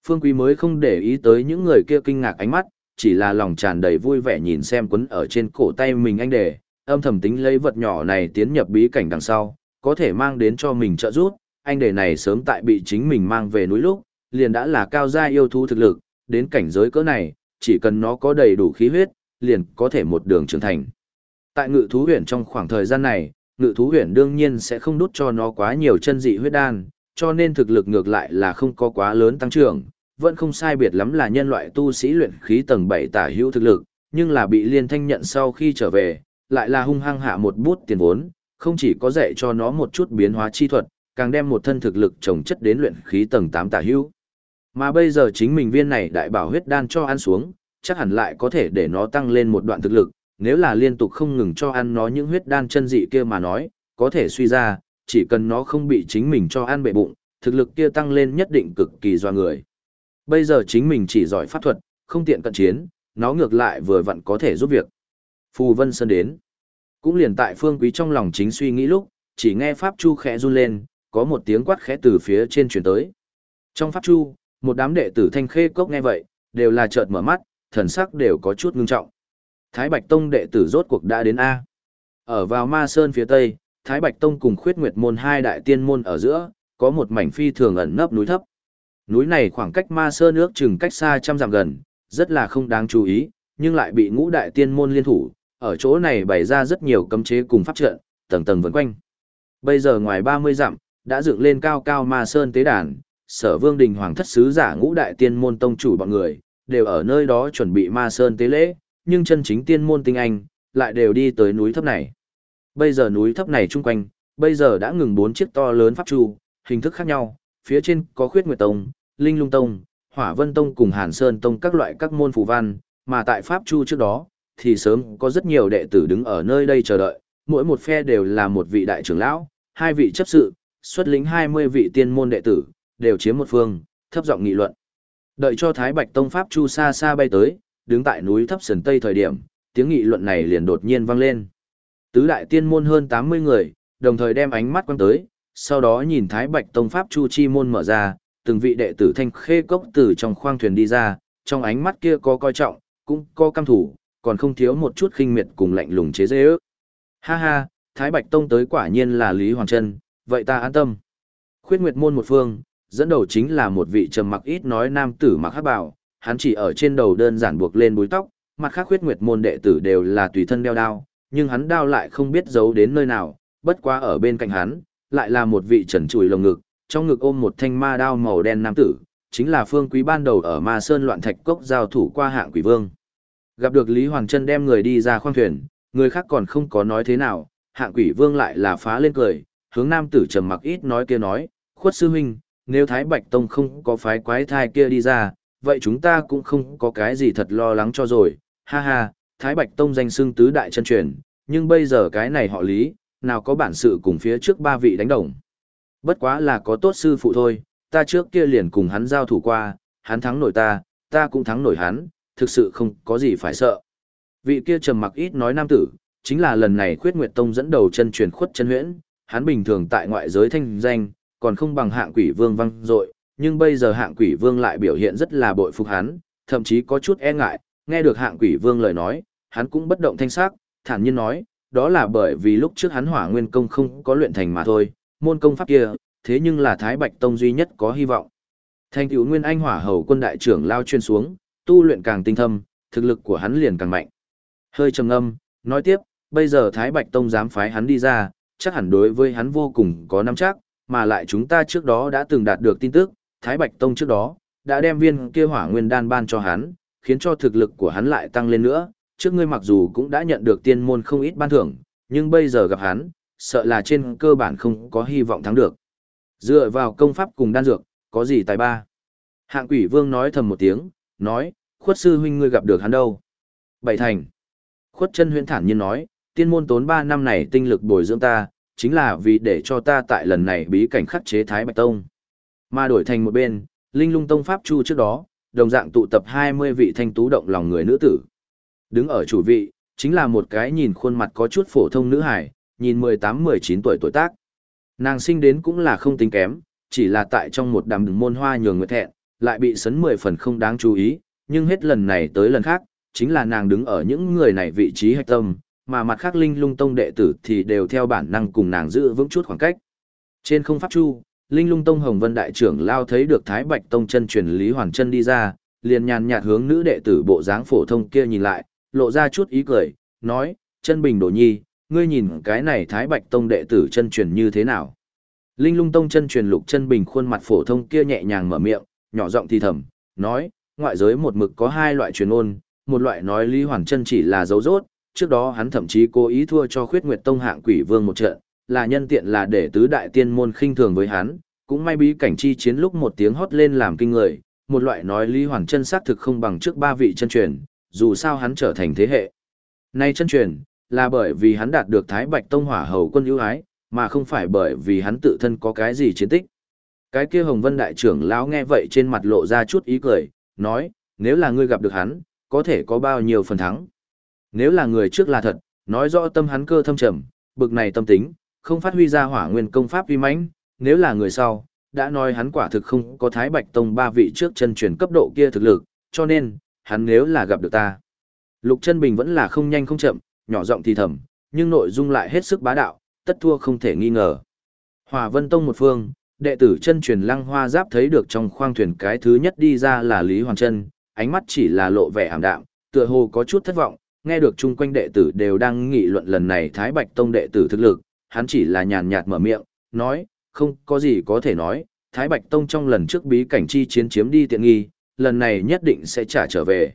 Speaker 1: Phương Quý mới không để ý tới những người kia kinh ngạc ánh mắt, chỉ là lòng tràn đầy vui vẻ nhìn xem quấn ở trên cổ tay mình anh đề, âm thầm tính lấy vật nhỏ này tiến nhập bí cảnh đằng sau, có thể mang đến cho mình trợ giúp, anh đề này sớm tại bị chính mình mang về núi lúc, liền đã là cao gia yêu thú thực lực, đến cảnh giới cỡ này, chỉ cần nó có đầy đủ khí huyết, liền có thể một đường trưởng thành. Tại ngự thú huyền trong khoảng thời gian này, ngự thú huyền đương nhiên sẽ không đút cho nó quá nhiều chân dị huyết đan, cho nên thực lực ngược lại là không có quá lớn tăng trưởng, vẫn không sai biệt lắm là nhân loại tu sĩ luyện khí tầng 7 tả hữu thực lực, nhưng là bị liên thanh nhận sau khi trở về, lại là hung hăng hạ một bút tiền vốn, không chỉ có dạy cho nó một chút biến hóa chi thuật, càng đem một thân thực lực trồng chất đến luyện khí tầng 8 tả hữu. Mà bây giờ chính mình viên này đại bảo huyết đan cho ăn xuống, chắc hẳn lại có thể để nó tăng lên một đoạn thực lực, nếu là liên tục không ngừng cho ăn nó những huyết đan chân dị kia mà nói, có thể suy ra, chỉ cần nó không bị chính mình cho ăn bệ bụng, thực lực kia tăng lên nhất định cực kỳ doa người. Bây giờ chính mình chỉ giỏi pháp thuật, không tiện cận chiến, nó ngược lại vừa vặn có thể giúp việc. Phù Vân Sơn đến. Cũng liền tại phương quý trong lòng chính suy nghĩ lúc, chỉ nghe Pháp Chu khẽ run lên, có một tiếng quát khẽ từ phía trên truyền tới. Trong Pháp Chu, một đám đệ tử thanh khê cốc nghe vậy, đều là chợt mở mắt, thần sắc đều có chút ngưng trọng. Thái Bạch Tông đệ tử rốt cuộc đã đến A. Ở vào Ma Sơn phía tây, Thái Bạch Tông cùng khuyết nguyệt môn hai đại tiên môn ở giữa, có một mảnh phi thường ẩn nấp núi thấp. Núi này khoảng cách Ma Sơn nước chừng cách xa trăm dặm gần, rất là không đáng chú ý, nhưng lại bị ngũ đại tiên môn liên thủ, ở chỗ này bày ra rất nhiều cấm chế cùng pháp trận, tầng tầng vần quanh. Bây giờ ngoài 30 dặm, đã dựng lên cao cao Ma Sơn tế đàn, sở vương đình hoàng thất sứ giả ngũ đại tiên môn tông chủ bọn người, đều ở nơi đó chuẩn bị Ma Sơn tế lễ, nhưng chân chính tiên môn tinh anh, lại đều đi tới núi thấp này. Bây giờ núi thấp này chung quanh, bây giờ đã ngừng bốn chiếc to lớn pháp chu, hình thức khác nhau, phía trên có khuyết nguyệt tông, linh lung tông, hỏa vân tông cùng hàn sơn tông các loại các môn phù văn, mà tại pháp chu trước đó, thì sớm có rất nhiều đệ tử đứng ở nơi đây chờ đợi, mỗi một phe đều là một vị đại trưởng lão, hai vị chấp sự, xuất lĩnh 20 vị tiên môn đệ tử, đều chiếm một phương, thấp giọng nghị luận. Đợi cho Thái Bạch Tông Pháp Chu xa xa bay tới, đứng tại núi thấp sườn tây thời điểm, tiếng nghị luận này liền đột nhiên vang lên. Tứ đại tiên môn hơn 80 người, đồng thời đem ánh mắt quăng tới, sau đó nhìn Thái Bạch Tông Pháp Chu chi môn mở ra, từng vị đệ tử thanh khê cốc từ trong khoang thuyền đi ra, trong ánh mắt kia có coi trọng, cũng có căm thủ, còn không thiếu một chút khinh miệt cùng lạnh lùng chế dễ ước. Ha ha, Thái Bạch Tông tới quả nhiên là Lý Hoàng Trân, vậy ta an tâm. Khuyết Nguyệt Môn một phương, dẫn đầu chính là một vị trầm mặc ít nói nam tử mặc hắc bào, hắn chỉ ở trên đầu đơn giản buộc lên búi tóc, mặt khác Khuyết Nguyệt Môn đệ tử đều là tùy thân đeo đao, nhưng hắn đao lại không biết giấu đến nơi nào, bất quá ở bên cạnh hắn, lại là một vị trần trụi lồng ngực, trong ngực ôm một thanh ma đao màu đen nam tử, chính là phương quý ban đầu ở ma sơn loạn thạch cốc giao thủ qua hạng quỷ vương. Gặp được Lý Hoàng Trân đem người đi ra khoang thuyền, người khác còn không có nói thế nào, hạng quỷ vương lại là phá lên cười, hướng nam tử trầm mặc ít nói kia nói, khuất sư huynh, nếu Thái Bạch Tông không có phái quái thai kia đi ra, vậy chúng ta cũng không có cái gì thật lo lắng cho rồi, ha ha, Thái Bạch Tông danh xưng tứ đại chân truyền, nhưng bây giờ cái này họ lý, nào có bản sự cùng phía trước ba vị đánh đồng. Bất quá là có tốt sư phụ thôi, ta trước kia liền cùng hắn giao thủ qua, hắn thắng nổi ta, ta cũng thắng nổi hắn, thực sự không có gì phải sợ. Vị kia trầm mặc ít nói nam tử, chính là lần này khuyết nguyệt tông dẫn đầu chân truyền khuất chân huyễn, hắn bình thường tại ngoại giới thanh danh, còn không bằng hạng quỷ vương văng dội nhưng bây giờ hạng quỷ vương lại biểu hiện rất là bội phục hắn, thậm chí có chút e ngại, nghe được hạng quỷ vương lời nói, hắn cũng bất động thanh sắc, thản nhiên nói, đó là bởi vì lúc trước hắn hỏa nguyên công không có luyện thành mà thôi, môn công pháp kia, thế nhưng là Thái Bạch Tông duy nhất có hy vọng. Thành tựu Nguyên Anh Hỏa Hầu quân đại trưởng lao chuyên xuống, tu luyện càng tinh thâm, thực lực của hắn liền càng mạnh. Hơi trầm ngâm, nói tiếp, bây giờ Thái Bạch Tông dám phái hắn đi ra, chắc hẳn đối với hắn vô cùng có nắm chắc, mà lại chúng ta trước đó đã từng đạt được tin tức, Thái Bạch Tông trước đó đã đem viên kia hỏa nguyên đan ban cho hắn, khiến cho thực lực của hắn lại tăng lên nữa. Trước ngươi mặc dù cũng đã nhận được tiên môn không ít ban thưởng, nhưng bây giờ gặp hắn, sợ là trên cơ bản không có hy vọng thắng được. Dựa vào công pháp cùng đan dược, có gì tài ba? Hạng quỷ vương nói thầm một tiếng, nói, khuất sư huynh ngươi gặp được hắn đâu? Bảy thành. Khuất chân huyện thản nhiên nói, tiên môn tốn 3 năm này tinh lực bồi dưỡng ta, chính là vì để cho ta tại lần này bí cảnh khắc chế Thái Bạch Tông. Mà đổi thành một bên, Linh Lung Tông Pháp Chu trước đó, đồng dạng tụ tập 20 vị thanh tú động lòng người nữ tử. Đứng ở chủ vị, chính là một cái nhìn khuôn mặt có chút phổ thông nữ hải, nhìn 18-19 tuổi tuổi tác. Nàng sinh đến cũng là không tính kém, chỉ là tại trong một đám môn hoa nhường người thẹn, lại bị sấn 10 phần không đáng chú ý, nhưng hết lần này tới lần khác, chính là nàng đứng ở những người này vị trí hạch tâm, mà mặt khác linh lung tông đệ tử thì đều theo bản năng cùng nàng giữ vững chút khoảng cách. Trên không pháp chu, linh lung tông hồng vân đại trưởng lao thấy được thái bạch tông chân truyền lý hoàn chân đi ra, liền nhàn nhạt hướng nữ đệ tử bộ dáng phổ thông kia nhìn lại, lộ ra chút ý cười, nói, chân bình đồ nhi, ngươi nhìn cái này thái bạch tông đệ tử chân truyền như thế nào. Linh lung tông chân truyền lục chân bình khuôn mặt phổ thông kia nhẹ nhàng mở miệng, nhỏ giọng thì thầm, nói, ngoại giới một mực có hai loại truyền ôn, một loại nói Lý Hoàn Chân chỉ là dấu rốt, trước đó hắn thậm chí cố ý thua cho Khuyết Nguyệt Tông hạng quỷ vương một trận, là nhân tiện là để tứ đại tiên môn khinh thường với hắn, cũng may bí cảnh chi chiến lúc một tiếng hót lên làm kinh người, một loại nói Lý Hoàn Chân xác thực không bằng trước ba vị chân truyền, dù sao hắn trở thành thế hệ. Nay chân truyền, là bởi vì hắn đạt được Thái Bạch Tông Hỏa Hầu quân ưu ái, mà không phải bởi vì hắn tự thân có cái gì chiến tích. Cái kia Hồng Vân đại trưởng lão nghe vậy trên mặt lộ ra chút ý cười, nói, nếu là ngươi gặp được hắn, có thể có bao nhiêu phần thắng. Nếu là người trước là thật, nói rõ tâm hắn cơ thâm trầm, bực này tâm tính, không phát huy ra hỏa nguyên công pháp vi mãnh, nếu là người sau, đã nói hắn quả thực không có Thái Bạch Tông ba vị trước chân truyền cấp độ kia thực lực, cho nên, hắn nếu là gặp được ta. Lục chân bình vẫn là không nhanh không chậm, nhỏ giọng thì thầm, nhưng nội dung lại hết sức bá đạo, tất thua không thể nghi ngờ. Hỏa Vân Tông một phương, đệ tử chân truyền Lăng Hoa Giáp thấy được trong khoang thuyền cái thứ nhất đi ra là Lý Hoàng Chân, ánh mắt chỉ là lộ vẻ ảm đạm, tựa hồ có chút thất vọng, nghe được chung quanh đệ tử đều đang nghị luận lần này Thái Bạch Tông đệ tử thực lực, hắn chỉ là nhàn nhạt mở miệng, nói, không có gì có thể nói, Thái Bạch Tông trong lần trước bí cảnh chi chiến chiếm đi tiện nghi, lần này nhất định sẽ trả trở về.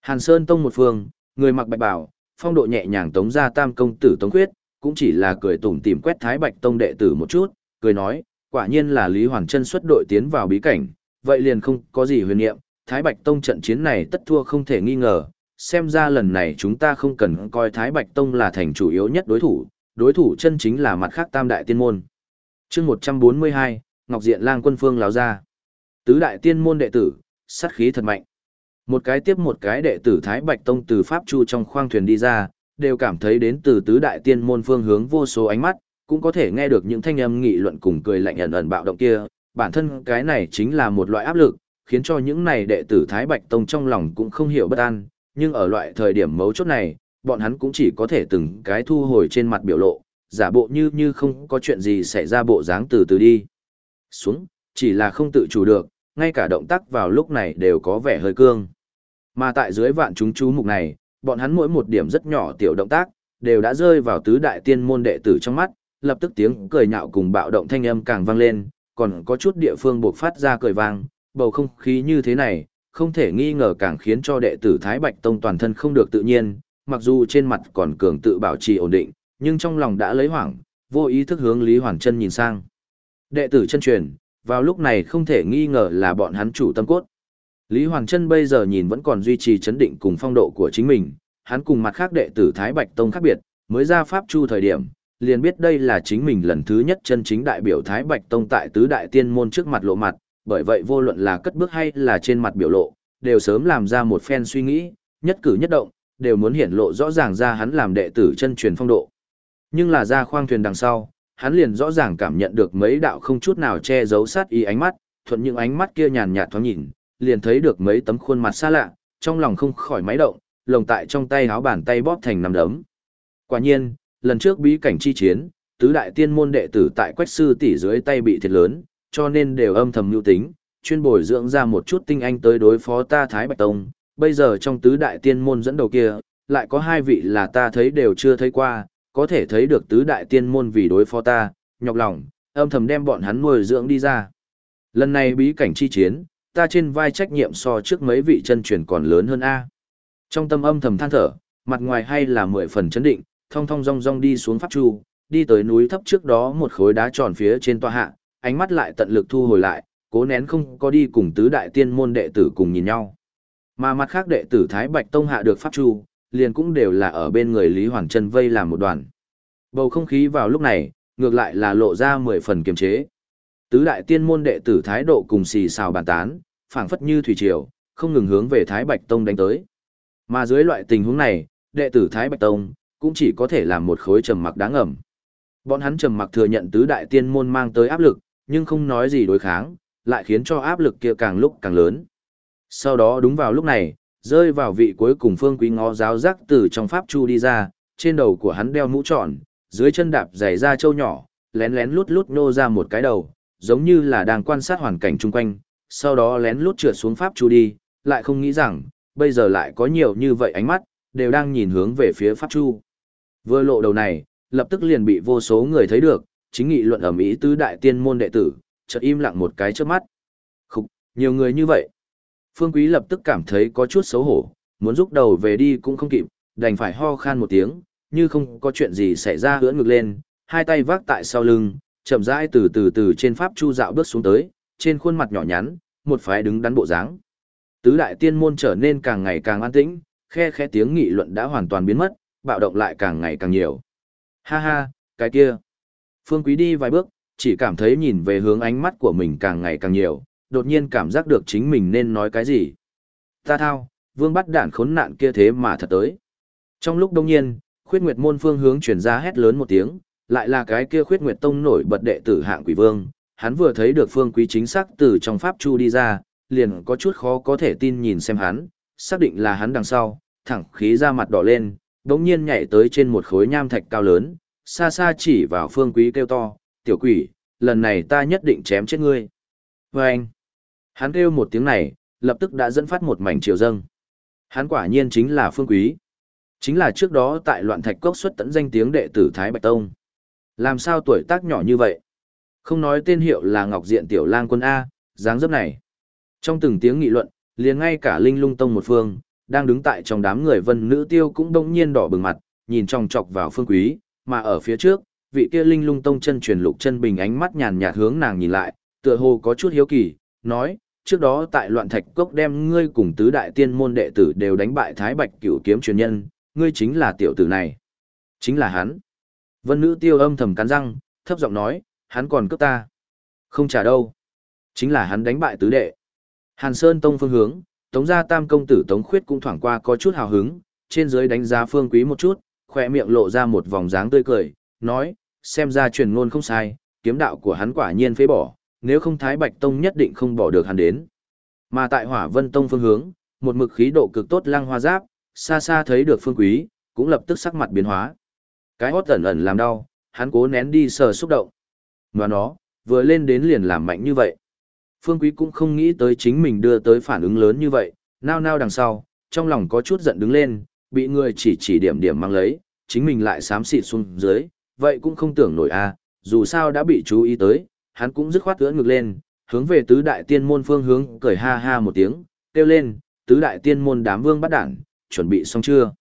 Speaker 1: Hàn Sơn Tông một phương, người mặc bạch bào, phong độ nhẹ nhàng tống ra tam công tử tống khuyết, cũng chỉ là cười tủm tìm quét Thái Bạch Tông đệ tử một chút, cười nói, quả nhiên là Lý Hoàng Trân xuất đội tiến vào bí cảnh, vậy liền không có gì huyền niệm, Thái Bạch Tông trận chiến này tất thua không thể nghi ngờ, xem ra lần này chúng ta không cần coi Thái Bạch Tông là thành chủ yếu nhất đối thủ, đối thủ chân chính là mặt khác tam đại tiên môn. chương 142, Ngọc Diện Lang quân phương láo ra. Tứ đại tiên môn đệ tử, sát khí thật mạnh. Một cái tiếp một cái đệ tử Thái Bạch Tông từ Pháp Chu trong khoang thuyền đi ra, đều cảm thấy đến từ tứ đại tiên môn phương hướng vô số ánh mắt, cũng có thể nghe được những thanh âm nghị luận cùng cười lạnh ẩn ẩn bạo động kia, bản thân cái này chính là một loại áp lực, khiến cho những này đệ tử Thái Bạch Tông trong lòng cũng không hiểu bất an, nhưng ở loại thời điểm mấu chốt này, bọn hắn cũng chỉ có thể từng cái thu hồi trên mặt biểu lộ, giả bộ như như không có chuyện gì xảy ra bộ dáng từ từ đi. Xuống, chỉ là không tự chủ được, ngay cả động tác vào lúc này đều có vẻ hơi cương. Mà tại dưới vạn chúng chú mục này, bọn hắn mỗi một điểm rất nhỏ tiểu động tác, đều đã rơi vào tứ đại tiên môn đệ tử trong mắt, lập tức tiếng cười nhạo cùng bạo động thanh âm càng vang lên, còn có chút địa phương buộc phát ra cười vang, bầu không khí như thế này, không thể nghi ngờ càng khiến cho đệ tử Thái Bạch Tông toàn thân không được tự nhiên, mặc dù trên mặt còn cường tự bảo trì ổn định, nhưng trong lòng đã lấy hoảng, vô ý thức hướng Lý Hoàn Chân nhìn sang. Đệ tử chân truyền, vào lúc này không thể nghi ngờ là bọn hắn chủ tâm cốt. Lý Hoàng Trân bây giờ nhìn vẫn còn duy trì chấn định cùng phong độ của chính mình, hắn cùng mặt khác đệ tử Thái Bạch Tông khác biệt, mới ra Pháp Chu thời điểm, liền biết đây là chính mình lần thứ nhất chân chính đại biểu Thái Bạch Tông tại tứ đại tiên môn trước mặt lộ mặt, bởi vậy vô luận là cất bước hay là trên mặt biểu lộ, đều sớm làm ra một phen suy nghĩ, nhất cử nhất động, đều muốn hiển lộ rõ ràng ra hắn làm đệ tử chân truyền phong độ. Nhưng là ra khoang thuyền đằng sau, hắn liền rõ ràng cảm nhận được mấy đạo không chút nào che giấu sát ý ánh mắt, thuận những ánh mắt kia nhàn nhạt thoáng nhìn, liền thấy được mấy tấm khuôn mặt xa lạ, trong lòng không khỏi máy động, lồng tại trong tay áo bàn tay bóp thành nắm đấm. Quả nhiên, lần trước bí cảnh chi chiến, tứ đại tiên môn đệ tử tại quách sư tỷ dưới tay bị thiệt lớn, cho nên đều âm thầm lưu tính, chuyên bồi dưỡng ra một chút tinh anh tới đối phó ta Thái Bạch Tông. Bây giờ trong tứ đại tiên môn dẫn đầu kia, lại có hai vị là ta thấy đều chưa thấy qua, có thể thấy được tứ đại tiên môn vì đối phó ta, nhọc lòng, âm thầm đem bọn hắn nuôi dưỡng đi ra. Lần này bí cảnh chi chiến, ta trên vai trách nhiệm so trước mấy vị chân truyền còn lớn hơn A. Trong tâm âm thầm than thở, mặt ngoài hay là mười phần chấn định, thong thong rong rong đi xuống pháp chu, đi tới núi thấp trước đó một khối đá tròn phía trên tòa hạ, ánh mắt lại tận lực thu hồi lại, cố nén không có đi cùng tứ đại tiên môn đệ tử cùng nhìn nhau. Mà mặt khác đệ tử Thái Bạch Tông hạ được pháp chu, liền cũng đều là ở bên người Lý Hoàn Trân vây làm một đoàn. Bầu không khí vào lúc này, ngược lại là lộ ra mười phần kiềm chế. Tứ đại tiên môn đệ tử thái độ cùng xì xào bàn tán, phảng phất như thủy triều, không ngừng hướng về Thái Bạch Tông đánh tới. Mà dưới loại tình huống này, đệ tử Thái Bạch Tông cũng chỉ có thể làm một khối trầm mặc đáng ngầm Bọn hắn trầm mặc thừa nhận tứ đại tiên môn mang tới áp lực, nhưng không nói gì đối kháng, lại khiến cho áp lực kia càng lúc càng lớn. Sau đó đúng vào lúc này, rơi vào vị cuối cùng phương quý ngó giáo giác từ trong pháp chu đi ra, trên đầu của hắn đeo mũ tròn, dưới chân đạp giày da châu nhỏ, lén lén lút lút nô ra một cái đầu, giống như là đang quan sát hoàn cảnh chung quanh, sau đó lén lút trượt xuống pháp chu đi, lại không nghĩ rằng, bây giờ lại có nhiều như vậy ánh mắt, đều đang nhìn hướng về phía pháp chu. Vừa lộ đầu này, lập tức liền bị vô số người thấy được, chính nghị luận ở Mỹ tứ đại tiên môn đệ tử, chợt im lặng một cái trước mắt. Khục, nhiều người như vậy. Phương Quý lập tức cảm thấy có chút xấu hổ, muốn rút đầu về đi cũng không kịp, đành phải ho khan một tiếng, như không có chuyện gì xảy ra hưỡn ngực lên, hai tay vác tại sau lưng, chậm rãi từ từ từ trên pháp chu dạo bước xuống tới, trên khuôn mặt nhỏ nhắn, một phái đứng đắn bộ dáng. Tứ đại tiên môn trở nên càng ngày càng an tĩnh, khe khẽ tiếng nghị luận đã hoàn toàn biến mất, bạo động lại càng ngày càng nhiều. Ha ha, cái kia. Phương Quý đi vài bước, chỉ cảm thấy nhìn về hướng ánh mắt của mình càng ngày càng nhiều, đột nhiên cảm giác được chính mình nên nói cái gì. Ta thao, vương bắt đạn khốn nạn kia thế mà thật tới. Trong lúc đông nhiên, khuyết nguyệt môn phương hướng chuyển ra hét lớn một tiếng, lại là cái kia khuyết nguyệt tông nổi bật đệ tử hạng quỷ vương. Hắn vừa thấy được phương quý chính xác từ trong pháp chu đi ra, liền có chút khó có thể tin nhìn xem hắn, xác định là hắn đằng sau, thẳng khí ra mặt đỏ lên, đống nhiên nhảy tới trên một khối nham thạch cao lớn, xa xa chỉ vào phương quý kêu to, tiểu quỷ, lần này ta nhất định chém chết ngươi. Vâng! anh, Hắn kêu một tiếng này, lập tức đã dẫn phát một mảnh triều dâng. Hắn quả nhiên chính là Phương Quý. Chính là trước đó tại loạn thạch cốc xuất tận danh tiếng đệ tử Thái Bạch Tông. Làm sao tuổi tác nhỏ như vậy? Không nói tên hiệu là Ngọc Diện Tiểu Lang Quân A, dáng dấp này. Trong từng tiếng nghị luận, liền ngay cả Linh Lung Tông một phương, đang đứng tại trong đám người vân nữ tiêu cũng đông nhiên đỏ bừng mặt, nhìn trong chọc vào Phương Quý, mà ở phía trước, vị kia Linh Lung Tông chân truyền lục chân bình ánh mắt nhàn nhạt hướng nàng nhìn lại, tựa hồ có chút hiếu kỳ, nói, trước đó tại loạn thạch cốc đem ngươi cùng tứ đại tiên môn đệ tử đều đánh bại thái bạch cửu kiếm truyền nhân, ngươi chính là tiểu tử này. Chính là hắn. Vân nữ tiêu âm thầm cắn răng, thấp giọng nói, hắn còn cướp ta. Không trả đâu. Chính là hắn đánh bại tứ đệ. Hàn Sơn Tông phương hướng, Tống gia tam công tử Tống Khuyết cũng thoảng qua có chút hào hứng, trên dưới đánh giá phương quý một chút, khỏe miệng lộ ra một vòng dáng tươi cười, nói, xem ra truyền ngôn không sai, kiếm đạo của hắn quả nhiên phế bỏ, nếu không Thái Bạch Tông nhất định không bỏ được hắn đến. Mà tại Hỏa Vân Tông phương hướng, một mực khí độ cực tốt lăng hoa giáp, xa xa thấy được phương quý, cũng lập tức sắc mặt biến hóa. Cái hốt ẩn ẩn làm đau, hắn cố nén đi sờ xúc động. mà nó, vừa lên đến liền làm mạnh như vậy. Phương Quý cũng không nghĩ tới chính mình đưa tới phản ứng lớn như vậy, nao nao đằng sau, trong lòng có chút giận đứng lên, bị người chỉ chỉ điểm điểm mang lấy, chính mình lại xám xịt xuống dưới, vậy cũng không tưởng nổi a, dù sao đã bị chú ý tới, hắn cũng dứt khoát ưỡn ngực lên, hướng về tứ đại tiên môn phương hướng, cười ha ha một tiếng, kêu lên, tứ đại tiên môn đám vương bắt đảng, chuẩn bị xong chưa?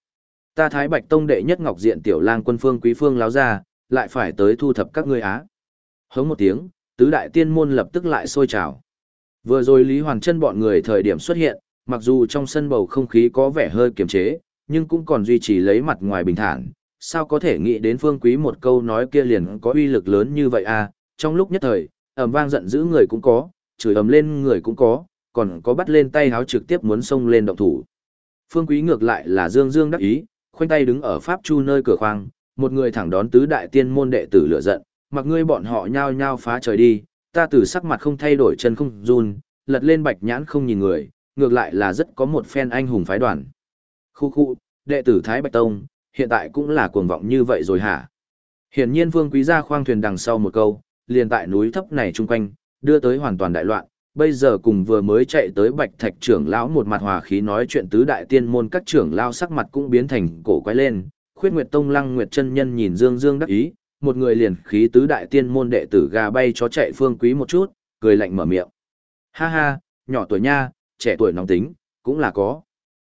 Speaker 1: Ta Thái Bạch Tông đệ nhất ngọc diện tiểu lang quân phương quý phương láo ra, lại phải tới thu thập các ngươi á. Hống một tiếng, tứ đại tiên môn lập tức lại sôi trào. Vừa rồi Lý Hoàn Chân bọn người thời điểm xuất hiện, mặc dù trong sân bầu không khí có vẻ hơi kiềm chế, nhưng cũng còn duy trì lấy mặt ngoài bình thản. Sao có thể nghĩ đến phương quý một câu nói kia liền có uy lực lớn như vậy à, trong lúc nhất thời, ầm vang giận dữ người cũng có, chửi ầm lên người cũng có, còn có bắt lên tay háo trực tiếp muốn xông lên động thủ. Phương quý ngược lại là dương dương đắc ý, khoanh tay đứng ở pháp chu nơi cửa khoang, một người thẳng đón tứ đại tiên môn đệ tử lửa giận, mặc ngươi bọn họ nhao nhao phá trời đi, ta từ sắc mặt không thay đổi chân không run, lật lên bạch nhãn không nhìn người, ngược lại là rất có một phen anh hùng phái đoàn. Khu khu, đệ tử Thái Bạch Tông, hiện tại cũng là cuồng vọng như vậy rồi hả? Hiển nhiên Vương Quý gia khoang thuyền đằng sau một câu, liền tại núi thấp này chung quanh, đưa tới hoàn toàn đại loạn. Bây giờ cùng vừa mới chạy tới Bạch Thạch trưởng lão một mặt hòa khí nói chuyện tứ đại tiên môn các trưởng lão sắc mặt cũng biến thành cổ quái lên. Khuyết Nguyệt Tông Lăng Nguyệt chân nhân nhìn Dương Dương đắc ý, một người liền khí tứ đại tiên môn đệ tử gà bay chó chạy Phương Quý một chút, cười lạnh mở miệng. Ha ha, nhỏ tuổi nha, trẻ tuổi nóng tính, cũng là có.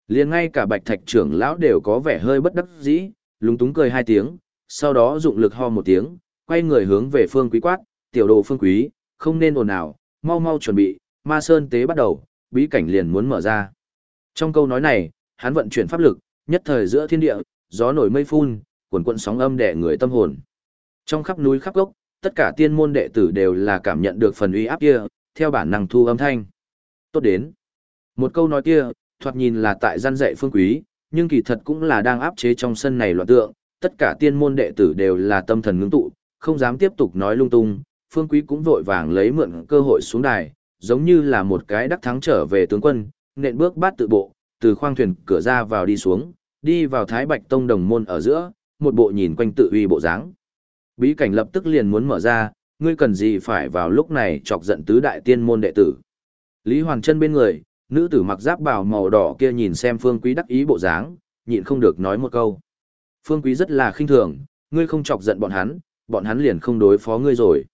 Speaker 1: Liền ngay cả bạch thạch trưởng lão đều có vẻ hơi bất đắc dĩ, lúng túng cười hai tiếng, sau đó dụng lực ho một tiếng, quay người hướng về phương quý quát, tiểu đồ phương quý, không nên ồn ào, mau mau chuẩn bị, ma sơn tế bắt đầu, bí cảnh liền muốn mở ra. Trong câu nói này, hắn vận chuyển pháp lực, nhất thời giữa thiên địa, gió nổi mây phun, cuồn cuộn sóng âm đè người tâm hồn. Trong khắp núi khắp gốc, tất cả tiên môn đệ tử đều là cảm nhận được phần uy áp kia, theo bản năng thu âm thanh. Tốt đến. Một câu nói kia, thoạt nhìn là tại gian dạy phương quý, nhưng kỳ thật cũng là đang áp chế trong sân này loạn tượng, tất cả tiên môn đệ tử đều là tâm thần ngưng tụ, không dám tiếp tục nói lung tung, phương quý cũng vội vàng lấy mượn cơ hội xuống đài, giống như là một cái đắc thắng trở về tướng quân, nện bước bát tự bộ, từ khoang thuyền cửa ra vào đi xuống, đi vào Thái Bạch Tông đồng môn ở giữa, một bộ nhìn quanh tự uy bộ dáng. Bí cảnh lập tức liền muốn mở ra, ngươi cần gì phải vào lúc này chọc giận tứ đại tiên môn đệ tử. Lý Hoàng chân bên người, nữ tử mặc giáp bào màu đỏ kia nhìn xem Phương Quý đắc ý bộ dáng, nhịn không được nói một câu. Phương Quý rất là khinh thường, ngươi không chọc giận bọn hắn, bọn hắn liền không đối phó ngươi rồi.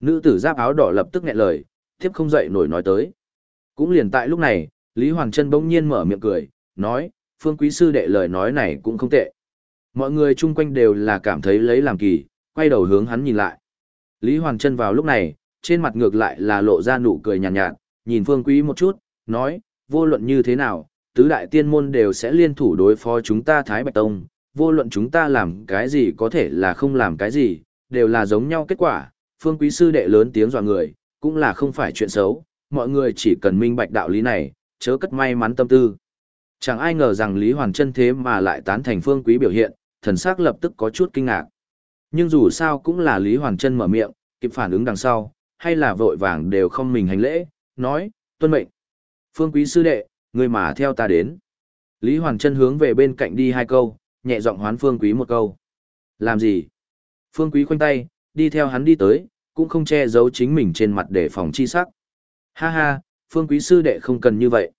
Speaker 1: Nữ tử giáp áo đỏ lập tức nghẹn lời, tiếp không dậy nổi nói tới. Cũng liền tại lúc này, Lý Hoàng Trân bỗng nhiên mở miệng cười, nói, Phương Quý sư đệ lời nói này cũng không tệ. Mọi người chung quanh đều là cảm thấy lấy làm kỳ, quay đầu hướng hắn nhìn lại. Lý Hoàng Trân vào lúc này, trên mặt ngược lại là lộ ra nụ cười nhàn nhạt, nhạt, nhìn Phương Quý một chút, nói, vô luận như thế nào, tứ đại tiên môn đều sẽ liên thủ đối phó chúng ta Thái Bạch Tông, vô luận chúng ta làm cái gì có thể là không làm cái gì, đều là giống nhau kết quả, Phương Quý sư đệ lớn tiếng dọa người, cũng là không phải chuyện xấu, mọi người chỉ cần minh bạch đạo lý này, chớ cất may mắn tâm tư. Chẳng ai ngờ rằng Lý Hoàng Trân thế mà lại tán thành Phương Quý biểu hiện, thần sắc lập tức có chút kinh ngạc. Nhưng dù sao cũng là Lý Hoàng Trân mở miệng, kịp phản ứng đằng sau, hay là vội vàng đều không mình hành lễ, nói, tuân mệnh. Phương quý sư đệ, người mà theo ta đến. Lý Hoàng Trân hướng về bên cạnh đi hai câu, nhẹ giọng hoán Phương quý một câu. Làm gì? Phương quý khoanh tay, đi theo hắn đi tới, cũng không che giấu chính mình trên mặt để phòng chi sắc. Ha ha, Phương quý sư đệ không cần như vậy.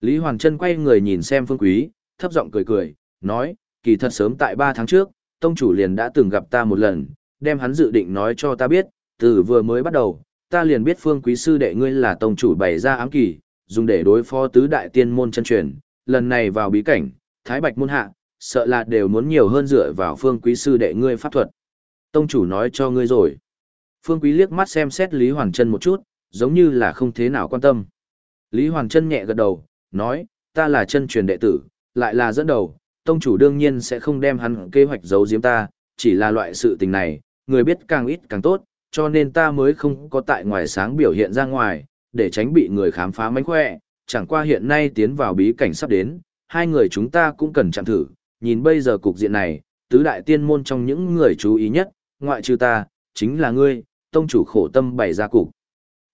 Speaker 1: Lý Hoàng Trân quay người nhìn xem Phương quý, thấp giọng cười cười, nói, kỳ thật sớm tại ba tháng trước, tông chủ liền đã từng gặp ta một lần, đem hắn dự định nói cho ta biết, từ vừa mới bắt đầu, ta liền biết phương quý sư đệ ngươi là tông chủ bày ra ám kỳ, dùng để đối phó tứ đại tiên môn chân truyền, lần này vào bí cảnh, thái bạch môn hạ, sợ là đều muốn nhiều hơn dựa vào phương quý sư đệ ngươi pháp thuật. Tông chủ nói cho ngươi rồi. Phương quý liếc mắt xem xét Lý Hoàng Trân một chút, giống như là không thế nào quan tâm. Lý Hoàng Trân nhẹ gật đầu, nói, ta là chân truyền đệ tử, lại là dẫn đầu, tông chủ đương nhiên sẽ không đem hắn kế hoạch giấu giếm ta, chỉ là loại sự tình này, người biết càng ít càng tốt, cho nên ta mới không có tại ngoài sáng biểu hiện ra ngoài, để tránh bị người khám phá mánh khỏe, chẳng qua hiện nay tiến vào bí cảnh sắp đến, hai người chúng ta cũng cần chạm thử, nhìn bây giờ cục diện này, tứ đại tiên môn trong những người chú ý nhất, ngoại trừ ta, chính là ngươi, tông chủ khổ tâm bày ra cục.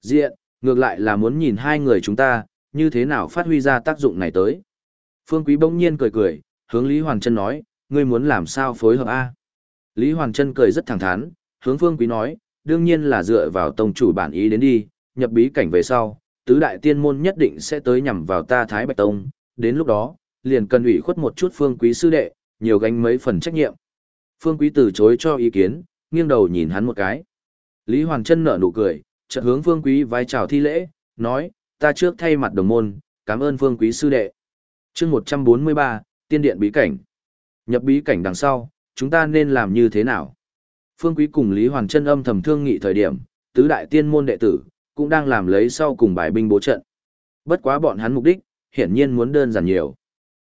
Speaker 1: Diện, ngược lại là muốn nhìn hai người chúng ta, như thế nào phát huy ra tác dụng này tới. Phương Quý bỗng nhiên cười cười, hướng Lý Hoàn Trân nói, ngươi muốn làm sao phối hợp A. Lý Hoàn Trân cười rất thẳng thắn, hướng Phương Quý nói, đương nhiên là dựa vào tông chủ bản ý đến đi, nhập bí cảnh về sau, tứ đại tiên môn nhất định sẽ tới nhằm vào ta Thái Bạch Tông, đến lúc đó, liền cần ủy khuất một chút Phương Quý sư đệ, nhiều gánh mấy phần trách nhiệm. Phương Quý từ chối cho ý kiến, nghiêng đầu nhìn hắn một cái. Lý Hoàng Trân nở nụ cười, chợt hướng Phương Quý vai chào thi lễ, nói, ta trước thay mặt đồng môn, cảm ơn Phương Quý sư đệ. chương 143, Tiên Điện Bí Cảnh. Nhập bí cảnh đằng sau, chúng ta nên làm như thế nào? Phương Quý cùng Lý Hoàng Trân âm thầm thương nghị thời điểm, tứ đại tiên môn đệ tử, cũng đang làm lấy sau cùng bài binh bố trận. Bất quá bọn hắn mục đích, hiển nhiên muốn đơn giản nhiều.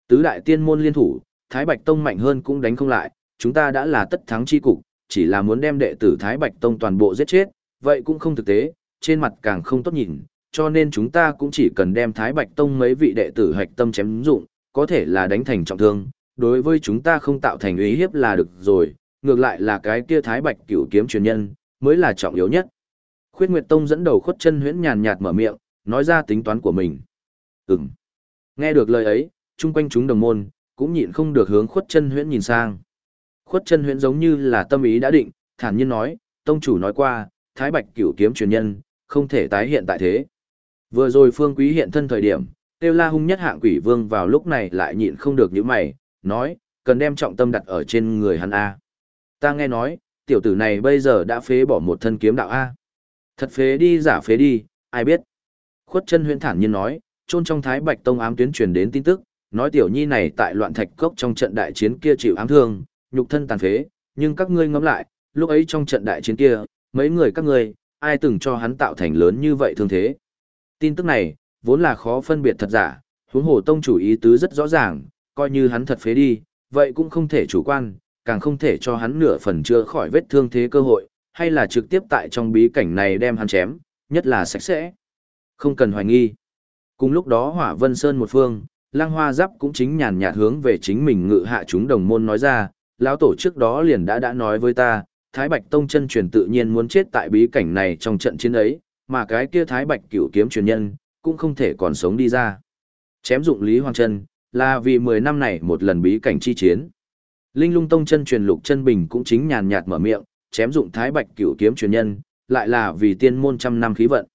Speaker 1: Tứ đại tiên môn liên thủ, Thái Bạch Tông mạnh hơn cũng đánh không lại, chúng ta đã là tất thắng chi cục, chỉ là muốn đem đệ tử Thái Bạch Tông toàn bộ giết chết, vậy cũng không thực tế, trên mặt càng không tốt nhìn, cho nên chúng ta cũng chỉ cần đem Thái Bạch Tông mấy vị đệ tử hạch tâm chém dụng, có thể là đánh thành trọng thương, đối với chúng ta không tạo thành uy hiếp là được rồi, ngược lại là cái kia Thái Bạch cửu kiếm truyền nhân, mới là trọng yếu nhất. Khuyết Nguyệt Tông dẫn đầu khuất chân huyễn nhàn nhạt mở miệng, nói ra tính toán của mình. Ừm. Nghe được lời ấy, chung quanh chúng đồng môn, cũng nhịn không được hướng khuất chân huyễn nhìn sang. Khuất chân huyễn giống như là tâm ý đã định, thản nhiên nói, tông chủ nói qua, Thái Bạch cửu kiếm truyền nhân, không thể tái hiện tại thế. Vừa rồi phương quý hiện thân thời điểm, tiêu la hung nhất hạng quỷ vương vào lúc này lại nhịn không được những mày, nói, cần đem trọng tâm đặt ở trên người hắn A. Ta nghe nói, tiểu tử này bây giờ đã phế bỏ một thân kiếm đạo A. Thật phế đi giả phế đi, ai biết. Khuất chân huyễn thản nhiên nói, trôn trong thái bạch tông ám tuyến truyền đến tin tức, nói tiểu nhi này tại loạn thạch cốc trong trận đại chiến kia chịu ám thương, nhục thân tàn phế, nhưng các ngươi ngẫm lại, lúc ấy trong trận đại chiến kia, mấy người các ngươi, ai từng cho hắn tạo thành lớn như vậy thương thế. Tin tức này, vốn là khó phân biệt thật giả, huống hồ tông chủ ý tứ rất rõ ràng, coi như hắn thật phế đi, vậy cũng không thể chủ quan, càng không thể cho hắn nửa phần chưa khỏi vết thương thế cơ hội, hay là trực tiếp tại trong bí cảnh này đem hắn chém, nhất là sạch sẽ. Không cần hoài nghi. Cùng lúc đó Hỏa Vân Sơn một phương, Lăng Hoa Giáp cũng chính nhàn nhạt hướng về chính mình ngự hạ chúng đồng môn nói ra, lão tổ trước đó liền đã đã nói với ta, Thái Bạch Tông chân truyền tự nhiên muốn chết tại bí cảnh này trong trận chiến ấy, mà cái kia Thái Bạch cửu kiếm truyền nhân, cũng không thể còn sống đi ra. Chém dụng Lý Hoàng Trân, là vì 10 năm này một lần bí cảnh chi chiến. Linh lung tông chân truyền lục chân bình cũng chính nhàn nhạt mở miệng, chém dụng Thái Bạch cửu kiếm truyền nhân, lại là vì tiên môn trăm năm khí vận.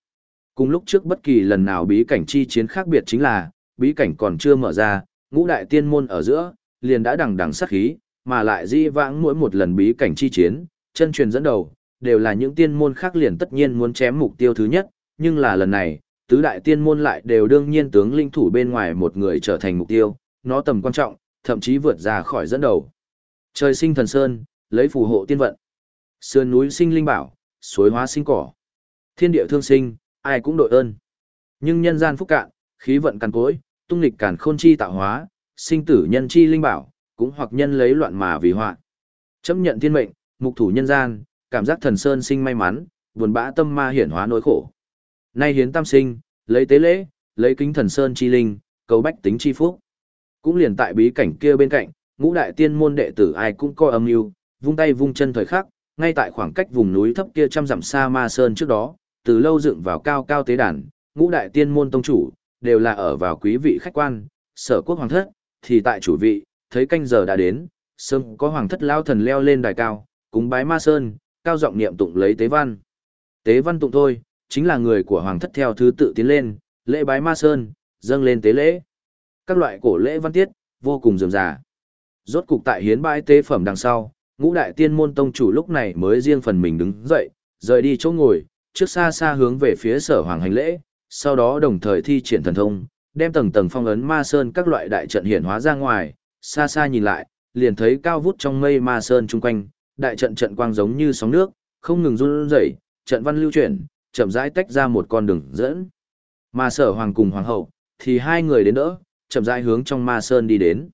Speaker 1: Cùng lúc trước bất kỳ lần nào bí cảnh chi chiến khác biệt chính là, bí cảnh còn chưa mở ra, ngũ đại tiên môn ở giữa, liền đã đằng đằng sát khí, mà lại di vãng mỗi một lần bí cảnh chi chiến, chân truyền dẫn đầu, đều là những tiên môn khác liền tất nhiên muốn chém mục tiêu thứ nhất, nhưng là lần này, tứ đại tiên môn lại đều đương nhiên tướng linh thủ bên ngoài một người trở thành mục tiêu, nó tầm quan trọng, thậm chí vượt ra khỏi dẫn đầu. Trời sinh thần sơn, lấy phù hộ tiên vận. Sườn núi sinh linh bảo, suối hóa sinh cỏ. Thiên địa thương sinh, ai cũng đội ơn. Nhưng nhân gian phúc cạn, khí vận càn cối, tung lịch càn khôn chi tạo hóa, sinh tử nhân chi linh bảo, cũng hoặc nhân lấy loạn mà vì họa. Chấp nhận thiên mệnh, mục thủ nhân gian, cảm giác thần sơn sinh may mắn, buồn bã tâm ma hiển hóa nỗi khổ. Nay hiến tam sinh, lấy tế lễ, lấy kính thần sơn chi linh, cầu bách tính chi phúc. Cũng liền tại bí cảnh kia bên cạnh, ngũ đại tiên môn đệ tử ai cũng coi âm mưu, vung tay vung chân thời khắc, ngay tại khoảng cách vùng núi thấp kia trăm dặm xa ma sơn trước đó, từ lâu dựng vào cao cao tế đàn, ngũ đại tiên môn tông chủ, đều là ở vào quý vị khách quan, sở quốc hoàng thất, thì tại chủ vị, thấy canh giờ đã đến, sớm có hoàng thất lao thần leo lên đài cao, cúng bái ma sơn, cao giọng niệm tụng lấy tế văn. Tế văn tụng thôi, chính là người của hoàng thất theo thứ tự tiến lên, lễ bái ma sơn, dâng lên tế lễ. Các loại cổ lễ văn tiết, vô cùng rườm rà. Rốt cục tại hiến bái tế phẩm đằng sau, ngũ đại tiên môn tông chủ lúc này mới riêng phần mình đứng dậy, rời đi chỗ ngồi, trước xa xa hướng về phía sở hoàng hành lễ, sau đó đồng thời thi triển thần thông, đem tầng tầng phong ấn ma sơn các loại đại trận hiển hóa ra ngoài, xa xa nhìn lại, liền thấy cao vút trong mây ma sơn chung quanh, đại trận trận quang giống như sóng nước, không ngừng run rẩy, trận văn lưu chuyển, chậm rãi tách ra một con đường dẫn. Ma sở hoàng cùng hoàng hậu, thì hai người đến đỡ, chậm rãi hướng trong ma sơn đi đến.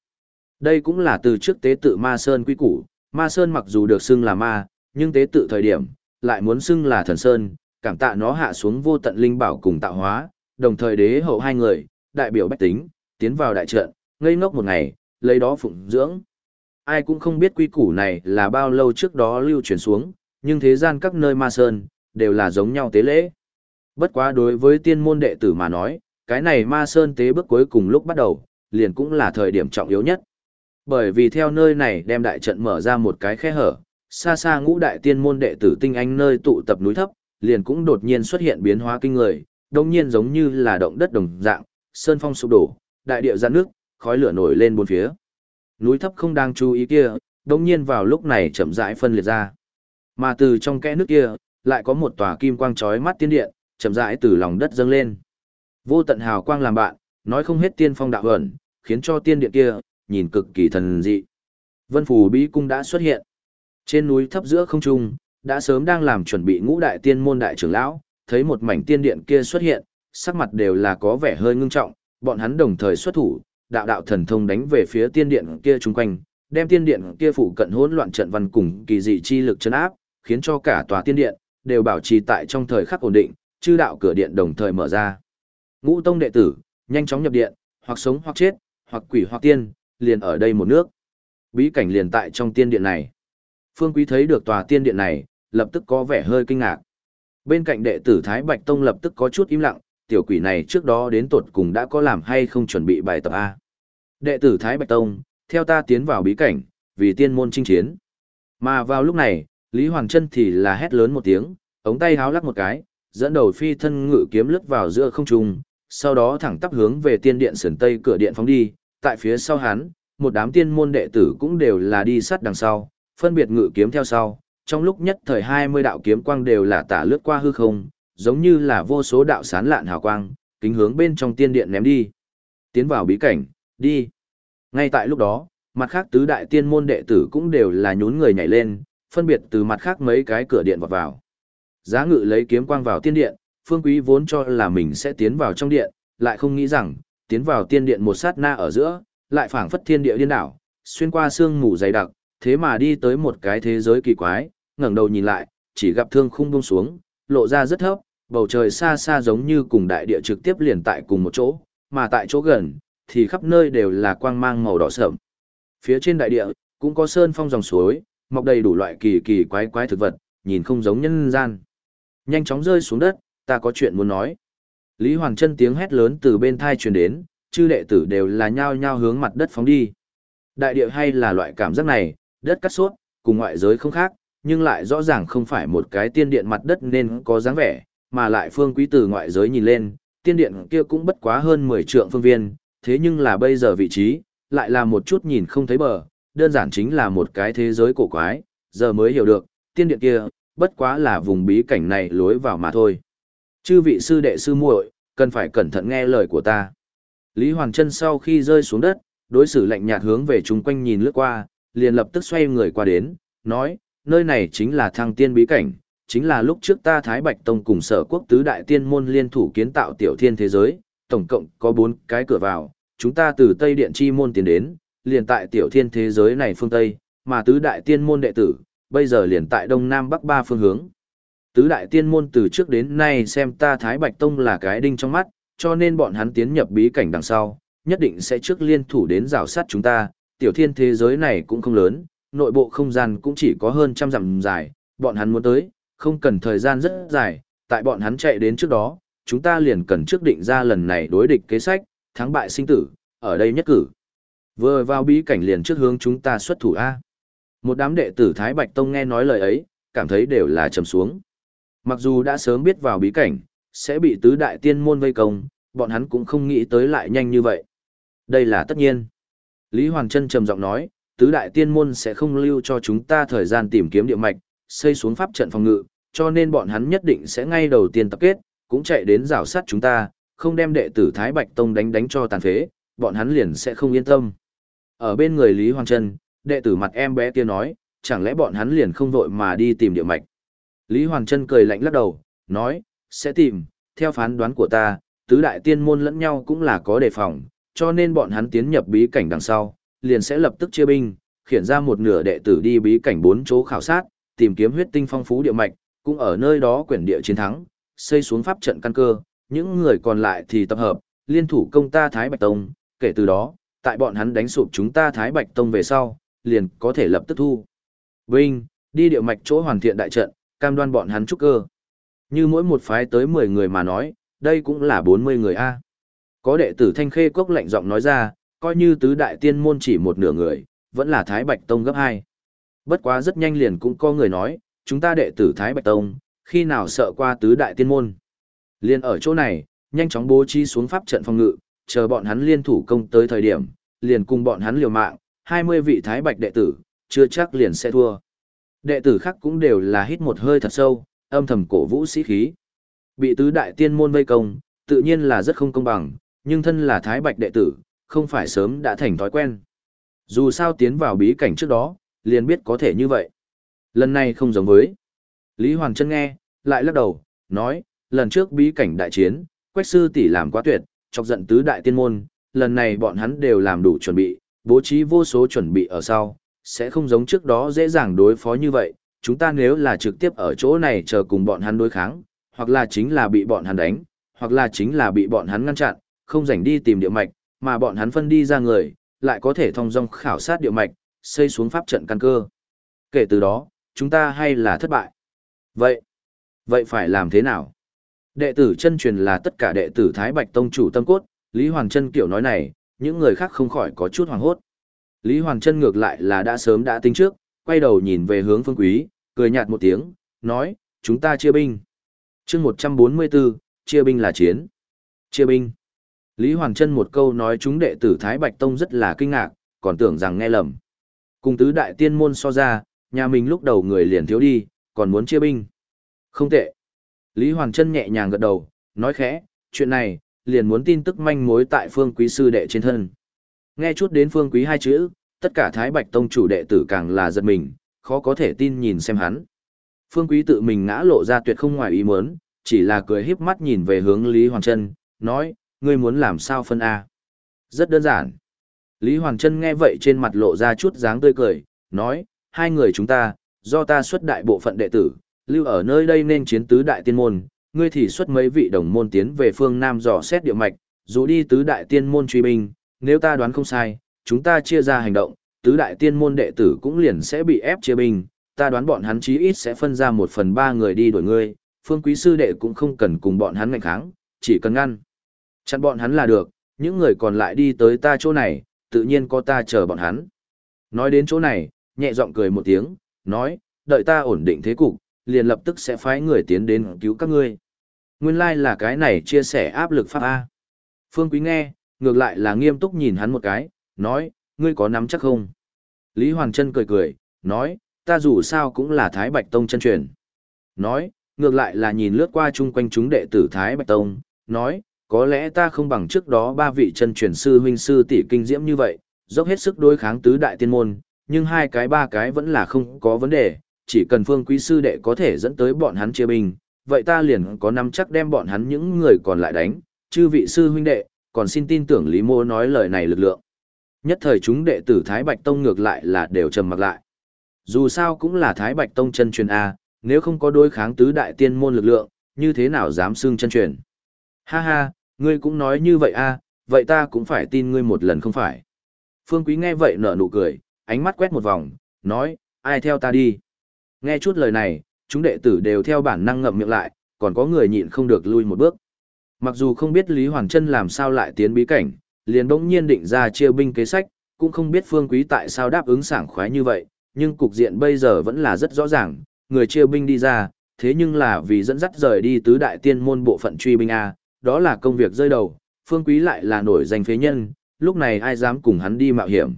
Speaker 1: Đây cũng là từ trước tế tự ma sơn quy củ, ma sơn mặc dù được xưng là ma, nhưng tế tự thời điểm, lại muốn xưng là thần sơn, cảm tạ nó hạ xuống vô tận linh bảo cùng tạo hóa, đồng thời đế hậu hai người, đại biểu bách tính, tiến vào đại trận, ngây ngốc một ngày, lấy đó phụng dưỡng. Ai cũng không biết quy củ này là bao lâu trước đó lưu truyền xuống, nhưng thế gian các nơi ma sơn, đều là giống nhau tế lễ. Bất quá đối với tiên môn đệ tử mà nói, cái này ma sơn tế bước cuối cùng lúc bắt đầu, liền cũng là thời điểm trọng yếu nhất. Bởi vì theo nơi này đem đại trận mở ra một cái khe hở, xa xa ngũ đại tiên môn đệ tử tinh anh nơi tụ tập núi thấp, liền cũng đột nhiên xuất hiện biến hóa kinh người, đồng nhiên giống như là động đất đồng dạng, sơn phong sụp đổ, đại địa giãn nước, khói lửa nổi lên bốn phía. Núi thấp không đang chú ý kia, đồng nhiên vào lúc này chậm rãi phân liệt ra. Mà từ trong kẽ nước kia, lại có một tòa kim quang chói mắt tiên điện, chậm rãi từ lòng đất dâng lên. Vô tận hào quang làm bạn, nói không hết tiên phong đạo ẩn, khiến cho tiên điện kia nhìn cực kỳ thần dị. Vân phủ bí cung đã xuất hiện. Trên núi thấp giữa không trung, đã sớm đang làm chuẩn bị ngũ đại tiên môn đại trưởng lão, thấy một mảnh tiên điện kia xuất hiện, sắc mặt đều là có vẻ hơi ngưng trọng, bọn hắn đồng thời xuất thủ, đạo đạo thần thông đánh về phía tiên điện kia chung quanh, đem tiên điện kia phụ cận hỗn loạn trận văn cùng kỳ dị chi lực chấn áp, khiến cho cả tòa tiên điện đều bảo trì tại trong thời khắc ổn định, chư đạo cửa điện đồng thời mở ra. Ngũ tông đệ tử, nhanh chóng nhập điện, hoặc sống hoặc chết, hoặc quỷ hoặc tiên, liền ở đây một nước. Bí cảnh liền tại trong tiên điện này. Phương Quý thấy được tòa tiên điện này, lập tức có vẻ hơi kinh ngạc. Bên cạnh đệ tử Thái Bạch Tông lập tức có chút im lặng, tiểu quỷ này trước đó đến tột cùng đã có làm hay không chuẩn bị bài tập A. Đệ tử Thái Bạch Tông, theo ta tiến vào bí cảnh, vì tiên môn chinh chiến. Mà vào lúc này, Lý Hoàng Trân thì là hét lớn một tiếng, ống tay háo lắc một cái, dẫn đầu phi thân ngự kiếm lướt vào giữa không trung, sau đó thẳng tắp hướng về tiên điện sườn tây cửa điện phóng đi, tại phía sau hắn, một đám tiên môn đệ tử cũng đều là đi sát đằng sau, phân biệt ngự kiếm theo sau, trong lúc nhất thời 20 đạo kiếm quang đều là tả lướt qua hư không, giống như là vô số đạo sán lạn hào quang, kính hướng bên trong tiên điện ném đi. Tiến vào bí cảnh, đi. Ngay tại lúc đó, mặt khác tứ đại tiên môn đệ tử cũng đều là nhún người nhảy lên, phân biệt từ mặt khác mấy cái cửa điện vào vào. Giá ngự lấy kiếm quang vào tiên điện, phương quý vốn cho là mình sẽ tiến vào trong điện, lại không nghĩ rằng, tiến vào tiên điện một sát na ở giữa, lại phảng phất thiên địa điên đảo, xuyên qua sương mù dày đặc, thế mà đi tới một cái thế giới kỳ quái, ngẩng đầu nhìn lại, chỉ gặp thương khung buông xuống, lộ ra rất thấp, bầu trời xa xa giống như cùng đại địa trực tiếp liền tại cùng một chỗ, mà tại chỗ gần, thì khắp nơi đều là quang mang màu đỏ sẫm. Phía trên đại địa, cũng có sơn phong dòng suối, mọc đầy đủ loại kỳ kỳ quái quái thực vật, nhìn không giống nhân gian. Nhanh chóng rơi xuống đất, ta có chuyện muốn nói. Lý Hoàng Trân tiếng hét lớn từ bên thai truyền đến, chư đệ tử đều là nhao nhao hướng mặt đất phóng đi. Đại địa hay là loại cảm giác này, đất cắt suốt, cùng ngoại giới không khác, nhưng lại rõ ràng không phải một cái tiên điện mặt đất nên có dáng vẻ, mà lại phương quý từ ngoại giới nhìn lên, tiên điện kia cũng bất quá hơn 10 trượng phương viên, thế nhưng là bây giờ vị trí, lại là một chút nhìn không thấy bờ, đơn giản chính là một cái thế giới cổ quái, giờ mới hiểu được, tiên điện kia, bất quá là vùng bí cảnh này lối vào mà thôi. Chư vị sư đệ sư muội, cần phải cẩn thận nghe lời của ta. Lý Hoàng Trân sau khi rơi xuống đất, đối xử lạnh nhạt hướng về chung quanh nhìn lướt qua, liền lập tức xoay người qua đến, nói, nơi này chính là thăng tiên bí cảnh, chính là lúc trước ta Thái Bạch Tông cùng sở quốc tứ đại tiên môn liên thủ kiến tạo tiểu thiên thế giới, tổng cộng có bốn cái cửa vào, chúng ta từ Tây Điện Chi môn tiến đến, liền tại tiểu thiên thế giới này phương Tây, mà tứ đại tiên môn đệ tử, bây giờ liền tại Đông Nam Bắc ba phương hướng. Tứ đại tiên môn từ trước đến nay xem ta Thái Bạch Tông là cái đinh trong mắt, cho nên bọn hắn tiến nhập bí cảnh đằng sau, nhất định sẽ trước liên thủ đến rào sát chúng ta, tiểu thiên thế giới này cũng không lớn, nội bộ không gian cũng chỉ có hơn trăm dặm dài, bọn hắn muốn tới, không cần thời gian rất dài, tại bọn hắn chạy đến trước đó, chúng ta liền cần trước định ra lần này đối địch kế sách, thắng bại sinh tử, ở đây nhất cử. Vừa vào bí cảnh liền trước hướng chúng ta xuất thủ A. Một đám đệ tử Thái Bạch Tông nghe nói lời ấy, cảm thấy đều là trầm xuống. Mặc dù đã sớm biết vào bí cảnh, sẽ bị tứ đại tiên môn vây công, bọn hắn cũng không nghĩ tới lại nhanh như vậy. Đây là tất nhiên. Lý Hoàng Trân trầm giọng nói, tứ đại tiên môn sẽ không lưu cho chúng ta thời gian tìm kiếm địa mạch, xây xuống pháp trận phòng ngự, cho nên bọn hắn nhất định sẽ ngay đầu tiên tập kết, cũng chạy đến rào sát chúng ta, không đem đệ tử Thái Bạch Tông đánh đánh cho tàn phế, bọn hắn liền sẽ không yên tâm. Ở bên người Lý Hoàng Trân, đệ tử mặt em bé kia nói, chẳng lẽ bọn hắn liền không vội mà đi tìm địa mạch. Lý Hoàng Trân cười lạnh lắc đầu, nói, sẽ tìm, theo phán đoán của ta, tứ đại tiên môn lẫn nhau cũng là có đề phòng, cho nên bọn hắn tiến nhập bí cảnh đằng sau, liền sẽ lập tức chia binh, khiển ra một nửa đệ tử đi bí cảnh bốn chỗ khảo sát, tìm kiếm huyết tinh phong phú địa mạch, cũng ở nơi đó quyển địa chiến thắng, xây xuống pháp trận căn cơ, những người còn lại thì tập hợp, liên thủ công ta Thái Bạch Tông, kể từ đó, tại bọn hắn đánh sụp chúng ta Thái Bạch Tông về sau, liền có thể lập tức thu. Vinh, đi địa mạch chỗ hoàn thiện đại trận, cam đoan bọn hắn trúc cơ. Như mỗi một phái tới 10 người mà nói, đây cũng là 40 người A. Có đệ tử Thanh Khê Cốc lạnh giọng nói ra, coi như tứ đại tiên môn chỉ một nửa người, vẫn là Thái Bạch Tông gấp hai. Bất quá rất nhanh liền cũng có người nói, chúng ta đệ tử Thái Bạch Tông, khi nào sợ qua tứ đại tiên môn. Liên ở chỗ này, nhanh chóng bố trí xuống pháp trận phòng ngự, chờ bọn hắn liên thủ công tới thời điểm, liền cùng bọn hắn liều mạng, 20 vị Thái Bạch đệ tử, chưa chắc liền sẽ thua. Đệ tử khác cũng đều là hít một hơi thật sâu, âm thầm cổ vũ sĩ khí. Bị tứ đại tiên môn vây công, tự nhiên là rất không công bằng, nhưng thân là Thái Bạch đệ tử, không phải sớm đã thành thói quen. Dù sao tiến vào bí cảnh trước đó, liền biết có thể như vậy. Lần này không giống với. Lý Hoàng Trân nghe, lại lắc đầu, nói, lần trước bí cảnh đại chiến, quách sư tỷ làm quá tuyệt, chọc giận tứ đại tiên môn, lần này bọn hắn đều làm đủ chuẩn bị, bố trí vô số chuẩn bị ở sau, sẽ không giống trước đó dễ dàng đối phó như vậy, chúng ta nếu là trực tiếp ở chỗ này chờ cùng bọn hắn đối kháng, hoặc là chính là bị bọn hắn đánh, hoặc là chính là bị bọn hắn ngăn chặn, không rảnh đi tìm địa mạch, mà bọn hắn phân đi ra người, lại có thể thông dong khảo sát địa mạch, xây xuống pháp trận căn cơ. Kể từ đó, chúng ta hay là thất bại. Vậy, vậy phải làm thế nào? Đệ tử chân truyền là tất cả đệ tử Thái Bạch Tông chủ tâm cốt, Lý Hoàng Trân kiểu nói này, những người khác không khỏi có chút hoàng hốt. Lý Hoàng Trân ngược lại là đã sớm đã tính trước, quay đầu nhìn về hướng phương quý, cười nhạt một tiếng, nói, chúng ta chia binh. chương 144, chia binh là chiến. Chia binh. Lý Hoàng Trân một câu nói chúng đệ tử Thái Bạch Tông rất là kinh ngạc, còn tưởng rằng nghe lầm. Cùng tứ đại tiên môn so ra, nhà mình lúc đầu người liền thiếu đi, còn muốn chia binh. Không tệ. Lý Hoàng Trân nhẹ nhàng gật đầu, nói khẽ, chuyện này, liền muốn tin tức manh mối tại phương quý sư đệ trên thân. Nghe chút đến phương quý hai chữ, tất cả Thái Bạch Tông chủ đệ tử càng là giật mình, khó có thể tin nhìn xem hắn. Phương quý tự mình ngã lộ ra tuyệt không ngoài ý muốn, chỉ là cười híp mắt nhìn về hướng Lý Hoàng Trân, nói, ngươi muốn làm sao phân A. Rất đơn giản. Lý Hoàng Trân nghe vậy trên mặt lộ ra chút dáng tươi cười, nói, hai người chúng ta, do ta xuất đại bộ phận đệ tử, lưu ở nơi đây nên chiến tứ đại tiên môn, ngươi thì xuất mấy vị đồng môn tiến về phương Nam dò xét địa mạch, dù đi tứ đại tiên môn truy binh, nếu ta đoán không sai, chúng ta chia ra hành động, tứ đại tiên môn đệ tử cũng liền sẽ bị ép chia binh, ta đoán bọn hắn chí ít sẽ phân ra một phần ba người đi đuổi ngươi, phương quý sư đệ cũng không cần cùng bọn hắn ngạnh kháng, chỉ cần ngăn. Chặn bọn hắn là được, những người còn lại đi tới ta chỗ này, tự nhiên có ta chờ bọn hắn. Nói đến chỗ này, nhẹ giọng cười một tiếng, nói, đợi ta ổn định thế cục, liền lập tức sẽ phái người tiến đến cứu các ngươi. Nguyên lai like là cái này chia sẻ áp lực pháp A. Phương Quý nghe, ngược lại là nghiêm túc nhìn hắn một cái, nói, ngươi có nắm chắc không? Lý Hoàng Trân cười cười, nói, ta dù sao cũng là Thái Bạch Tông chân truyền. Nói, ngược lại là nhìn lướt qua chung quanh chúng đệ tử Thái Bạch Tông, nói, có lẽ ta không bằng trước đó ba vị chân truyền sư huynh sư tỷ kinh diễm như vậy, dốc hết sức đối kháng tứ đại tiên môn, nhưng hai cái ba cái vẫn là không có vấn đề, chỉ cần phương quý sư đệ có thể dẫn tới bọn hắn chia bình vậy ta liền có nắm chắc đem bọn hắn những người còn lại đánh, chư vị sư huynh đệ, còn xin tin tưởng Lý Mô nói lời này lực lượng. Nhất thời chúng đệ tử Thái Bạch Tông ngược lại là đều trầm mặc lại. Dù sao cũng là Thái Bạch Tông chân truyền A, nếu không có đối kháng tứ đại tiên môn lực lượng, như thế nào dám xưng chân truyền. Ha ha, ngươi cũng nói như vậy a, vậy ta cũng phải tin ngươi một lần không phải. Phương Quý nghe vậy nở nụ cười, ánh mắt quét một vòng, nói, ai theo ta đi. Nghe chút lời này, chúng đệ tử đều theo bản năng ngậm miệng lại, còn có người nhịn không được lui một bước. Mặc dù không biết Lý Hoàng Trân làm sao lại tiến bí cảnh, liền bỗng nhiên định ra chia binh kế sách, cũng không biết Phương Quý tại sao đáp ứng sảng khoái như vậy, nhưng cục diện bây giờ vẫn là rất rõ ràng, người chia binh đi ra, thế nhưng là vì dẫn dắt rời đi tứ đại tiên môn bộ phận truy binh A, đó là công việc rơi đầu, Phương Quý lại là nổi danh phế nhân, lúc này ai dám cùng hắn đi mạo hiểm.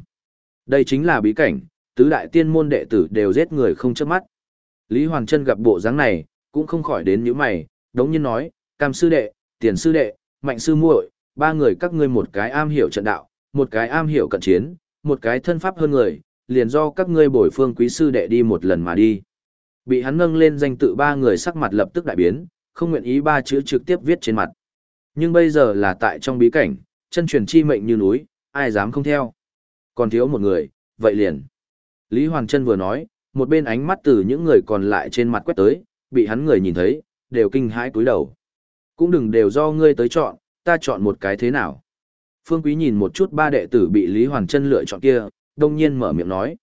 Speaker 1: Đây chính là bí cảnh, tứ đại tiên môn đệ tử đều giết người không chớp mắt. Lý Hoàng Trân gặp bộ dáng này, cũng không khỏi đến những mày, đống nhiên nói, cam sư đệ, tiền sư đệ, mạnh sư muội, ba người các ngươi một cái am hiểu trận đạo, một cái am hiểu cận chiến, một cái thân pháp hơn người, liền do các ngươi bồi phương quý sư đệ đi một lần mà đi. Bị hắn nâng lên danh tự ba người sắc mặt lập tức đại biến, không nguyện ý ba chữ trực tiếp viết trên mặt. Nhưng bây giờ là tại trong bí cảnh, chân truyền chi mệnh như núi, ai dám không theo. Còn thiếu một người, vậy liền. Lý Hoàng Trân vừa nói, một bên ánh mắt từ những người còn lại trên mặt quét tới, bị hắn người nhìn thấy, đều kinh hãi cúi đầu. Cũng đừng đều do ngươi tới chọn, ta chọn một cái thế nào. Phương Quý nhìn một chút ba đệ tử bị Lý Hoàng Trân lựa chọn kia, đông nhiên mở miệng nói.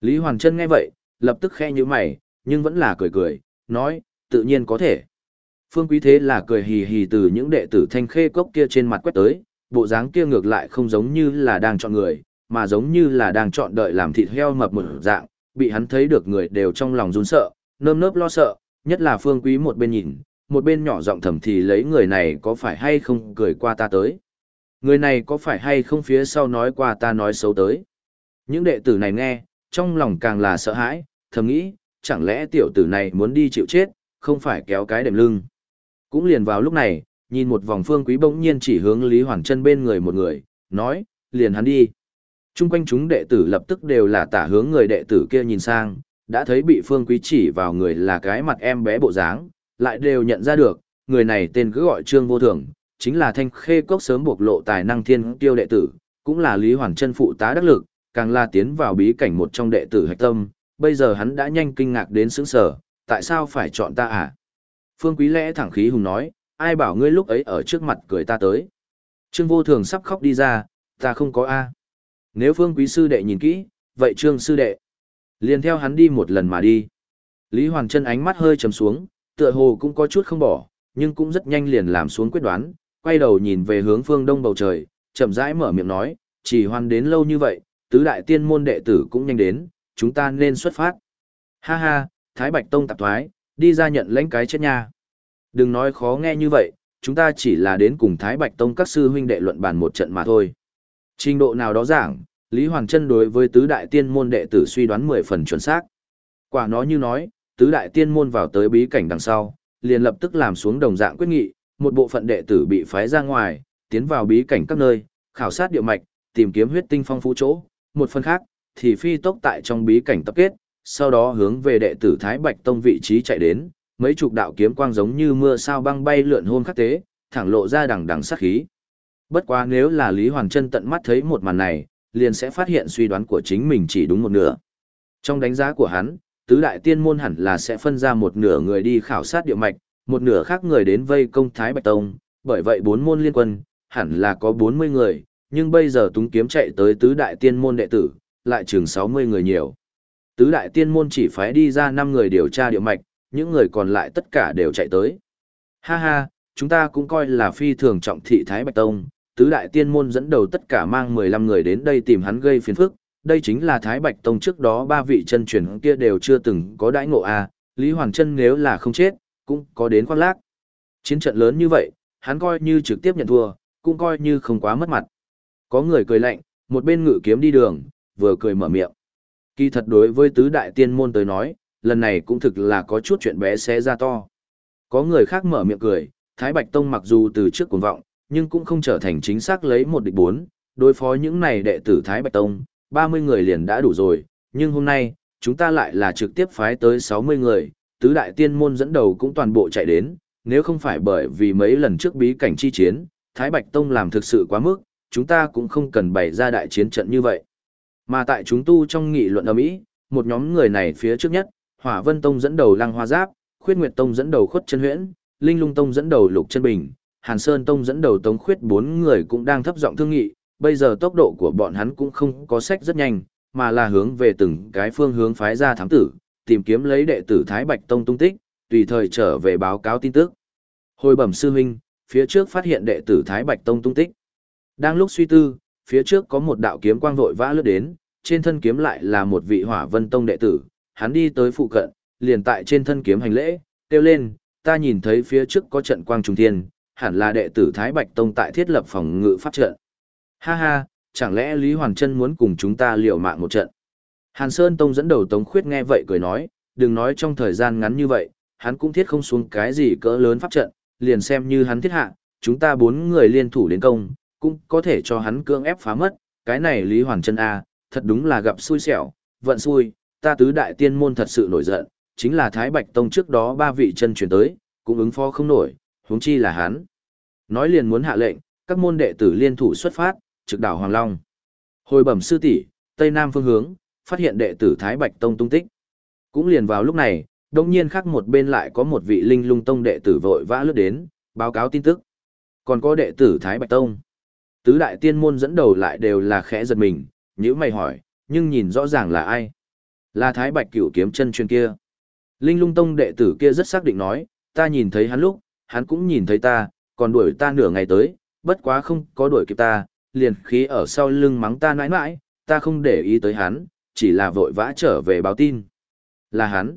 Speaker 1: Lý Hoàng Trân nghe vậy, lập tức khe như mày, nhưng vẫn là cười cười, nói, tự nhiên có thể. Phương Quý thế là cười hì hì từ những đệ tử thanh khê cốc kia trên mặt quét tới, bộ dáng kia ngược lại không giống như là đang chọn người, mà giống như là đang chọn đợi làm thịt heo mập một dạng, bị hắn thấy được người đều trong lòng run sợ, nơm nớp lo sợ, nhất là Phương Quý một bên nhìn, một bên nhỏ giọng thầm thì lấy người này có phải hay không cười qua ta tới. Người này có phải hay không phía sau nói qua ta nói xấu tới. Những đệ tử này nghe, trong lòng càng là sợ hãi, thầm nghĩ, chẳng lẽ tiểu tử này muốn đi chịu chết, không phải kéo cái đệm lưng. Cũng liền vào lúc này, nhìn một vòng phương quý bỗng nhiên chỉ hướng Lý Hoàn chân bên người một người, nói, liền hắn đi. Trung quanh chúng đệ tử lập tức đều là tả hướng người đệ tử kia nhìn sang, đã thấy bị phương quý chỉ vào người là cái mặt em bé bộ dáng, lại đều nhận ra được, người này tên cứ gọi Trương Vô Thường, chính là thanh khê cốc sớm bộc lộ tài năng thiên tiêu đệ tử, cũng là Lý Hoàn chân phụ tá đắc lực, càng là tiến vào bí cảnh một trong đệ tử hạch tâm, bây giờ hắn đã nhanh kinh ngạc đến sững sờ, tại sao phải chọn ta à? Phương Quý lẽ thẳng khí hùng nói, ai bảo ngươi lúc ấy ở trước mặt cười ta tới. Trương vô thường sắp khóc đi ra, ta không có A. Nếu Phương Quý sư đệ nhìn kỹ, vậy Trương sư đệ. liền theo hắn đi một lần mà đi. Lý Hoàng chân ánh mắt hơi trầm xuống, tựa hồ cũng có chút không bỏ, nhưng cũng rất nhanh liền làm xuống quyết đoán, quay đầu nhìn về hướng phương đông bầu trời, chậm rãi mở miệng nói, chỉ hoàn đến lâu như vậy, tứ đại tiên môn đệ tử cũng nhanh đến, chúng ta nên xuất phát. Ha ha, Thái Bạch Tông tạp thoái, đi ra nhận lãnh cái chết nha. Đừng nói khó nghe như vậy, chúng ta chỉ là đến cùng Thái Bạch Tông các sư huynh đệ luận bàn một trận mà thôi. Trình độ nào đó giảng, Lý Hoàng Trân đối với tứ đại tiên môn đệ tử suy đoán 10 phần chuẩn xác. Quả nó như nói, tứ đại tiên môn vào tới bí cảnh đằng sau, liền lập tức làm xuống đồng dạng quyết nghị, một bộ phận đệ tử bị phái ra ngoài, tiến vào bí cảnh các nơi, khảo sát địa mạch, tìm kiếm huyết tinh phong phú chỗ, một phần khác thì phi tốc tại trong bí cảnh tập kết, sau đó hướng về đệ tử Thái Bạch Tông vị trí chạy đến, mấy chục đạo kiếm quang giống như mưa sao băng bay lượn hôn khắc tế, thẳng lộ ra đằng đằng sát khí. Bất quá nếu là Lý Hoàng Trân tận mắt thấy một màn này, liền sẽ phát hiện suy đoán của chính mình chỉ đúng một nửa. Trong đánh giá của hắn, tứ đại tiên môn hẳn là sẽ phân ra một nửa người đi khảo sát địa mạch, một nửa khác người đến vây công Thái Bạch Tông, bởi vậy bốn môn liên quân, hẳn là có 40 người, nhưng bây giờ túng kiếm chạy tới tứ đại tiên môn đệ tử, lại chừng 60 người nhiều. Tứ đại tiên môn chỉ phái đi ra 5 người điều tra địa mạch, những người còn lại tất cả đều chạy tới. Ha ha, chúng ta cũng coi là phi thường trọng thị Thái Bạch Tông, tứ đại tiên môn dẫn đầu tất cả mang 15 người đến đây tìm hắn gây phiền phức, đây chính là Thái Bạch Tông trước đó ba vị chân truyền kia đều chưa từng có đãi ngộ à? Lý Hoàng Chân nếu là không chết, cũng có đến khoác lác. Chiến trận lớn như vậy, hắn coi như trực tiếp nhận thua, cũng coi như không quá mất mặt. Có người cười lạnh, một bên ngự kiếm đi đường, vừa cười mở miệng. Kỳ thật đối với tứ đại tiên môn tới nói, lần này cũng thực là có chút chuyện bé xé ra to. Có người khác mở miệng cười, Thái Bạch Tông mặc dù từ trước cuồng vọng, nhưng cũng không trở thành chính xác lấy một địch bốn, đối phó những này đệ tử Thái Bạch Tông, 30 người liền đã đủ rồi, nhưng hôm nay, chúng ta lại là trực tiếp phái tới 60 người, tứ đại tiên môn dẫn đầu cũng toàn bộ chạy đến, nếu không phải bởi vì mấy lần trước bí cảnh chi chiến, Thái Bạch Tông làm thực sự quá mức, chúng ta cũng không cần bày ra đại chiến trận như vậy. Mà tại chúng tu trong nghị luận ở Mỹ, một nhóm người này phía trước nhất, Hỏa Vân Tông dẫn đầu Lăng Hoa Giáp, Khuyết Nguyệt Tông dẫn đầu Khuất Chân Huyễn, Linh Lung Tông dẫn đầu Lục Chân Bình, Hàn Sơn Tông dẫn đầu Tống Khuyết bốn người cũng đang thấp giọng thương nghị, bây giờ tốc độ của bọn hắn cũng không có sách rất nhanh, mà là hướng về từng cái phương hướng phái ra thám tử, tìm kiếm lấy đệ tử Thái Bạch Tông tung tích, tùy thời trở về báo cáo tin tức. Hồi bẩm sư huynh, phía trước phát hiện đệ tử Thái Bạch Tông tung tích. Đang lúc suy tư, phía trước có một đạo kiếm quang vội vã lướt đến, trên thân kiếm lại là một vị Hỏa Vân Tông đệ tử, hắn đi tới phụ cận, liền tại trên thân kiếm hành lễ, kêu lên, ta nhìn thấy phía trước có trận quang trung thiên, hẳn là đệ tử Thái Bạch Tông tại thiết lập phòng ngự pháp trận. Ha ha, chẳng lẽ Lý Hoàn Trân muốn cùng chúng ta liều mạng một trận? Hàn Sơn Tông dẫn đầu Tống Khuyết nghe vậy cười nói, đừng nói trong thời gian ngắn như vậy, hắn cũng thiết không xuống cái gì cỡ lớn pháp trận, liền xem như hắn thiết hạ, chúng ta bốn người liên thủ đến công, cũng có thể cho hắn cưỡng ép phá mất, cái này Lý Hoàn Trân A, à, thật đúng là gặp xui xẻo, vận xui, ta tứ đại tiên môn thật sự nổi giận, chính là Thái Bạch Tông trước đó ba vị chân truyền tới, cũng ứng phó không nổi, huống chi là hắn. Nói liền muốn hạ lệnh, các môn đệ tử liên thủ xuất phát, trực đảo Hoàng Long. Hồi bẩm sư tỷ, Tây Nam phương hướng, phát hiện đệ tử Thái Bạch Tông tung tích. Cũng liền vào lúc này, đột nhiên khác một bên lại có một vị linh lung tông đệ tử vội vã lướt đến, báo cáo tin tức. Còn có đệ tử Thái Bạch Tông. Tứ đại tiên môn dẫn đầu lại đều là khẽ giật mình, nhữ mày hỏi, nhưng nhìn rõ ràng là ai. Là Thái Bạch cửu kiếm chân chuyên kia. Linh lung tông đệ tử kia rất xác định nói, ta nhìn thấy hắn lúc, hắn cũng nhìn thấy ta, còn đuổi ta nửa ngày tới, bất quá không có đuổi kịp ta, liền khí ở sau lưng mắng ta nãi nãi, ta không để ý tới hắn, chỉ là vội vã trở về báo tin. Là hắn.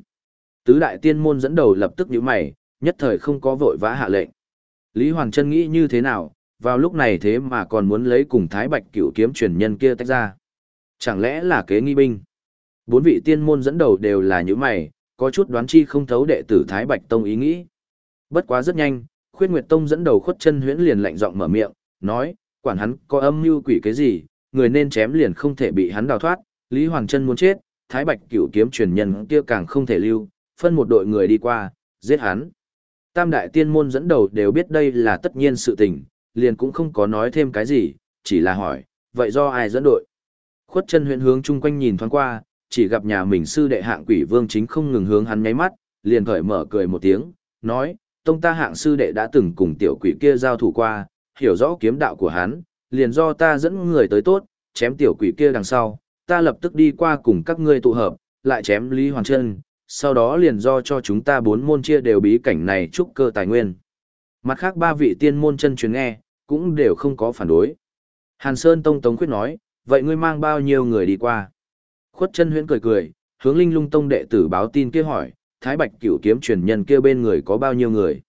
Speaker 1: Tứ đại tiên môn dẫn đầu lập tức nhíu mày, nhất thời không có vội vã hạ lệnh. Lý Hoàng Trân nghĩ như thế nào, vào lúc này thế mà còn muốn lấy cùng Thái Bạch cửu kiếm truyền nhân kia tách ra. Chẳng lẽ là kế nghi binh? Bốn vị tiên môn dẫn đầu đều là những mày, có chút đoán chi không thấu đệ tử Thái Bạch Tông ý nghĩ. Bất quá rất nhanh, Khuyết Nguyệt Tông dẫn đầu khuất chân huyễn liền lạnh giọng mở miệng, nói, quản hắn có âm mưu quỷ cái gì, người nên chém liền không thể bị hắn đào thoát, Lý Hoàng chân muốn chết, Thái Bạch cửu kiếm truyền nhân kia càng không thể lưu, phân một đội người đi qua, giết hắn. Tam đại tiên môn dẫn đầu đều biết đây là tất nhiên sự tình, liền cũng không có nói thêm cái gì, chỉ là hỏi, vậy do ai dẫn đội? Khuất chân huyện hướng chung quanh nhìn thoáng qua, chỉ gặp nhà mình sư đệ hạng quỷ vương chính không ngừng hướng hắn nháy mắt, liền khởi mở cười một tiếng, nói, tông ta hạng sư đệ đã từng cùng tiểu quỷ kia giao thủ qua, hiểu rõ kiếm đạo của hắn, liền do ta dẫn người tới tốt, chém tiểu quỷ kia đằng sau, ta lập tức đi qua cùng các ngươi tụ hợp, lại chém Lý Hoàng Trân, sau đó liền do cho chúng ta bốn môn chia đều bí cảnh này trúc cơ tài nguyên. Mặt khác ba vị tiên môn chân truyền nghe, cũng đều không có phản đối. Hàn Sơn Tông Tống Khuyết nói, vậy ngươi mang bao nhiêu người đi qua? Khuất chân huyễn cười cười, hướng Linh Lung Tông đệ tử báo tin kia hỏi, Thái Bạch cửu kiếm truyền nhân kia bên người có bao nhiêu người?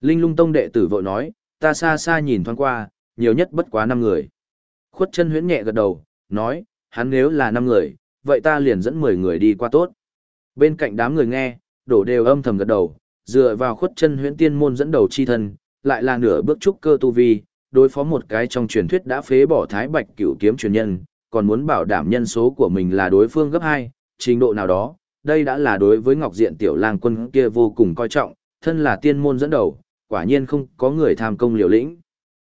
Speaker 1: Linh Lung Tông đệ tử vội nói, ta xa xa nhìn thoáng qua, nhiều nhất bất quá năm người. Khuất chân huyễn nhẹ gật đầu, nói, hắn nếu là năm người, vậy ta liền dẫn 10 người đi qua tốt. Bên cạnh đám người nghe, đổ đều âm thầm gật đầu, dựa vào khuất chân huyễn tiên môn dẫn đầu chi thân, lại là nửa bước trúc cơ tu vi, đối phó một cái trong truyền thuyết đã phế bỏ thái bạch cửu kiếm truyền nhân, còn muốn bảo đảm nhân số của mình là đối phương gấp 2, trình độ nào đó, đây đã là đối với Ngọc Diện tiểu lang quân kia vô cùng coi trọng, thân là tiên môn dẫn đầu, quả nhiên không có người tham công liều lĩnh.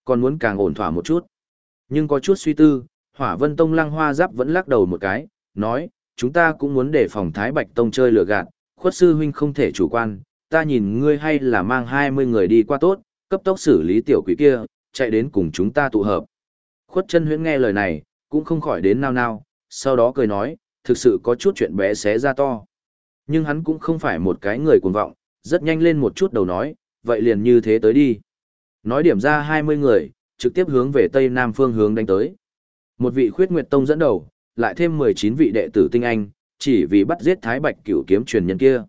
Speaker 1: Còn muốn càng ổn thỏa một chút. Nhưng có chút suy tư, Hỏa Vân Tông Lăng Hoa Giáp vẫn lắc đầu một cái, nói, chúng ta cũng muốn để phòng Thái Bạch Tông chơi lừa gạt, khuất sư huynh không thể chủ quan, ta nhìn ngươi hay là mang 20 người đi qua tốt, cấp tốc xử lý tiểu quỷ kia, chạy đến cùng chúng ta tụ hợp. Khuất chân huyễn nghe lời này, cũng không khỏi đến nao nao, sau đó cười nói, thực sự có chút chuyện bé xé ra to. Nhưng hắn cũng không phải một cái người cuồng vọng, rất nhanh lên một chút đầu nói, vậy liền như thế tới đi. Nói điểm ra 20 người, trực tiếp hướng về tây nam phương hướng đánh tới. Một vị khuyết nguyệt tông dẫn đầu, lại thêm 19 vị đệ tử tinh anh, chỉ vì bắt giết Thái Bạch cửu kiếm truyền nhân kia.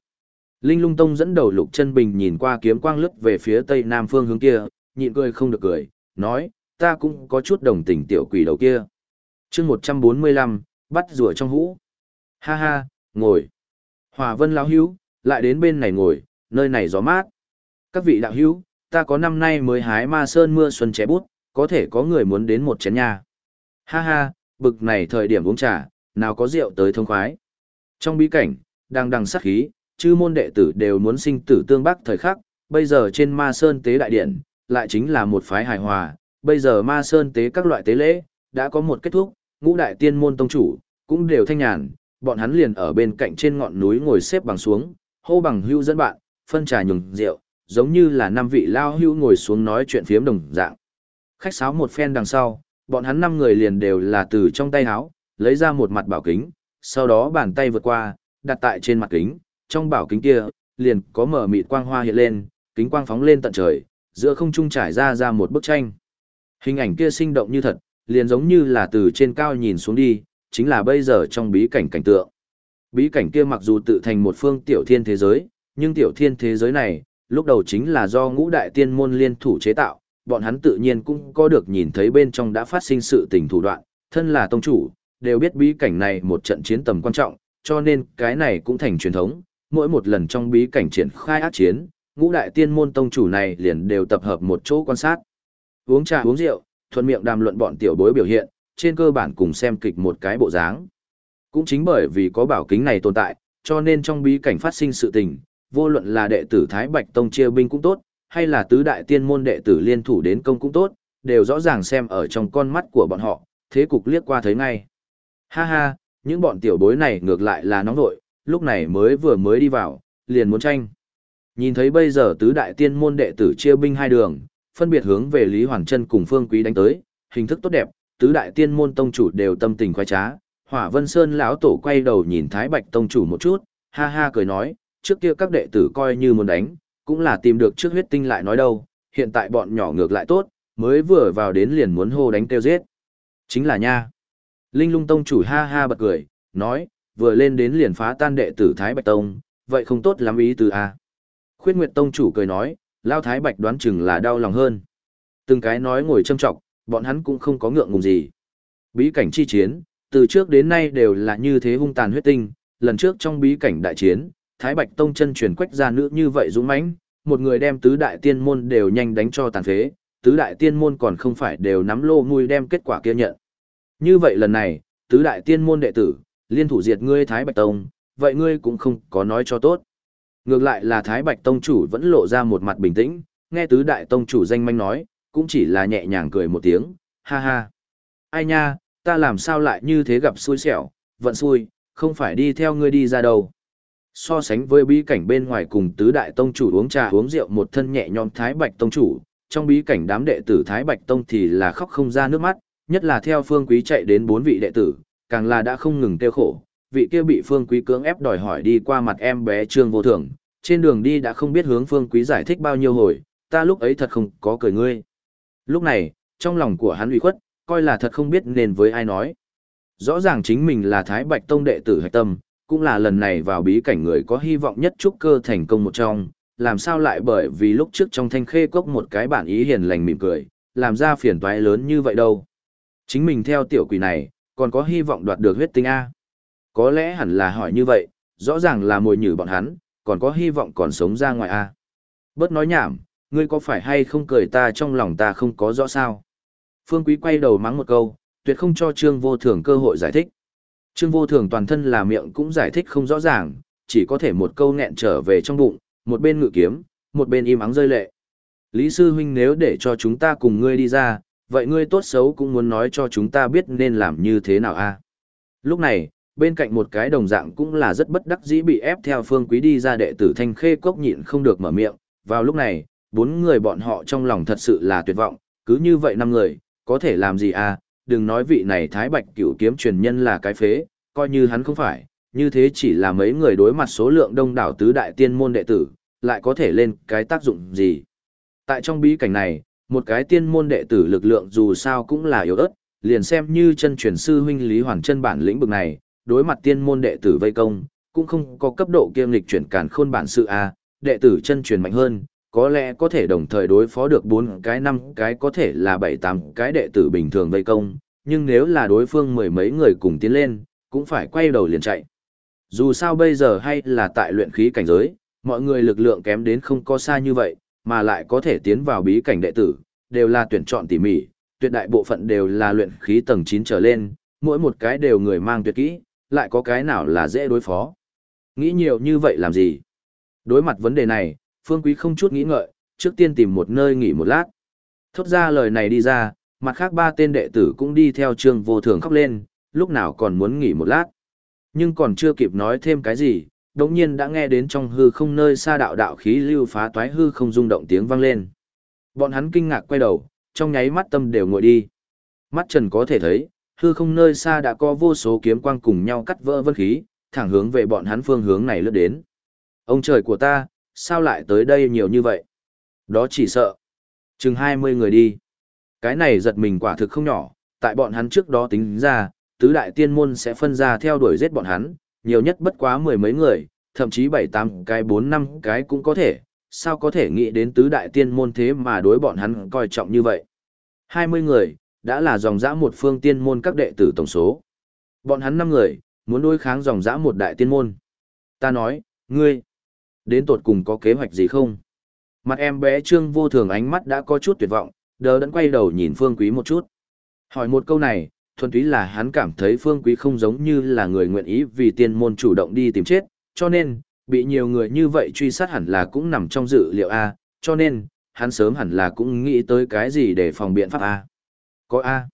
Speaker 1: Linh Lung Tông dẫn đầu Lục Chân Bình nhìn qua kiếm quang lướt về phía tây nam phương hướng kia, nhịn cười không được cười, nói, ta cũng có chút đồng tình tiểu quỷ đầu kia. Chương 145, bắt rùa trong hũ. Ha ha, ngồi. Hòa Vân lão hữu, lại đến bên này ngồi, nơi này gió mát. Các vị đạo hữu, ta có năm nay mới hái ma sơn mưa xuân ché bút, có thể có người muốn đến một chén nha. Ha ha, bực này thời điểm uống trà, nào có rượu tới thông khoái. Trong bí cảnh, đang đằng sát khí, chư môn đệ tử đều muốn sinh tử tương bắc thời khắc, bây giờ trên ma sơn tế đại điện, lại chính là một phái hài hòa, bây giờ ma sơn tế các loại tế lễ, đã có một kết thúc, ngũ đại tiên môn tông chủ, cũng đều thanh nhàn, bọn hắn liền ở bên cạnh trên ngọn núi ngồi xếp bằng xuống, hô bằng hưu dẫn bạn, phân trà nhường rượu, giống như là năm vị lao hưu ngồi xuống nói chuyện phiếm đồng dạng. Khách sáo một phen đằng sau, bọn hắn năm người liền đều là từ trong tay háo, lấy ra một mặt bảo kính, sau đó bàn tay vượt qua, đặt tại trên mặt kính, trong bảo kính kia, liền có mở mịt quang hoa hiện lên, kính quang phóng lên tận trời, giữa không trung trải ra ra một bức tranh. Hình ảnh kia sinh động như thật, liền giống như là từ trên cao nhìn xuống đi, chính là bây giờ trong bí cảnh cảnh tượng. Bí cảnh kia mặc dù tự thành một phương tiểu thiên thế giới, nhưng tiểu thiên thế giới này, lúc đầu chính là do ngũ đại tiên môn liên thủ chế tạo, bọn hắn tự nhiên cũng có được nhìn thấy bên trong đã phát sinh sự tình thủ đoạn, thân là tông chủ, đều biết bí cảnh này một trận chiến tầm quan trọng, cho nên cái này cũng thành truyền thống, mỗi một lần trong bí cảnh triển khai ác chiến, ngũ đại tiên môn tông chủ này liền đều tập hợp một chỗ quan sát. Uống trà uống rượu, thuận miệng đàm luận bọn tiểu bối biểu hiện, trên cơ bản cùng xem kịch một cái bộ dáng. Cũng chính bởi vì có bảo kính này tồn tại, cho nên trong bí cảnh phát sinh sự tình, vô luận là đệ tử Thái Bạch Tông chia binh cũng tốt, hay là tứ đại tiên môn đệ tử liên thủ đến công cũng tốt, đều rõ ràng xem ở trong con mắt của bọn họ, thế cục liếc qua thấy ngay. Ha ha, những bọn tiểu bối này ngược lại là nóng nội, lúc này mới vừa mới đi vào, liền muốn tranh. Nhìn thấy bây giờ tứ đại tiên môn đệ tử chia binh hai đường, phân biệt hướng về Lý Hoàng Trân cùng Phương Quý đánh tới, hình thức tốt đẹp, tứ đại tiên môn tông chủ đều tâm tình khoái trá. Hỏa Vân Sơn lão tổ quay đầu nhìn Thái Bạch tông chủ một chút, ha ha cười nói, trước kia các đệ tử coi như muốn đánh, cũng là tìm được trước huyết tinh lại nói đâu, hiện tại bọn nhỏ ngược lại tốt, mới vừa vào đến liền muốn hô đánh tiêu giết. Chính là nha. Linh lung tông chủ ha ha bật cười, nói, vừa lên đến liền phá tan đệ tử Thái Bạch Tông, vậy không tốt lắm ý từ A. À. Khuyết Nguyệt Tông chủ cười nói, Lao Thái Bạch đoán chừng là đau lòng hơn. Từng cái nói ngồi châm trọng, bọn hắn cũng không có ngượng ngùng gì. Bí cảnh chi chiến, từ trước đến nay đều là như thế hung tàn huyết tinh, lần trước trong bí cảnh đại chiến, Thái Bạch Tông chân truyền quách ra nữ như vậy dũng mãnh, một người đem tứ đại tiên môn đều nhanh đánh cho tàn phế, tứ đại tiên môn còn không phải đều nắm lô mùi đem kết quả kia nhận. Như vậy lần này, tứ đại tiên môn đệ tử, liên thủ diệt ngươi Thái Bạch Tông, vậy ngươi cũng không có nói cho tốt. Ngược lại là Thái Bạch Tông chủ vẫn lộ ra một mặt bình tĩnh, nghe tứ đại tông chủ danh manh nói, cũng chỉ là nhẹ nhàng cười một tiếng, ha ha. Ai nha, ta làm sao lại như thế gặp xui xẻo, vận xui, không phải đi theo ngươi đi ra đâu. So sánh với bí cảnh bên ngoài cùng tứ đại tông chủ uống trà uống rượu một thân nhẹ nhõm Thái Bạch Tông chủ, trong bí cảnh đám đệ tử Thái Bạch Tông thì là khóc không ra nước mắt, nhất là theo phương quý chạy đến bốn vị đệ tử, càng là đã không ngừng tiêu khổ, vị kia bị phương quý cưỡng ép đòi hỏi đi qua mặt em bé trương vô thường, trên đường đi đã không biết hướng phương quý giải thích bao nhiêu hồi, ta lúc ấy thật không có cười ngươi. Lúc này, trong lòng của hắn ủy khuất, coi là thật không biết nên với ai nói. Rõ ràng chính mình là Thái Bạch Tông đệ tử hạch tâm, cũng là lần này vào bí cảnh người có hy vọng nhất trúc cơ thành công một trong, làm sao lại bởi vì lúc trước trong thanh khê cốc một cái bản ý hiền lành mỉm cười, làm ra phiền toái lớn như vậy đâu. Chính mình theo tiểu quỷ này, còn có hy vọng đoạt được huyết tinh A. Có lẽ hẳn là hỏi như vậy, rõ ràng là mồi nhử bọn hắn, còn có hy vọng còn sống ra ngoài A. Bớt nói nhảm, ngươi có phải hay không cười ta trong lòng ta không có rõ sao. Phương Quý quay đầu mắng một câu, tuyệt không cho Trương Vô Thường cơ hội giải thích. Trương Vô Thường toàn thân là miệng cũng giải thích không rõ ràng, chỉ có thể một câu nghẹn trở về trong bụng, một bên ngự kiếm, một bên im ắng rơi lệ. Lý Sư Huynh nếu để cho chúng ta cùng ngươi đi ra, vậy ngươi tốt xấu cũng muốn nói cho chúng ta biết nên làm như thế nào a Lúc này, bên cạnh một cái đồng dạng cũng là rất bất đắc dĩ bị ép theo phương quý đi ra đệ tử thanh khê cốc nhịn không được mở miệng. Vào lúc này, bốn người bọn họ trong lòng thật sự là tuyệt vọng, cứ như vậy năm người, có thể làm gì à, đừng nói vị này thái bạch cửu kiếm truyền nhân là cái phế, coi như hắn không phải, như thế chỉ là mấy người đối mặt số lượng đông đảo tứ đại tiên môn đệ tử, lại có thể lên cái tác dụng gì. Tại trong bí cảnh này, một cái tiên môn đệ tử lực lượng dù sao cũng là yếu ớt, liền xem như chân truyền sư huynh Lý Hoàn chân bản lĩnh bực này, đối mặt tiên môn đệ tử vây công, cũng không có cấp độ kiêm lịch chuyển càn khôn bản sự a, đệ tử chân truyền mạnh hơn, có lẽ có thể đồng thời đối phó được bốn cái năm cái có thể là bảy tám cái đệ tử bình thường vây công, nhưng nếu là đối phương mười mấy người cùng tiến lên, cũng phải quay đầu liền chạy. Dù sao bây giờ hay là tại luyện khí cảnh giới, mọi người lực lượng kém đến không có xa như vậy, mà lại có thể tiến vào bí cảnh đệ tử, đều là tuyển chọn tỉ mỉ, tuyệt đại bộ phận đều là luyện khí tầng 9 trở lên, mỗi một cái đều người mang tuyệt kỹ, lại có cái nào là dễ đối phó. Nghĩ nhiều như vậy làm gì? Đối mặt vấn đề này, Phương Quý không chút nghĩ ngợi, trước tiên tìm một nơi nghỉ một lát. Thốt ra lời này đi ra, mặt khác ba tên đệ tử cũng đi theo trương vô thường khóc lên, lúc nào còn muốn nghỉ một lát. Nhưng còn chưa kịp nói thêm cái gì, đống nhiên đã nghe đến trong hư không nơi xa đạo đạo khí lưu phá toái hư không rung động tiếng vang lên. Bọn hắn kinh ngạc quay đầu, trong nháy mắt tâm đều ngồi đi. Mắt trần có thể thấy, hư không nơi xa đã có vô số kiếm quang cùng nhau cắt vỡ vân khí, thẳng hướng về bọn hắn phương hướng này lướt đến. Ông trời của ta, sao lại tới đây nhiều như vậy? Đó chỉ sợ. Chừng 20 người đi. Cái này giật mình quả thực không nhỏ, tại bọn hắn trước đó tính ra, tứ đại tiên môn sẽ phân ra theo đuổi giết bọn hắn, nhiều nhất bất quá mười mấy người, thậm chí bảy tám cái bốn năm cái cũng có thể, sao có thể nghĩ đến tứ đại tiên môn thế mà đối bọn hắn coi trọng như vậy. 20 người, đã là dòng dã một phương tiên môn các đệ tử tổng số. Bọn hắn 5 người, muốn đối kháng dòng dã một đại tiên môn. Ta nói, ngươi, đến tột cùng có kế hoạch gì không? Mặt em bé trương vô thường ánh mắt đã có chút tuyệt vọng, đờ đẫn quay đầu nhìn phương quý một chút. Hỏi một câu này, thuần túy là hắn cảm thấy phương quý không giống như là người nguyện ý vì tiên môn chủ động đi tìm chết, cho nên, bị nhiều người như vậy truy sát hẳn là cũng nằm trong dự liệu A, cho nên, hắn sớm hẳn là cũng nghĩ tới cái gì để phòng biện pháp A. Có A.